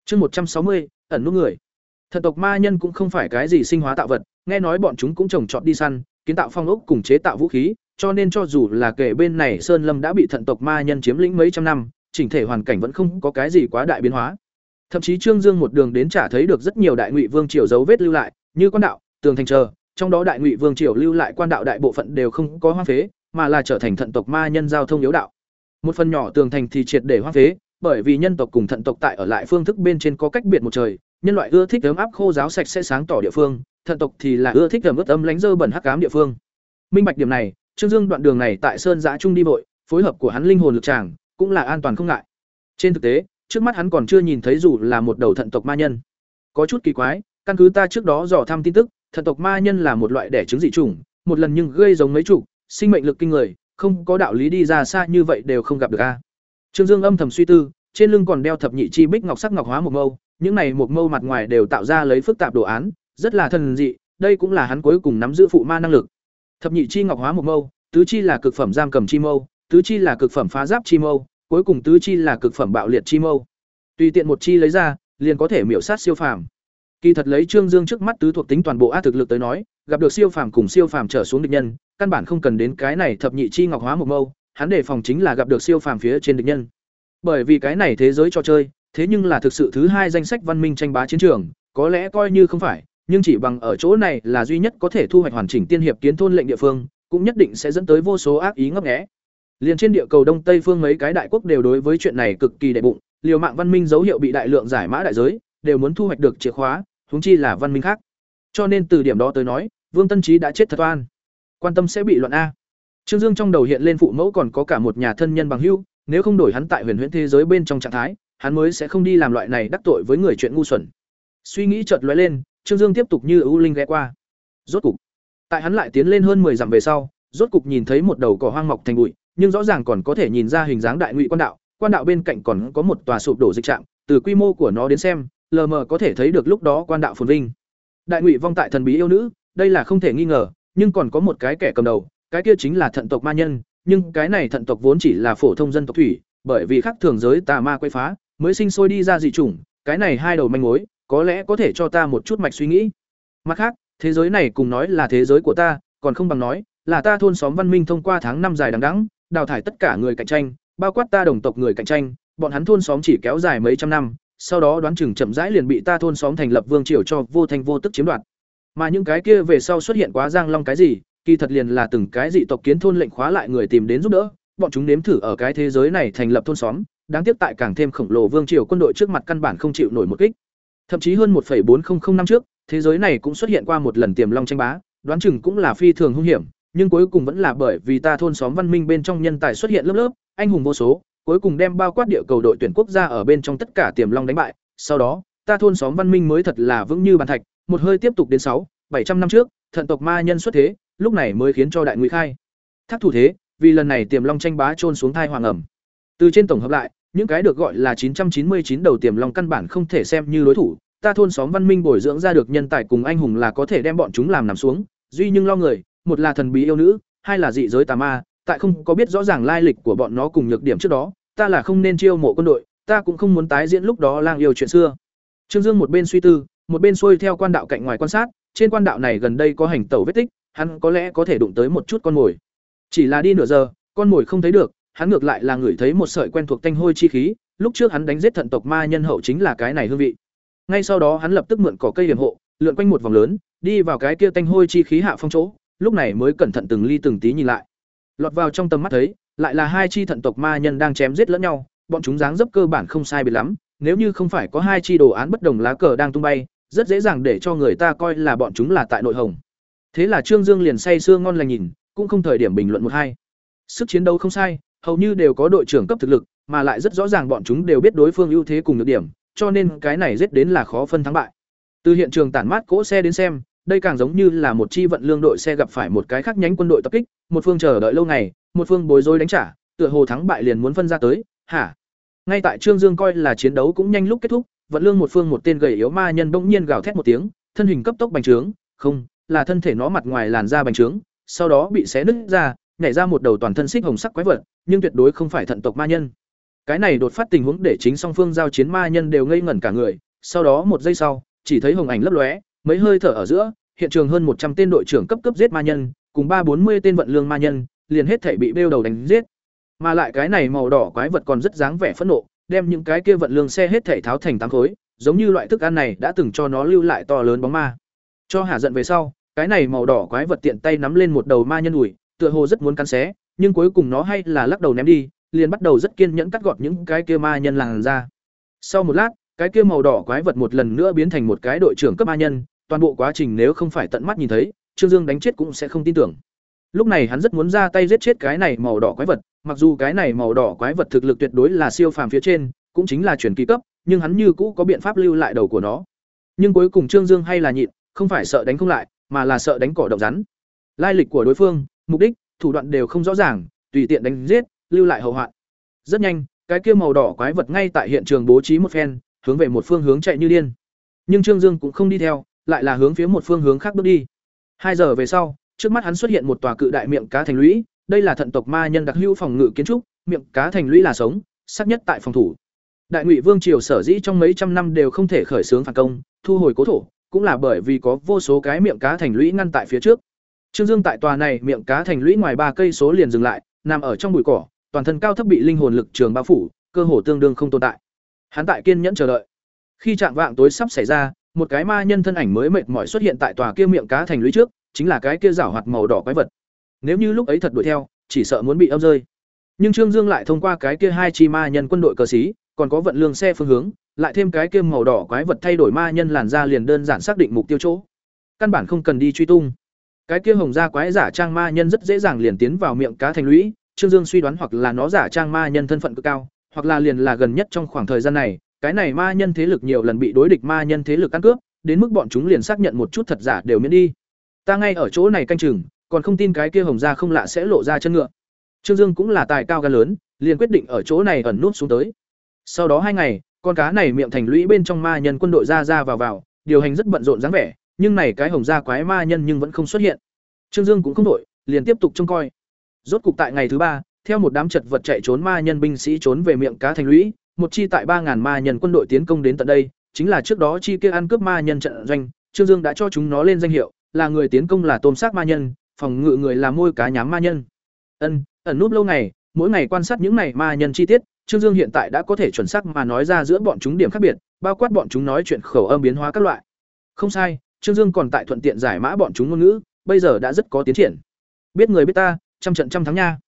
Chương một trăm sáu mươi, ẩn nút người. Thần tộc ma nhân cũng không phải cái gì sinh hóa tạo vật, nghe nói bọn chúng cũng trồng trọt đi săn, kiến tạo phong ốc cùng chế tạo vũ khí, cho nên cho dù là kể bên này Sơn Lâm đã bị thần tộc ma nhân chiếm lĩnh mấy trăm năm, chỉnh thể hoàn cảnh vẫn không có cái gì quá đại biến hóa. Thậm chí Trương Dương một đường đến trả thấy được rất nhiều đại ngụy vương triều dấu vết lưu lại, như quan đạo, tường thành chờ, trong đó đại ngụy vương triều lưu lại quan đạo đại bộ phận đều không có hoang phế, mà là trở thành thận tộc ma nhân giao thông yếu đạo. Một phần nhỏ tường thành thì triệt để hoang phế, bởi vì nhân tộc cùng thận tộc tại ở lại phương thức bên trên có cách biệt một trời, nhân loại ưa thích ấm áp khô giáo sạch sẽ sáng tỏ địa phương, thận tộc thì là ưa thích ẩm ướt ấm lánh dơ bẩn hắc ám địa phương. Minh bạch điểm này, Trương Dương đoạn đường này tại Sơn Giã Trung đi vội, phối hợp của hắn linh hồn lực tràng, cũng là an toàn không ngại. Trên thực tế, trước mắt hắn còn chưa nhìn thấy dù là một đầu thận tộc ma nhân. Có chút kỳ quái, căn cứ ta trước đó dò thăm tin tức, thần tộc ma nhân là một loại đẻ trứng dị chủng, một lần nhưng gây giống mấy chủ, sinh mệnh lực kinh người, không có đạo lý đi ra xa như vậy đều không gặp được a. Trương Dương âm thầm suy tư, trên lưng còn đeo thập nhị chi bích ngọc sắc ngọc hóa một mâu, những này một mâu mặt ngoài đều tạo ra lấy phức tạp đồ án, rất là thần dị, đây cũng là hắn cuối cùng nắm giữ phụ ma năng lực. Thập nhị chi ngọc hóa một mâu, tứ chi là cực phẩm giam cầm chi mâu, tứ chi là cực phẩm phá giáp chi mâu, cuối cùng tứ chi là cực phẩm bạo liệt chi mâu. Tùy tiện một chi lấy ra, liền có thể miểu sát siêu phàm. Kỳ thật lấy Trương Dương trước mắt tứ thuộc tính toàn bộ a thực lực tới nói, gặp được siêu phàm cùng siêu phàm trở xuống địch nhân, căn bản không cần đến cái này thập nhị chi ngọc hóa một mâu, hắn đề phòng chính là gặp được siêu phàm phía trên địch nhân. Bởi vì cái này thế giới cho chơi, thế nhưng là thực sự thứ hai danh sách văn minh tranh bá chiến trường, có lẽ coi như không phải, nhưng chỉ bằng ở chỗ này là duy nhất có thể thu hoạch hoàn chỉnh tiên hiệp kiến thôn lệnh địa phương, cũng nhất định sẽ dẫn tới vô số ác ý ngấp nghé. Liên trên địa cầu Đông Tây phương mấy cái đại quốc đều đối với chuyện này cực kỳ đại bụng, liều mạng văn minh dấu hiệu bị đại lượng giải mã đại giới, đều muốn thu hoạch được chìa khóa, huống chi là văn minh khác. Cho nên từ điểm đó tới nói, Vương Tân Chí đã chết thật oan. Quan tâm sẽ bị luận a. Trương Dương trong đầu hiện lên phụ mẫu còn có cả một nhà thân nhân bằng hữu, nếu không đổi hắn tại huyền huyễn thế giới bên trong trạng thái, hắn mới sẽ không đi làm loại này đắc tội với người chuyện ngu xuẩn. Suy nghĩ chợt lóe lên, Trương Dương tiếp tục như ưu linh ghé qua. Rốt cục, tại hắn lại tiến lên hơn 10 dặm về sau, rốt cục nhìn thấy một đầu cỏ hoang mọc thành bụi, nhưng rõ ràng còn có thể nhìn ra hình dáng đại ngụy quan đạo, quan đạo bên cạnh còn có một tòa sụp đổ dịch trạm, từ quy mô của nó đến xem, lờ mờ có thể thấy được lúc đó quan đạo phồn vinh. Đại ngụy vong tại thần bí yêu nữ, đây là không thể nghi ngờ, nhưng còn có một cái kẻ cầm đầu, cái kia chính là thận tộc ma nhân, nhưng cái này thận tộc vốn chỉ là phổ thông dân tộc thủy, bởi vì khác thường giới tà ma quay phá, mới sinh sôi đi ra dị chủng, cái này hai đầu manh mối, có lẽ có thể cho ta một chút mạch suy nghĩ. Mặt khác, thế giới này cùng nói là thế giới của ta, còn không bằng nói là ta thôn xóm văn minh thông qua tháng năm dài đằng đẵng, đào thải tất cả người cạnh tranh, bao quát ta đồng tộc người cạnh tranh, bọn hắn thôn xóm chỉ kéo dài mấy trăm năm, sau đó đoán chừng chậm rãi liền bị ta thôn xóm thành lập vương triều cho vô thành vô tức chiếm đoạt. Mà những cái kia về sau xuất hiện quá giang long cái gì, kỳ thật liền là từng cái dị tộc kiến thôn lệnh khóa lại người tìm đến giúp đỡ, bọn chúng nếm thử ở cái thế giới này thành lập thôn xóm, đáng tiếc tại càng thêm khổng lồ vương triều quân đội trước mặt căn bản không chịu nổi một kích. Thậm chí hơn 1.400 năm trước, thế giới này cũng xuất hiện qua một lần tiềm long tranh bá, đoán chừng cũng là phi thường hung hiểm, nhưng cuối cùng vẫn là bởi vì ta thôn xóm văn minh bên trong nhân tài xuất hiện lớp lớp, anh hùng vô số, cuối cùng đem bao quát địa cầu đội tuyển quốc gia ở bên trong tất cả tiềm long đánh bại, sau đó, ta thôn xóm văn minh mới thật là vững như bàn thạch, một hơi tiếp tục đến sáu, bảy trăm năm trước, thần tộc ma nhân xuất thế, lúc này mới khiến cho đại nguy khai. Thác thủ thế, vì lần này tiềm long tranh bá trôn xuống thai hoàng ẩm. Từ trên tổng hợp lại, những cái được gọi là 999 đầu tiềm long căn bản không thể xem như đối thủ, ta thôn xóm văn minh bồi dưỡng ra được nhân tài cùng anh hùng là có thể đem bọn chúng làm nằm xuống, duy nhưng lo người, một là thần bí yêu nữ, hai là dị giới tà ma, tại không có biết rõ ràng lai lịch của bọn nó cùng nhược điểm trước đó, ta là không nên chiêu mộ quân đội, ta cũng không muốn tái diễn lúc đó lang yêu chuyện xưa. Trương Dương một bên suy tư, một bên xuôi theo quan đạo cạnh ngoài quan sát, trên quan đạo này gần đây có hành tẩu vết tích, hắn có lẽ có thể đụng tới một chút con mồi. Chỉ là đi nửa giờ, con mồi không thấy được, hắn ngược lại là ngửi thấy một sợi quen thuộc tanh hôi chi khí, lúc trước hắn đánh giết thận tộc ma nhân hậu chính là cái này hương vị. Ngay sau đó hắn lập tức mượn cỏ cây điểm hộ, lượn quanh một vòng lớn, đi vào cái kia tanh hôi chi khí hạ phong chỗ, lúc này mới cẩn thận từng ly từng tí nhìn lại. Lọt vào trong tầm mắt thấy, lại là hai chi thận tộc ma nhân đang chém giết lẫn nhau, bọn chúng dáng dấp cơ bản không sai biệt lắm, nếu như không phải có hai chi đồ án bất đồng lá cờ đang tung bay, rất dễ dàng để cho người ta coi là bọn chúng là tại nội hồng. Thế là Trương Dương liền say sưa ngon lành nhìn, cũng không thời điểm bình luận một hai. Sức chiến đấu không sai, hầu như đều có đội trưởng cấp thực lực, mà lại rất rõ ràng bọn chúng đều biết đối phương ưu thế cùng nhược điểm, cho nên cái này giết đến là khó phân thắng bại. Từ hiện trường tản mát cỗ xe đến xem, đây càng giống như là một chi vận lương đội xe gặp phải một cái khác nhánh quân đội tập kích, một phương chờ đợi lâu ngày, một phương bối rối đánh trả, tựa hồ thắng bại liền muốn phân ra tới, hả? Ngay tại Trương Dương coi là chiến đấu cũng nhanh lúc kết thúc, vận lương một phương một tên gầy yếu ma nhân bỗng nhiên gào thét một tiếng, thân hình cấp tốc bành trướng, không, là thân thể nó mặt ngoài làn da bành trướng, sau đó bị xé nứt ra, nhảy ra một đầu toàn thân xích hồng sắc quái vật, nhưng tuyệt đối không phải thận tộc ma nhân. Cái này đột phát tình huống để chính song phương giao chiến ma nhân đều ngây ngẩn cả người, sau đó một giây sau, chỉ thấy hồng ảnh lấp lóe, mấy hơi thở ở giữa, hiện trường hơn một trăm tên đội trưởng cấp cấp giết ma nhân, cùng ba bốn mươi tên vận lương ma nhân, liền hết thể bị bêu đầu đánh giết. Mà lại cái này màu đỏ quái vật còn rất dáng vẻ phẫn nộ, đem những cái kia vận lương xe hết thể tháo thành tám khối, giống như loại thức ăn này đã từng cho nó lưu lại to lớn bóng ma. Cho hạ giận về sau, cái này màu đỏ quái vật tiện tay nắm lên một đầu ma nhân ủi, tựa hồ rất muốn cắn xé, nhưng cuối cùng nó hay là lắc đầu ném đi, liền bắt đầu rất kiên nhẫn cắt gọt những cái kia ma nhân làn ra. Sau một lát, cái kia màu đỏ quái vật một lần nữa biến thành một cái đội trưởng cấp ma nhân, toàn bộ quá trình nếu không phải tận mắt nhìn thấy, Trương Dương đánh chết cũng sẽ không tin tưởng. Lúc này hắn rất muốn ra tay giết chết cái này màu đỏ quái vật, mặc dù cái này màu đỏ quái vật thực lực tuyệt đối là siêu phàm phía trên, cũng chính là chuyển kỳ cấp, nhưng hắn như cũ có biện pháp lưu lại đầu của nó. Nhưng cuối cùng Trương Dương hay là nhịn, không phải sợ đánh không lại, mà là sợ đánh cỏ động rắn. Lai lịch của đối phương, mục đích, thủ đoạn đều không rõ ràng, tùy tiện đánh giết, lưu lại hậu hoạn. Rất nhanh, cái kia màu đỏ quái vật ngay tại hiện trường bố trí một phen, hướng về một phương hướng chạy như điên. Nhưng Trương Dương cũng không đi theo, lại là hướng phía một phương hướng khác bước đi. Hai giờ về sau, trước mắt hắn xuất hiện một tòa cự đại miệng cá thành lũy, đây là thận tộc ma nhân đặc hữu phòng ngự kiến trúc, miệng cá thành lũy là sống, sắc nhất tại phòng thủ. Đại Ngụy Vương triều sở dĩ trong mấy trăm năm đều không thể khởi xướng phản công, thu hồi cố thổ, cũng là bởi vì có vô số cái miệng cá thành lũy ngăn tại phía trước. Trương Dương tại tòa này miệng cá thành lũy ngoài ba cây số liền dừng lại, nằm ở trong bụi cỏ, toàn thân cao thấp bị linh hồn lực trường bao phủ, cơ hồ tương đương không tồn tại. Hắn tại kiên nhẫn chờ đợi. Khi trạng vạng tối sắp xảy ra, một cái ma nhân thân ảnh mới mệt mỏi xuất hiện tại tòa kia miệng cá thành lũy trước, chính là cái kia rảo hoạt màu đỏ quái vật. Nếu như lúc ấy thật đuổi theo, chỉ sợ muốn bị âm rơi. Nhưng Trương Dương lại thông qua cái kia hai chi ma nhân quân đội cờ sĩ, còn có vận lương xe phương hướng, lại thêm cái kia màu đỏ quái vật thay đổi ma nhân làn da liền đơn giản xác định mục tiêu chỗ. Căn bản không cần đi truy tung. Cái kia hồng da quái giả trang ma nhân rất dễ dàng liền tiến vào miệng cá thành lũy, Trương Dương suy đoán hoặc là nó giả trang ma nhân thân phận cực cao, hoặc là liền là gần nhất trong khoảng thời gian này, cái này ma nhân thế lực nhiều lần bị đối địch ma nhân thế lực ăn cướp, đến mức bọn chúng liền xác nhận một chút thật giả đều miễn đi. Ta ngay ở chỗ này canh chừng, còn không tin cái kia hồng ra không lạ sẽ lộ ra chân ngựa. Trương Dương cũng là tài cao gan lớn, liền quyết định ở chỗ này ẩn nút xuống tới. Sau đó hai ngày, con cá này miệng thành lũy bên trong ma nhân quân đội ra ra vào vào, điều hành rất bận rộn dáng vẻ, nhưng này cái hồng ra quái ma nhân nhưng vẫn không xuất hiện. Trương Dương cũng không đổi, liền tiếp tục trông coi. Rốt cục tại ngày thứ ba, theo một đám chật vật chạy trốn ma nhân binh sĩ trốn về miệng cá thành lũy, một chi tại ba ngàn ma nhân quân đội tiến công đến tận đây, chính là trước đó chi kia ăn cướp ma nhân trận doanh, Trương Dương đã cho chúng nó lên danh hiệu, là người tiến công là tôm xác ma nhân, phòng ngự người là môi cá nhám ma nhân. Ân, ẩn núp lâu ngày, mỗi ngày quan sát những này ma nhân chi tiết, Trương Dương hiện tại đã có thể chuẩn xác mà nói ra giữa bọn chúng điểm khác biệt, bao quát bọn chúng nói chuyện khẩu âm biến hóa các loại. Không sai, Trương Dương còn tại thuận tiện giải mã bọn chúng ngôn ngữ, bây giờ đã rất có tiến triển. Biết người biết ta, trăm trận trăm thắng nha.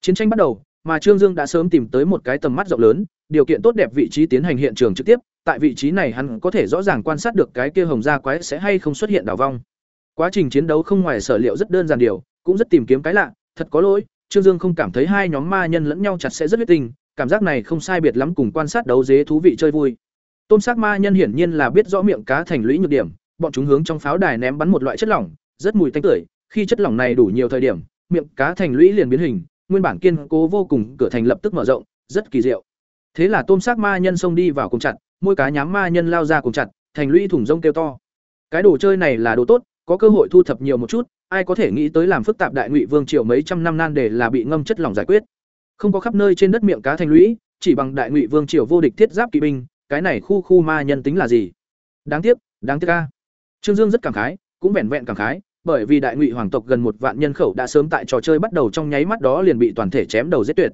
Chiến tranh bắt đầu, mà Trương Dương đã sớm tìm tới một cái tầm mắt rộng lớn, điều kiện tốt đẹp vị trí tiến hành hiện trường trực tiếp, tại vị trí này hắn có thể rõ ràng quan sát được cái kia hồng gia quái sẽ hay không xuất hiện đảo vong. Quá trình chiến đấu không ngoài sở liệu rất đơn giản điều, cũng rất tìm kiếm cái lạ, thật có lỗi, Trương Dương không cảm thấy hai nhóm ma nhân lẫn nhau chặt sẽ rất huyết tình, cảm giác này không sai biệt lắm cùng quan sát đấu dế thú vị chơi vui. Tôm xác ma nhân hiển nhiên là biết rõ miệng cá thành lũy nhược điểm, bọn chúng hướng trong pháo đài ném bắn một loại chất lỏng, rất mùi tanh tưởi, khi chất lỏng này đủ nhiều thời điểm, miệng cá thành lũy liền biến hình, nguyên bản kiên cố vô cùng cửa thành lập tức mở rộng, rất kỳ diệu. Thế là tôm xác ma nhân xông đi vào cùng chặt, môi cá nhám ma nhân lao ra cùng chặt, thành lũy thủng rông kêu to. Cái đồ chơi này là đồ tốt, có cơ hội thu thập nhiều một chút, ai có thể nghĩ tới làm phức tạp đại ngụy vương triều mấy trăm năm nan để là bị ngâm chất lỏng giải quyết. Không có khắp nơi trên đất miệng cá thành lũy, chỉ bằng đại ngụy vương triều vô địch thiết giáp kỵ binh, cái này khu khu ma nhân tính là gì? Đáng tiếc, đáng tiếc ca Trương Dương rất cảm khái, cũng vẹn vẹn cảm khái, bởi vì đại ngụy hoàng tộc gần một vạn nhân khẩu đã sớm tại trò chơi bắt đầu trong nháy mắt đó liền bị toàn thể chém đầu giết tuyệt.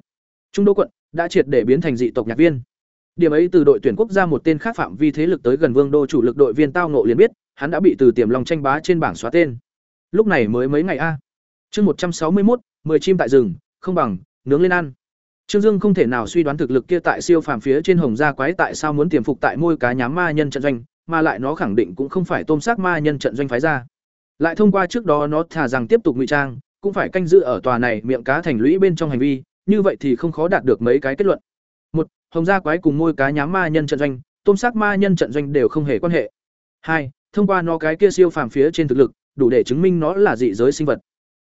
Trung Đô quận đã triệt để biến thành dị tộc nhạc viên. Điểm ấy từ đội tuyển quốc gia một tên khác phạm vi thế lực tới gần Vương đô chủ lực đội viên tao ngộ liền biết, hắn đã bị từ tiềm long tranh bá trên bảng xóa tên. Lúc này mới mấy ngày a. Chương một trăm sáu mươi một, mười chim tại rừng, không bằng nướng lên ăn. Trương Dương không thể nào suy đoán thực lực kia tại siêu phàm phía trên hồng gia quái tại sao muốn tiềm phục tại môi cá nhám ma nhân trận doanh, mà lại nó khẳng định cũng không phải tôm xác ma nhân trận doanh phái ra. Lại thông qua trước đó nó thả rằng tiếp tục ngụy trang, cũng phải canh giữ ở tòa này miệng cá thành lũy bên trong hành vi, như vậy thì không khó đạt được mấy cái kết luận. Một, Hồng gia quái cùng môi cá nhám ma nhân trận doanh, tôm xác ma nhân trận doanh đều không hề quan hệ. Hai, thông qua nó cái kia siêu phàm phía trên thực lực, đủ để chứng minh nó là dị giới sinh vật.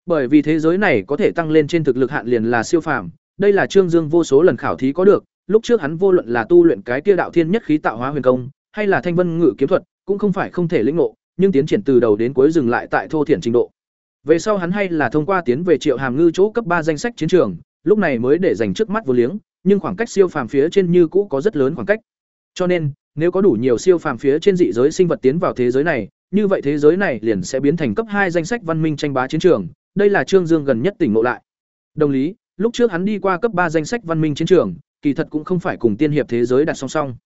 Bởi vì thế giới này có thể tăng lên trên thực lực hạn liền là siêu phàm, đây là Trương Dương vô số lần khảo thí có được, lúc trước hắn vô luận là tu luyện cái kia đạo thiên nhất khí tạo hóa huyền công, hay là thanh vân ngự kiếm thuật, cũng không phải không thể lĩnh ngộ, nhưng tiến triển từ đầu đến cuối dừng lại tại thô thiển trình độ. Về sau hắn hay là thông qua tiến về Triệu Hàm Ngư chỗ cấp ba danh sách chiến trường, lúc này mới để dành trước mắt vô liếng, nhưng khoảng cách siêu phàm phía trên như cũ có rất lớn khoảng cách. Cho nên, nếu có đủ nhiều siêu phàm phía trên dị giới sinh vật tiến vào thế giới này, như vậy thế giới này liền sẽ biến thành cấp hai danh sách văn minh tranh bá chiến trường, đây là Trương Dương gần nhất tỉnh ngộ lại. Đồng lý, lúc trước hắn đi qua cấp ba danh sách văn minh chiến trường, kỳ thật cũng không phải cùng tiên hiệp thế giới đặt song song.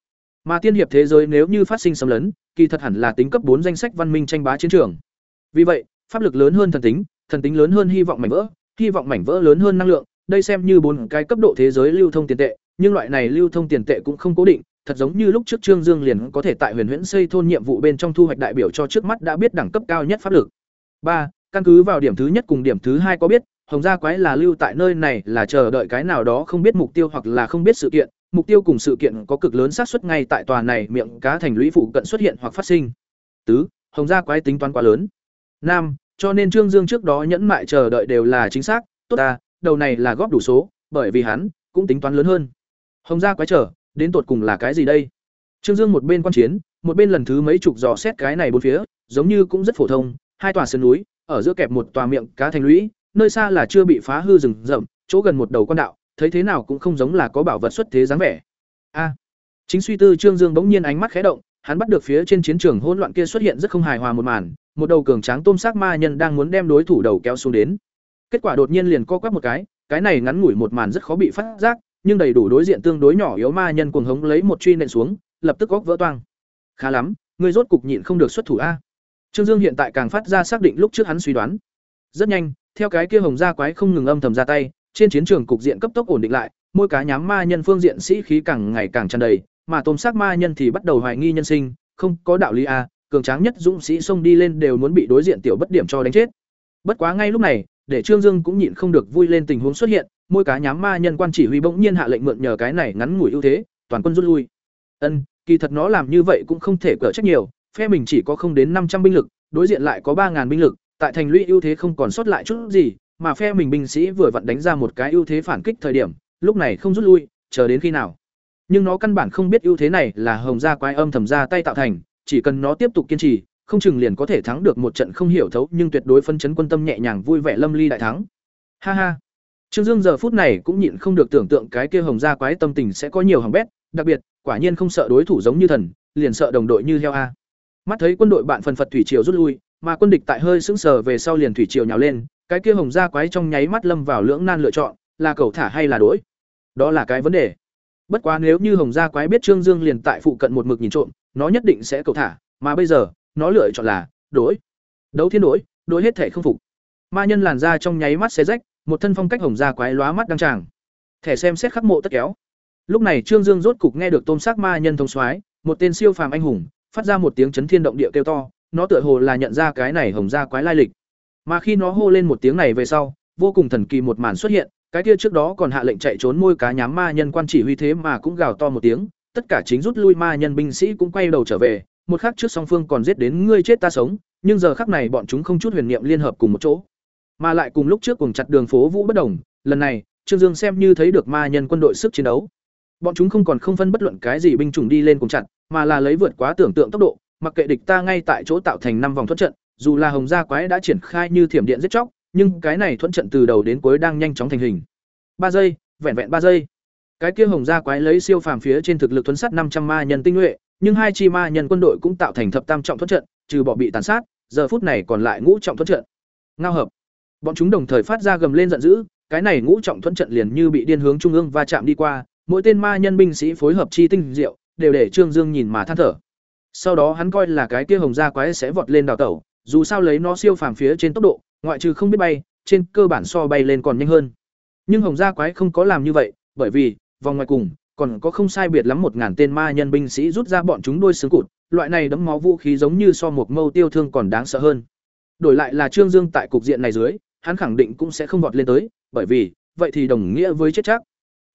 Mà tiên hiệp thế giới nếu như phát sinh xâm lấn, kỳ thật hẳn là tính cấp bốn danh sách văn minh tranh bá chiến trường. Vì vậy, pháp lực lớn hơn thần tính, thần tính lớn hơn hy vọng mảnh vỡ, hy vọng mảnh vỡ lớn hơn năng lượng, đây xem như bốn cái cấp độ thế giới lưu thông tiền tệ, nhưng loại này lưu thông tiền tệ cũng không cố định, thật giống như lúc trước Trương Dương liền có thể tại Huyền Huyễn xây thôn nhiệm vụ bên trong thu hoạch đại biểu cho trước mắt đã biết đẳng cấp cao nhất pháp lực. ba Căn cứ vào điểm thứ nhất cùng điểm thứ hai có biết, Hồng gia quái là lưu tại nơi này là chờ đợi cái nào đó không biết mục tiêu hoặc là không biết sự kiện, mục tiêu cùng sự kiện có cực lớn xác suất ngay tại tòa này miệng cá thành lũy phụ cận xuất hiện hoặc phát sinh. Tứ, Hồng gia quái tính toán quá lớn. Nam, cho nên Trương Dương trước đó nhẫn mại chờ đợi đều là chính xác, tốt ta, đầu này là góp đủ số, bởi vì hắn cũng tính toán lớn hơn. Hồng gia quái trở, đến tột cùng là cái gì đây? Trương Dương một bên quan chiến, một bên lần thứ mấy chục dò xét cái này bốn phía, giống như cũng rất phổ thông, hai tòa sơn núi, ở giữa kẹp một tòa miệng cá thành lũy, nơi xa là chưa bị phá hư rừng rậm, chỗ gần một đầu quan đạo, thấy thế nào cũng không giống là có bảo vật xuất thế dáng vẻ. A. chính suy tư Trương Dương bỗng nhiên ánh mắt khẽ động, hắn bắt được phía trên chiến trường hỗn loạn kia xuất hiện rất không hài hòa một màn, một đầu cường tráng tôm xác ma nhân đang muốn đem đối thủ đầu kéo xuống đến. Kết quả đột nhiên liền co quắp một cái, cái này ngắn ngủi một màn rất khó bị phát giác, nhưng đầy đủ đối diện tương đối nhỏ yếu ma nhân cuồng hống lấy một truy nện xuống, lập tức góc vỡ toang. Khá lắm, ngươi rốt cục nhịn không được xuất thủ a. Trương Dương hiện tại càng phát ra xác định lúc trước hắn suy đoán. Rất nhanh, theo cái kia hồng gia quái không ngừng âm thầm ra tay, trên chiến trường cục diện cấp tốc ổn định lại, mỗi cá nhám ma nhân phương diện sĩ khí càng ngày càng tràn đầy, mà tôm xác ma nhân thì bắt đầu hoài nghi nhân sinh, không có đạo lý a, cường tráng nhất dũng sĩ xông đi lên đều muốn bị đối diện tiểu bất điểm cho đánh chết. Bất quá ngay lúc này, để Trương Dương cũng nhịn không được vui lên tình huống xuất hiện, mỗi cá nhám ma nhân quan chỉ huy bỗng nhiên hạ lệnh mượn nhờ cái này ngắn ngủi ưu thế, toàn quân rút lui. Ân, kỳ thật nó làm như vậy cũng không thể cỡ trách nhiều, phe mình chỉ có không đến năm trăm binh lực, đối diện lại có ba ngàn binh lực, tại thành lũy ưu thế không còn sót lại chút gì, mà phe mình binh sĩ vừa vặn đánh ra một cái ưu thế phản kích thời điểm, lúc này không rút lui, chờ đến khi nào. Nhưng nó căn bản không biết ưu thế này là Hồng gia quái âm thầm ra tay tạo thành, chỉ cần nó tiếp tục kiên trì, không chừng liền có thể thắng được một trận không hiểu thấu nhưng tuyệt đối phân chấn quân tâm nhẹ nhàng vui vẻ lâm ly đại thắng. Ha ha. Trương Dương giờ phút này cũng nhịn không được tưởng tượng cái kia Hồng gia quái tâm tình sẽ có nhiều hỏng bét, đặc biệt, quả nhiên không sợ đối thủ giống như thần, liền sợ đồng đội như heo a. Mắt thấy quân đội bạn phần phật thủy triều rút lui, mà quân địch tại hơi sững sờ về sau liền thủy triều nhào lên, cái kia hồng gia quái trong nháy mắt lâm vào lưỡng nan lựa chọn, là cầu thả hay là đuổi. Đó là cái vấn đề. Bất quá nếu như hồng gia quái biết Trương Dương liền tại phụ cận một mực nhìn trộm, nó nhất định sẽ cầu thả, mà bây giờ, nó lựa chọn là đối. Đấu thiên đối, đối hết thể không phục. Ma nhân làn ra trong nháy mắt xé rách, một thân phong cách hồng da quái lóa mắt đăng tràng. Thẻ xem xét khắc mộ tất kéo. Lúc này Trương Dương rốt cục nghe được tôm xác ma nhân thông soái, một tên siêu phàm anh hùng, phát ra một tiếng chấn thiên động địa kêu to, nó tựa hồ là nhận ra cái này hồng da quái lai lịch. Mà khi nó hô lên một tiếng này về sau, vô cùng thần kỳ một màn xuất hiện, cái kia trước đó còn hạ lệnh chạy trốn môi cá nhám ma nhân quan chỉ huy thế mà cũng gào to một tiếng, tất cả chính rút lui ma nhân binh sĩ cũng quay đầu trở về, một khắc trước song phương còn giết đến ngươi chết ta sống, nhưng giờ khắc này bọn chúng không chút huyền niệm liên hợp cùng một chỗ, mà lại cùng lúc trước cùng chặt đường phố vũ bất đồng, lần này, Trương Dương xem như thấy được ma nhân quân đội sức chiến đấu. Bọn chúng không còn không phân bất luận cái gì binh chủng đi lên cùng chặn, mà là lấy vượt quá tưởng tượng tốc độ, mặc kệ địch ta ngay tại chỗ tạo thành năm vòng thuẫn trận, dù là Hồng Gia quái đã triển khai như thiểm điện giết chóc, nhưng cái này thuẫn trận từ đầu đến cuối đang nhanh chóng thành hình. ba giây, vẹn vẹn ba giây. Cái kia Hồng Gia quái lấy siêu phàm phía trên thực lực thuấn sát năm trăm ma nhân tinh nhuệ, nhưng hai chi ma nhân quân đội cũng tạo thành thập tam trọng thuẫn trận, trừ bỏ bị tàn sát, giờ phút này còn lại ngũ trọng thuẫn trận. Ngao hợp. Bọn chúng đồng thời phát ra gầm lên giận dữ, cái này ngũ trọng thuẫn trận liền như bị điên hướng trung ương va chạm đi qua, mỗi tên ma nhân binh sĩ phối hợp chi tinh diệu, đều để Trương Dương nhìn mà than thở. Sau đó hắn coi là cái kia hồng gia quái sẽ vọt lên đào tẩu, dù sao lấy nó siêu phàm phía trên tốc độ, ngoại trừ không biết bay, trên cơ bản so bay lên còn nhanh hơn. Nhưng hồng gia quái không có làm như vậy, bởi vì vòng ngoài cùng còn có không sai biệt lắm một ngàn tên ma nhân binh sĩ rút ra bọn chúng đôi xương cụt, loại này đấm máu vũ khí giống như so một mâu tiêu thương còn đáng sợ hơn. Đổi lại là Trương Dương tại cục diện này dưới, hắn khẳng định cũng sẽ không vọt lên tới, bởi vì, vậy thì đồng nghĩa với chết chắc.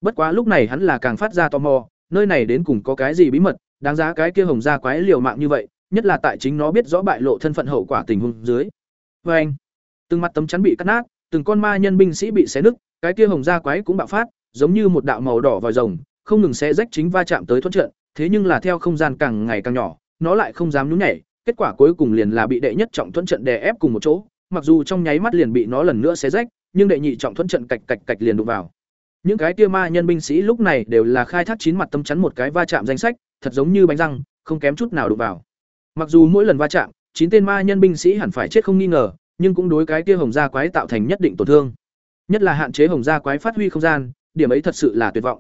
Bất quá lúc này hắn là càng phát ra tò mò, nơi này đến cùng có cái gì bí mật, đáng giá cái kia hồng gia quái liều mạng như vậy, nhất là tại chính nó biết rõ bại lộ thân phận hậu quả tình huống dưới. Và anh, từng mặt tấm chắn bị cắt nát, từng con ma nhân binh sĩ bị xé nứt, cái kia hồng gia quái cũng bạo phát, giống như một đạo màu đỏ vòi rồng, không ngừng xé rách chính va chạm tới thuận trận, thế nhưng là theo không gian càng ngày càng nhỏ, nó lại không dám nhún nhảy, kết quả cuối cùng liền là bị đệ nhất trọng thuận trận đè ép cùng một chỗ, mặc dù trong nháy mắt liền bị nó lần nữa xé rách, nhưng đệ nhị trọng thuận trận cạch cạch cạch liền đụng vào. Những cái kia ma nhân binh sĩ lúc này đều là khai thác chín mặt tâm chắn một cái va chạm danh sách, thật giống như bánh răng, không kém chút nào đụng vào. Mặc dù mỗi lần va chạm, chín tên ma nhân binh sĩ hẳn phải chết không nghi ngờ, nhưng cũng đối cái kia hồng gia quái tạo thành nhất định tổn thương. Nhất là hạn chế hồng gia quái phát huy không gian, điểm ấy thật sự là tuyệt vọng.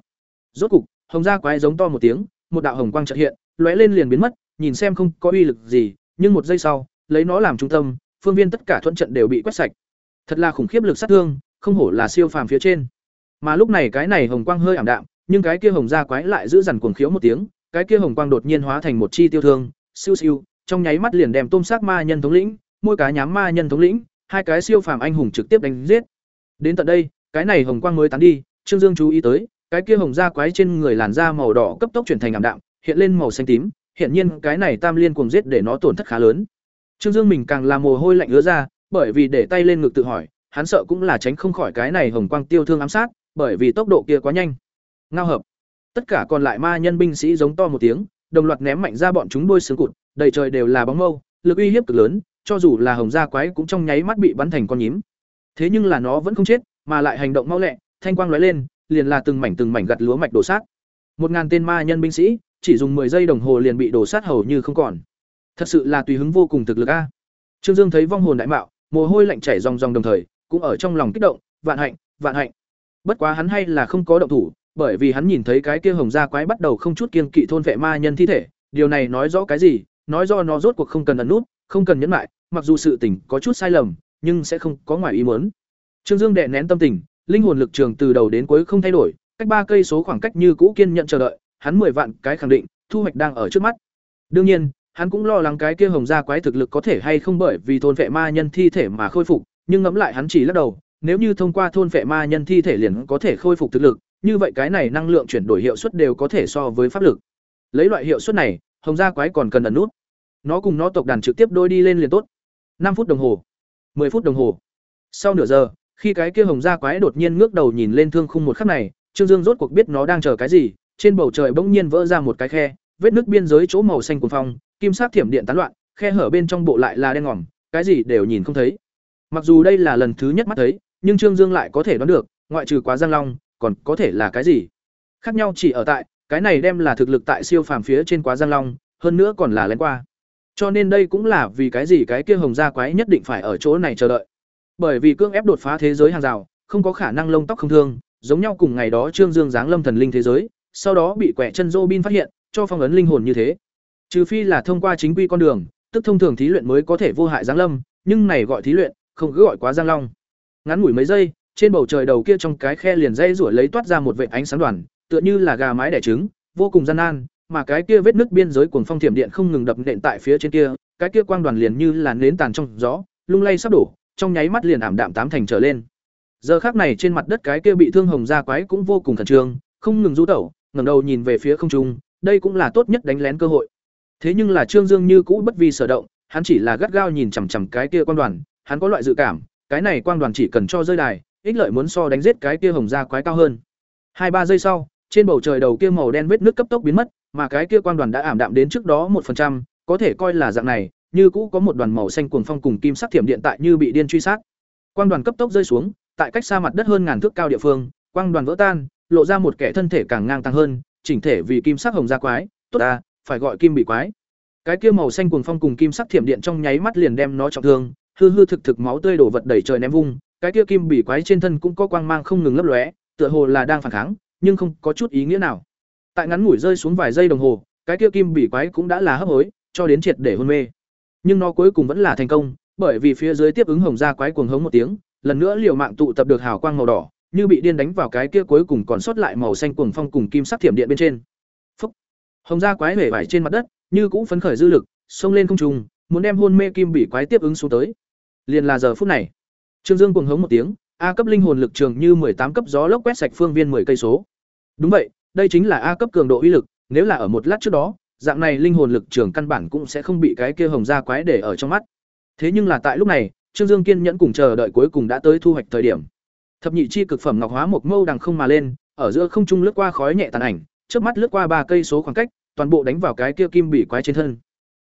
Rốt cục, hồng gia quái giống to một tiếng, một đạo hồng quang chợt hiện, lóe lên liền biến mất, nhìn xem không có uy lực gì, nhưng một giây sau, lấy nó làm trung tâm, phương viên tất cả thuận trận đều bị quét sạch. Thật là khủng khiếp lực sát thương, không hổ là siêu phàm phía trên. Mà lúc này cái này hồng quang hơi ảm đạm, nhưng cái kia hồng gia quái lại giữ dằn cuồng khiếu một tiếng, cái kia hồng quang đột nhiên hóa thành một chi tiêu thương, siêu siêu, trong nháy mắt liền đem tôm xác ma nhân thống lĩnh, môi cá nhám ma nhân thống lĩnh, hai cái siêu phàm anh hùng trực tiếp đánh giết. Đến tận đây, cái này hồng quang mới tán đi, Trương Dương chú ý tới, cái kia hồng da quái trên người làn da màu đỏ cấp tốc chuyển thành ảm đạm, hiện lên màu xanh tím, hiện nhiên cái này tam liên cuồng giết để nó tổn thất khá lớn. Trương Dương mình càng là mồ hôi lạnh ứa ra, bởi vì để tay lên ngực tự hỏi, hắn sợ cũng là tránh không khỏi cái này hồng quang tiêu thương ám sát, bởi vì tốc độ kia quá nhanh. Ngao hợp. Tất cả còn lại ma nhân binh sĩ giống to một tiếng, đồng loạt ném mạnh ra bọn chúng đôi xương cụt, đầy trời đều là bóng mâu, lực uy hiếp cực lớn, cho dù là hồng da quái cũng trong nháy mắt bị bắn thành con nhím. Thế nhưng là nó vẫn không chết, mà lại hành động mau lẹ, thanh quang lóe lên, liền là từng mảnh từng mảnh gặt lúa mạch đổ sát. Một ngàn tên ma nhân binh sĩ, chỉ dùng 10 giây đồng hồ liền bị đổ sát hầu như không còn. Thật sự là tùy hứng vô cùng thực lực a. Trương Dương thấy vong hồn đại mạo, mồ hôi lạnh chảy ròng ròng đồng thời, cũng ở trong lòng kích động, vạn hạnh, vạn hạnh. Bất quá hắn hay là không có động thủ, bởi vì hắn nhìn thấy cái kia hồng da quái bắt đầu không chút kiêng kỵ thôn vệ ma nhân thi thể, điều này nói rõ cái gì? Nói do nó rốt cuộc không cần ẩn nút, không cần nhẫn lại, mặc dù sự tình có chút sai lầm, nhưng sẽ không có ngoài ý muốn. Trương Dương đè nén tâm tình, linh hồn lực trường từ đầu đến cuối không thay đổi, cách ba cây số khoảng cách như cũ kiên nhận chờ đợi, hắn mười vạn cái khẳng định, thu hoạch đang ở trước mắt. Đương nhiên, hắn cũng lo lắng cái kia hồng gia quái thực lực có thể hay không bởi vì thôn vệ ma nhân thi thể mà khôi phục, nhưng ngẫm lại hắn chỉ lắc đầu, nếu như thông qua thôn vệ ma nhân thi thể liền có thể khôi phục thực lực, như vậy cái này năng lượng chuyển đổi hiệu suất đều có thể so với pháp lực. Lấy loại hiệu suất này, hồng gia quái còn cần ẩn nút. Nó cùng nó tộc đàn trực tiếp đôi đi lên liền tốt. năm phút đồng hồ, 10 phút đồng hồ. Sau nửa giờ, khi cái kia hồng da quái đột nhiên ngước đầu nhìn lên thương khung một khắc này, Trương Dương rốt cuộc biết nó đang chờ cái gì, trên bầu trời bỗng nhiên vỡ ra một cái khe, vết nước biên giới chỗ màu xanh cuồng phong, kim sắc thiểm điện tán loạn, khe hở bên trong bộ lại là đen ngòm, cái gì đều nhìn không thấy. Mặc dù đây là lần thứ nhất mắt thấy, nhưng Trương Dương lại có thể đoán được, ngoại trừ quá giang long, còn có thể là cái gì? Khác nhau chỉ ở tại, cái này đem là thực lực tại siêu phàm phía trên quá giang long hơn nữa còn là lén qua cho nên đây cũng là vì cái gì cái kia hồng gia quái nhất định phải ở chỗ này chờ đợi bởi vì cưỡng ép đột phá thế giới hàng rào không có khả năng lông tóc không thương giống nhau cùng ngày đó trương dương giáng lâm thần linh thế giới sau đó bị quẻ chân Robin phát hiện, cho phong ấn linh hồn như thế. Trừ phi là thông qua chính quy con đường, tức thông thường thí luyện mới có thể vô hại giáng lâm, nhưng này gọi thí luyện, không cứ gọi quá giang long. Ngắn ngủi mấy giây, trên bầu trời đầu kia trong cái khe liền dây rủi lấy toát ra một vệt ánh sáng đoàn, tựa như là gà mái đẻ trứng, vô cùng gian nan, mà cái kia vết nứt biên giới cuồng phong thiểm điện không ngừng đập nện tại phía trên kia, cái kia quang đoàn liền như là nến tàn trong gió, lung lay sắp đổ, trong nháy mắt liền ảm đạm tám thành trở lên. Giờ khắc này trên mặt đất cái kia bị thương hồng da quái cũng vô cùng khẩn trương, không ngừng rú tẩu, ngẩng đầu nhìn về phía không trung, đây cũng là tốt nhất đánh lén cơ hội. Thế nhưng là Trương Dương như cũ bất vi sở động, hắn chỉ là gắt gao nhìn chằm chằm cái kia quang đoàn, hắn có loại dự cảm, cái này quang đoàn chỉ cần cho rơi đài, ích lợi muốn so đánh giết cái kia hồng gia quái cao hơn. Hai ba giây sau, trên bầu trời đầu kia màu đen vết nước cấp tốc biến mất, mà cái kia quang đoàn đã ảm đạm đến trước đó một phần trăm, có thể coi là dạng này, như cũ có một đoàn màu xanh cuồng phong cùng kim sắc thiểm điện tại như bị điên truy sát. Quang đoàn cấp tốc rơi xuống, tại cách xa mặt đất hơn ngàn thước cao địa phương, quang đoàn vỡ tan, lộ ra một kẻ thân thể càng ngang tăng hơn, chỉnh thể vì kim sắc hồng da quái, tốt ta, phải gọi kim bị quái. Cái kia màu xanh cuồng phong cùng kim sắc thiểm điện trong nháy mắt liền đem nó trọng thương, hư hư thực thực máu tươi đổ vật đầy trời ném vung, cái kia kim bị quái trên thân cũng có quang mang không ngừng lấp lóe, tựa hồ là đang phản kháng, nhưng không có chút ý nghĩa nào. Tại ngắn ngủi rơi xuống vài giây đồng hồ, cái kia kim bị quái cũng đã là hấp hối, cho đến triệt để hôn mê. Nhưng nó cuối cùng vẫn là thành công, bởi vì phía dưới tiếp ứng hồng gia quái cuồng hống một tiếng, lần nữa liều mạng tụ tập được hào quang màu đỏ, như bị điên đánh vào cái kia cuối cùng còn sót lại màu xanh cuồng phong cùng kim sắc thiểm điện bên trên. Phúc. Hồng gia quái hể vải trên mặt đất, như cũ phấn khởi dư lực, xông lên không trung, muốn đem hôn mê kim bị quái tiếp ứng xuống tới. Liền là giờ phút này, Trương Dương cuồng hống một tiếng, A cấp linh hồn lực trường như tám cấp gió lốc quét sạch phương viên 10 cây số. Đúng vậy, đây chính là A cấp cường độ uy lực, nếu là ở một lát trước đó, dạng này linh hồn lực trường căn bản cũng sẽ không bị cái kia hồng gia quái để ở trong mắt. Thế nhưng là tại lúc này, Trương Dương kiên nhẫn cùng chờ đợi cuối cùng đã tới thu hoạch thời điểm. Thập nhị chi cực phẩm ngọc hóa một mâu đằng không mà lên ở giữa không trung lướt qua khói nhẹ tàn ảnh trước mắt lướt qua ba cây số khoảng cách toàn bộ đánh vào cái kia kim bị quái trên thân.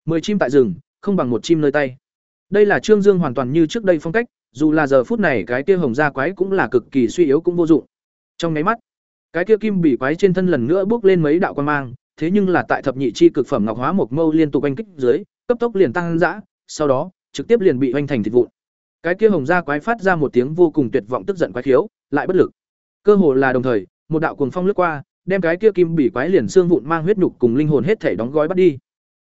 Mười chim tại rừng không bằng một chim nơi tay. Đây là trương dương hoàn toàn như trước đây phong cách dù là giờ phút này cái kia hồng da quái cũng là cực kỳ suy yếu cũng vô dụng. Trong nháy mắt cái kia kim bị quái trên thân lần nữa bước lên mấy đạo quan mang thế nhưng là tại thập nhị chi cực phẩm ngọc hóa một mâu liên tục oanh kích dưới, cấp tốc liền tăng dã, sau đó, trực tiếp liền bị oanh thành thịt vụn. Cái kia hồng gia quái phát ra một tiếng vô cùng tuyệt vọng tức giận quái khiếu, lại bất lực. Cơ hồ là đồng thời, một đạo cuồng phong lướt qua, đem cái kia kim bỉ quái liền xương vụn mang huyết nhục cùng linh hồn hết thể đóng gói bắt đi.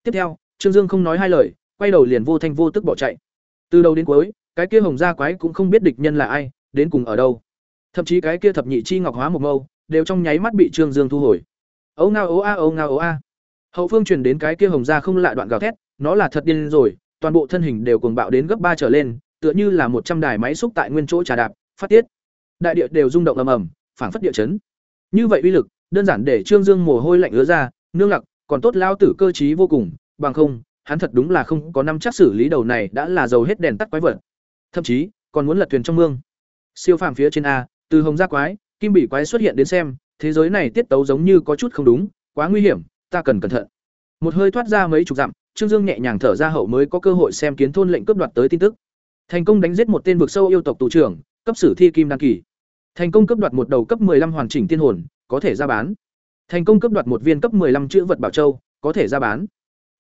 Tiếp theo, trương dương không nói hai lời, quay đầu liền vô thanh vô tức bỏ chạy. Từ đầu đến cuối, cái kia hồng gia quái cũng không biết địch nhân là ai, đến cùng ở đâu. Thậm chí cái kia thập nhị chi ngọc hóa một mâu, đều trong nháy mắt bị trương dương thu hồi ấu ngao ố a ấu ngao ố a hậu phương truyền đến cái kia hồng gia không lạ đoạn gào thét nó là thật điên rồi toàn bộ thân hình đều cuồng bạo đến gấp ba trở lên tựa như là một trăm đài máy xúc tại nguyên chỗ trà đạp, phát tiết. Đại địa đều rung động ầm ầm, phảng phất địa chấn. Như vậy uy lực, đơn giản để Trương Dương mồ hôi lạnh ứa ra, nương lặc, còn tốt lao tử cơ trí vô cùng, bằng không, hắn thật đúng là không có năm chắc xử lý đầu này đã là dầu hết đèn tắt quái vật. Thậm chí, còn muốn lật thuyền trong mương. Siêu phàm phía trên a, từ hồng gia quái, kim bị quái xuất hiện đến xem, thế giới này tiết tấu giống như có chút không đúng, quá nguy hiểm, ta cần cẩn thận. Một hơi thoát ra mấy chục dặm, Trương Dương nhẹ nhàng thở ra hậu mới có cơ hội xem kiến thôn lệnh cướp đoạt tới tin tức. Thành công đánh giết một tên vực sâu yêu tộc tù trưởng, cấp sử thi kim đan kỳ. Thành công cấp đoạt một đầu cấp 15 hoàn chỉnh tiên hồn, có thể ra bán. Thành công cấp đoạt một viên cấp 15 chữ vật bảo châu, có thể ra bán.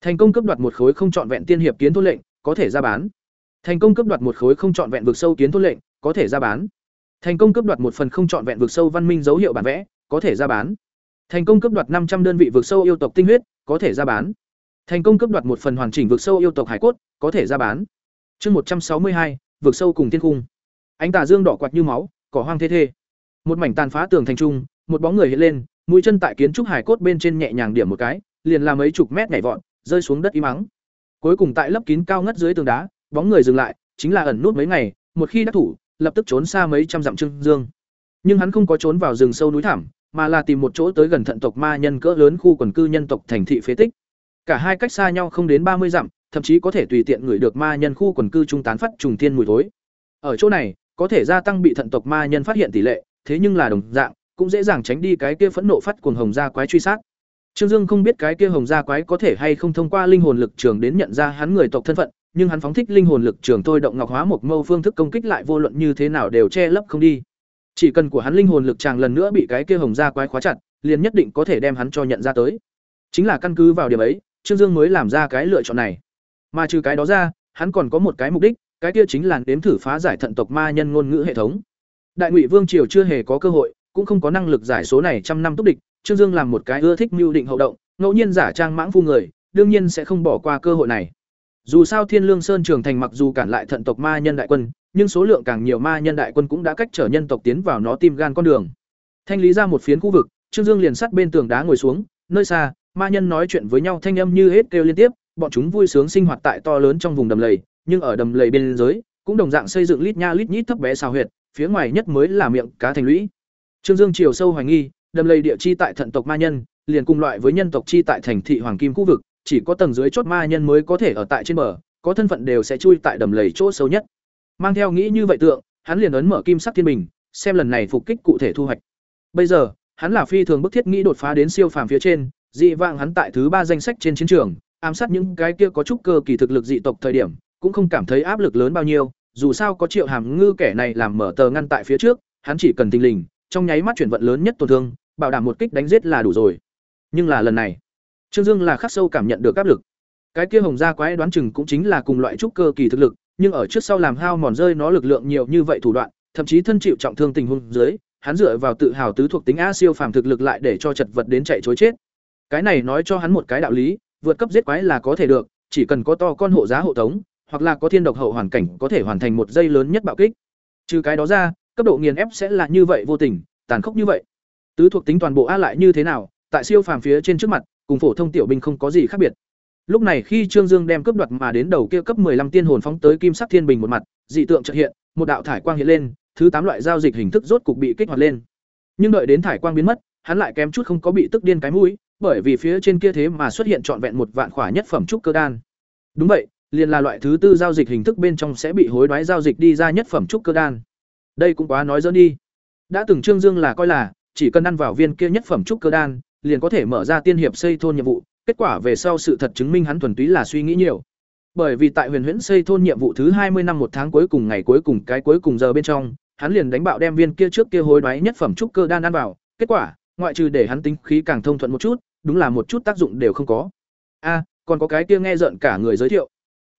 Thành công cấp đoạt một khối không chọn vẹn tiên hiệp kiến thôn lệnh, có thể ra bán. Thành công cấp đoạt một khối không chọn vẹn vực sâu kiến thôn lệnh, có thể ra bán. Thành công cấp đoạt một phần không chọn vẹn vực sâu văn minh dấu hiệu bản vẽ, có thể ra bán. Thành công cấp đoạt 500 đơn vị vực sâu yêu tộc tinh huyết, có thể ra bán. Thành công cấp đoạt một phần hoàn chỉnh vực sâu yêu tộc hải cốt, có thể ra bán. Chương một trăm sáu mươi hai, vượt sâu cùng thiên khung Ánh tà dương đỏ quạt như máu, cỏ hoang thê thê. Một mảnh tàn phá tường thành trung, một bóng người hiện lên, mũi chân tại kiến trúc hải cốt bên trên nhẹ nhàng điểm một cái, liền làm mấy chục mét nhảy vọt, rơi xuống đất im mắng. Cuối cùng tại lấp kín cao ngất dưới tường đá, bóng người dừng lại, chính là ẩn nút mấy ngày, một khi đã thủ, lập tức trốn xa mấy trăm dặm trưng dương. Nhưng hắn không có trốn vào rừng sâu núi thẳm, mà là tìm một chỗ tới gần thận tộc ma nhân cỡ lớn khu quần cư nhân tộc thành thị phế tích. Cả hai cách xa nhau không đến ba mươi dặm, thậm chí có thể tùy tiện ngửi được ma nhân khu quần cư trung tán phát trùng thiên mùi thối. Ở chỗ này, có thể gia tăng bị thận tộc ma nhân phát hiện tỷ lệ, thế nhưng là đồng dạng, cũng dễ dàng tránh đi cái kia phẫn nộ phát cuồng hồng gia quái truy sát. Trương Dương không biết cái kia hồng gia quái có thể hay không thông qua linh hồn lực trường đến nhận ra hắn người tộc thân phận, nhưng hắn phóng thích linh hồn lực trường thôi động ngọc hóa một mâu phương thức công kích lại vô luận như thế nào đều che lấp không đi. Chỉ cần của hắn linh hồn lực chàng lần nữa bị cái kia hồng gia quái khóa chặt, liền nhất định có thể đem hắn cho nhận ra tới. Chính là căn cứ vào điểm ấy, Trương Dương mới làm ra cái lựa chọn này. Mà trừ cái đó ra, hắn còn có một cái mục đích, cái kia chính là nếm thử phá giải thận tộc ma nhân ngôn ngữ hệ thống. Đại Ngụy Vương triều chưa hề có cơ hội, cũng không có năng lực giải số này trăm năm túc địch, Trương Dương làm một cái ưa thích mưu định hậu động, ngẫu nhiên giả trang mãng phu người, đương nhiên sẽ không bỏ qua cơ hội này. Dù sao Thiên Lương Sơn trường thành mặc dù cản lại thận tộc ma nhân đại quân, nhưng số lượng càng nhiều ma nhân đại quân cũng đã cách trở nhân tộc tiến vào nó tim gan con đường. Thanh lý ra một phiến khu vực, Trương Dương liền sát bên tường đá ngồi xuống, nơi xa, ma nhân nói chuyện với nhau thanh âm như hết kêu liên tiếp, bọn chúng vui sướng sinh hoạt tại to lớn trong vùng đầm lầy, nhưng ở đầm lầy bên dưới, cũng đồng dạng xây dựng lít nha lít nhít thấp bé xào huyệt, phía ngoài nhất mới là miệng cá thành lũy. Trương Dương chiều sâu hoài nghi, đầm lầy địa chi tại thận tộc ma nhân, liền cùng loại với nhân tộc chi tại thành thị hoàng kim khu vực, chỉ có tầng dưới chốt ma nhân mới có thể ở tại trên bờ, có thân phận đều sẽ chui tại đầm lầy chỗ sâu nhất. Mang theo nghĩ như vậy tượng, hắn liền ấn mở kim sắc thiên bình, xem lần này phục kích cụ thể thu hoạch. Bây giờ, hắn là phi thường bức thiết nghĩ đột phá đến siêu phàm phía trên, dị vạng hắn tại thứ ba danh sách trên chiến trường, ám sát những cái kia có chút cơ kỳ thực lực dị tộc thời điểm, cũng không cảm thấy áp lực lớn bao nhiêu, dù sao có Triệu Hàm Ngư kẻ này làm mở tờ ngăn tại phía trước, hắn chỉ cần tinh linh, trong nháy mắt chuyển vận lớn nhất tổn thương, bảo đảm một kích đánh giết là đủ rồi. Nhưng là lần này, Trương Dương là khắc sâu cảm nhận được áp lực. Cái kia hồng gia quái đoán chừng cũng chính là cùng loại trúc cơ kỳ thực lực, nhưng ở trước sau làm hao mòn rơi nó lực lượng nhiều như vậy thủ đoạn, thậm chí thân chịu trọng thương tình huống dưới, hắn dựa vào tự hào tứ thuộc tính a siêu phàm thực lực lại để cho chật vật đến chạy chối chết. Cái này nói cho hắn một cái đạo lý, vượt cấp giết quái là có thể được, chỉ cần có to con hộ giá hộ tống, hoặc là có thiên độc hậu hoàn cảnh có thể hoàn thành một giây lớn nhất bạo kích. Trừ cái đó ra, cấp độ nghiền ép sẽ là như vậy vô tình, tàn khốc như vậy. Tứ thuộc tính toàn bộ a lại như thế nào, tại siêu phàm phía trên trước mặt, cùng phổ thông tiểu binh không có gì khác biệt. Lúc này khi Trương Dương đem cướp đoạt mà đến đầu kia cấp 15 tiên hồn phóng tới kim sắc thiên bình một mặt, dị tượng chợt hiện, một đạo thải quang hiện lên, thứ tám loại giao dịch hình thức rốt cục bị kích hoạt lên. Nhưng đợi đến thải quang biến mất, hắn lại kém chút không có bị tức điên cái mũi, bởi vì phía trên kia thế mà xuất hiện trọn vẹn một vạn khỏa nhất phẩm trúc cơ đan. Đúng vậy, liền là loại thứ tư giao dịch hình thức bên trong sẽ bị hối đoái giao dịch đi ra nhất phẩm trúc cơ đan. Đây cũng quá nói dỡn đi. Đã từng Trương Dương là coi là chỉ cần ăn vào viên kia nhất phẩm trúc cơ đan, liền có thể mở ra tiên hiệp xây thôn nhiệm vụ, kết quả về sau sự thật chứng minh hắn thuần túy là suy nghĩ nhiều. Bởi vì tại Huyền Huyễn xây thôn nhiệm vụ thứ hai mươi năm một tháng cuối cùng ngày cuối cùng cái cuối cùng giờ bên trong, hắn liền đánh bạo đem viên kia trước kia hối đoái nhất phẩm trúc cơ đan ăn vào, kết quả, ngoại trừ để hắn tính khí càng thông thuận một chút, đúng là một chút tác dụng đều không có. A, còn có cái kia nghe rợn cả người giới thiệu.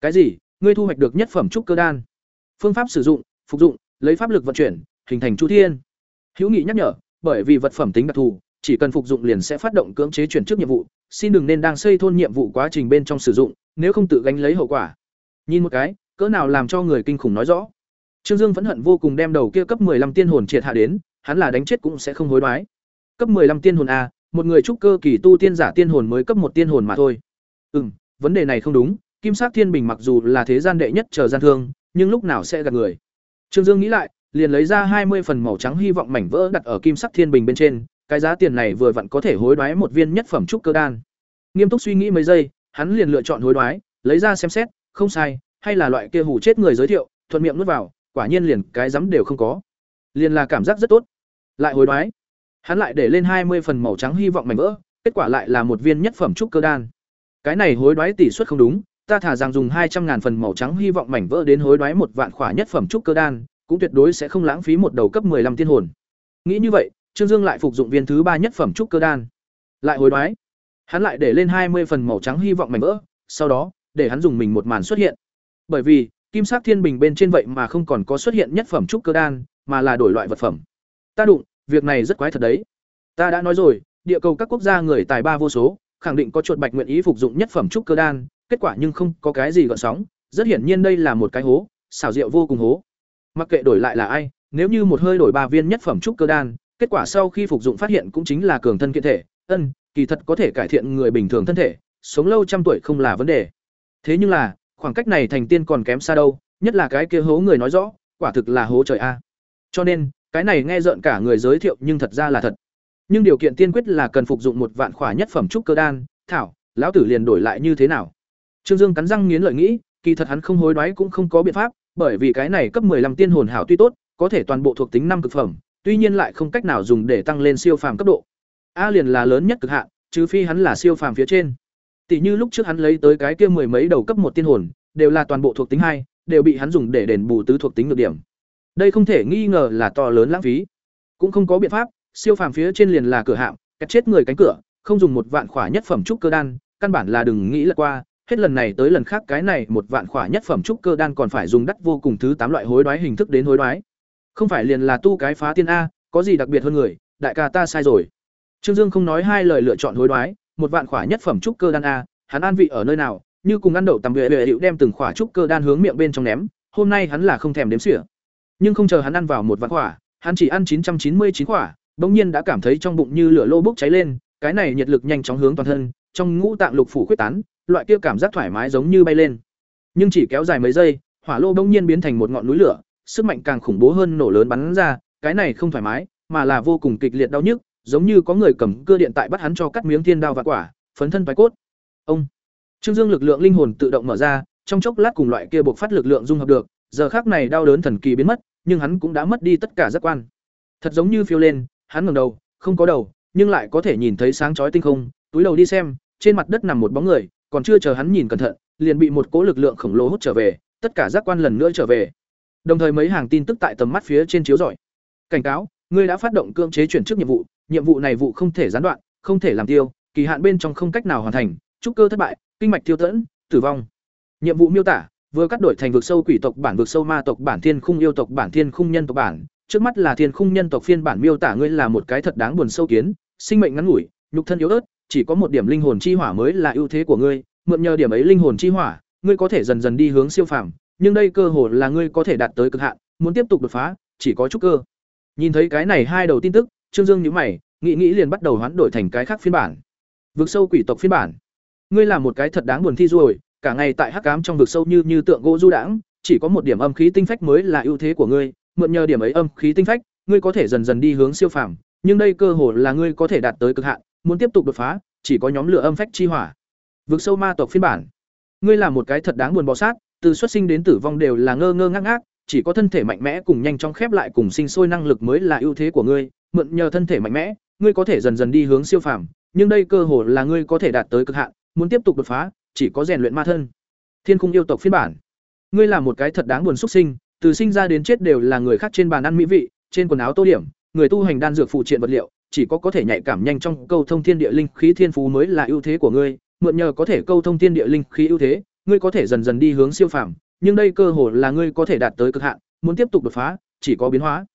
Cái gì? Ngươi thu hoạch được nhất phẩm trúc cơ đan? Phương pháp sử dụng, phục dụng, lấy pháp lực vận chuyển, hình thành chu thiên. Hữu Nghị nhắc nhở, bởi vì vật phẩm tính đặc thù, chỉ cần phục dụng liền sẽ phát động cưỡng chế chuyển chức nhiệm vụ, xin đừng nên đang xây thôn nhiệm vụ quá trình bên trong sử dụng, nếu không tự gánh lấy hậu quả. Nhìn một cái, cỡ nào làm cho người kinh khủng nói rõ. Trương Dương vẫn hận vô cùng đem đầu kia cấp 15 tiên hồn triệt hạ đến, hắn là đánh chết cũng sẽ không hối đoái. Cấp 15 tiên hồn a, một người trúc cơ kỳ tu tiên giả tiên hồn mới cấp một tiên hồn mà thôi. Ừm, vấn đề này không đúng, Kim Sắc Thiên Bình mặc dù là thế gian đệ nhất chờ gian thương, nhưng lúc nào sẽ gạt người. Trương Dương nghĩ lại, liền lấy ra hai mươi phần màu trắng hy vọng mảnh vỡ đặt ở Kim Sắc Thiên Bình bên trên, cái giá tiền này vừa vặn có thể hối đoái một viên nhất phẩm trúc cơ đan. Nghiêm túc suy nghĩ mấy giây, hắn liền lựa chọn hối đoái, lấy ra xem xét, không sai, hay là loại kia hủ chết người giới thiệu, thuận miệng nuốt vào, quả nhiên liền cái dám đều không có. Liền là cảm giác rất tốt. Lại hối đoái. Hắn lại để lên hai mươi phần màu trắng hy vọng mảnh vỡ, kết quả lại là một viên nhất phẩm trúc cơ đan. Cái này hối đoái tỷ suất không đúng, ta thả rằng dùng hai trăm ngàn phần màu trắng hy vọng mảnh vỡ đến hối đoái một vạn khỏa nhất phẩm trúc cơ đan, cũng tuyệt đối sẽ không lãng phí một đầu cấp 15 tiên hồn. Nghĩ như vậy, Trương Dương lại phục dụng viên thứ ba nhất phẩm trúc cơ đan. Lại hối đoái. Hắn lại để lên hai mươi phần màu trắng hy vọng mảnh vỡ, sau đó, để hắn dùng mình một màn xuất hiện. Bởi vì, kim sắc thiên bình bên trên vậy mà không còn có xuất hiện nhất phẩm trúc cơ đan, mà là đổi loại vật phẩm. Ta đụng, việc này rất quái thật đấy. Ta đã nói rồi, địa cầu các quốc gia người tài ba vô số, khẳng định có chuột bạch nguyện ý phục dụng nhất phẩm trúc cơ đan, kết quả nhưng không có cái gì gợn sóng, rất hiển nhiên đây là một cái hố, xảo diệu vô cùng hố. Mặc kệ đổi lại là ai, nếu như một hơi đổi ba viên nhất phẩm trúc cơ đan, kết quả sau khi phục dụng phát hiện cũng chính là cường thân kiện thể, ân, kỳ thật có thể cải thiện người bình thường thân thể, sống lâu trăm tuổi không là vấn đề. Thế nhưng là, khoảng cách này thành tiên còn kém xa đâu, nhất là cái kia hố người nói rõ, quả thực là hố trời a. Cho nên, cái này nghe rợn cả người giới thiệu nhưng thật ra là thật. Nhưng điều kiện tiên quyết là cần phục dụng một vạn khỏa nhất phẩm trúc cơ đan, thảo, lão tử liền đổi lại như thế nào? Trương Dương cắn răng nghiến lợi nghĩ, kỳ thật hắn không hối đoái cũng không có biện pháp, bởi vì cái này cấp 15 tiên hồn hảo tuy tốt, có thể toàn bộ thuộc tính năm cực phẩm, tuy nhiên lại không cách nào dùng để tăng lên siêu phàm cấp độ. A liền là lớn nhất cực hạn, trừ phi hắn là siêu phàm phía trên. Tỷ như lúc trước hắn lấy tới cái kia mười mấy đầu cấp một tiên hồn, đều là toàn bộ thuộc tính hai, đều bị hắn dùng để đền bù tứ thuộc tính nhược điểm. Đây không thể nghi ngờ là to lớn lãng phí. Cũng không có biện pháp, siêu phàm phía trên liền là cửa hạm, cắt chết người cánh cửa, không dùng một vạn khỏa nhất phẩm trúc cơ đan, căn bản là đừng nghĩ là qua, hết lần này tới lần khác cái này một vạn khỏa nhất phẩm trúc cơ đan còn phải dùng đắt vô cùng thứ tám loại hối đoái hình thức đến hối đoái. Không phải liền là tu cái phá tiên a, có gì đặc biệt hơn người, đại ca ta sai rồi. Trương Dương không nói hai lời lựa chọn hối đoái, một vạn khỏa nhất phẩm trúc cơ đan a, hắn an vị ở nơi nào, như cùng ăn đậu tầm vệ vệ hữu đem từng khỏa trúc cơ đan hướng miệng bên trong ném, hôm nay hắn là không thèm đếm xỉa. Nhưng không chờ hắn ăn vào một vạn khỏa, hắn chỉ ăn chín trăm chín mươi chín khỏa, bỗng nhiên đã cảm thấy trong bụng như lửa lô bốc cháy lên, cái này nhiệt lực nhanh chóng hướng toàn thân, trong ngũ tạng lục phủ quyết tán, loại kia cảm giác thoải mái giống như bay lên. Nhưng chỉ kéo dài mấy giây, hỏa lô bỗng nhiên biến thành một ngọn núi lửa, sức mạnh càng khủng bố hơn nổ lớn bắn ra, cái này không thoải mái, mà là vô cùng kịch liệt đau nhức, giống như có người cầm cưa điện tại bắt hắn cho cắt miếng thiên đao và quả, phấn thân phái cốt. Ông Trương Dương lực lượng linh hồn tự động mở ra, trong chốc lát cùng loại kia buộc phát lực lượng dung hợp được, giờ khắc này đau đớn thần kỳ biến mất, nhưng hắn cũng đã mất đi tất cả giác quan. Thật giống như phiêu lên, hắn ngẩng đầu, không có đầu, nhưng lại có thể nhìn thấy sáng chói tinh không, túi đầu đi xem, trên mặt đất nằm một bóng người, còn chưa chờ hắn nhìn cẩn thận, liền bị một cỗ lực lượng khổng lồ hút trở về, tất cả giác quan lần nữa trở về. Đồng thời mấy hàng tin tức tại tầm mắt phía trên chiếu rọi. Cảnh cáo, ngươi đã phát động cưỡng chế chuyển chức nhiệm vụ, nhiệm vụ này vụ không thể gián đoạn, không thể làm tiêu, kỳ hạn bên trong không cách nào hoàn thành, trúc cơ thất bại, kinh mạch tiêu tẫn, tử vong. Nhiệm vụ miêu tả: vừa cắt đổi thành vực sâu quỷ tộc bản vực sâu ma tộc bản thiên khung yêu tộc bản thiên khung nhân tộc bản, trước mắt là thiên khung nhân tộc phiên bản miêu tả ngươi là một cái thật đáng buồn sâu kiến, sinh mệnh ngắn ngủi, nhục thân yếu ớt, chỉ có một điểm linh hồn chi hỏa mới là ưu thế của ngươi, mượn nhờ điểm ấy linh hồn chi hỏa, ngươi có thể dần dần đi hướng siêu phàm, nhưng đây cơ hội là ngươi có thể đạt tới cực hạn, muốn tiếp tục đột phá, chỉ có chút cơ. Nhìn thấy cái này hai đầu tin tức, Trương Dương nhíu mày, nghĩ nghĩ liền bắt đầu hoán đổi thành cái khác phiên bản. Vực sâu quỷ tộc phiên bản. Ngươi là một cái thật đáng buồn thi rồi, cả ngày tại hắc ám trong vực sâu như như tượng gỗ du đãng, chỉ có một điểm âm khí tinh phách mới là ưu thế của ngươi, mượn nhờ điểm ấy âm khí tinh phách, ngươi có thể dần dần đi hướng siêu phàm, nhưng đây cơ hội là ngươi có thể đạt tới cực hạn, muốn tiếp tục đột phá, chỉ có nhóm lửa âm phách chi hỏa. Vực sâu ma tộc phiên bản. Ngươi là một cái thật đáng buồn bò sát, từ xuất sinh đến tử vong đều là ngơ ngơ ngác ngác, chỉ có thân thể mạnh mẽ cùng nhanh chóng khép lại cùng sinh sôi năng lực mới là ưu thế của ngươi, mượn nhờ thân thể mạnh mẽ, ngươi có thể dần dần đi hướng siêu phàm, nhưng đây cơ hội là ngươi có thể đạt tới cực hạn, muốn tiếp tục đột phá, chỉ có rèn luyện ma thân. Thiên khung yêu tộc phiên bản. Ngươi là một cái thật đáng buồn xuất sinh, từ sinh ra đến chết đều là người khác trên bàn ăn mỹ vị, trên quần áo tô điểm, người tu hành đan dược phụ triện vật liệu, chỉ có có thể nhạy cảm nhanh trong câu thông thiên địa linh khí thiên phú mới là ưu thế của ngươi, mượn nhờ có thể câu thông thiên địa linh khí ưu thế, ngươi có thể dần dần đi hướng siêu phàm, nhưng đây cơ hội là ngươi có thể đạt tới cực hạn, muốn tiếp tục đột phá, chỉ có biến hóa.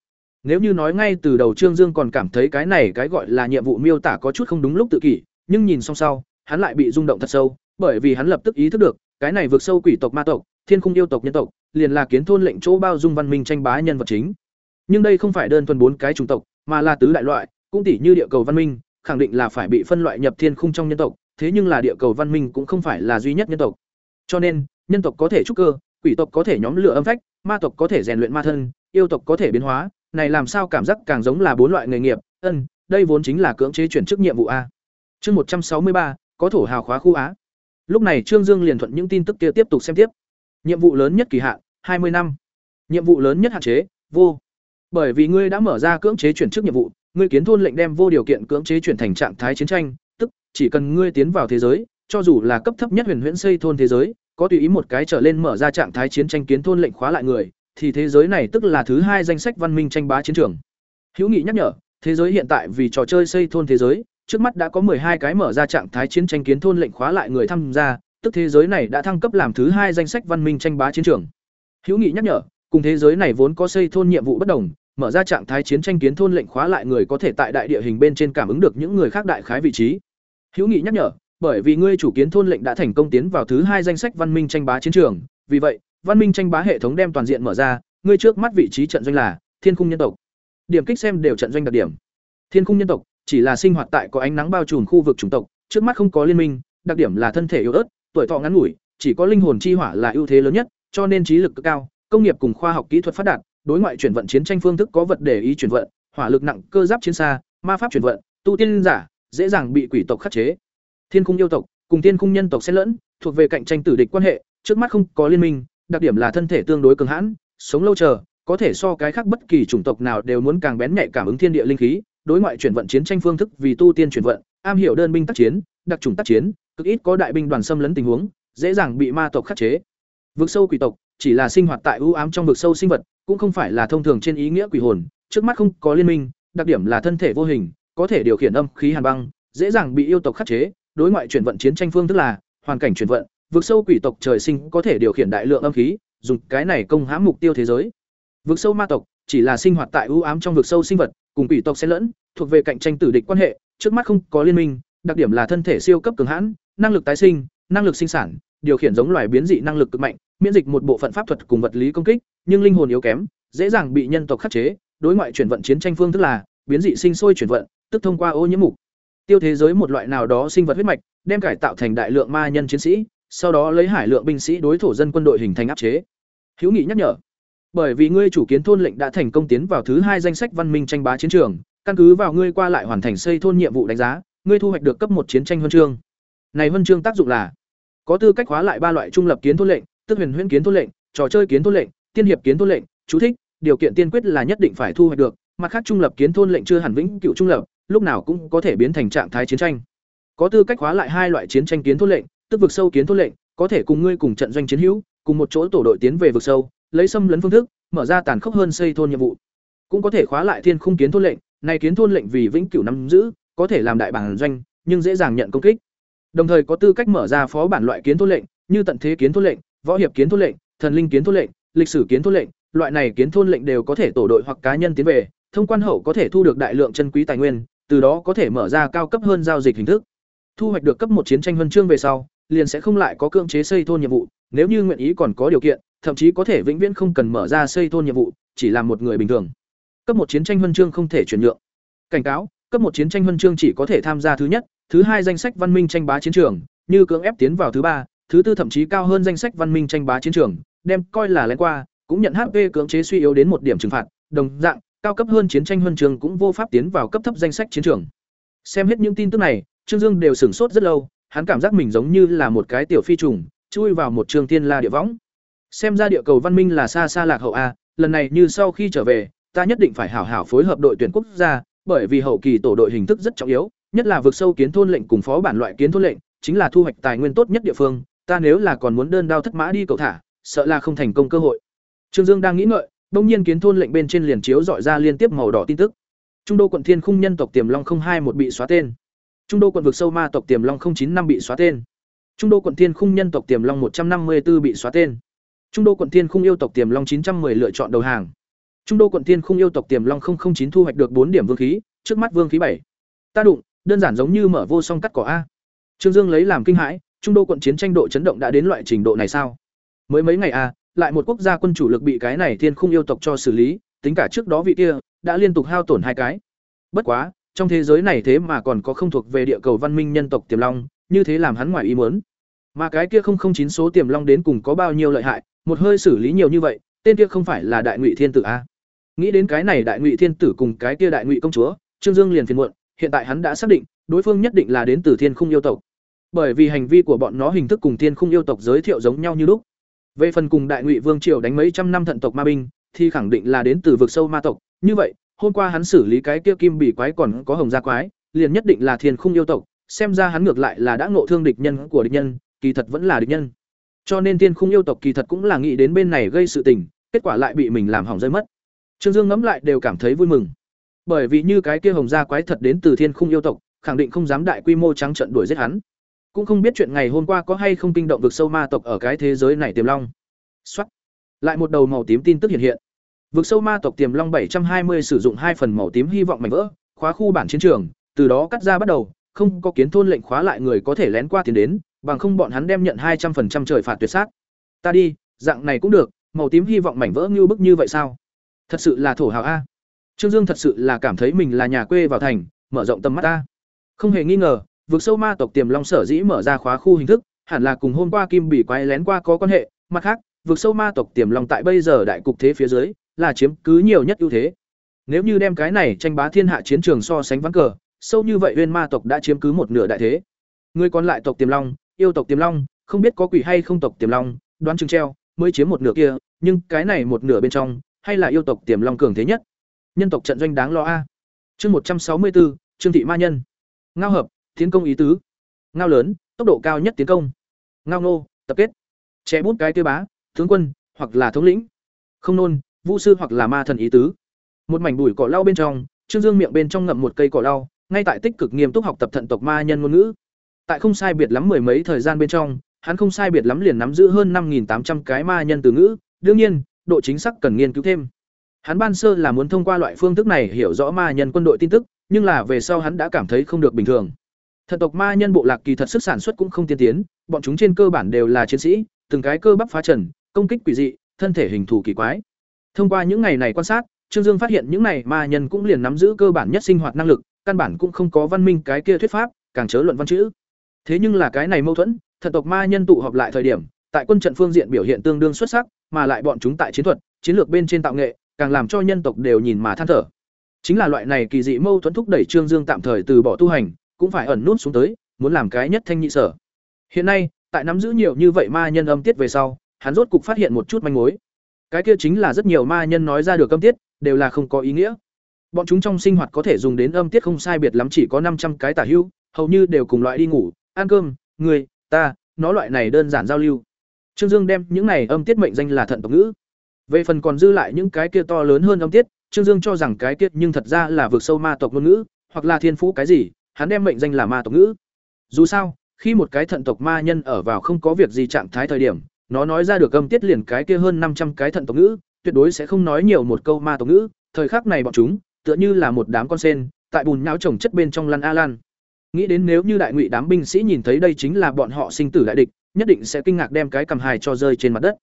Nếu như nói ngay từ đầu Trương Dương còn cảm thấy cái này cái gọi là nhiệm vụ miêu tả có chút không đúng lúc tự kỷ, nhưng nhìn xong sau, hắn lại bị rung động thật sâu, bởi vì hắn lập tức ý thức được, cái này vượt sâu quỷ tộc ma tộc, thiên khung yêu tộc nhân tộc, liền là kiến thôn lệnh chỗ bao dung văn minh tranh bá nhân vật chính. Nhưng đây không phải đơn thuần bốn cái chủng tộc, mà là tứ đại loại, cũng tỷ như địa cầu văn minh, khẳng định là phải bị phân loại nhập thiên khung trong nhân tộc, thế nhưng là địa cầu văn minh cũng không phải là duy nhất nhân tộc. Cho nên, nhân tộc có thể trúc cơ, quỷ tộc có thể nhóm lửa âm phách, ma tộc có thể rèn luyện ma thân, yêu tộc có thể biến hóa, này làm sao cảm giác càng giống là bốn loại nghề nghiệp, ân, đây vốn chính là cưỡng chế chuyển chức nhiệm vụ a. Chương một trăm sáu mươi ba có thổ hào khóa khu á. Lúc này Trương Dương liền thuận những tin tức kia tiếp tục xem tiếp. Nhiệm vụ lớn nhất kỳ hạn, hai mươi năm. Nhiệm vụ lớn nhất hạn chế, vô. Bởi vì ngươi đã mở ra cưỡng chế chuyển chức nhiệm vụ, ngươi kiến thôn lệnh đem vô điều kiện cưỡng chế chuyển thành trạng thái chiến tranh, tức chỉ cần ngươi tiến vào thế giới, cho dù là cấp thấp nhất huyền huyễn xây thôn thế giới, có tùy ý một cái trở lên mở ra trạng thái chiến tranh kiến thôn lệnh khóa lại người, thì thế giới này tức là thứ hai danh sách văn minh tranh bá chiến trường. Hữu Nghị nhắc nhở, thế giới hiện tại vì trò chơi xây thôn thế giới, trước mắt đã có hai cái mở ra trạng thái chiến tranh kiến thôn lệnh khóa lại người tham gia, tức thế giới này đã thăng cấp làm thứ hai danh sách văn minh tranh bá chiến trường. Hữu Nghị nhắc nhở, cùng thế giới này vốn có xây thôn nhiệm vụ bất đồng, mở ra trạng thái chiến tranh kiến thôn lệnh khóa lại người có thể tại đại địa hình bên trên cảm ứng được những người khác đại khái vị trí. Hữu Nghị nhắc nhở, bởi vì ngươi chủ kiến thôn lệnh đã thành công tiến vào thứ hai danh sách văn minh tranh bá chiến trường, vì vậy, văn minh tranh bá hệ thống đem toàn diện mở ra, ngươi trước mắt vị trí trận doanh là Thiên Khung nhân tộc. Điểm kích xem đều trận doanh đặc điểm. Thiên Khung nhân tộc chỉ là sinh hoạt tại có ánh nắng bao trùm khu vực chủng tộc, trước mắt không có liên minh, đặc điểm là thân thể yếu ớt, tuổi thọ ngắn ngủi, chỉ có linh hồn chi hỏa là ưu thế lớn nhất, cho nên trí lực cực cao, công nghiệp cùng khoa học kỹ thuật phát đạt, đối ngoại chuyển vận chiến tranh phương thức có vật để ý chuyển vận, hỏa lực nặng, cơ giáp chiến xa, ma pháp chuyển vận, tu tiên giả, dễ dàng bị quỷ tộc khắc chế. Thiên khung yêu tộc cùng thiên khung nhân tộc xen lẫn, thuộc về cạnh tranh tử địch quan hệ, trước mắt không có liên minh, đặc điểm là thân thể tương đối cường hãn, sống lâu chờ, có thể so cái khác bất kỳ chủng tộc nào đều muốn càng bén nhạy cảm ứng thiên địa linh khí, đối ngoại chuyển vận chiến tranh phương thức vì tu tiên chuyển vận, am hiểu đơn binh tác chiến, đặc trùng tác chiến, cực ít có đại binh đoàn xâm lấn tình huống, dễ dàng bị ma tộc khắc chế. Vực sâu quỷ tộc chỉ là sinh hoạt tại ưu ám trong vực sâu sinh vật, cũng không phải là thông thường trên ý nghĩa quỷ hồn, trước mắt không có liên minh, đặc điểm là thân thể vô hình, có thể điều khiển âm khí hàn băng, dễ dàng bị yêu tộc khắc chế, đối ngoại chuyển vận chiến tranh phương tức là hoàn cảnh chuyển vận, vực sâu quỷ tộc trời sinh có thể điều khiển đại lượng âm khí, dùng cái này công hãm mục tiêu thế giới. Vực sâu ma tộc chỉ là sinh hoạt tại ưu ám trong vực sâu sinh vật, cùng quỷ tộc xen lẫn, thuộc về cạnh tranh tử địch quan hệ, trước mắt không có liên minh, đặc điểm là thân thể siêu cấp cường hãn, năng lực tái sinh, năng lực sinh sản, điều khiển giống loài biến dị năng lực cực mạnh, miễn dịch một bộ phận pháp thuật cùng vật lý công kích, nhưng linh hồn yếu kém, dễ dàng bị nhân tộc khắc chế, đối ngoại chuyển vận chiến tranh phương tức là biến dị sinh sôi chuyển vận, tức thông qua ô nhiễm mục. Tiêu thế giới một loại nào đó sinh vật huyết mạch, đem cải tạo thành đại lượng ma nhân chiến sĩ, sau đó lấy hải lượng binh sĩ đối thổ dân quân đội hình thành áp chế. Hữu Nghị nhắc nhở, bởi vì ngươi chủ kiến thôn lệnh đã thành công tiến vào thứ hai danh sách văn minh tranh bá chiến trường, căn cứ vào ngươi qua lại hoàn thành xây thôn nhiệm vụ đánh giá, ngươi thu hoạch được cấp một chiến tranh huân chương. Này huân chương tác dụng là có tư cách hóa lại ba loại trung lập kiến thôn lệnh, tức huyền huyễn kiến thôn lệnh, trò chơi kiến thôn lệnh, tiên hiệp kiến thôn lệnh, chú thích, điều kiện tiên quyết là nhất định phải thu hoạch được, mặt khác trung lập kiến thôn lệnh chưa hẳn vĩnh cựu trung lập, lúc nào cũng có thể biến thành trạng thái chiến tranh. Có tư cách hóa lại hai loại chiến tranh kiến thôn lệnh, tức vực sâu kiến thôn lệnh, có thể cùng ngươi cùng trận doanh chiến hữu, cùng một chỗ tổ đội tiến về vực sâu, lấy xâm lấn phương thức, mở ra tàn khốc hơn xây thôn nhiệm vụ. Cũng có thể khóa lại thiên khung kiến thôn lệnh, này kiến thôn lệnh vì vĩnh cửu nắm giữ, có thể làm đại bản doanh, nhưng dễ dàng nhận công kích. Đồng thời có tư cách mở ra phó bản loại kiến thôn lệnh, như tận thế kiến thôn lệnh, võ hiệp kiến thôn lệnh, thần linh kiến thôn lệnh, lịch sử kiến thôn lệnh, loại này kiến thôn lệnh đều có thể tổ đội hoặc cá nhân tiến về, thông quan hậu có thể thu được đại lượng chân quý tài nguyên, từ đó có thể mở ra cao cấp hơn giao dịch hình thức. Thu hoạch được cấp một chiến tranh huân chương về sau, liền sẽ không lại có cưỡng chế xây thôn nhiệm vụ, nếu như nguyện ý còn có điều kiện, thậm chí có thể vĩnh viễn không cần mở ra xây thôn nhiệm vụ, chỉ làm một người bình thường. Cấp một chiến tranh huân chương không thể chuyển nhượng. Cảnh cáo, cấp một chiến tranh huân chương chỉ có thể tham gia thứ nhất, thứ hai danh sách văn minh tranh bá chiến trường, như cưỡng ép tiến vào thứ ba, thứ tư thậm chí cao hơn danh sách văn minh tranh bá chiến trường, đem coi là lén qua, cũng nhận HP cưỡng chế suy yếu đến một điểm trừng phạt, đồng dạng, cao cấp hơn chiến tranh huân trường cũng vô pháp tiến vào cấp thấp danh sách chiến trường. Xem hết những tin tức này, Trương Dương đều sửng sốt rất lâu, hắn cảm giác mình giống như là một cái tiểu phi trùng, chui vào một trường tiên la địa võng. Xem ra địa cầu văn minh là xa xa lạc hậu a, lần này như sau khi trở về, ta nhất định phải hảo hảo phối hợp đội tuyển quốc gia, bởi vì hậu kỳ tổ đội hình thức rất trọng yếu, nhất là vượt sâu kiến thôn lệnh cùng phó bản loại kiến thôn lệnh, chính là thu hoạch tài nguyên tốt nhất địa phương, ta nếu là còn muốn đơn đao thất mã đi cầu thả, sợ là không thành công cơ hội. Trương Dương đang nghĩ ngợi, đông nhiên kiến thôn lệnh bên trên liền chiếu dọi ra liên tiếp màu đỏ tin tức. Trung đô quận Thiên Khung nhân tộc Tiềm Long hai một bị xóa tên. Trung đô quận vực sâu ma tộc Tiềm Long chín năm bị xóa tên. Trung đô quận Thiên Khung nhân tộc Tiềm Long một trăm năm mươi 154 bị xóa tên. Trung đô quận Thiên Khung yêu tộc Tiềm Long chín trăm 910 lựa chọn đầu hàng. Trung đô quận Thiên Khung yêu tộc Tiềm Long chín thu hoạch được bốn điểm vương khí, trước mắt vương khí bảy. Ta đụng, đơn giản giống như mở vô song cắt cỏ a. Trương Dương lấy làm kinh hãi, trung đô quận chiến tranh độ chấn động đã đến loại trình độ này sao? Mới mấy ngày a, lại một quốc gia quân chủ lực bị cái này Thiên Khung yêu tộc cho xử lý, tính cả trước đó vị kia đã liên tục hao tổn hai cái. Bất quá, trong thế giới này thế mà còn có không thuộc về địa cầu văn minh nhân tộc Tiềm Long, như thế làm hắn ngoài ý muốn. Mà cái kia không không chín số Tiềm Long đến cùng có bao nhiêu lợi hại, một hơi xử lý nhiều như vậy, tên kia không phải là Đại Ngụy Thiên Tử a? Nghĩ đến cái này Đại Ngụy Thiên Tử cùng cái kia Đại Ngụy công chúa, Trương Dương liền phiền muộn, hiện tại hắn đã xác định, đối phương nhất định là đến từ Thiên Khung yêu tộc. Bởi vì hành vi của bọn nó hình thức cùng Thiên Khung yêu tộc giới thiệu giống nhau như lúc. Về phần cùng Đại Ngụy Vương triều đánh mấy trăm năm thận tộc ma binh, thì khẳng định là đến từ vực sâu ma tộc. Như vậy, hôm qua hắn xử lý cái kia kim bỉ quái còn có hồng gia quái, liền nhất định là Thiên Khung yêu tộc, xem ra hắn ngược lại là đã ngộ thương địch nhân của địch nhân, kỳ thật vẫn là địch nhân. Cho nên Thiên Khung yêu tộc kỳ thật cũng là nghĩ đến bên này gây sự tình, kết quả lại bị mình làm hỏng rơi mất. Trương Dương ngẫm lại đều cảm thấy vui mừng. Bởi vì như cái kia hồng gia quái thật đến từ Thiên Khung yêu tộc, khẳng định không dám đại quy mô trắng trận đuổi giết hắn. Cũng không biết chuyện ngày hôm qua có hay không kinh động vực sâu ma tộc ở cái thế giới này tiềm long. Soát. Lại một đầu màu tím tin tức hiện hiện. Vực sâu ma tộc tiềm long 720 sử dụng hai phần màu tím hy vọng mảnh vỡ, khóa khu bản chiến trường, từ đó cắt ra bắt đầu, không có kiến thôn lệnh khóa lại người có thể lén qua tiến đến, bằng không bọn hắn đem nhận hai trăm 200% trời phạt tuyệt sát. Ta đi, dạng này cũng được, màu tím hy vọng mảnh vỡ như bức như vậy sao? Thật sự là thổ hào a. Trương Dương thật sự là cảm thấy mình là nhà quê vào thành, mở rộng tầm mắt ta. Không hề nghi ngờ, vực sâu ma tộc Tiềm Long sở dĩ mở ra khóa khu hình thức, hẳn là cùng hôm qua Kim Bỉ quái lén qua có quan hệ, mặt khác, vực sâu ma tộc Tiềm Long tại bây giờ đại cục thế phía dưới, là chiếm cứ nhiều nhất ưu thế. Nếu như đem cái này tranh bá thiên hạ chiến trường so sánh ván cờ, sâu như vậy Uyên ma tộc đã chiếm cứ một nửa đại thế. Người còn lại tộc Tiềm Long, yêu tộc Tiềm Long, không biết có quỷ hay không tộc Tiềm Long, đoán chừng treo, mới chiếm một nửa kia, nhưng cái này một nửa bên trong, hay là yêu tộc Tiềm Long cường thế nhất. Nhân tộc trận doanh đáng lo a. Chương một trăm sáu mươi bốn, Trương thị ma nhân. Ngao hợp, tiến công ý tứ. Ngao lớn, tốc độ cao nhất tiến công. Ngao nô, tập kết. Trẻ bút cái tiêu bá, tướng quân, hoặc là thống lĩnh. Không nôn, vũ sư hoặc là ma thần ý tứ. Một mảnh bụi cỏ lau bên trong, Trương Dương miệng bên trong ngậm một cây cỏ lau, ngay tại tích cực nghiêm túc học tập thận tộc ma nhân ngôn ngữ. Tại không sai biệt lắm mười mấy thời gian bên trong, hắn không sai biệt lắm liền nắm giữ hơn 5800 cái ma nhân từ ngữ, đương nhiên, độ chính xác cần nghiên cứu thêm. Hắn ban sơ là muốn thông qua loại phương thức này hiểu rõ ma nhân quân đội tin tức, nhưng là về sau hắn đã cảm thấy không được bình thường. Thần tộc ma nhân bộ lạc kỳ thật sức sản xuất cũng không tiên tiến, bọn chúng trên cơ bản đều là chiến sĩ, từng cái cơ bắp phá trần, công kích quỷ dị, thân thể hình thù kỳ quái. Thông qua những ngày này quan sát, Trương Dương phát hiện những này ma nhân cũng liền nắm giữ cơ bản nhất sinh hoạt năng lực, căn bản cũng không có văn minh cái kia thuyết pháp, càng chớ luận văn chữ. Thế nhưng là cái này mâu thuẫn, thần tộc ma nhân tụ họp lại thời điểm, tại quân trận phương diện biểu hiện tương đương xuất sắc, mà lại bọn chúng tại chiến thuật, chiến lược bên trên tạo nghệ, càng làm cho nhân tộc đều nhìn mà than thở. Chính là loại này kỳ dị mâu thuẫn thúc đẩy Trương Dương tạm thời từ bỏ tu hành, cũng phải ẩn nút xuống tới, muốn làm cái nhất thanh nhị sở. Hiện nay, tại nắm giữ nhiều như vậy ma nhân âm tiết về sau, hắn rốt cục phát hiện một chút manh mối. Cái kia chính là rất nhiều ma nhân nói ra được âm tiết, đều là không có ý nghĩa. Bọn chúng trong sinh hoạt có thể dùng đến âm tiết không sai biệt lắm chỉ có năm trăm cái tả hữu, hầu như đều cùng loại đi ngủ, ăn cơm, người, ta, nó loại này đơn giản giao lưu. Trương Dương đem những này âm tiết mệnh danh là thận tộc ngữ. Về phần còn dư lại những cái kia to lớn hơn âm tiết, Trương Dương cho rằng cái tiết nhưng thật ra là vượt sâu ma tộc ngôn ngữ, hoặc là thiên phú cái gì, hắn đem mệnh danh là ma tộc ngữ. Dù sao, khi một cái thận tộc ma nhân ở vào không có việc gì trạng thái thời điểm, nó nói ra được âm tiết liền cái kia hơn năm trăm cái thận tộc ngữ, tuyệt đối sẽ không nói nhiều một câu ma tộc ngữ, thời khắc này bọn chúng, tựa như là một đám con sen, tại bùn nhão trồng chất bên trong lăn a lan. Nghĩ đến nếu như đại ngụy đám binh sĩ nhìn thấy đây chính là bọn họ sinh tử đại địch, nhất định sẽ kinh ngạc đem cái cầm hài cho rơi trên mặt đất.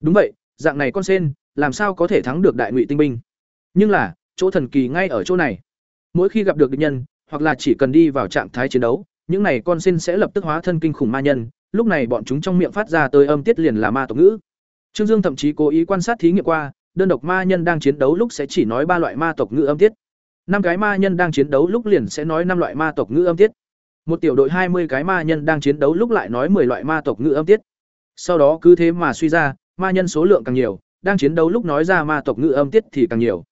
Đúng vậy, dạng này con sen, làm sao có thể thắng được đại ngụy tinh binh? Nhưng là, chỗ thần kỳ ngay ở chỗ này. Mỗi khi gặp được địch nhân, hoặc là chỉ cần đi vào trạng thái chiến đấu, những này con sen sẽ lập tức hóa thân kinh khủng ma nhân, lúc này bọn chúng trong miệng phát ra tới âm tiết liền là ma tộc ngữ. Trương Dương thậm chí cố ý quan sát thí nghiệm qua, đơn độc ma nhân đang chiến đấu lúc sẽ chỉ nói ba loại ma tộc ngữ âm tiết. Năm cái ma nhân đang chiến đấu lúc liền sẽ nói năm loại ma tộc ngữ âm tiết. Một tiểu đội hai mươi cái ma nhân đang chiến đấu lúc lại nói 10 loại ma tộc ngữ âm tiết. Sau đó cứ thế mà suy ra, ma nhân số lượng càng nhiều, đang chiến đấu lúc nói ra ma tộc ngữ âm tiết thì càng nhiều.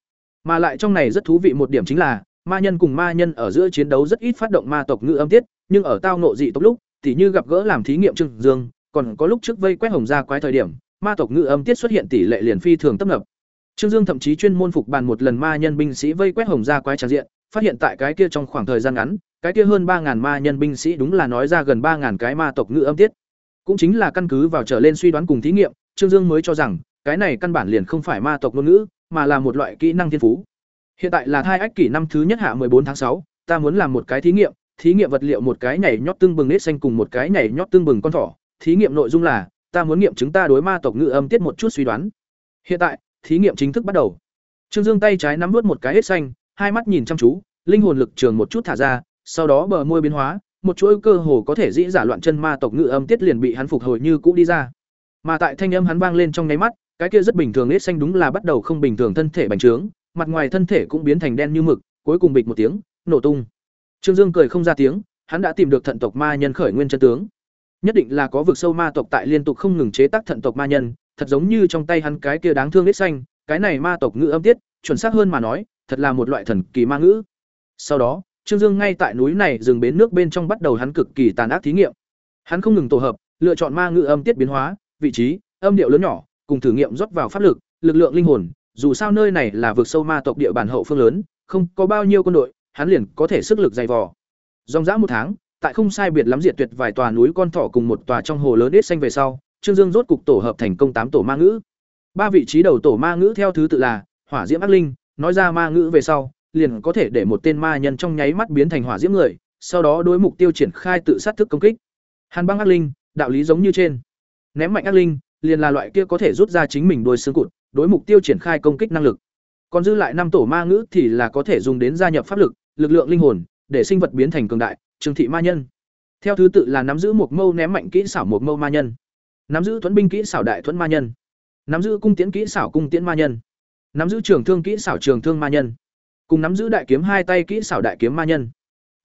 Mà lại trong này rất thú vị một điểm chính là, ma nhân cùng ma nhân ở giữa chiến đấu rất ít phát động ma tộc ngữ âm tiết, nhưng ở tao nộ dị tộc lúc, tỉ như gặp gỡ làm thí nghiệm Trương Dương, còn có lúc trước vây quét hồng gia quái thời điểm, ma tộc ngữ âm tiết xuất hiện tỷ lệ liền phi thường tấp nập. Trương Dương thậm chí chuyên môn phục bàn một lần ma nhân binh sĩ vây quét hồng gia quái tràn diện, phát hiện tại cái kia trong khoảng thời gian ngắn, cái kia hơn ba ngàn ma nhân binh sĩ đúng là nói ra gần ba ngàn cái ma tộc ngữ âm tiết. Cũng chính là căn cứ vào trở lên suy đoán cùng thí nghiệm, Trương Dương mới cho rằng, cái này căn bản liền không phải ma tộc ngôn ngữ, mà là một loại kỹ năng thiên phú. Hiện tại là thai ách kỷ năm thứ nhất hạ 14 tháng 6, ta muốn làm một cái thí nghiệm, thí nghiệm vật liệu một cái nhảy nhót tương bừng nết xanh cùng một cái nhảy nhót tương bừng con thỏ. Thí nghiệm nội dung là, ta muốn nghiệm chứng ta đối ma tộc ngữ âm tiết một chút suy đoán. Hiện tại, thí nghiệm chính thức bắt đầu. Trương Dương tay trái nắm nuốt một cái hết xanh, hai mắt nhìn chăm chú, linh hồn lực trường một chút thả ra, sau đó bờ môi biến hóa, một chuỗi cơ hồ có thể dĩ giả loạn chân ma tộc ngữ âm tiết liền bị hắn phục hồi như cũ đi ra. Mà tại thanh âm hắn vang lên trong ngáy mắt, cái kia rất bình thường nết xanh đúng là bắt đầu không bình thường thân thể bành trướng, mặt ngoài thân thể cũng biến thành đen như mực, cuối cùng bịch một tiếng, nổ tung. Trương Dương cười không ra tiếng, hắn đã tìm được thận tộc ma nhân khởi nguyên chân tướng. Nhất định là có vực sâu ma tộc tại liên tục không ngừng chế tác thận tộc ma nhân, thật giống như trong tay hắn cái kia đáng thương vết xanh, cái này ma tộc ngữ âm tiết, chuẩn xác hơn mà nói, thật là một loại thần kỳ ma ngữ. Sau đó, Trương Dương ngay tại núi này dừng bến nước bên trong bắt đầu hắn cực kỳ tàn ác thí nghiệm. Hắn không ngừng tổ hợp, lựa chọn ma ngữ âm tiết biến hóa, vị trí, âm điệu lớn nhỏ, cùng thử nghiệm rót vào pháp lực, lực lượng linh hồn, dù sao nơi này là vực sâu ma tộc địa bàn hậu phương lớn, không có bao nhiêu quân đội, hắn liền có thể sức lực dày vò. Dòng dã một tháng, tại không sai biệt lắm diệt tuyệt vài tòa núi con thỏ cùng một tòa trong hồ lớn ít xanh về sau, Trương Dương rốt cục tổ hợp thành công tám tổ ma ngữ. Ba vị trí đầu tổ ma ngữ theo thứ tự là Hỏa Diễm Ác Linh, nói ra ma ngữ về sau, liền có thể để một tên ma nhân trong nháy mắt biến thành hỏa diễm người, sau đó đối mục tiêu triển khai tự sát thức công kích. Hàn băng ác linh, đạo lý giống như trên. Ném mạnh ác linh, liền là loại kia có thể rút ra chính mình đôi xương cụt, đối mục tiêu triển khai công kích năng lực. Còn dư lại năm tổ ma ngữ thì là có thể dùng đến gia nhập pháp lực, lực lượng linh hồn, để sinh vật biến thành cường đại, trường thị ma nhân. Theo thứ tự là nắm giữ một mâu ném mạnh kỹ xảo một mâu ma nhân, nắm giữ thuẫn binh kỹ xảo đại thuẫn ma nhân, nắm giữ cung tiễn kỹ xảo cung tiễn ma nhân, nắm giữ trường thương kỹ xảo trường thương ma nhân. Cùng nắm giữ đại kiếm hai tay kỹ xảo đại kiếm ma nhân.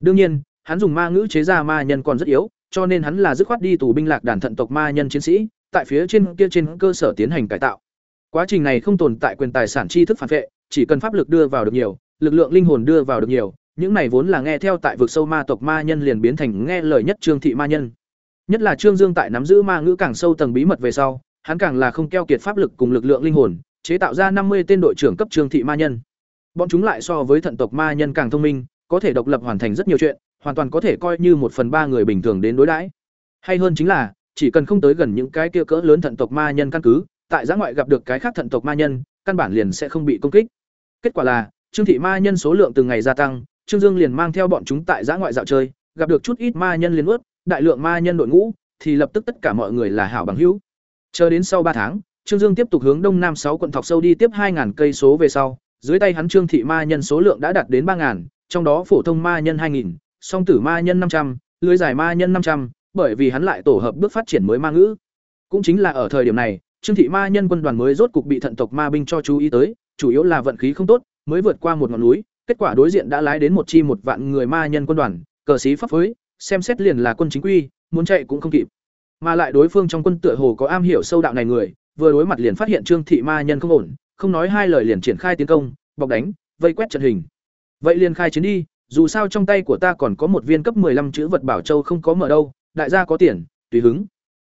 Đương nhiên hắn dùng ma ngữ chế ra ma nhân còn rất yếu cho nên hắn là dứt khoát đi tù binh lạc đàn thận tộc ma nhân chiến sĩ tại phía trên kia trên cơ sở tiến hành cải tạo quá trình này không tồn tại quyền tài sản tri thức phản vệ chỉ cần pháp lực đưa vào được nhiều lực lượng linh hồn đưa vào được nhiều những này vốn là nghe theo tại vực sâu ma tộc ma nhân liền biến thành nghe lời nhất trương thị ma nhân nhất là trương dương tại nắm giữ ma ngữ càng sâu tầng bí mật về sau hắn càng là không keo kiệt pháp lực cùng lực lượng linh hồn chế tạo ra năm mươi tên đội trưởng cấp trương thị ma nhân Bọn chúng lại so với thận tộc ma nhân càng thông minh, có thể độc lập hoàn thành rất nhiều chuyện, hoàn toàn có thể coi như một phần ba người bình thường đến đối đãi. Hay hơn chính là, chỉ cần không tới gần những cái kia cỡ lớn thận tộc ma nhân căn cứ, tại giã ngoại gặp được cái khác thận tộc ma nhân, căn bản liền sẽ không bị công kích. Kết quả là, Trương thị ma nhân số lượng từng ngày gia tăng, Trương Dương liền mang theo bọn chúng tại giã ngoại dạo chơi, gặp được chút ít ma nhân liền ướt, đại lượng ma nhân đội ngũ, thì lập tức tất cả mọi người là hảo bằng hữu. Chờ đến sau ba tháng, Trương Dương tiếp tục hướng đông nam sáu quận thọc sâu đi tiếp hai cây số về sau, dưới tay hắn Trương thị ma nhân số lượng đã đạt đến ba trong đó phổ thông ma nhân 2000, song tử ma nhân 500, lưới giải ma nhân 500, bởi vì hắn lại tổ hợp bước phát triển mới ma ngữ. Cũng chính là ở thời điểm này, Trương thị ma nhân quân đoàn mới rốt cục bị thận tộc ma binh cho chú ý tới, chủ yếu là vận khí không tốt, mới vượt qua một ngọn núi, kết quả đối diện đã lái đến một chi một vạn người ma nhân quân đoàn, cờ sĩ pháp phối, xem xét liền là quân chính quy, muốn chạy cũng không kịp. Mà lại đối phương trong quân tựa hồ có am hiểu sâu đạo này người, vừa đối mặt liền phát hiện Trương thị ma nhân không ổn, không nói hai lời liền triển khai tiến công, bọc đánh, vây quét trận hình. Vậy liền khai chiến đi, dù sao trong tay của ta còn có một viên cấp 15 chữ vật bảo châu không có mở đâu, đại gia có tiền, tùy hứng.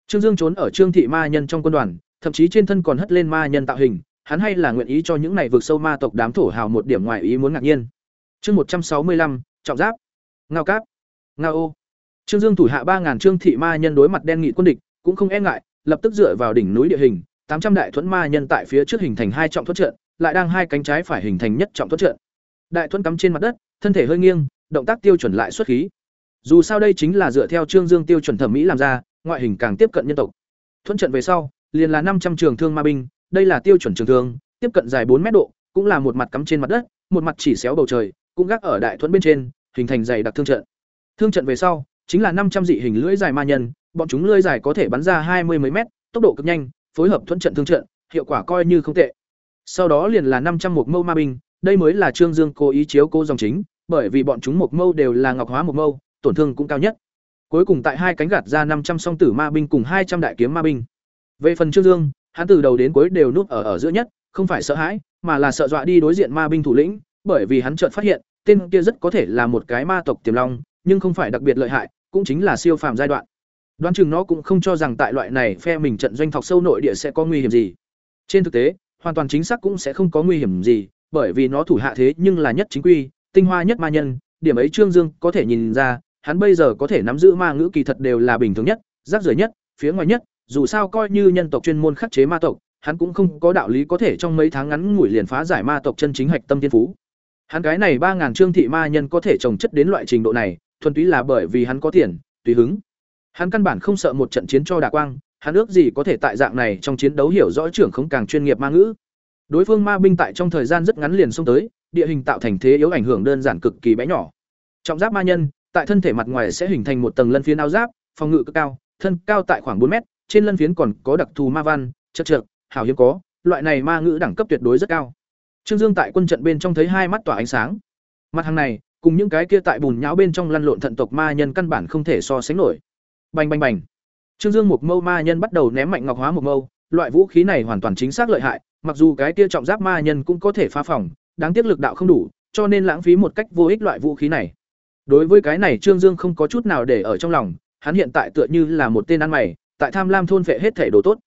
Trương Dương trốn ở Trương thị ma nhân trong quân đoàn, thậm chí trên thân còn hất lên ma nhân tạo hình, hắn hay là nguyện ý cho những này vượt sâu ma tộc đám thổ hào một điểm ngoài ý muốn ngạc nhiên. Chương một trăm sáu mươi lăm trọng giáp. Ngao cáp. Ngao ô. Trương Dương thủ hạ ba ngàn Trương thị ma nhân đối mặt đen nghị quân địch, cũng không e ngại, lập tức dựa vào đỉnh núi địa hình, tám trăm đại thuẫn ma nhân tại phía trước hình thành hai trọng thuẫn trận, lại đang hai cánh trái phải hình thành nhất trọng thuẫn trận. Đại thuẫn cắm trên mặt đất, thân thể hơi nghiêng, động tác tiêu chuẩn lại xuất khí. Dù sao đây chính là dựa theo Trương Dương tiêu chuẩn thẩm mỹ làm ra, ngoại hình càng tiếp cận nhân tộc. Thuẫn trận về sau, liền là năm trăm trường thương ma binh, đây là tiêu chuẩn trường thương, tiếp cận dài bốn mét độ, cũng là một mặt cắm trên mặt đất, một mặt chỉ xéo bầu trời, cũng gác ở đại thuẫn bên trên, hình thành dày đặc thương trận. Thương trận về sau, chính là năm trăm dị hình lưỡi dài ma nhân, bọn chúng lưỡi dài có thể bắn ra hai mươi mấy mét, tốc độ cực nhanh, phối hợp thuẫn trận thương trận, hiệu quả coi như không tệ. Sau đó liền là năm trăm một mâu ma binh, đây mới là Trương Dương cố ý chiếu cố dòng chính, bởi vì bọn chúng một mâu đều là ngọc hóa một mâu, tổn thương cũng cao nhất. Cuối cùng tại hai cánh gạt ra năm trăm song tử ma binh cùng hai trăm đại kiếm ma binh. Về phần Trương Dương, hắn từ đầu đến cuối đều núp ở ở giữa nhất, không phải sợ hãi, mà là sợ dọa đi đối diện ma binh thủ lĩnh, bởi vì hắn chợt phát hiện, tên kia rất có thể là một cái ma tộc tiềm long, nhưng không phải đặc biệt lợi hại, cũng chính là siêu phàm giai đoạn. Đoán chừng nó cũng không cho rằng tại loại này phe mình trận doanh thọc sâu nội địa sẽ có nguy hiểm gì. Trên thực tế, hoàn toàn chính xác cũng sẽ không có nguy hiểm gì, bởi vì nó thủ hạ thế nhưng là nhất chính quy, tinh hoa nhất ma nhân, điểm ấy Trương Dương có thể nhìn ra, hắn bây giờ có thể nắm giữ ma ngữ kỳ thật đều là bình thường nhất, rác rưởi nhất, phía ngoài nhất, dù sao coi như nhân tộc chuyên môn khắc chế ma tộc, hắn cũng không có đạo lý có thể trong mấy tháng ngắn ngủi liền phá giải ma tộc chân chính hạch tâm tiên phú. Hắn cái này ba ngàn trương thị ma nhân có thể trồng chất đến loại trình độ này, thuần túy là bởi vì hắn có tiền, tùy hứng. Hắn căn bản không sợ một trận chiến cho đả quang, hắn ước gì có thể tại dạng này trong chiến đấu hiểu rõ trưởng không càng chuyên nghiệp ma ngữ. Đối phương ma binh tại trong thời gian rất ngắn liền xông tới, địa hình tạo thành thế yếu ảnh hưởng đơn giản cực kỳ bé nhỏ. Trọng giáp ma nhân, tại thân thể mặt ngoài sẽ hình thành một tầng lân phiến áo giáp, phòng ngự cực cao, thân cao tại khoảng bốn mét, trên lân phiến còn có đặc thù ma văn, chất trượt, hảo hiếm có, loại này ma ngữ đẳng cấp tuyệt đối rất cao. Trương Dương tại quân trận bên trong thấy hai mắt tỏa ánh sáng. Mặt hàng này, cùng những cái kia tại bùn nhão bên trong lăn lộn thận tộc ma nhân căn bản không thể so sánh nổi. Bành bành bành. Trương Dương một mâu ma nhân bắt đầu ném mạnh ngọc hóa một mâu, loại vũ khí này hoàn toàn chính xác lợi hại, mặc dù cái kia trọng giáp ma nhân cũng có thể phá phòng, đáng tiếc lực đạo không đủ, cho nên lãng phí một cách vô ích loại vũ khí này. Đối với cái này Trương Dương không có chút nào để ở trong lòng, hắn hiện tại tựa như là một tên ăn mày, tại tham lam thôn phệ hết thể đồ tốt.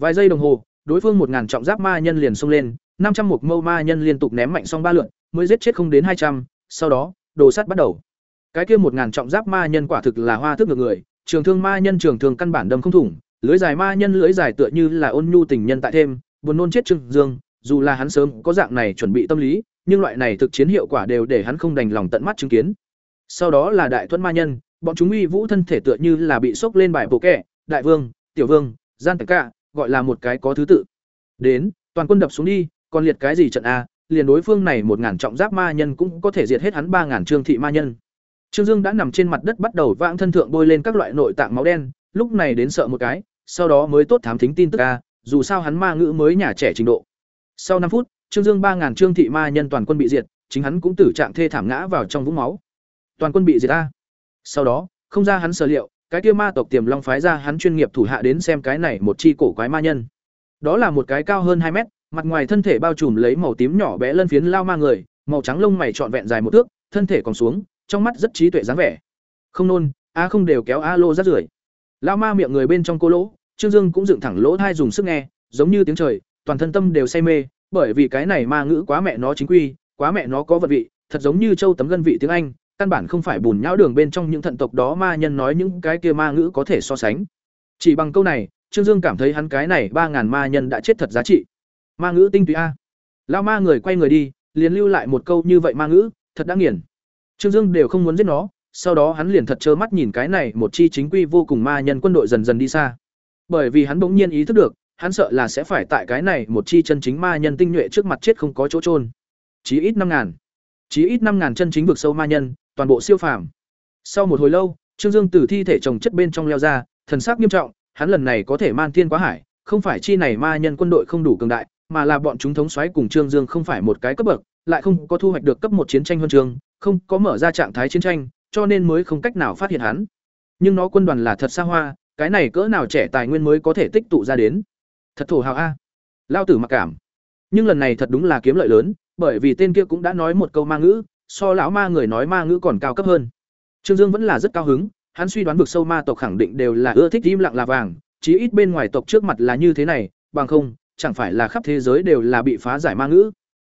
Vài giây đồng hồ, đối phương một ngàn trọng giáp ma nhân liền xông lên, năm trăm một mâu ma nhân liên tục ném mạnh xong ba lượn, mới giết chết không đến hai trăm. sau đó, đồ sắt bắt đầu. Cái kia một ngàn trọng giáp ma nhân quả thực là hoa thức ngược người, trường thương ma nhân trường thương căn bản đâm không thủng, lưới dài ma nhân lưới dài tựa như là ôn nhu tình nhân tại thêm, buồn nôn chết Trương Dương, dù là hắn sớm có dạng này chuẩn bị tâm lý, nhưng loại này thực chiến hiệu quả đều để hắn không đành lòng tận mắt chứng kiến. Sau đó là đại thuẫn ma nhân, bọn chúng uy vũ thân thể tựa như là bị sốc lên bài bộ kẻ, đại vương, tiểu vương, gian tất cả, gọi là một cái có thứ tự. Đến, toàn quân đập xuống đi, còn liệt cái gì trận a, liền đối phương này một ngàn trọng giáp ma nhân cũng có thể diệt hết hắn ba ngàn trương thị ma nhân. Trương Dương đã nằm trên mặt đất bắt đầu vãng thân thượng bôi lên các loại nội tạng máu đen, lúc này đến sợ một cái, sau đó mới tốt thám thính tin tức a, dù sao hắn ma ngữ mới nhà trẻ trình độ. Sau năm phút, Trương Dương ba ngàn trương thị ma nhân toàn quân bị diệt, chính hắn cũng tử trạng thê thảm ngã vào trong vũng máu. Toàn quân bị diệt a. Sau đó, không ra hắn sở liệu, cái kia ma tộc tiềm long phái ra hắn chuyên nghiệp thủ hạ đến xem cái này một chi cổ quái ma nhân. Đó là một cái cao hơn hai mét, mặt ngoài thân thể bao trùm lấy màu tím nhỏ bé lân phiến lao ma người, màu trắng lông mày trọn vẹn dài một thước, thân thể còn xuống, trong mắt rất trí tuệ dáng vẻ. Không nôn, a không đều kéo a lô rất rưởi. Lao ma miệng người bên trong cô lỗ, Trương Dương cũng dựng thẳng lỗ tai dùng sức nghe, giống như tiếng trời, toàn thân tâm đều say mê, bởi vì cái này ma ngữ quá mẹ nó chính quy, quá mẹ nó có vật vị, thật giống như châu tấm gân vị tiếng Anh, căn bản không phải bùn nhão đường bên trong những thận tộc đó ma nhân nói những cái kia ma ngữ có thể so sánh. Chỉ bằng câu này, Trương Dương cảm thấy hắn cái này ba ngàn ma nhân đã chết thật giá trị. Ma ngữ tinh túy a. Lao ma người quay người đi, liền lưu lại một câu như vậy ma ngữ, thật đã nghiền. Trương Dương đều không muốn giết nó, sau đó hắn liền thật trơ mắt nhìn cái này một chi chính quy vô cùng ma nhân quân đội dần dần đi xa. Bởi vì hắn bỗng nhiên ý thức được, hắn sợ là sẽ phải tại cái này một chi chân chính ma nhân tinh nhuệ trước mặt chết không có chỗ trôn. Chí ít năm ngàn, chí ít năm ngàn chân chính vực sâu ma nhân, toàn bộ siêu phàm. Sau một hồi lâu, Trương Dương từ thi thể chồng chất bên trong leo ra, thần sắc nghiêm trọng, hắn lần này có thể man thiên quá hải, không phải chi này ma nhân quân đội không đủ cường đại, mà là bọn chúng thống soái cùng Trương Dương không phải một cái cấp bậc, lại không có thu hoạch được cấp một chiến tranh huân trường, không có mở ra trạng thái chiến tranh, cho nên mới không cách nào phát hiện hắn. Nhưng nó quân đoàn là thật xa hoa, cái này cỡ nào trẻ tài nguyên mới có thể tích tụ ra đến. Thật thổ hào a. Lao tử mặc cảm. Nhưng lần này thật đúng là kiếm lợi lớn, bởi vì tên kia cũng đã nói một câu ma ngữ, so lão ma người nói ma ngữ còn cao cấp hơn. Trương Dương vẫn là rất cao hứng, hắn suy đoán vực sâu ma tộc khẳng định đều là ưa thích im lặng là vàng, chí ít bên ngoài tộc trước mặt là như thế này, bằng không, chẳng phải là khắp thế giới đều là bị phá giải ma ngữ.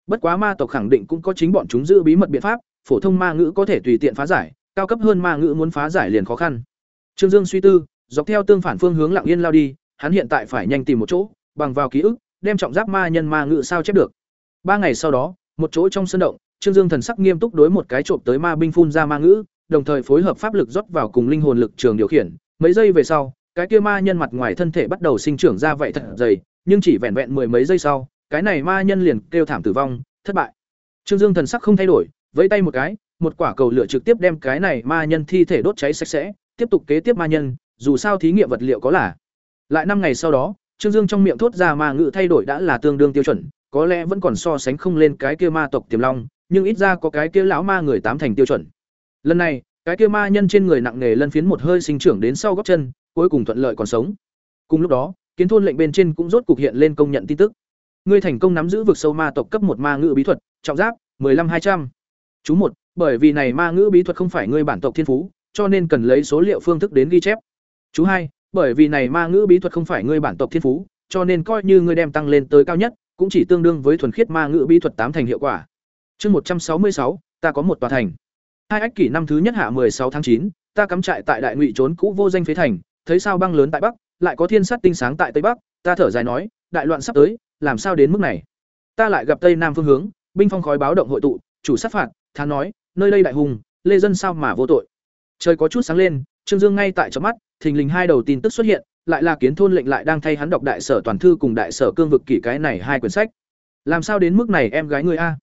Bất quá ma tộc khẳng định cũng có chính bọn chúng giữ bí mật biện pháp, phổ thông ma ngữ có thể tùy tiện phá giải, cao cấp hơn ma ngữ muốn phá giải liền khó khăn. Trương Dương suy tư, dọc theo tương phản phương hướng lặng yên lao đi, hắn hiện tại phải nhanh tìm một chỗ, bằng vào ký ức, đem trọng giáp ma nhân ma ngữ sao chép được. Ba ngày sau đó, một chỗ trong sân động, Trương Dương thần sắc nghiêm túc đối một cái trộm tới ma binh phun ra ma ngữ, đồng thời phối hợp pháp lực rót vào cùng linh hồn lực trường điều khiển. Mấy giây về sau, cái kia ma nhân mặt ngoài thân thể bắt đầu sinh trưởng ra vậy thật dày, nhưng chỉ vẹn vẹn mười mấy giây sau, cái này ma nhân liền kêu thảm tử vong, thất bại. Trương Dương thần sắc không thay đổi, vẫy tay một cái, một quả cầu lửa trực tiếp đem cái này ma nhân thi thể đốt cháy sạch sẽ, tiếp tục kế tiếp ma nhân, dù sao thí nghiệm vật liệu có là. Lại năm ngày sau đó, Trương Dương trong miệng thốt ra ma ngữ thay đổi đã là tương đương tiêu chuẩn, có lẽ vẫn còn so sánh không lên cái kia ma tộc tiềm long, nhưng ít ra có cái kia lão ma người tám thành tiêu chuẩn. Lần này, cái kia ma nhân trên người nặng nề lân phiến một hơi sinh trưởng đến sau gót chân, cuối cùng thuận lợi còn sống. Cùng lúc đó, kiến thôn lệnh bên trên cũng rốt cục hiện lên công nhận tin tức. Ngươi thành công nắm giữ vực sâu ma tộc cấp một ma ngữ bí thuật, trọng giáp, 15200. Chú một, bởi vì này ma ngữ bí thuật không phải ngươi bản tộc thiên phú, cho nên cần lấy số liệu phương thức đến ghi chép. Chú hai, bởi vì này ma ngữ bí thuật không phải ngươi bản tộc thiên phú, cho nên coi như ngươi đem tăng lên tới cao nhất, cũng chỉ tương đương với thuần khiết ma ngữ bí thuật tám thành hiệu quả. Chương một trăm sáu mươi sáu, ta có một tòa thành. Hai ách kỷ năm thứ nhất hạ sáu tháng chín, ta cắm trại tại đại ngụy trốn cũ vô danh phế thành, thấy sao băng lớn tại bắc, lại có thiên sát tinh sáng tại tây bắc, ta thở dài nói, đại loạn sắp tới, làm sao đến mức này? Ta lại gặp tây nam phương hướng, binh phong khói báo động hội tụ, chủ sát phạt, thán nói, nơi đây đại hùng, lê dân sao mà vô tội. Trời có chút sáng lên, Trương Dương ngay tại chớp mắt, thình lình hai đầu tin tức xuất hiện, lại là kiến thôn lệnh lại đang thay hắn đọc đại sở toàn thư cùng đại sở cương vực kỷ cái này hai quyển sách. Làm sao đến mức này em gái người a?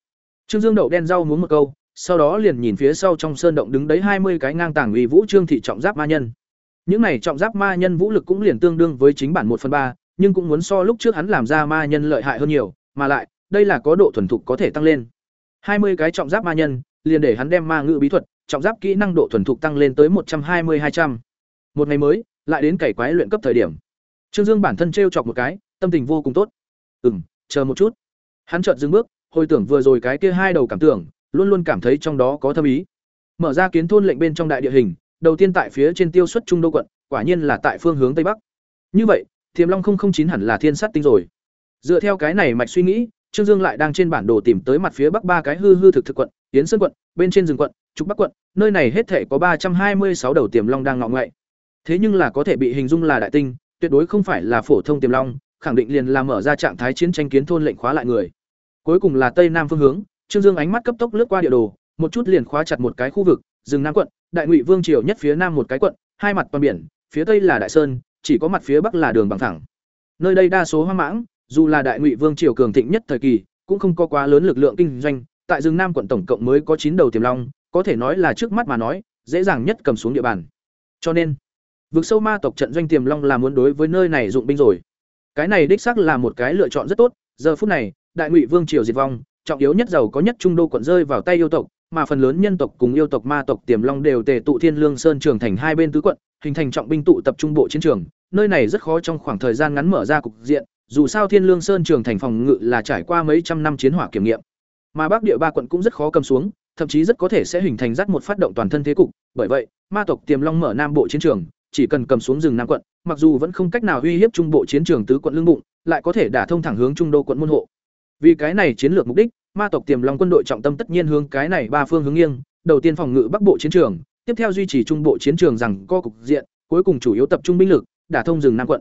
Trương Dương đậu đen rau muốn một câu, sau đó liền nhìn phía sau trong sơn động đứng đấy hai mươi cái ngang tàng uy vũ trương thị trọng giáp ma nhân. Những này trọng giáp ma nhân vũ lực cũng liền tương đương với chính bản một phần ba, nhưng cũng muốn so lúc trước hắn làm ra ma nhân lợi hại hơn nhiều, mà lại, đây là có độ thuần thục có thể tăng lên. hai mươi cái trọng giáp ma nhân, liền để hắn đem ma ngữ bí thuật, trọng giáp kỹ năng độ thuần thục tăng lên tới một trăm hai mươi hai trăm. Một ngày mới, lại đến cày quái luyện cấp thời điểm. Trương Dương bản thân trêu chọc một cái, tâm tình vô cùng tốt. Ừm, chờ một chút. Hắn chợt dừng bước, hồi tưởng vừa rồi cái kia hai đầu cảm tưởng, luôn luôn cảm thấy trong đó có thâm ý. Mở ra kiến thôn lệnh bên trong đại địa hình, đầu tiên tại phía trên tiêu xuất trung đô quận, quả nhiên là tại phương hướng tây bắc. Như vậy, Tiềm Long chín hẳn là thiên sát tinh rồi. Dựa theo cái này mạch suy nghĩ, Trương Dương lại đang trên bản đồ tìm tới mặt phía bắc ba cái hư hư thực thực quận, yến Sơn quận, bên trên rừng quận, trục Bắc quận, nơi này hết thể có ba trăm hai mươi sáu đầu tiềm long đang ngọ ngoại. Thế nhưng là có thể bị hình dung là đại tinh, tuyệt đối không phải là phổ thông tiềm long, khẳng định liền là mở ra trạng thái chiến tranh kiến thôn lệnh khóa lại người. Cuối cùng là tây nam phương hướng, Trương Dương ánh mắt cấp tốc lướt qua địa đồ, một chút liền khóa chặt một cái khu vực, rừng Nam quận, Đại Ngụy Vương triều nhất phía nam một cái quận, hai mặt toàn biển, phía tây là Đại Sơn, chỉ có mặt phía bắc là đường bằng thẳng. Nơi đây đa số hoang mãng, dù là Đại Ngụy Vương triều cường thịnh nhất thời kỳ, cũng không có quá lớn lực lượng kinh doanh, tại rừng Nam quận tổng cộng mới có chín đầu tiềm long, có thể nói là trước mắt mà nói, dễ dàng nhất cầm xuống địa bàn. Cho nên, vực sâu ma tộc trận doanh tiềm long là muốn đối với nơi này dụng binh rồi. Cái này đích xác là một cái lựa chọn rất tốt, giờ phút này, Đại Ngụy Vương triều diệt vong, trọng yếu nhất giàu có nhất trung đô quận rơi vào tay yêu tộc, mà phần lớn nhân tộc cùng yêu tộc ma tộc tiềm long đều tề tụ Thiên Lương Sơn trường thành hai bên tứ quận, hình thành trọng binh tụ tập trung bộ chiến trường, nơi này rất khó trong khoảng thời gian ngắn mở ra cục diện, dù sao Thiên Lương Sơn trường thành phòng ngự là trải qua mấy trăm năm chiến hỏa kiểm nghiệm. Mà Bắc Địa ba quận cũng rất khó cầm xuống, thậm chí rất có thể sẽ hình thành dắt một phát động toàn thân thế cục, bởi vậy, ma tộc Tiềm Long mở Nam Bộ chiến trường, chỉ cần cầm xuống rừng Nam quận, mặc dù vẫn không cách nào uy hiếp trung bộ chiến trường tứ quận lưng bụng, lại có thể đả thông thẳng hướng trung đô quận môn hộ. Vì cái này chiến lược mục đích, ma tộc tiềm long quân đội trọng tâm tất nhiên hướng cái này ba phương hướng nghiêng đầu tiên phòng ngự bắc bộ chiến trường tiếp theo duy trì trung bộ chiến trường rằng co cục diện cuối cùng chủ yếu tập trung binh lực đả thông rừng nam quận.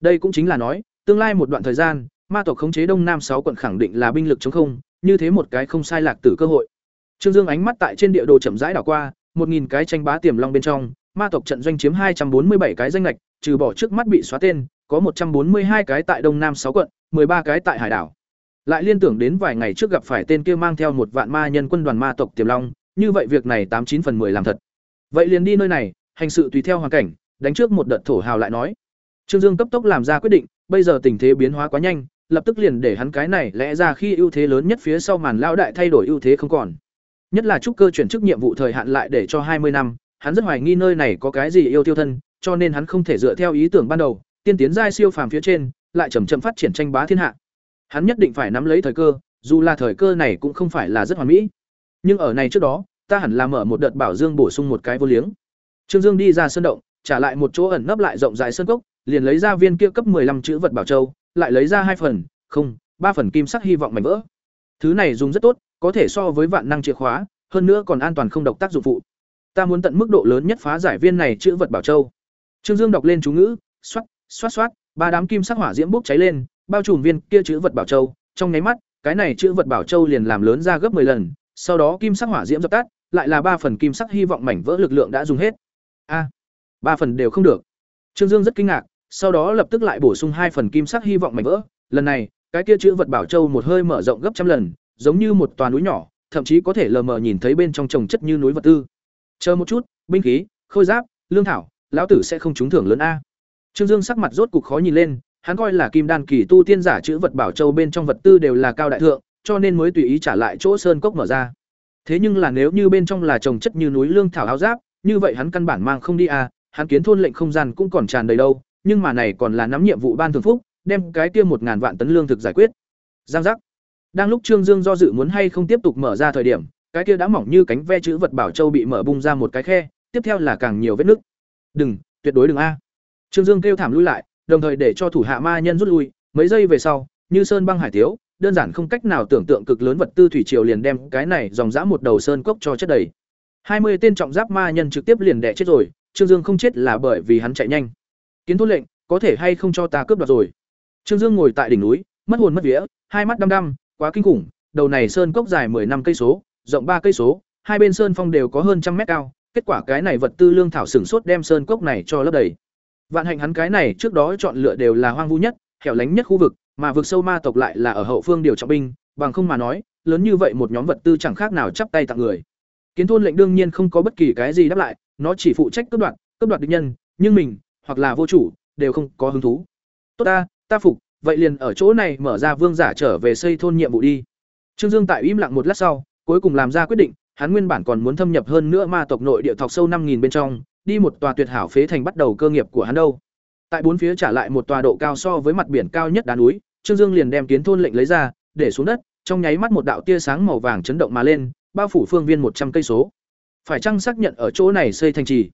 Đây cũng chính là nói tương lai một đoạn thời gian ma tộc khống chế đông nam sáu quận khẳng định là binh lực chống không như thế một cái không sai lạc tử cơ hội. Trương dương ánh mắt tại trên địa đồ chậm rãi đảo qua một nghìn cái tranh bá tiềm long bên trong ma tộc trận doanh chiếm hai trăm bốn mươi bảy cái danh lệch trừ bỏ trước mắt bị xóa tên có một trăm bốn mươi hai cái tại đông nam sáu quận ba cái tại hải đảo lại liên tưởng đến vài ngày trước gặp phải tên kia mang theo một vạn ma nhân quân đoàn ma tộc tiềm long, như vậy việc này tám chín phần 10 làm thật. Vậy liền đi nơi này, hành sự tùy theo hoàn cảnh, đánh trước một đợt thổ hào lại nói. Trương dương cấp tốc làm ra quyết định, bây giờ tình thế biến hóa quá nhanh, lập tức liền để hắn cái này lẽ ra khi ưu thế lớn nhất phía sau màn lao đại thay đổi ưu thế không còn. Nhất là trúc cơ chuyển chức nhiệm vụ thời hạn lại để cho hai mươi năm, hắn rất hoài nghi nơi này có cái gì yêu tiêu thân, cho nên hắn không thể dựa theo ý tưởng ban đầu, tiên tiến giai siêu phàm phía trên, lại chậm chậm phát triển tranh bá thiên hạ hắn nhất định phải nắm lấy thời cơ, dù là thời cơ này cũng không phải là rất hoàn mỹ. Nhưng ở này trước đó, ta hẳn là mở một đợt bảo dương bổ sung một cái vô liếng. Trương dương đi ra sơn động, trả lại một chỗ ẩn nấp lại rộng dài sơn cốc, liền lấy ra viên kia cấp 15 chữ vật bảo châu, lại lấy ra hai phần, không, ba phần kim sắc hy vọng mảnh vỡ. Thứ này dùng rất tốt, có thể so với vạn năng chìa khóa, hơn nữa còn an toàn không độc tác dụng phụ. Ta muốn tận mức độ lớn nhất phá giải viên này chữ vật bảo châu. Trương dương đọc lên chú ngữ, xoát xoát xoát, ba đám kim sắc hỏa diễm bốc cháy lên bao trùm viên kia chữ vật bảo châu, trong nháy mắt, cái này chữ vật bảo châu liền làm lớn ra gấp 10 lần, sau đó kim sắc hỏa diễm dập tắt, lại là ba phần kim sắc hy vọng mảnh vỡ lực lượng đã dùng hết. A, ba phần đều không được. Trương dương rất kinh ngạc, sau đó lập tức lại bổ sung hai phần kim sắc hy vọng mảnh vỡ. Lần này, cái kia chữ vật bảo châu một hơi mở rộng gấp trăm lần, giống như một toàn núi nhỏ, thậm chí có thể lờ mờ nhìn thấy bên trong trồng chất như núi vật tư. Chờ một chút, binh khí, khôi giáp, lương thảo, lão tử sẽ không trúng thưởng lớn a. Trương dương sắc mặt rốt cục khó nhìn lên hắn coi là kim đan kỳ tu tiên giả chữ vật bảo châu bên trong vật tư đều là cao đại thượng, cho nên mới tùy ý trả lại chỗ sơn cốc mở ra. Thế nhưng là nếu như bên trong là trồng chất như núi lương thảo áo giáp, như vậy hắn căn bản mang không đi à hắn kiến thôn lệnh không gian cũng còn tràn đầy đâu, nhưng mà này còn là nắm nhiệm vụ ban thường phúc, đem cái kia một ngàn vạn tấn lương thực giải quyết. Giang giác. Đang lúc trương dương do dự muốn hay không tiếp tục mở ra thời điểm, cái kia đã mỏng như cánh ve chữ vật bảo châu bị mở bung ra một cái khe, tiếp theo là càng nhiều vết nứt. Đừng, tuyệt đối đừng a. Trương dương kêu thảm lui lại đồng thời để cho thủ hạ ma nhân rút lui mấy giây về sau như sơn băng hải tiếu đơn giản không cách nào tưởng tượng cực lớn vật tư thủy triều liền đem cái này dòng dã một đầu sơn cốc cho chất đầy. hai mươi tên trọng giáp ma nhân trực tiếp liền đẻ chết rồi, Trương Dương không chết là bởi vì hắn chạy nhanh. Kiến thốt lệnh, có thể hay không cho ta cướp đoạt rồi. Trương Dương ngồi tại đỉnh núi, mất hồn mất vía, hai mắt đăm đăm, quá kinh khủng, đầu này sơn cốc dài năm cây số, rộng ba cây số, hai bên sơn phong đều có hơn trăm mét cao, kết quả cái này vật tư lương thảo sửng sốt đem sơn cốc này cho lấp đầy. Vạn hạnh hắn cái này trước đó chọn lựa đều là hoang vu nhất, hẻo lánh nhất khu vực, mà vực sâu ma tộc lại là ở hậu phương điều trọng binh, bằng không mà nói, lớn như vậy một nhóm vật tư chẳng khác nào chắp tay tặng người. Kiến thôn lệnh đương nhiên không có bất kỳ cái gì đáp lại, nó chỉ phụ trách cấp đoạt, cấp đoạt địch nhân, nhưng mình hoặc là vô chủ đều không có hứng thú. Tốt ta, ta phục, vậy liền ở chỗ này mở ra vương giả trở về xây thôn nhiệm vụ đi. Trương Dương tại im lặng một lát sau, cuối cùng làm ra quyết định, hắn nguyên bản còn muốn thâm nhập hơn nữa ma tộc nội địa thọc sâu năm nghìn bên trong, đi một tòa tuyệt hảo phế thành bắt đầu cơ nghiệp của hắn đâu. Tại bốn phía trả lại một tòa độ cao so với mặt biển cao nhất đá núi, Trương Dương liền đem kiến thôn lệnh lấy ra, để xuống đất, trong nháy mắt một đạo tia sáng màu vàng chấn động mà lên, bao phủ phương viên một trăm cây số. Phải chăng xác nhận ở chỗ này xây thành trì?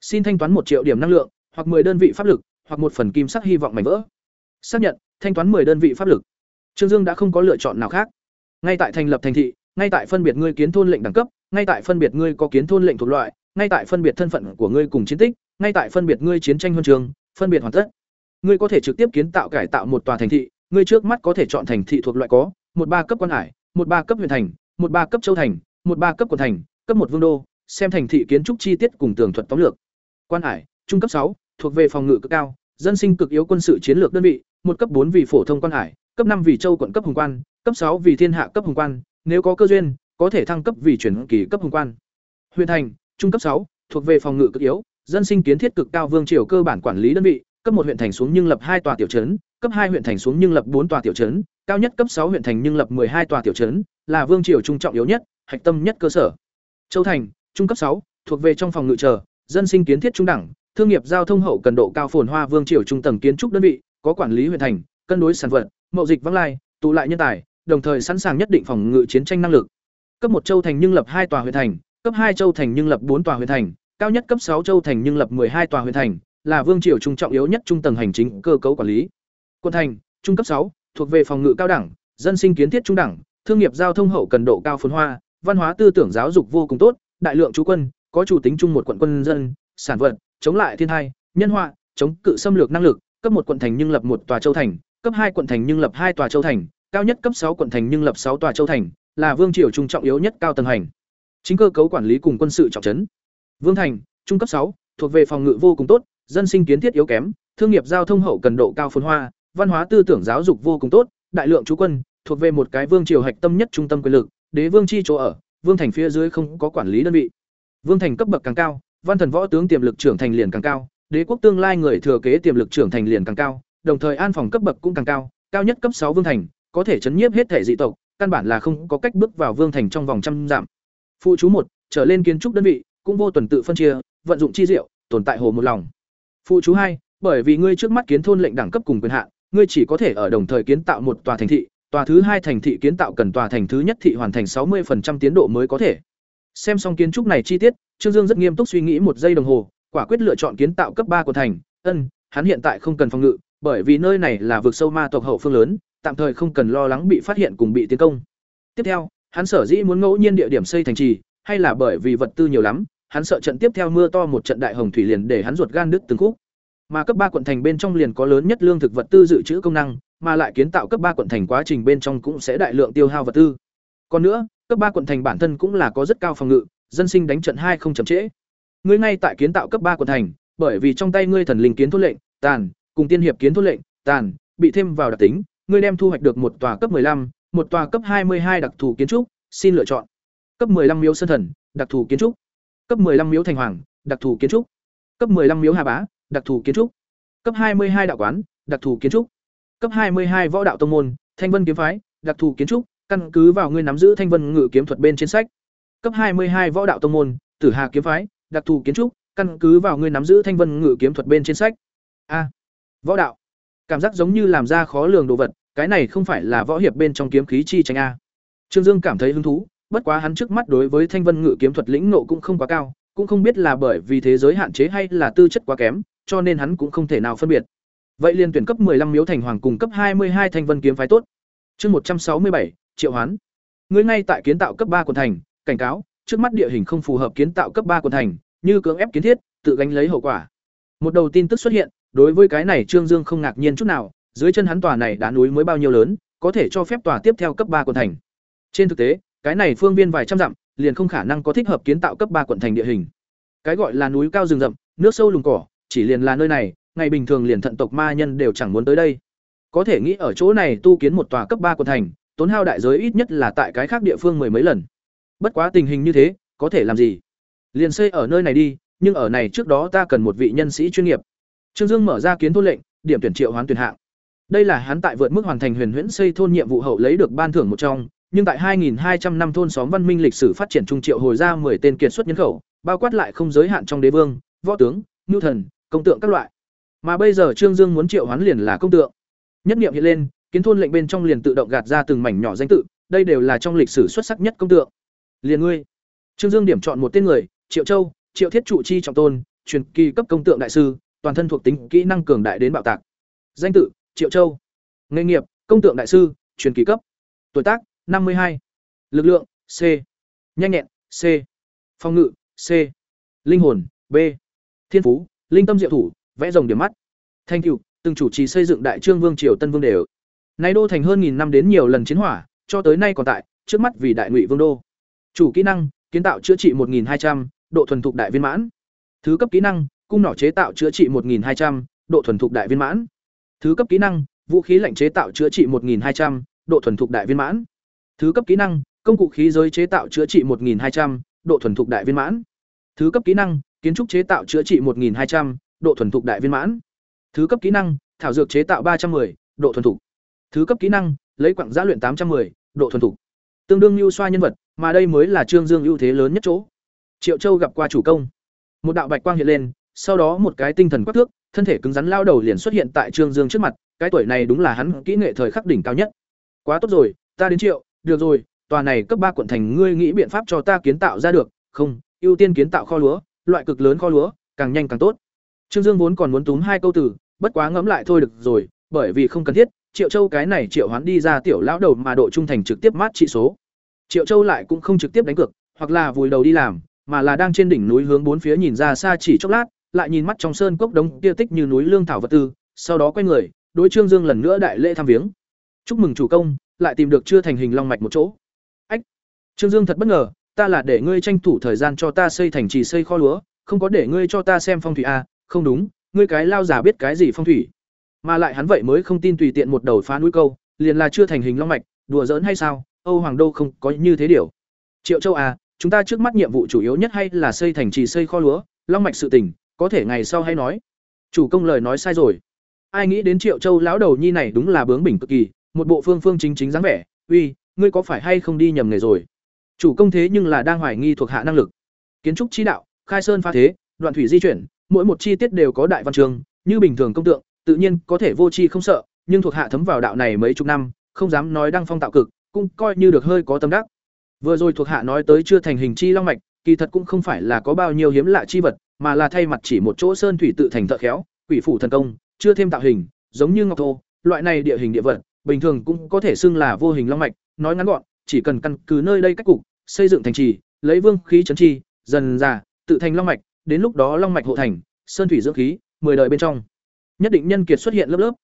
Xin thanh toán một triệu điểm năng lượng, hoặc 10 đơn vị pháp lực, hoặc một phần kim sắc hy vọng mảnh vỡ. Xác nhận, thanh toán 10 đơn vị pháp lực. Trương Dương đã không có lựa chọn nào khác. Ngay tại thành lập thành thị, ngay tại phân biệt ngươi kiến thôn lệnh đẳng cấp, ngay tại phân biệt ngươi có kiến thôn lệnh thuộc loại, ngay tại phân biệt thân phận của ngươi cùng chiến tích, ngay tại phân biệt ngươi chiến tranh huân trường, phân biệt hoàn tất. Ngươi có thể trực tiếp kiến tạo cải tạo một tòa thành thị, ngươi trước mắt có thể chọn thành thị thuộc loại có một ba cấp quan hải, một ba cấp huyện thành, một ba cấp châu thành, một ba cấp quận thành, cấp một vương đô, xem thành thị kiến trúc chi tiết cùng tường thuật tóm lược. Quan hải, trung cấp sáu, thuộc về phòng ngự cực cao, dân sinh cực yếu quân sự chiến lược đơn vị, một cấp bốn vì phổ thông quan hải, cấp năm vì châu quận cấp hùng quan, cấp sáu vì thiên hạ cấp hùng quan, nếu có cơ duyên, có thể thăng cấp vì chuyển kỳ cấp hùng quan. Huyện thành, trung cấp sáu, thuộc về phòng ngự cực yếu, dân sinh kiến thiết cực cao vương triều cơ bản quản lý đơn vị, cấp một huyện thành xuống nhưng lập hai tòa tiểu trấn, cấp hai huyện thành xuống nhưng lập bốn tòa tiểu trấn, cao nhất cấp sáu huyện thành nhưng lập hai tòa tiểu trấn, là vương triều trung trọng yếu nhất, hạch tâm nhất cơ sở. Châu thành, trung cấp sáu, thuộc về trong phòng ngự chờ, dân sinh kiến thiết trung đẳng, thương nghiệp giao thông hậu cần độ cao phồn hoa vương triều trung tầng kiến trúc đơn vị, có quản lý huyện thành, cân đối sản vật, mậu dịch vãng lai, tụ lại nhân tài, đồng thời sẵn sàng nhất định phòng ngự chiến tranh năng lực. Cấp một châu thành nhưng lập hai tòa huyện thành, cấp hai châu thành nhưng lập bốn tòa huyện thành, cao nhất cấp sáu châu thành nhưng lập hai tòa huyện thành, là vương triều trung trọng yếu nhất trung tầng hành chính cơ cấu quản lý. quân thành, trung cấp sáu, thuộc về phòng ngự cao đẳng, dân sinh kiến thiết trung đẳng, thương nghiệp giao thông hậu cần độ cao phồn hoa, văn hóa tư tưởng giáo dục vô cùng tốt, đại lượng chú quân, có chủ tính chung một quận quân dân, sản vật, chống lại thiên tai, nhân họa, chống cự xâm lược năng lực, cấp một quận thành nhưng lập một tòa châu thành, cấp hai quận thành nhưng lập hai tòa châu thành, cao nhất cấp sáu quận thành nhưng lập sáu tòa châu thành, là vương triều trung trọng yếu nhất cao tầng hành. Chính cơ cấu quản lý cùng quân sự trọng trấn. Vương thành, trung cấp sáu, thuộc về phòng ngự vô cùng tốt, dân sinh kiến thiết yếu kém, thương nghiệp giao thông hậu cần độ cao phồn hoa, văn hóa tư tưởng giáo dục vô cùng tốt, đại lượng chú quân, thuộc về một cái vương triều hạch tâm nhất trung tâm quyền lực, đế vương chi chỗ ở, vương thành phía dưới không có quản lý đơn vị. Vương thành cấp bậc càng cao, văn thần võ tướng tiềm lực trưởng thành liền càng cao, đế quốc tương lai người thừa kế tiềm lực trưởng thành liền càng cao, đồng thời an phòng cấp bậc cũng càng cao, cao nhất cấp sáu vương thành, có thể chấn nhiếp hết thể dị tộc, căn bản là không có cách bước vào vương thành trong vòng trăm dặm. Phụ chú một trở lên kiến trúc đơn vị, cũng vô tuần tự phân chia, vận dụng chi diệu, tồn tại hồ một lòng. Phụ chú hai bởi vì ngươi trước mắt kiến thôn lệnh đẳng cấp cùng quyền hạn, ngươi chỉ có thể ở đồng thời kiến tạo một tòa thành thị, tòa thứ hai thành thị kiến tạo cần tòa thành thứ nhất thị hoàn thành sáu 60% tiến độ mới có thể. Xem xong kiến trúc này chi tiết, Trương Dương rất nghiêm túc suy nghĩ một giây đồng hồ, quả quyết lựa chọn kiến tạo cấp ba của thành. Ân, hắn hiện tại không cần phòng ngự, bởi vì nơi này là vực sâu ma tộc hậu phương lớn, tạm thời không cần lo lắng bị phát hiện cùng bị tiến công. Tiếp theo, hắn sở dĩ muốn ngẫu nhiên địa điểm xây thành trì, hay là bởi vì vật tư nhiều lắm, hắn sợ trận tiếp theo mưa to một trận đại hồng thủy liền để hắn ruột gan đứt từng khúc. Mà cấp ba quận thành bên trong liền có lớn nhất lương thực vật tư dự trữ công năng, mà lại kiến tạo cấp ba quận thành quá trình bên trong cũng sẽ đại lượng tiêu hao vật tư. Còn nữa, cấp ba quận thành bản thân cũng là có rất cao phòng ngự, dân sinh đánh trận hai không chậm trễ. Ngươi ngay tại kiến tạo cấp ba quận thành, bởi vì trong tay ngươi thần linh kiến thôn lệnh, tàn, cùng tiên hiệp kiến thôn lệnh, tàn, bị thêm vào đặc tính, ngươi đem thu hoạch được một tòa cấp 15, một tòa cấp 22 đặc thù kiến trúc, xin lựa chọn. Cấp 15 miếu sơn thần, đặc thù kiến trúc. Cấp 15 miếu thành hoàng, đặc thù kiến trúc. Cấp 15 miếu hà bá, đặc thù kiến trúc. Cấp 22 đạo quán, đặc thù kiến trúc. Cấp 22 võ đạo tông môn, Thanh Vân kiếm phái, đặc thù kiến trúc, căn cứ vào ngươi nắm giữ Thanh Vân ngự kiếm thuật bên trên sách. Cấp 22 võ đạo tông môn, Tử Hà kiếm phái, đặc thù kiến trúc, căn cứ vào ngươi nắm giữ Thanh Vân ngự kiếm thuật bên trên sách. A. võ đạo. Cảm giác giống như làm ra khó lường đồ vật, cái này không phải là võ hiệp bên trong kiếm khí chi tranh a. Trương Dương cảm thấy hứng thú, bất quá hắn trước mắt đối với Thanh Vân ngự kiếm thuật lĩnh nộ cũng không quá cao, cũng không biết là bởi vì thế giới hạn chế hay là tư chất quá kém, cho nên hắn cũng không thể nào phân biệt. Vậy liền tuyển cấp 15 miếu thành hoàng cùng cấp 22 thanh vân kiếm phái tốt. Chương 167, Triệu Hoán. Ngươi ngay tại kiến tạo cấp ba quận thành, cảnh cáo, trước mắt địa hình không phù hợp kiến tạo cấp ba quận thành, như cưỡng ép kiến thiết, tự gánh lấy hậu quả. Một đầu tin tức xuất hiện, đối với cái này Trương Dương không ngạc nhiên chút nào, dưới chân hắn tòa này đá núi mới bao nhiêu lớn, có thể cho phép tòa tiếp theo cấp 3 quận thành. Trên thực tế, cái này phương viên vài trăm dặm, liền không khả năng có thích hợp kiến tạo cấp 3 quận thành địa hình. Cái gọi là núi cao rừng rậm, nước sâu lùng cỏ, chỉ liền là nơi này, ngày bình thường liền thận tộc ma nhân đều chẳng muốn tới đây. Có thể nghĩ ở chỗ này tu kiến một tòa cấp ba quận thành, tốn hao đại giới ít nhất là tại cái khác địa phương mười mấy lần. Bất quá tình hình như thế, có thể làm gì? Liền xây ở nơi này đi, nhưng ở này trước đó ta cần một vị nhân sĩ chuyên nghiệp. Trương Dương mở ra kiến thôn lệnh, điểm tuyển triệu hoán tuyển hạng. Đây là hắn tại vượt mức hoàn thành huyền huyễn xây thôn nhiệm vụ hậu lấy được ban thưởng một trong, nhưng tại 2200 năm thôn xóm văn minh lịch sử phát triển trung triệu hồi ra 10 tên kiệt xuất nhân khẩu, bao quát lại không giới hạn trong đế vương, võ tướng, nhu thần, công tượng các loại. Mà bây giờ Trương Dương muốn triệu hoán liền là công tượng. Nhất niệm hiện lên, kiến thôn lệnh bên trong liền tự động gạt ra từng mảnh nhỏ danh tự, đây đều là trong lịch sử xuất sắc nhất công tượng. Liền ngươi. Trương Dương điểm chọn một tên người, Triệu Châu, Triệu Thiết trụ chi trọng tôn, truyền kỳ cấp công tượng đại sư, toàn thân thuộc tính kỹ năng cường đại đến bạo tạc. Danh tự: Triệu Châu. Nghề nghiệp: Công tượng đại sư, truyền kỳ cấp. Tuổi tác: năm mươi hai. Lực lượng: C. Nhanh nhẹn: C. Phòng ngự: C. Linh hồn: B. Thiên phú: Linh tâm diệu thủ, vẽ rồng điểm mắt thanh cựu từng chủ trì xây dựng đại trương vương triều tân vương đều nay đô thành hơn nghìn năm đến nhiều lần chiến hỏa cho tới nay còn tại trước mắt vì đại ngụy vương đô chủ kỹ năng kiến tạo chữa trị một nghìn hai trăm độ thuần thục đại viên mãn thứ cấp kỹ năng cung nỏ chế tạo chữa trị một nghìn hai trăm độ thuần thục đại viên mãn thứ cấp kỹ năng vũ khí lạnh chế tạo chữa trị một nghìn hai trăm độ thuần thục đại viên mãn thứ cấp kỹ năng công cụ khí giới chế tạo chữa trị một nghìn hai trăm độ thuần thục đại viên mãn thứ cấp kỹ năng kiến trúc chế tạo chữa trị một nghìn hai trăm độ thuần thục đại viên mãn. Thứ cấp kỹ năng, thảo dược chế tạo ba trăm 310, độ thuần thục. Thứ cấp kỹ năng, lấy quặng giã luyện tám trăm 810, độ thuần thục. Tương đương lưu xoa nhân vật, mà đây mới là Trương Dương ưu thế lớn nhất chỗ. Triệu Châu gặp qua chủ công. Một đạo bạch quang hiện lên, sau đó một cái tinh thần quắc thước, thân thể cứng rắn lao đầu liền xuất hiện tại Trương Dương trước mặt, cái tuổi này đúng là hắn kỹ nghệ thời khắc đỉnh cao nhất. Quá tốt rồi, ta đến Triệu, được rồi, tòa này cấp ba quận thành ngươi nghĩ biện pháp cho ta kiến tạo ra được, không, ưu tiên kiến tạo kho lúa, loại cực lớn kho lúa, càng nhanh càng tốt. Trương Dương vốn còn muốn túm hai câu từ, bất quá ngẫm lại thôi được rồi, bởi vì không cần thiết, Triệu Châu cái này triệu hoán đi ra tiểu lão đầu mà độ trung thành trực tiếp mát trị số. Triệu Châu lại cũng không trực tiếp đánh cược, hoặc là vùi đầu đi làm, mà là đang trên đỉnh núi hướng bốn phía nhìn ra xa chỉ chốc lát, lại nhìn mắt trong sơn cốc đống kia tích như núi lương thảo vật tư, sau đó quay người, đối Trương Dương lần nữa đại lễ thăm viếng. Chúc mừng chủ công, lại tìm được chưa thành hình long mạch một chỗ. Ách. Trương Dương thật bất ngờ, ta là để ngươi tranh thủ thời gian cho ta xây thành trì xây kho lúa, không có để ngươi cho ta xem phong thủy a, à, không đúng, ngươi cái lao giả biết cái gì phong thủy. Mà lại hắn vậy mới không tin tùy tiện một đầu phá núi câu, liền là chưa thành hình long mạch, đùa giỡn hay sao? Âu Hoàng Đô không có như thế điều. Triệu Châu à, chúng ta trước mắt nhiệm vụ chủ yếu nhất hay là xây thành trì xây kho lúa, long mạch sự tình, có thể ngày sau hay nói. Chủ công lời nói sai rồi. Ai nghĩ đến Triệu Châu lão đầu nhi này đúng là bướng bỉnh cực kỳ, một bộ phương phương chính chính dáng vẻ, uy, ngươi có phải hay không đi nhầm nghề rồi? Chủ công thế nhưng là đang hoài nghi thuộc hạ năng lực. Kiến trúc chi đạo, khai sơn phá thế, đoạn thủy di chuyển, mỗi một chi tiết đều có đại văn trường như bình thường công tượng, tự nhiên có thể vô chi không sợ, nhưng thuộc hạ thấm vào đạo này mấy chục năm, không dám nói đăng phong tạo cực, cũng coi như được hơi có tâm đắc. Vừa rồi thuộc hạ nói tới chưa thành hình chi long mạch, kỳ thật cũng không phải là có bao nhiêu hiếm lạ chi vật, mà là thay mặt chỉ một chỗ sơn thủy tự thành thợ khéo, quỷ phủ thần công, chưa thêm tạo hình, giống như ngọc thô, loại này địa hình địa vật, bình thường cũng có thể xưng là vô hình long mạch, nói ngắn gọn, chỉ cần căn cứ nơi đây cách cục, xây dựng thành trì, lấy vương khí trấn chi, dần già, tự thành long mạch, đến lúc đó long mạch hộ thành, sơn thủy dưỡng khí, mười đời bên trong, nhất định nhân kiệt xuất hiện lớp lớp.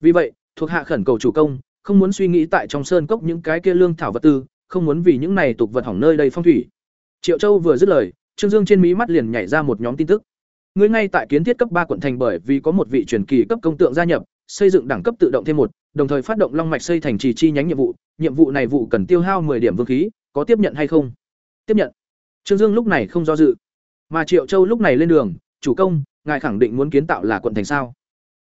Vì vậy, thuộc hạ khẩn cầu chủ công, không muốn suy nghĩ tại trong sơn cốc những cái kia lương thảo vật tư, không muốn vì những này tục vật hỏng nơi đây phong thủy. Triệu Châu vừa dứt lời, Trương Dương trên mí mắt liền nhảy ra một nhóm tin tức. Người ngay tại kiến thiết cấp ba quận thành bởi vì có một vị truyền kỳ cấp công tượng gia nhập, xây dựng đẳng cấp tự động thêm một, đồng thời phát động long mạch xây thành trì chi nhánh nhiệm vụ, nhiệm vụ này vụ cần tiêu hao 10 điểm vương khí, có tiếp nhận hay không? Tiếp nhận. Trương Dương lúc này không do dự. Mà Triệu Châu lúc này lên đường, chủ công, ngài khẳng định muốn kiến tạo là quận thành sao?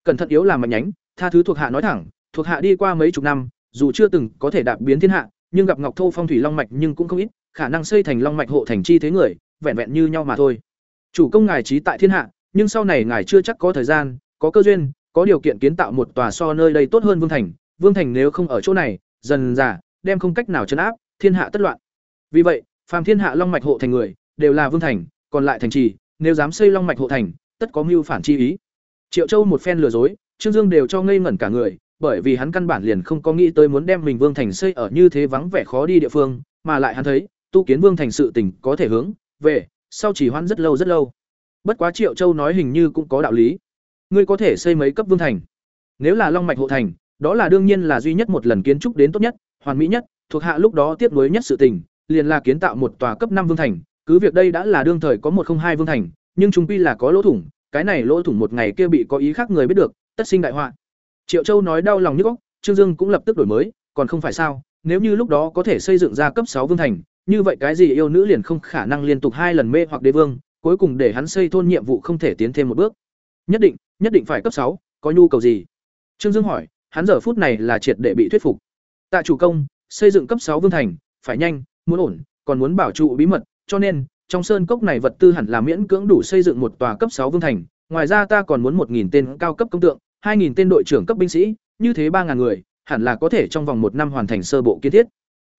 Cẩn thận yếu làm mạnh nhánh, tha thứ thuộc hạ nói thẳng, thuộc hạ đi qua mấy chục năm, dù chưa từng có thể đạp biến thiên hạ, nhưng gặp Ngọc Thô phong thủy long mạch nhưng cũng không ít, khả năng xây thành long mạch hộ thành chi thế người, vẹn vẹn như nhau mà thôi. Chủ công ngài trí tại thiên hạ, nhưng sau này ngài chưa chắc có thời gian, có cơ duyên, có điều kiện kiến tạo một tòa so nơi đây tốt hơn vương thành, vương thành nếu không ở chỗ này, dần dà đem không cách nào trấn áp, thiên hạ tất loạn. Vì vậy, phàm thiên hạ long mạch hộ thành người, đều là vương thành, còn lại thành trì, nếu dám xây long mạch hộ thành, tất có mưu phản chi ý. Triệu Châu một phen lừa dối, Trương Dương đều cho ngây ngẩn cả người, bởi vì hắn căn bản liền không có nghĩ tới muốn đem mình Vương Thành xây ở như thế vắng vẻ khó đi địa phương, mà lại hắn thấy, tu kiến Vương Thành sự tình có thể hướng về, sau chỉ hoãn rất lâu rất lâu. Bất quá Triệu Châu nói hình như cũng có đạo lý. Ngươi có thể xây mấy cấp Vương Thành. Nếu là Long mạch hộ thành, đó là đương nhiên là duy nhất một lần kiến trúc đến tốt nhất, hoàn mỹ nhất, thuộc hạ lúc đó tiếp nối nhất sự tình, liền là kiến tạo một tòa cấp năm Vương Thành, cứ việc đây đã là đương thời có một không hai Vương Thành, nhưng chúng quy là có lỗ thủng, cái này lỗ thủng một ngày kia bị có ý khác người biết được, tất sinh đại họa. Triệu Châu nói đau lòng nhức óc, Trương Dương cũng lập tức đổi mới, còn không phải sao, nếu như lúc đó có thể xây dựng ra cấp sáu vương thành, như vậy cái gì yêu nữ liền không khả năng liên tục hai lần mê hoặc đế vương, cuối cùng để hắn xây thôn nhiệm vụ không thể tiến thêm một bước. Nhất định, nhất định phải cấp sáu, có nhu cầu gì? Trương Dương hỏi, hắn giờ phút này là triệt để bị thuyết phục. Tạ chủ công, xây dựng cấp sáu vương thành, phải nhanh, muốn ổn, còn muốn bảo trụ bí mật, cho nên trong sơn cốc này vật tư hẳn là miễn cưỡng đủ xây dựng một tòa cấp sáu vương thành, ngoài ra ta còn muốn một tên cao cấp công tượng, 2000 tên đội trưởng cấp binh sĩ, như thế 3000 người, hẳn là có thể trong vòng một năm hoàn thành sơ bộ kiến thiết.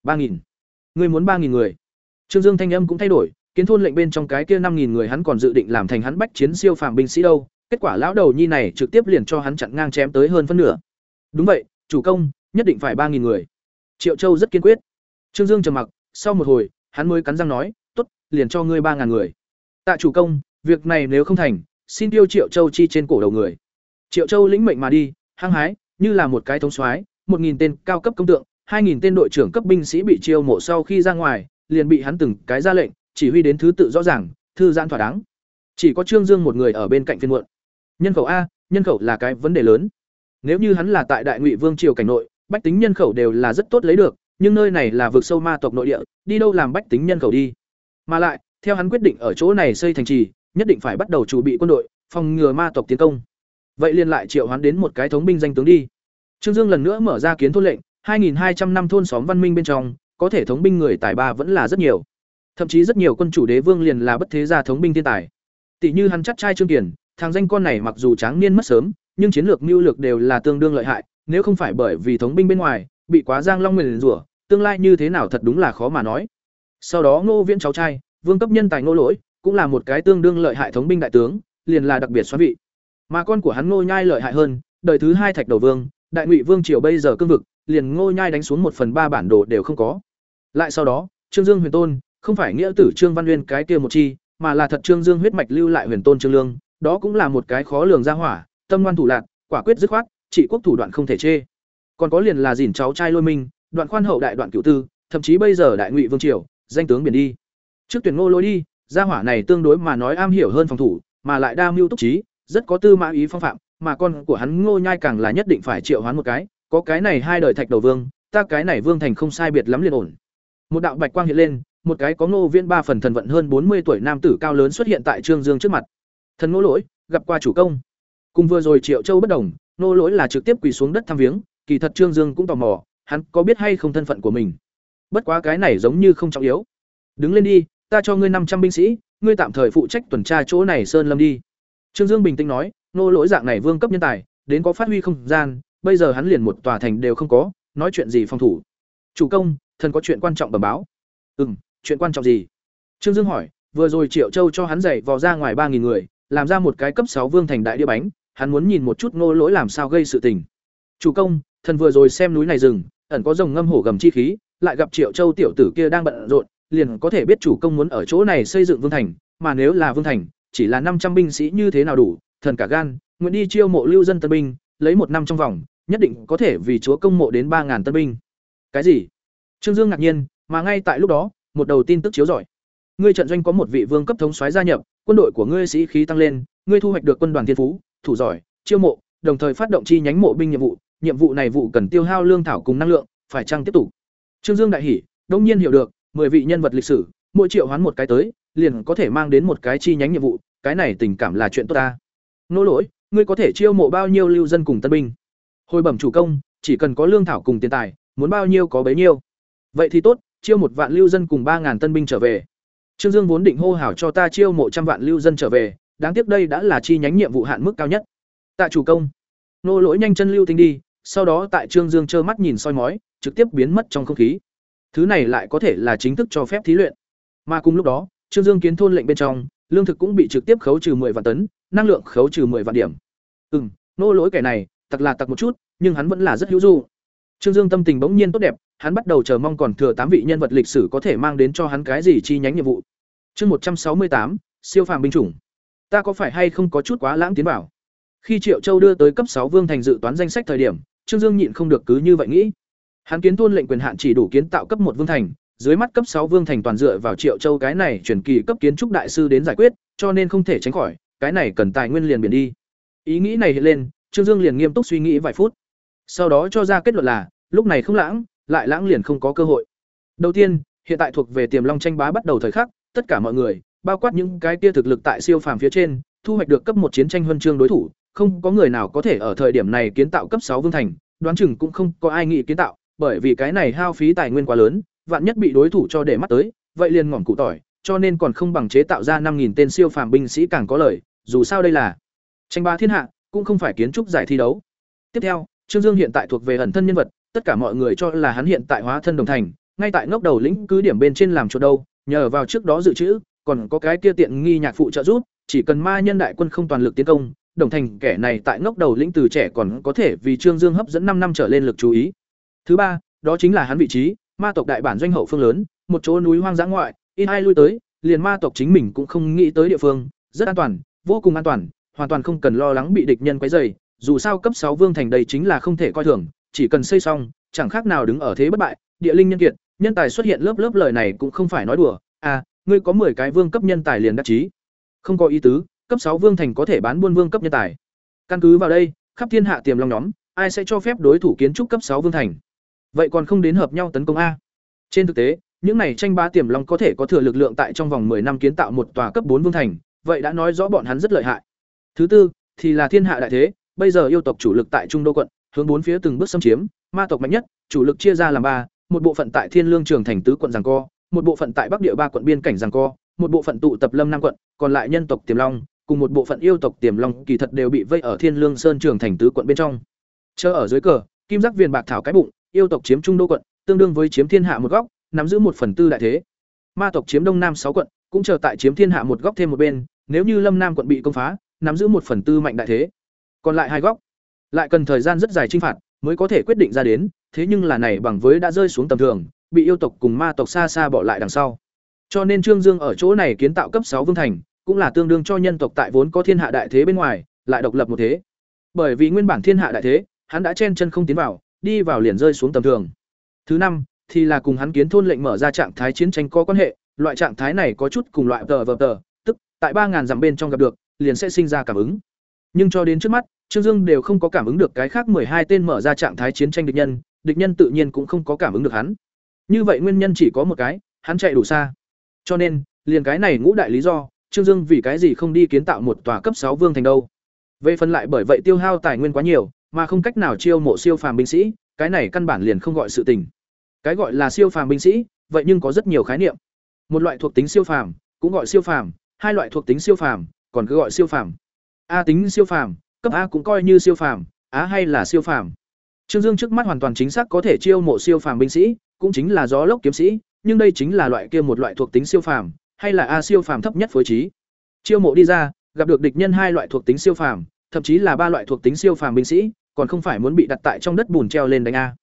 3000. Ngươi muốn 3000 người? Trương Dương thanh âm cũng thay đổi, kiến thôn lệnh bên trong cái kia 5000 người hắn còn dự định làm thành hắn bách chiến siêu phàm binh sĩ đâu, kết quả lão đầu nhi này trực tiếp liền cho hắn chặn ngang chém tới hơn phân nửa. Đúng vậy, chủ công, nhất định phải 3000 người. Triệu Châu rất kiên quyết. Trương Dương trầm mặc, sau một hồi, hắn mới cắn răng nói, "Tốt, liền cho ngươi 3000 người." Tạ chủ công, việc này nếu không thành, xin tiêu Triệu Châu chi trên cổ đầu người. Triệu Châu lĩnh mệnh mà đi, hăng hái, như là một cái thống soái, một nghìn tên cao cấp công tượng, hai nghìn tên đội trưởng cấp binh sĩ bị chiêu mộ sau khi ra ngoài, liền bị hắn từng cái ra lệnh, chỉ huy đến thứ tự rõ ràng, thư giãn thỏa đáng. Chỉ có Trương Dương một người ở bên cạnh phiên muộn. Nhân khẩu a, nhân khẩu là cái vấn đề lớn. Nếu như hắn là tại Đại Ngụy Vương triều cảnh nội, bách tính nhân khẩu đều là rất tốt lấy được, nhưng nơi này là vực sâu ma tộc nội địa, đi đâu làm bách tính nhân khẩu đi. Mà lại, theo hắn quyết định ở chỗ này xây thành trì, nhất định phải bắt đầu chuẩn bị quân đội, phòng ngừa ma tộc tiến công vậy liền lại triệu hắn đến một cái thống binh danh tướng đi trương dương lần nữa mở ra kiến thôn lệnh 2.200 năm thôn xóm văn minh bên trong có thể thống binh người tài ba vẫn là rất nhiều. Thậm chí rất nhiều quân chủ đế vương liền là bất thế gia thống binh thiên tài. Tỷ như hắn chắc trai trương kiển thằng danh con này mặc dù tráng niên mất sớm nhưng chiến lược mưu lược đều là tương đương lợi hại nếu không phải bởi vì thống binh bên ngoài bị quá giang long nguyền rủa tương lai như thế nào thật đúng là khó mà nói. Sau đó ngô viễn cháu trai vương cấp nhân tài ngô lỗi cũng là một cái tương đương lợi hại thống binh đại tướng liền là đặc biệt xoá vị. Mà con của hắn Ngô Nhai lợi hại hơn, đời thứ hai Thạch Đầu Vương, đại ngụy vương triều bây giờ cương vực liền ngô nhai đánh xuống một phần ba bản đồ đều không có. Lại sau đó, trương dương huyền tôn, không phải nghĩa tử trương văn uyên cái kia một chi, mà là thật trương dương huyết mạch lưu lại huyền tôn trương lương, đó cũng là một cái khó lường ra hỏa, tâm ngoan thủ lạc, quả quyết dứt khoát, trị quốc thủ đoạn không thể chê. Còn có liền là dìn cháu trai lôi minh, đoạn khoan hậu đại đoạn cửu tư, thậm chí bây giờ đại ngụy vương triều, danh tướng biển đi. Trước tuyển ngô lối đi, gia hỏa này tương đối mà nói am hiểu hơn phòng thủ, mà lại đa mưu túc trí, rất có tư mã ý phong phạm, mà con của hắn ngô nhai càng là nhất định phải triệu hoán một cái có cái này hai đời thạch đầu vương, ta cái này vương thành không sai biệt lắm liền ổn. Một đạo bạch quang hiện lên, một cái có ngô viên ba phần thần vận hơn bốn mươi tuổi nam tử cao lớn xuất hiện tại trương dương trước mặt. Thần ngô lỗi, gặp qua chủ công. Cùng vừa rồi triệu châu bất đồng, ngô lỗi là trực tiếp quỳ xuống đất thăm viếng, kỳ thật trương dương cũng tò mò, hắn có biết hay không thân phận của mình. Bất quá cái này giống như không trọng yếu. Đứng lên đi, ta cho ngươi năm trăm binh sĩ, ngươi tạm thời phụ trách tuần tra chỗ này sơn lâm đi. Trương dương bình tĩnh nói nô lỗi dạng này vương cấp nhân tài, đến có phát huy không gian bây giờ hắn liền một tòa thành đều không có, nói chuyện gì phòng thủ? Chủ công, thần có chuyện quan trọng bẩm báo. Ừ m chuyện quan trọng gì? Trương dương hỏi, vừa rồi triệu châu cho hắn dạy vò ra ngoài ba nghìn người, làm ra một cái cấp sáu vương thành đại đĩa bánh, hắn muốn nhìn một chút nô lỗi làm sao gây sự tình. Chủ công, thần vừa rồi xem núi này rừng, ẩn có rồng ngâm hổ gầm chi khí, lại gặp triệu châu tiểu tử kia đang bận rộn, liền có thể biết chủ công muốn ở chỗ này xây dựng vương thành, mà nếu là vương thành, chỉ là năm trăm binh sĩ như thế nào đủ, thần cả gan, nguyện đi chiêu mộ lưu dân tân binh, lấy một năm trong vòng nhất định có thể vì chúa công mộ đến ba ngàn tân binh. Cái gì? Trương dương ngạc nhiên, mà ngay tại lúc đó, một đầu tin tức chiếu giỏi ngươi trận doanh có một vị vương cấp thống soái gia nhập, quân đội của ngươi sĩ khí tăng lên, ngươi thu hoạch được quân đoàn thiên phú, thủ giỏi, chiêu mộ, đồng thời phát động chi nhánh mộ binh nhiệm vụ nhiệm vụ này vụ cần tiêu hao lương thảo cùng năng lượng, phải chăng tiếp tục? Trương dương đại hỉ, đông nhiên hiểu được, mười vị nhân vật lịch sử, mỗi triệu hoán một cái tới, liền có thể mang đến một cái chi nhánh nhiệm vụ, cái này tình cảm là chuyện tốt ta. Nô lỗi, ngươi có thể chiêu mộ bao nhiêu lưu dân cùng tân binh? Hồi bẩm chủ công, chỉ cần có lương thảo cùng tiền tài, muốn bao nhiêu có bấy nhiêu. Vậy thì tốt, chiêu một vạn lưu dân cùng ba ngàn tân binh trở về. Trương dương vốn định hô hào cho ta chiêu một trăm vạn lưu dân trở về, đáng tiếc đây đã là chi nhánh nhiệm vụ hạn mức cao nhất. Tạ chủ công, nô lỗi nhanh chân lưu tinh đi, sau đó tại trương dương trơ mắt nhìn soi mói, trực tiếp biến mất trong không khí. Thứ này lại có thể là chính thức cho phép thí luyện. Mà cùng lúc đó, trương dương kiến thôn lệnh bên trong, lương thực cũng bị trực tiếp khấu trừ 10 vạn tấn, năng lượng khấu trừ 10 vạn điểm. Ừ nô lỗi kẻ này tặc là tặc một chút, nhưng hắn vẫn là rất hữu du. Trương dương tâm tình bỗng nhiên tốt đẹp, hắn bắt đầu chờ mong còn thừa tám vị nhân vật lịch sử có thể mang đến cho hắn cái gì chi nhánh nhiệm vụ. Chương một trăm sáu mươi tám, siêu phàm binh chủng. Ta có phải hay không có chút quá lãng tiến bảo khi triệu châu đưa tới cấp sáu vương thành dự toán danh sách thời điểm, trương dương nhịn không được cứ như vậy nghĩ. Hắn kiến thôn lệnh quyền hạn chỉ đủ kiến tạo cấp một vương thành, dưới mắt cấp sáu vương thành toàn dựa vào triệu châu cái này chuyển kỳ cấp kiến trúc đại sư đến giải quyết, cho nên không thể tránh khỏi, cái này cần tài nguyên liền biển đi. Ý nghĩ này hiện lên trương dương liền nghiêm túc suy nghĩ vài phút. Sau đó cho ra kết luận là, lúc này không lãng, lại lãng liền không có cơ hội. Đầu tiên, hiện tại thuộc về tiềm long tranh bá bắt đầu thời khắc, tất cả mọi người, bao quát những cái kia thực lực tại siêu phàm phía trên, thu hoạch được cấp một chiến tranh huân chương đối thủ, không có người nào có thể ở thời điểm này kiến tạo cấp sáu vương thành, đoán chừng cũng không có ai nghĩ kiến tạo, bởi vì cái này hao phí tài nguyên quá lớn, vạn nhất bị đối thủ cho để mắt tới, vậy liền ngỏm cụ tỏi, cho nên còn không bằng chế tạo ra năm tên siêu phàm binh sĩ càng có lợi dù sao đây là tranh bá thiên hạ cũng không phải kiến trúc giải thi đấu. Tiếp theo, trương dương hiện tại thuộc về ẩn thân nhân vật, tất cả mọi người cho là hắn hiện tại hóa thân đồng thành, ngay tại ngốc đầu lĩnh cứ điểm bên trên làm chỗ đâu, nhờ vào trước đó dự trữ, còn có cái kia tiện nghi nhạc phụ trợ giúp, chỉ cần ma nhân đại quân không toàn lực tiến công, đồng thành kẻ này tại ngốc đầu lĩnh từ trẻ còn có thể vì trương dương hấp dẫn năm năm trở lên lực chú ý. Thứ ba, đó chính là hắn vị trí, ma tộc đại bản doanh hậu phương lớn, một chỗ núi hoang dã ngoại, ít ai lui tới, liền ma tộc chính mình cũng không nghĩ tới địa phương, rất an toàn, vô cùng an toàn hoàn toàn không cần lo lắng bị địch nhân quấy rầy, dù sao cấp sáu vương thành đây chính là không thể coi thường, chỉ cần xây xong, chẳng khác nào đứng ở thế bất bại, địa linh nhân kiệt, nhân tài xuất hiện lớp lớp lời này cũng không phải nói đùa à ngươi có 10 cái vương cấp nhân tài liền đắc chí. Không có ý tứ, cấp sáu vương thành có thể bán buôn vương cấp nhân tài. Căn cứ vào đây, khắp thiên hạ tiềm long nhóm, ai sẽ cho phép đối thủ kiến trúc cấp sáu vương thành? Vậy còn không đến hợp nhau tấn công a. Trên thực tế, những này tranh bá tiềm long có thể có thừa lực lượng tại trong vòng 10 năm kiến tạo một tòa cấp bốn vương thành, vậy đã nói rõ bọn hắn rất lợi hại thứ tư, thì là thiên hạ đại thế, bây giờ yêu tộc chủ lực tại trung đô quận, hướng bốn phía từng bước xâm chiếm, ma tộc mạnh nhất, chủ lực chia ra làm ba, một bộ phận tại thiên lương trường thành tứ quận giằng co, một bộ phận tại bắc địa ba quận biên cảnh giằng co, một bộ phận tụ tập lâm nam quận, còn lại nhân tộc tiềm long, cùng một bộ phận yêu tộc tiềm long kỳ thật đều bị vây ở thiên lương sơn trường thành tứ quận bên trong. Chờ ở dưới cờ, kim giác viên bạc thảo cái bụng, yêu tộc chiếm trung đô quận, tương đương với chiếm thiên hạ một góc, nắm giữ một phần tư đại thế. Ma tộc chiếm đông nam sáu quận, cũng chờ tại chiếm thiên hạ một góc thêm một bên, nếu như lâm nam quận bị công phá nắm giữ một phần tư mạnh đại thế còn lại hai góc lại cần thời gian rất dài chinh phạt mới có thể quyết định ra đến, thế nhưng là này bằng với đã rơi xuống tầm thường, bị yêu tộc cùng ma tộc xa xa bỏ lại đằng sau. Cho nên Trương Dương ở chỗ này kiến tạo cấp sáu vương thành, cũng là tương đương cho nhân tộc tại vốn có thiên hạ đại thế bên ngoài, lại độc lập một thế. Bởi vì nguyên bản thiên hạ đại thế, hắn đã chen chân không tiến vào, đi vào liền rơi xuống tầm thường. Thứ năm, thì là cùng hắn kiến thôn lệnh mở ra trạng thái chiến tranh có quan hệ, loại trạng thái này có chút cùng loại tờ vờ tờ, tức tại ba ngàn dặm bên trong gặp được, liền sẽ sinh ra cảm ứng. Nhưng cho đến trước mắt, Trương Dương đều không có cảm ứng được cái khác hai tên mở ra trạng thái chiến tranh địch nhân, địch nhân tự nhiên cũng không có cảm ứng được hắn. Như vậy nguyên nhân chỉ có một cái, hắn chạy đủ xa. Cho nên, liền cái này ngũ đại lý do, Trương Dương vì cái gì không đi kiến tạo một tòa cấp sáu vương thành đâu? Về phần lại bởi vậy tiêu hao tài nguyên quá nhiều, mà không cách nào chiêu mộ siêu phàm binh sĩ, cái này căn bản liền không gọi sự tình. Cái gọi là siêu phàm binh sĩ, vậy nhưng có rất nhiều khái niệm. Một loại thuộc tính siêu phàm, cũng gọi siêu phàm, hai loại thuộc tính siêu phàm, còn cứ gọi siêu phàm. A tính siêu phàm, cấp A cũng coi như siêu phàm, Á hay là siêu phàm. Trương Dương trước mắt hoàn toàn chính xác có thể chiêu mộ siêu phàm binh sĩ, cũng chính là gió lốc kiếm sĩ, nhưng đây chính là loại kia một loại thuộc tính siêu phàm, hay là A siêu phàm thấp nhất phối trí. Chiêu mộ đi ra, gặp được địch nhân hai loại thuộc tính siêu phàm, thậm chí là ba loại thuộc tính siêu phàm binh sĩ, còn không phải muốn bị đặt tại trong đất bùn treo lên đánh a.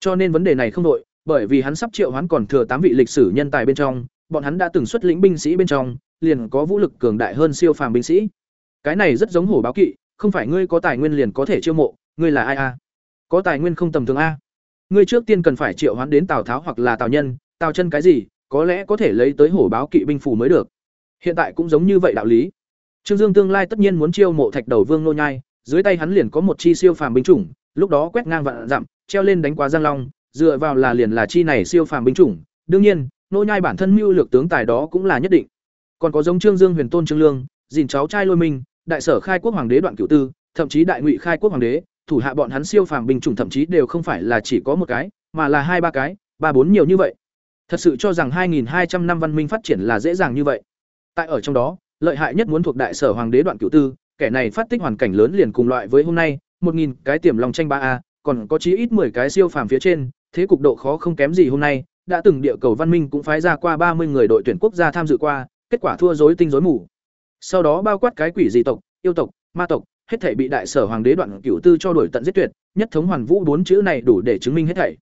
Cho nên vấn đề này không đội, bởi vì hắn sắp triệu hoán còn thừa tám vị lịch sử nhân tài bên trong, bọn hắn đã từng xuất lĩnh binh sĩ bên trong, liền có vũ lực cường đại hơn siêu phàm binh sĩ. Cái này rất giống hổ báo kỵ, không phải ngươi có tài nguyên liền có thể chiêu mộ, ngươi là ai a? Có tài nguyên không tầm thường a. Ngươi trước tiên cần phải triệu hoán đến Tào Tháo hoặc là Tào Nhân, Tào chân cái gì, có lẽ có thể lấy tới hổ báo kỵ binh phủ mới được. Hiện tại cũng giống như vậy đạo lý. Trương Dương tương lai tất nhiên muốn chiêu mộ Thạch Đầu Vương nô nhai, dưới tay hắn liền có một chi siêu phàm binh chủng, lúc đó quét ngang vạn dặm, treo lên đánh quá Giang Long, dựa vào là liền là chi này siêu phàm binh chủng, đương nhiên, nô nhai bản thân mưu lược tướng tài đó cũng là nhất định. Còn có giống Trương Dương Huyền Tôn Trương Lương, dìn cháu trai Lôi Minh, đại sở khai quốc hoàng đế đoạn cửu tư, thậm chí đại ngụy khai quốc hoàng đế, thủ hạ bọn hắn siêu phàm binh chủng thậm chí đều không phải là chỉ có một cái, mà là hai ba cái, ba bốn nhiều như vậy. Thật sự cho rằng 2200 năm văn minh phát triển là dễ dàng như vậy. Tại ở trong đó, lợi hại nhất muốn thuộc đại sở hoàng đế đoạn cửu tư, kẻ này phát tích hoàn cảnh lớn liền cùng loại với hôm nay, 1000 cái tiềm long tranh ba a, còn có chí ít 10 cái siêu phàm phía trên, thế cục độ khó không kém gì hôm nay, đã từng địa cầu văn minh cũng phái ra qua 30 người đội tuyển quốc gia tham dự qua, kết quả thua rối tinh rối mù. Sau đó bao quát cái quỷ dị tộc, yêu tộc, ma tộc, hết thảy bị đại sở hoàng đế đoạn cửu tư cho đuổi tận giết tuyệt, nhất thống hoàn vũ bốn chữ này đủ để chứng minh hết thảy.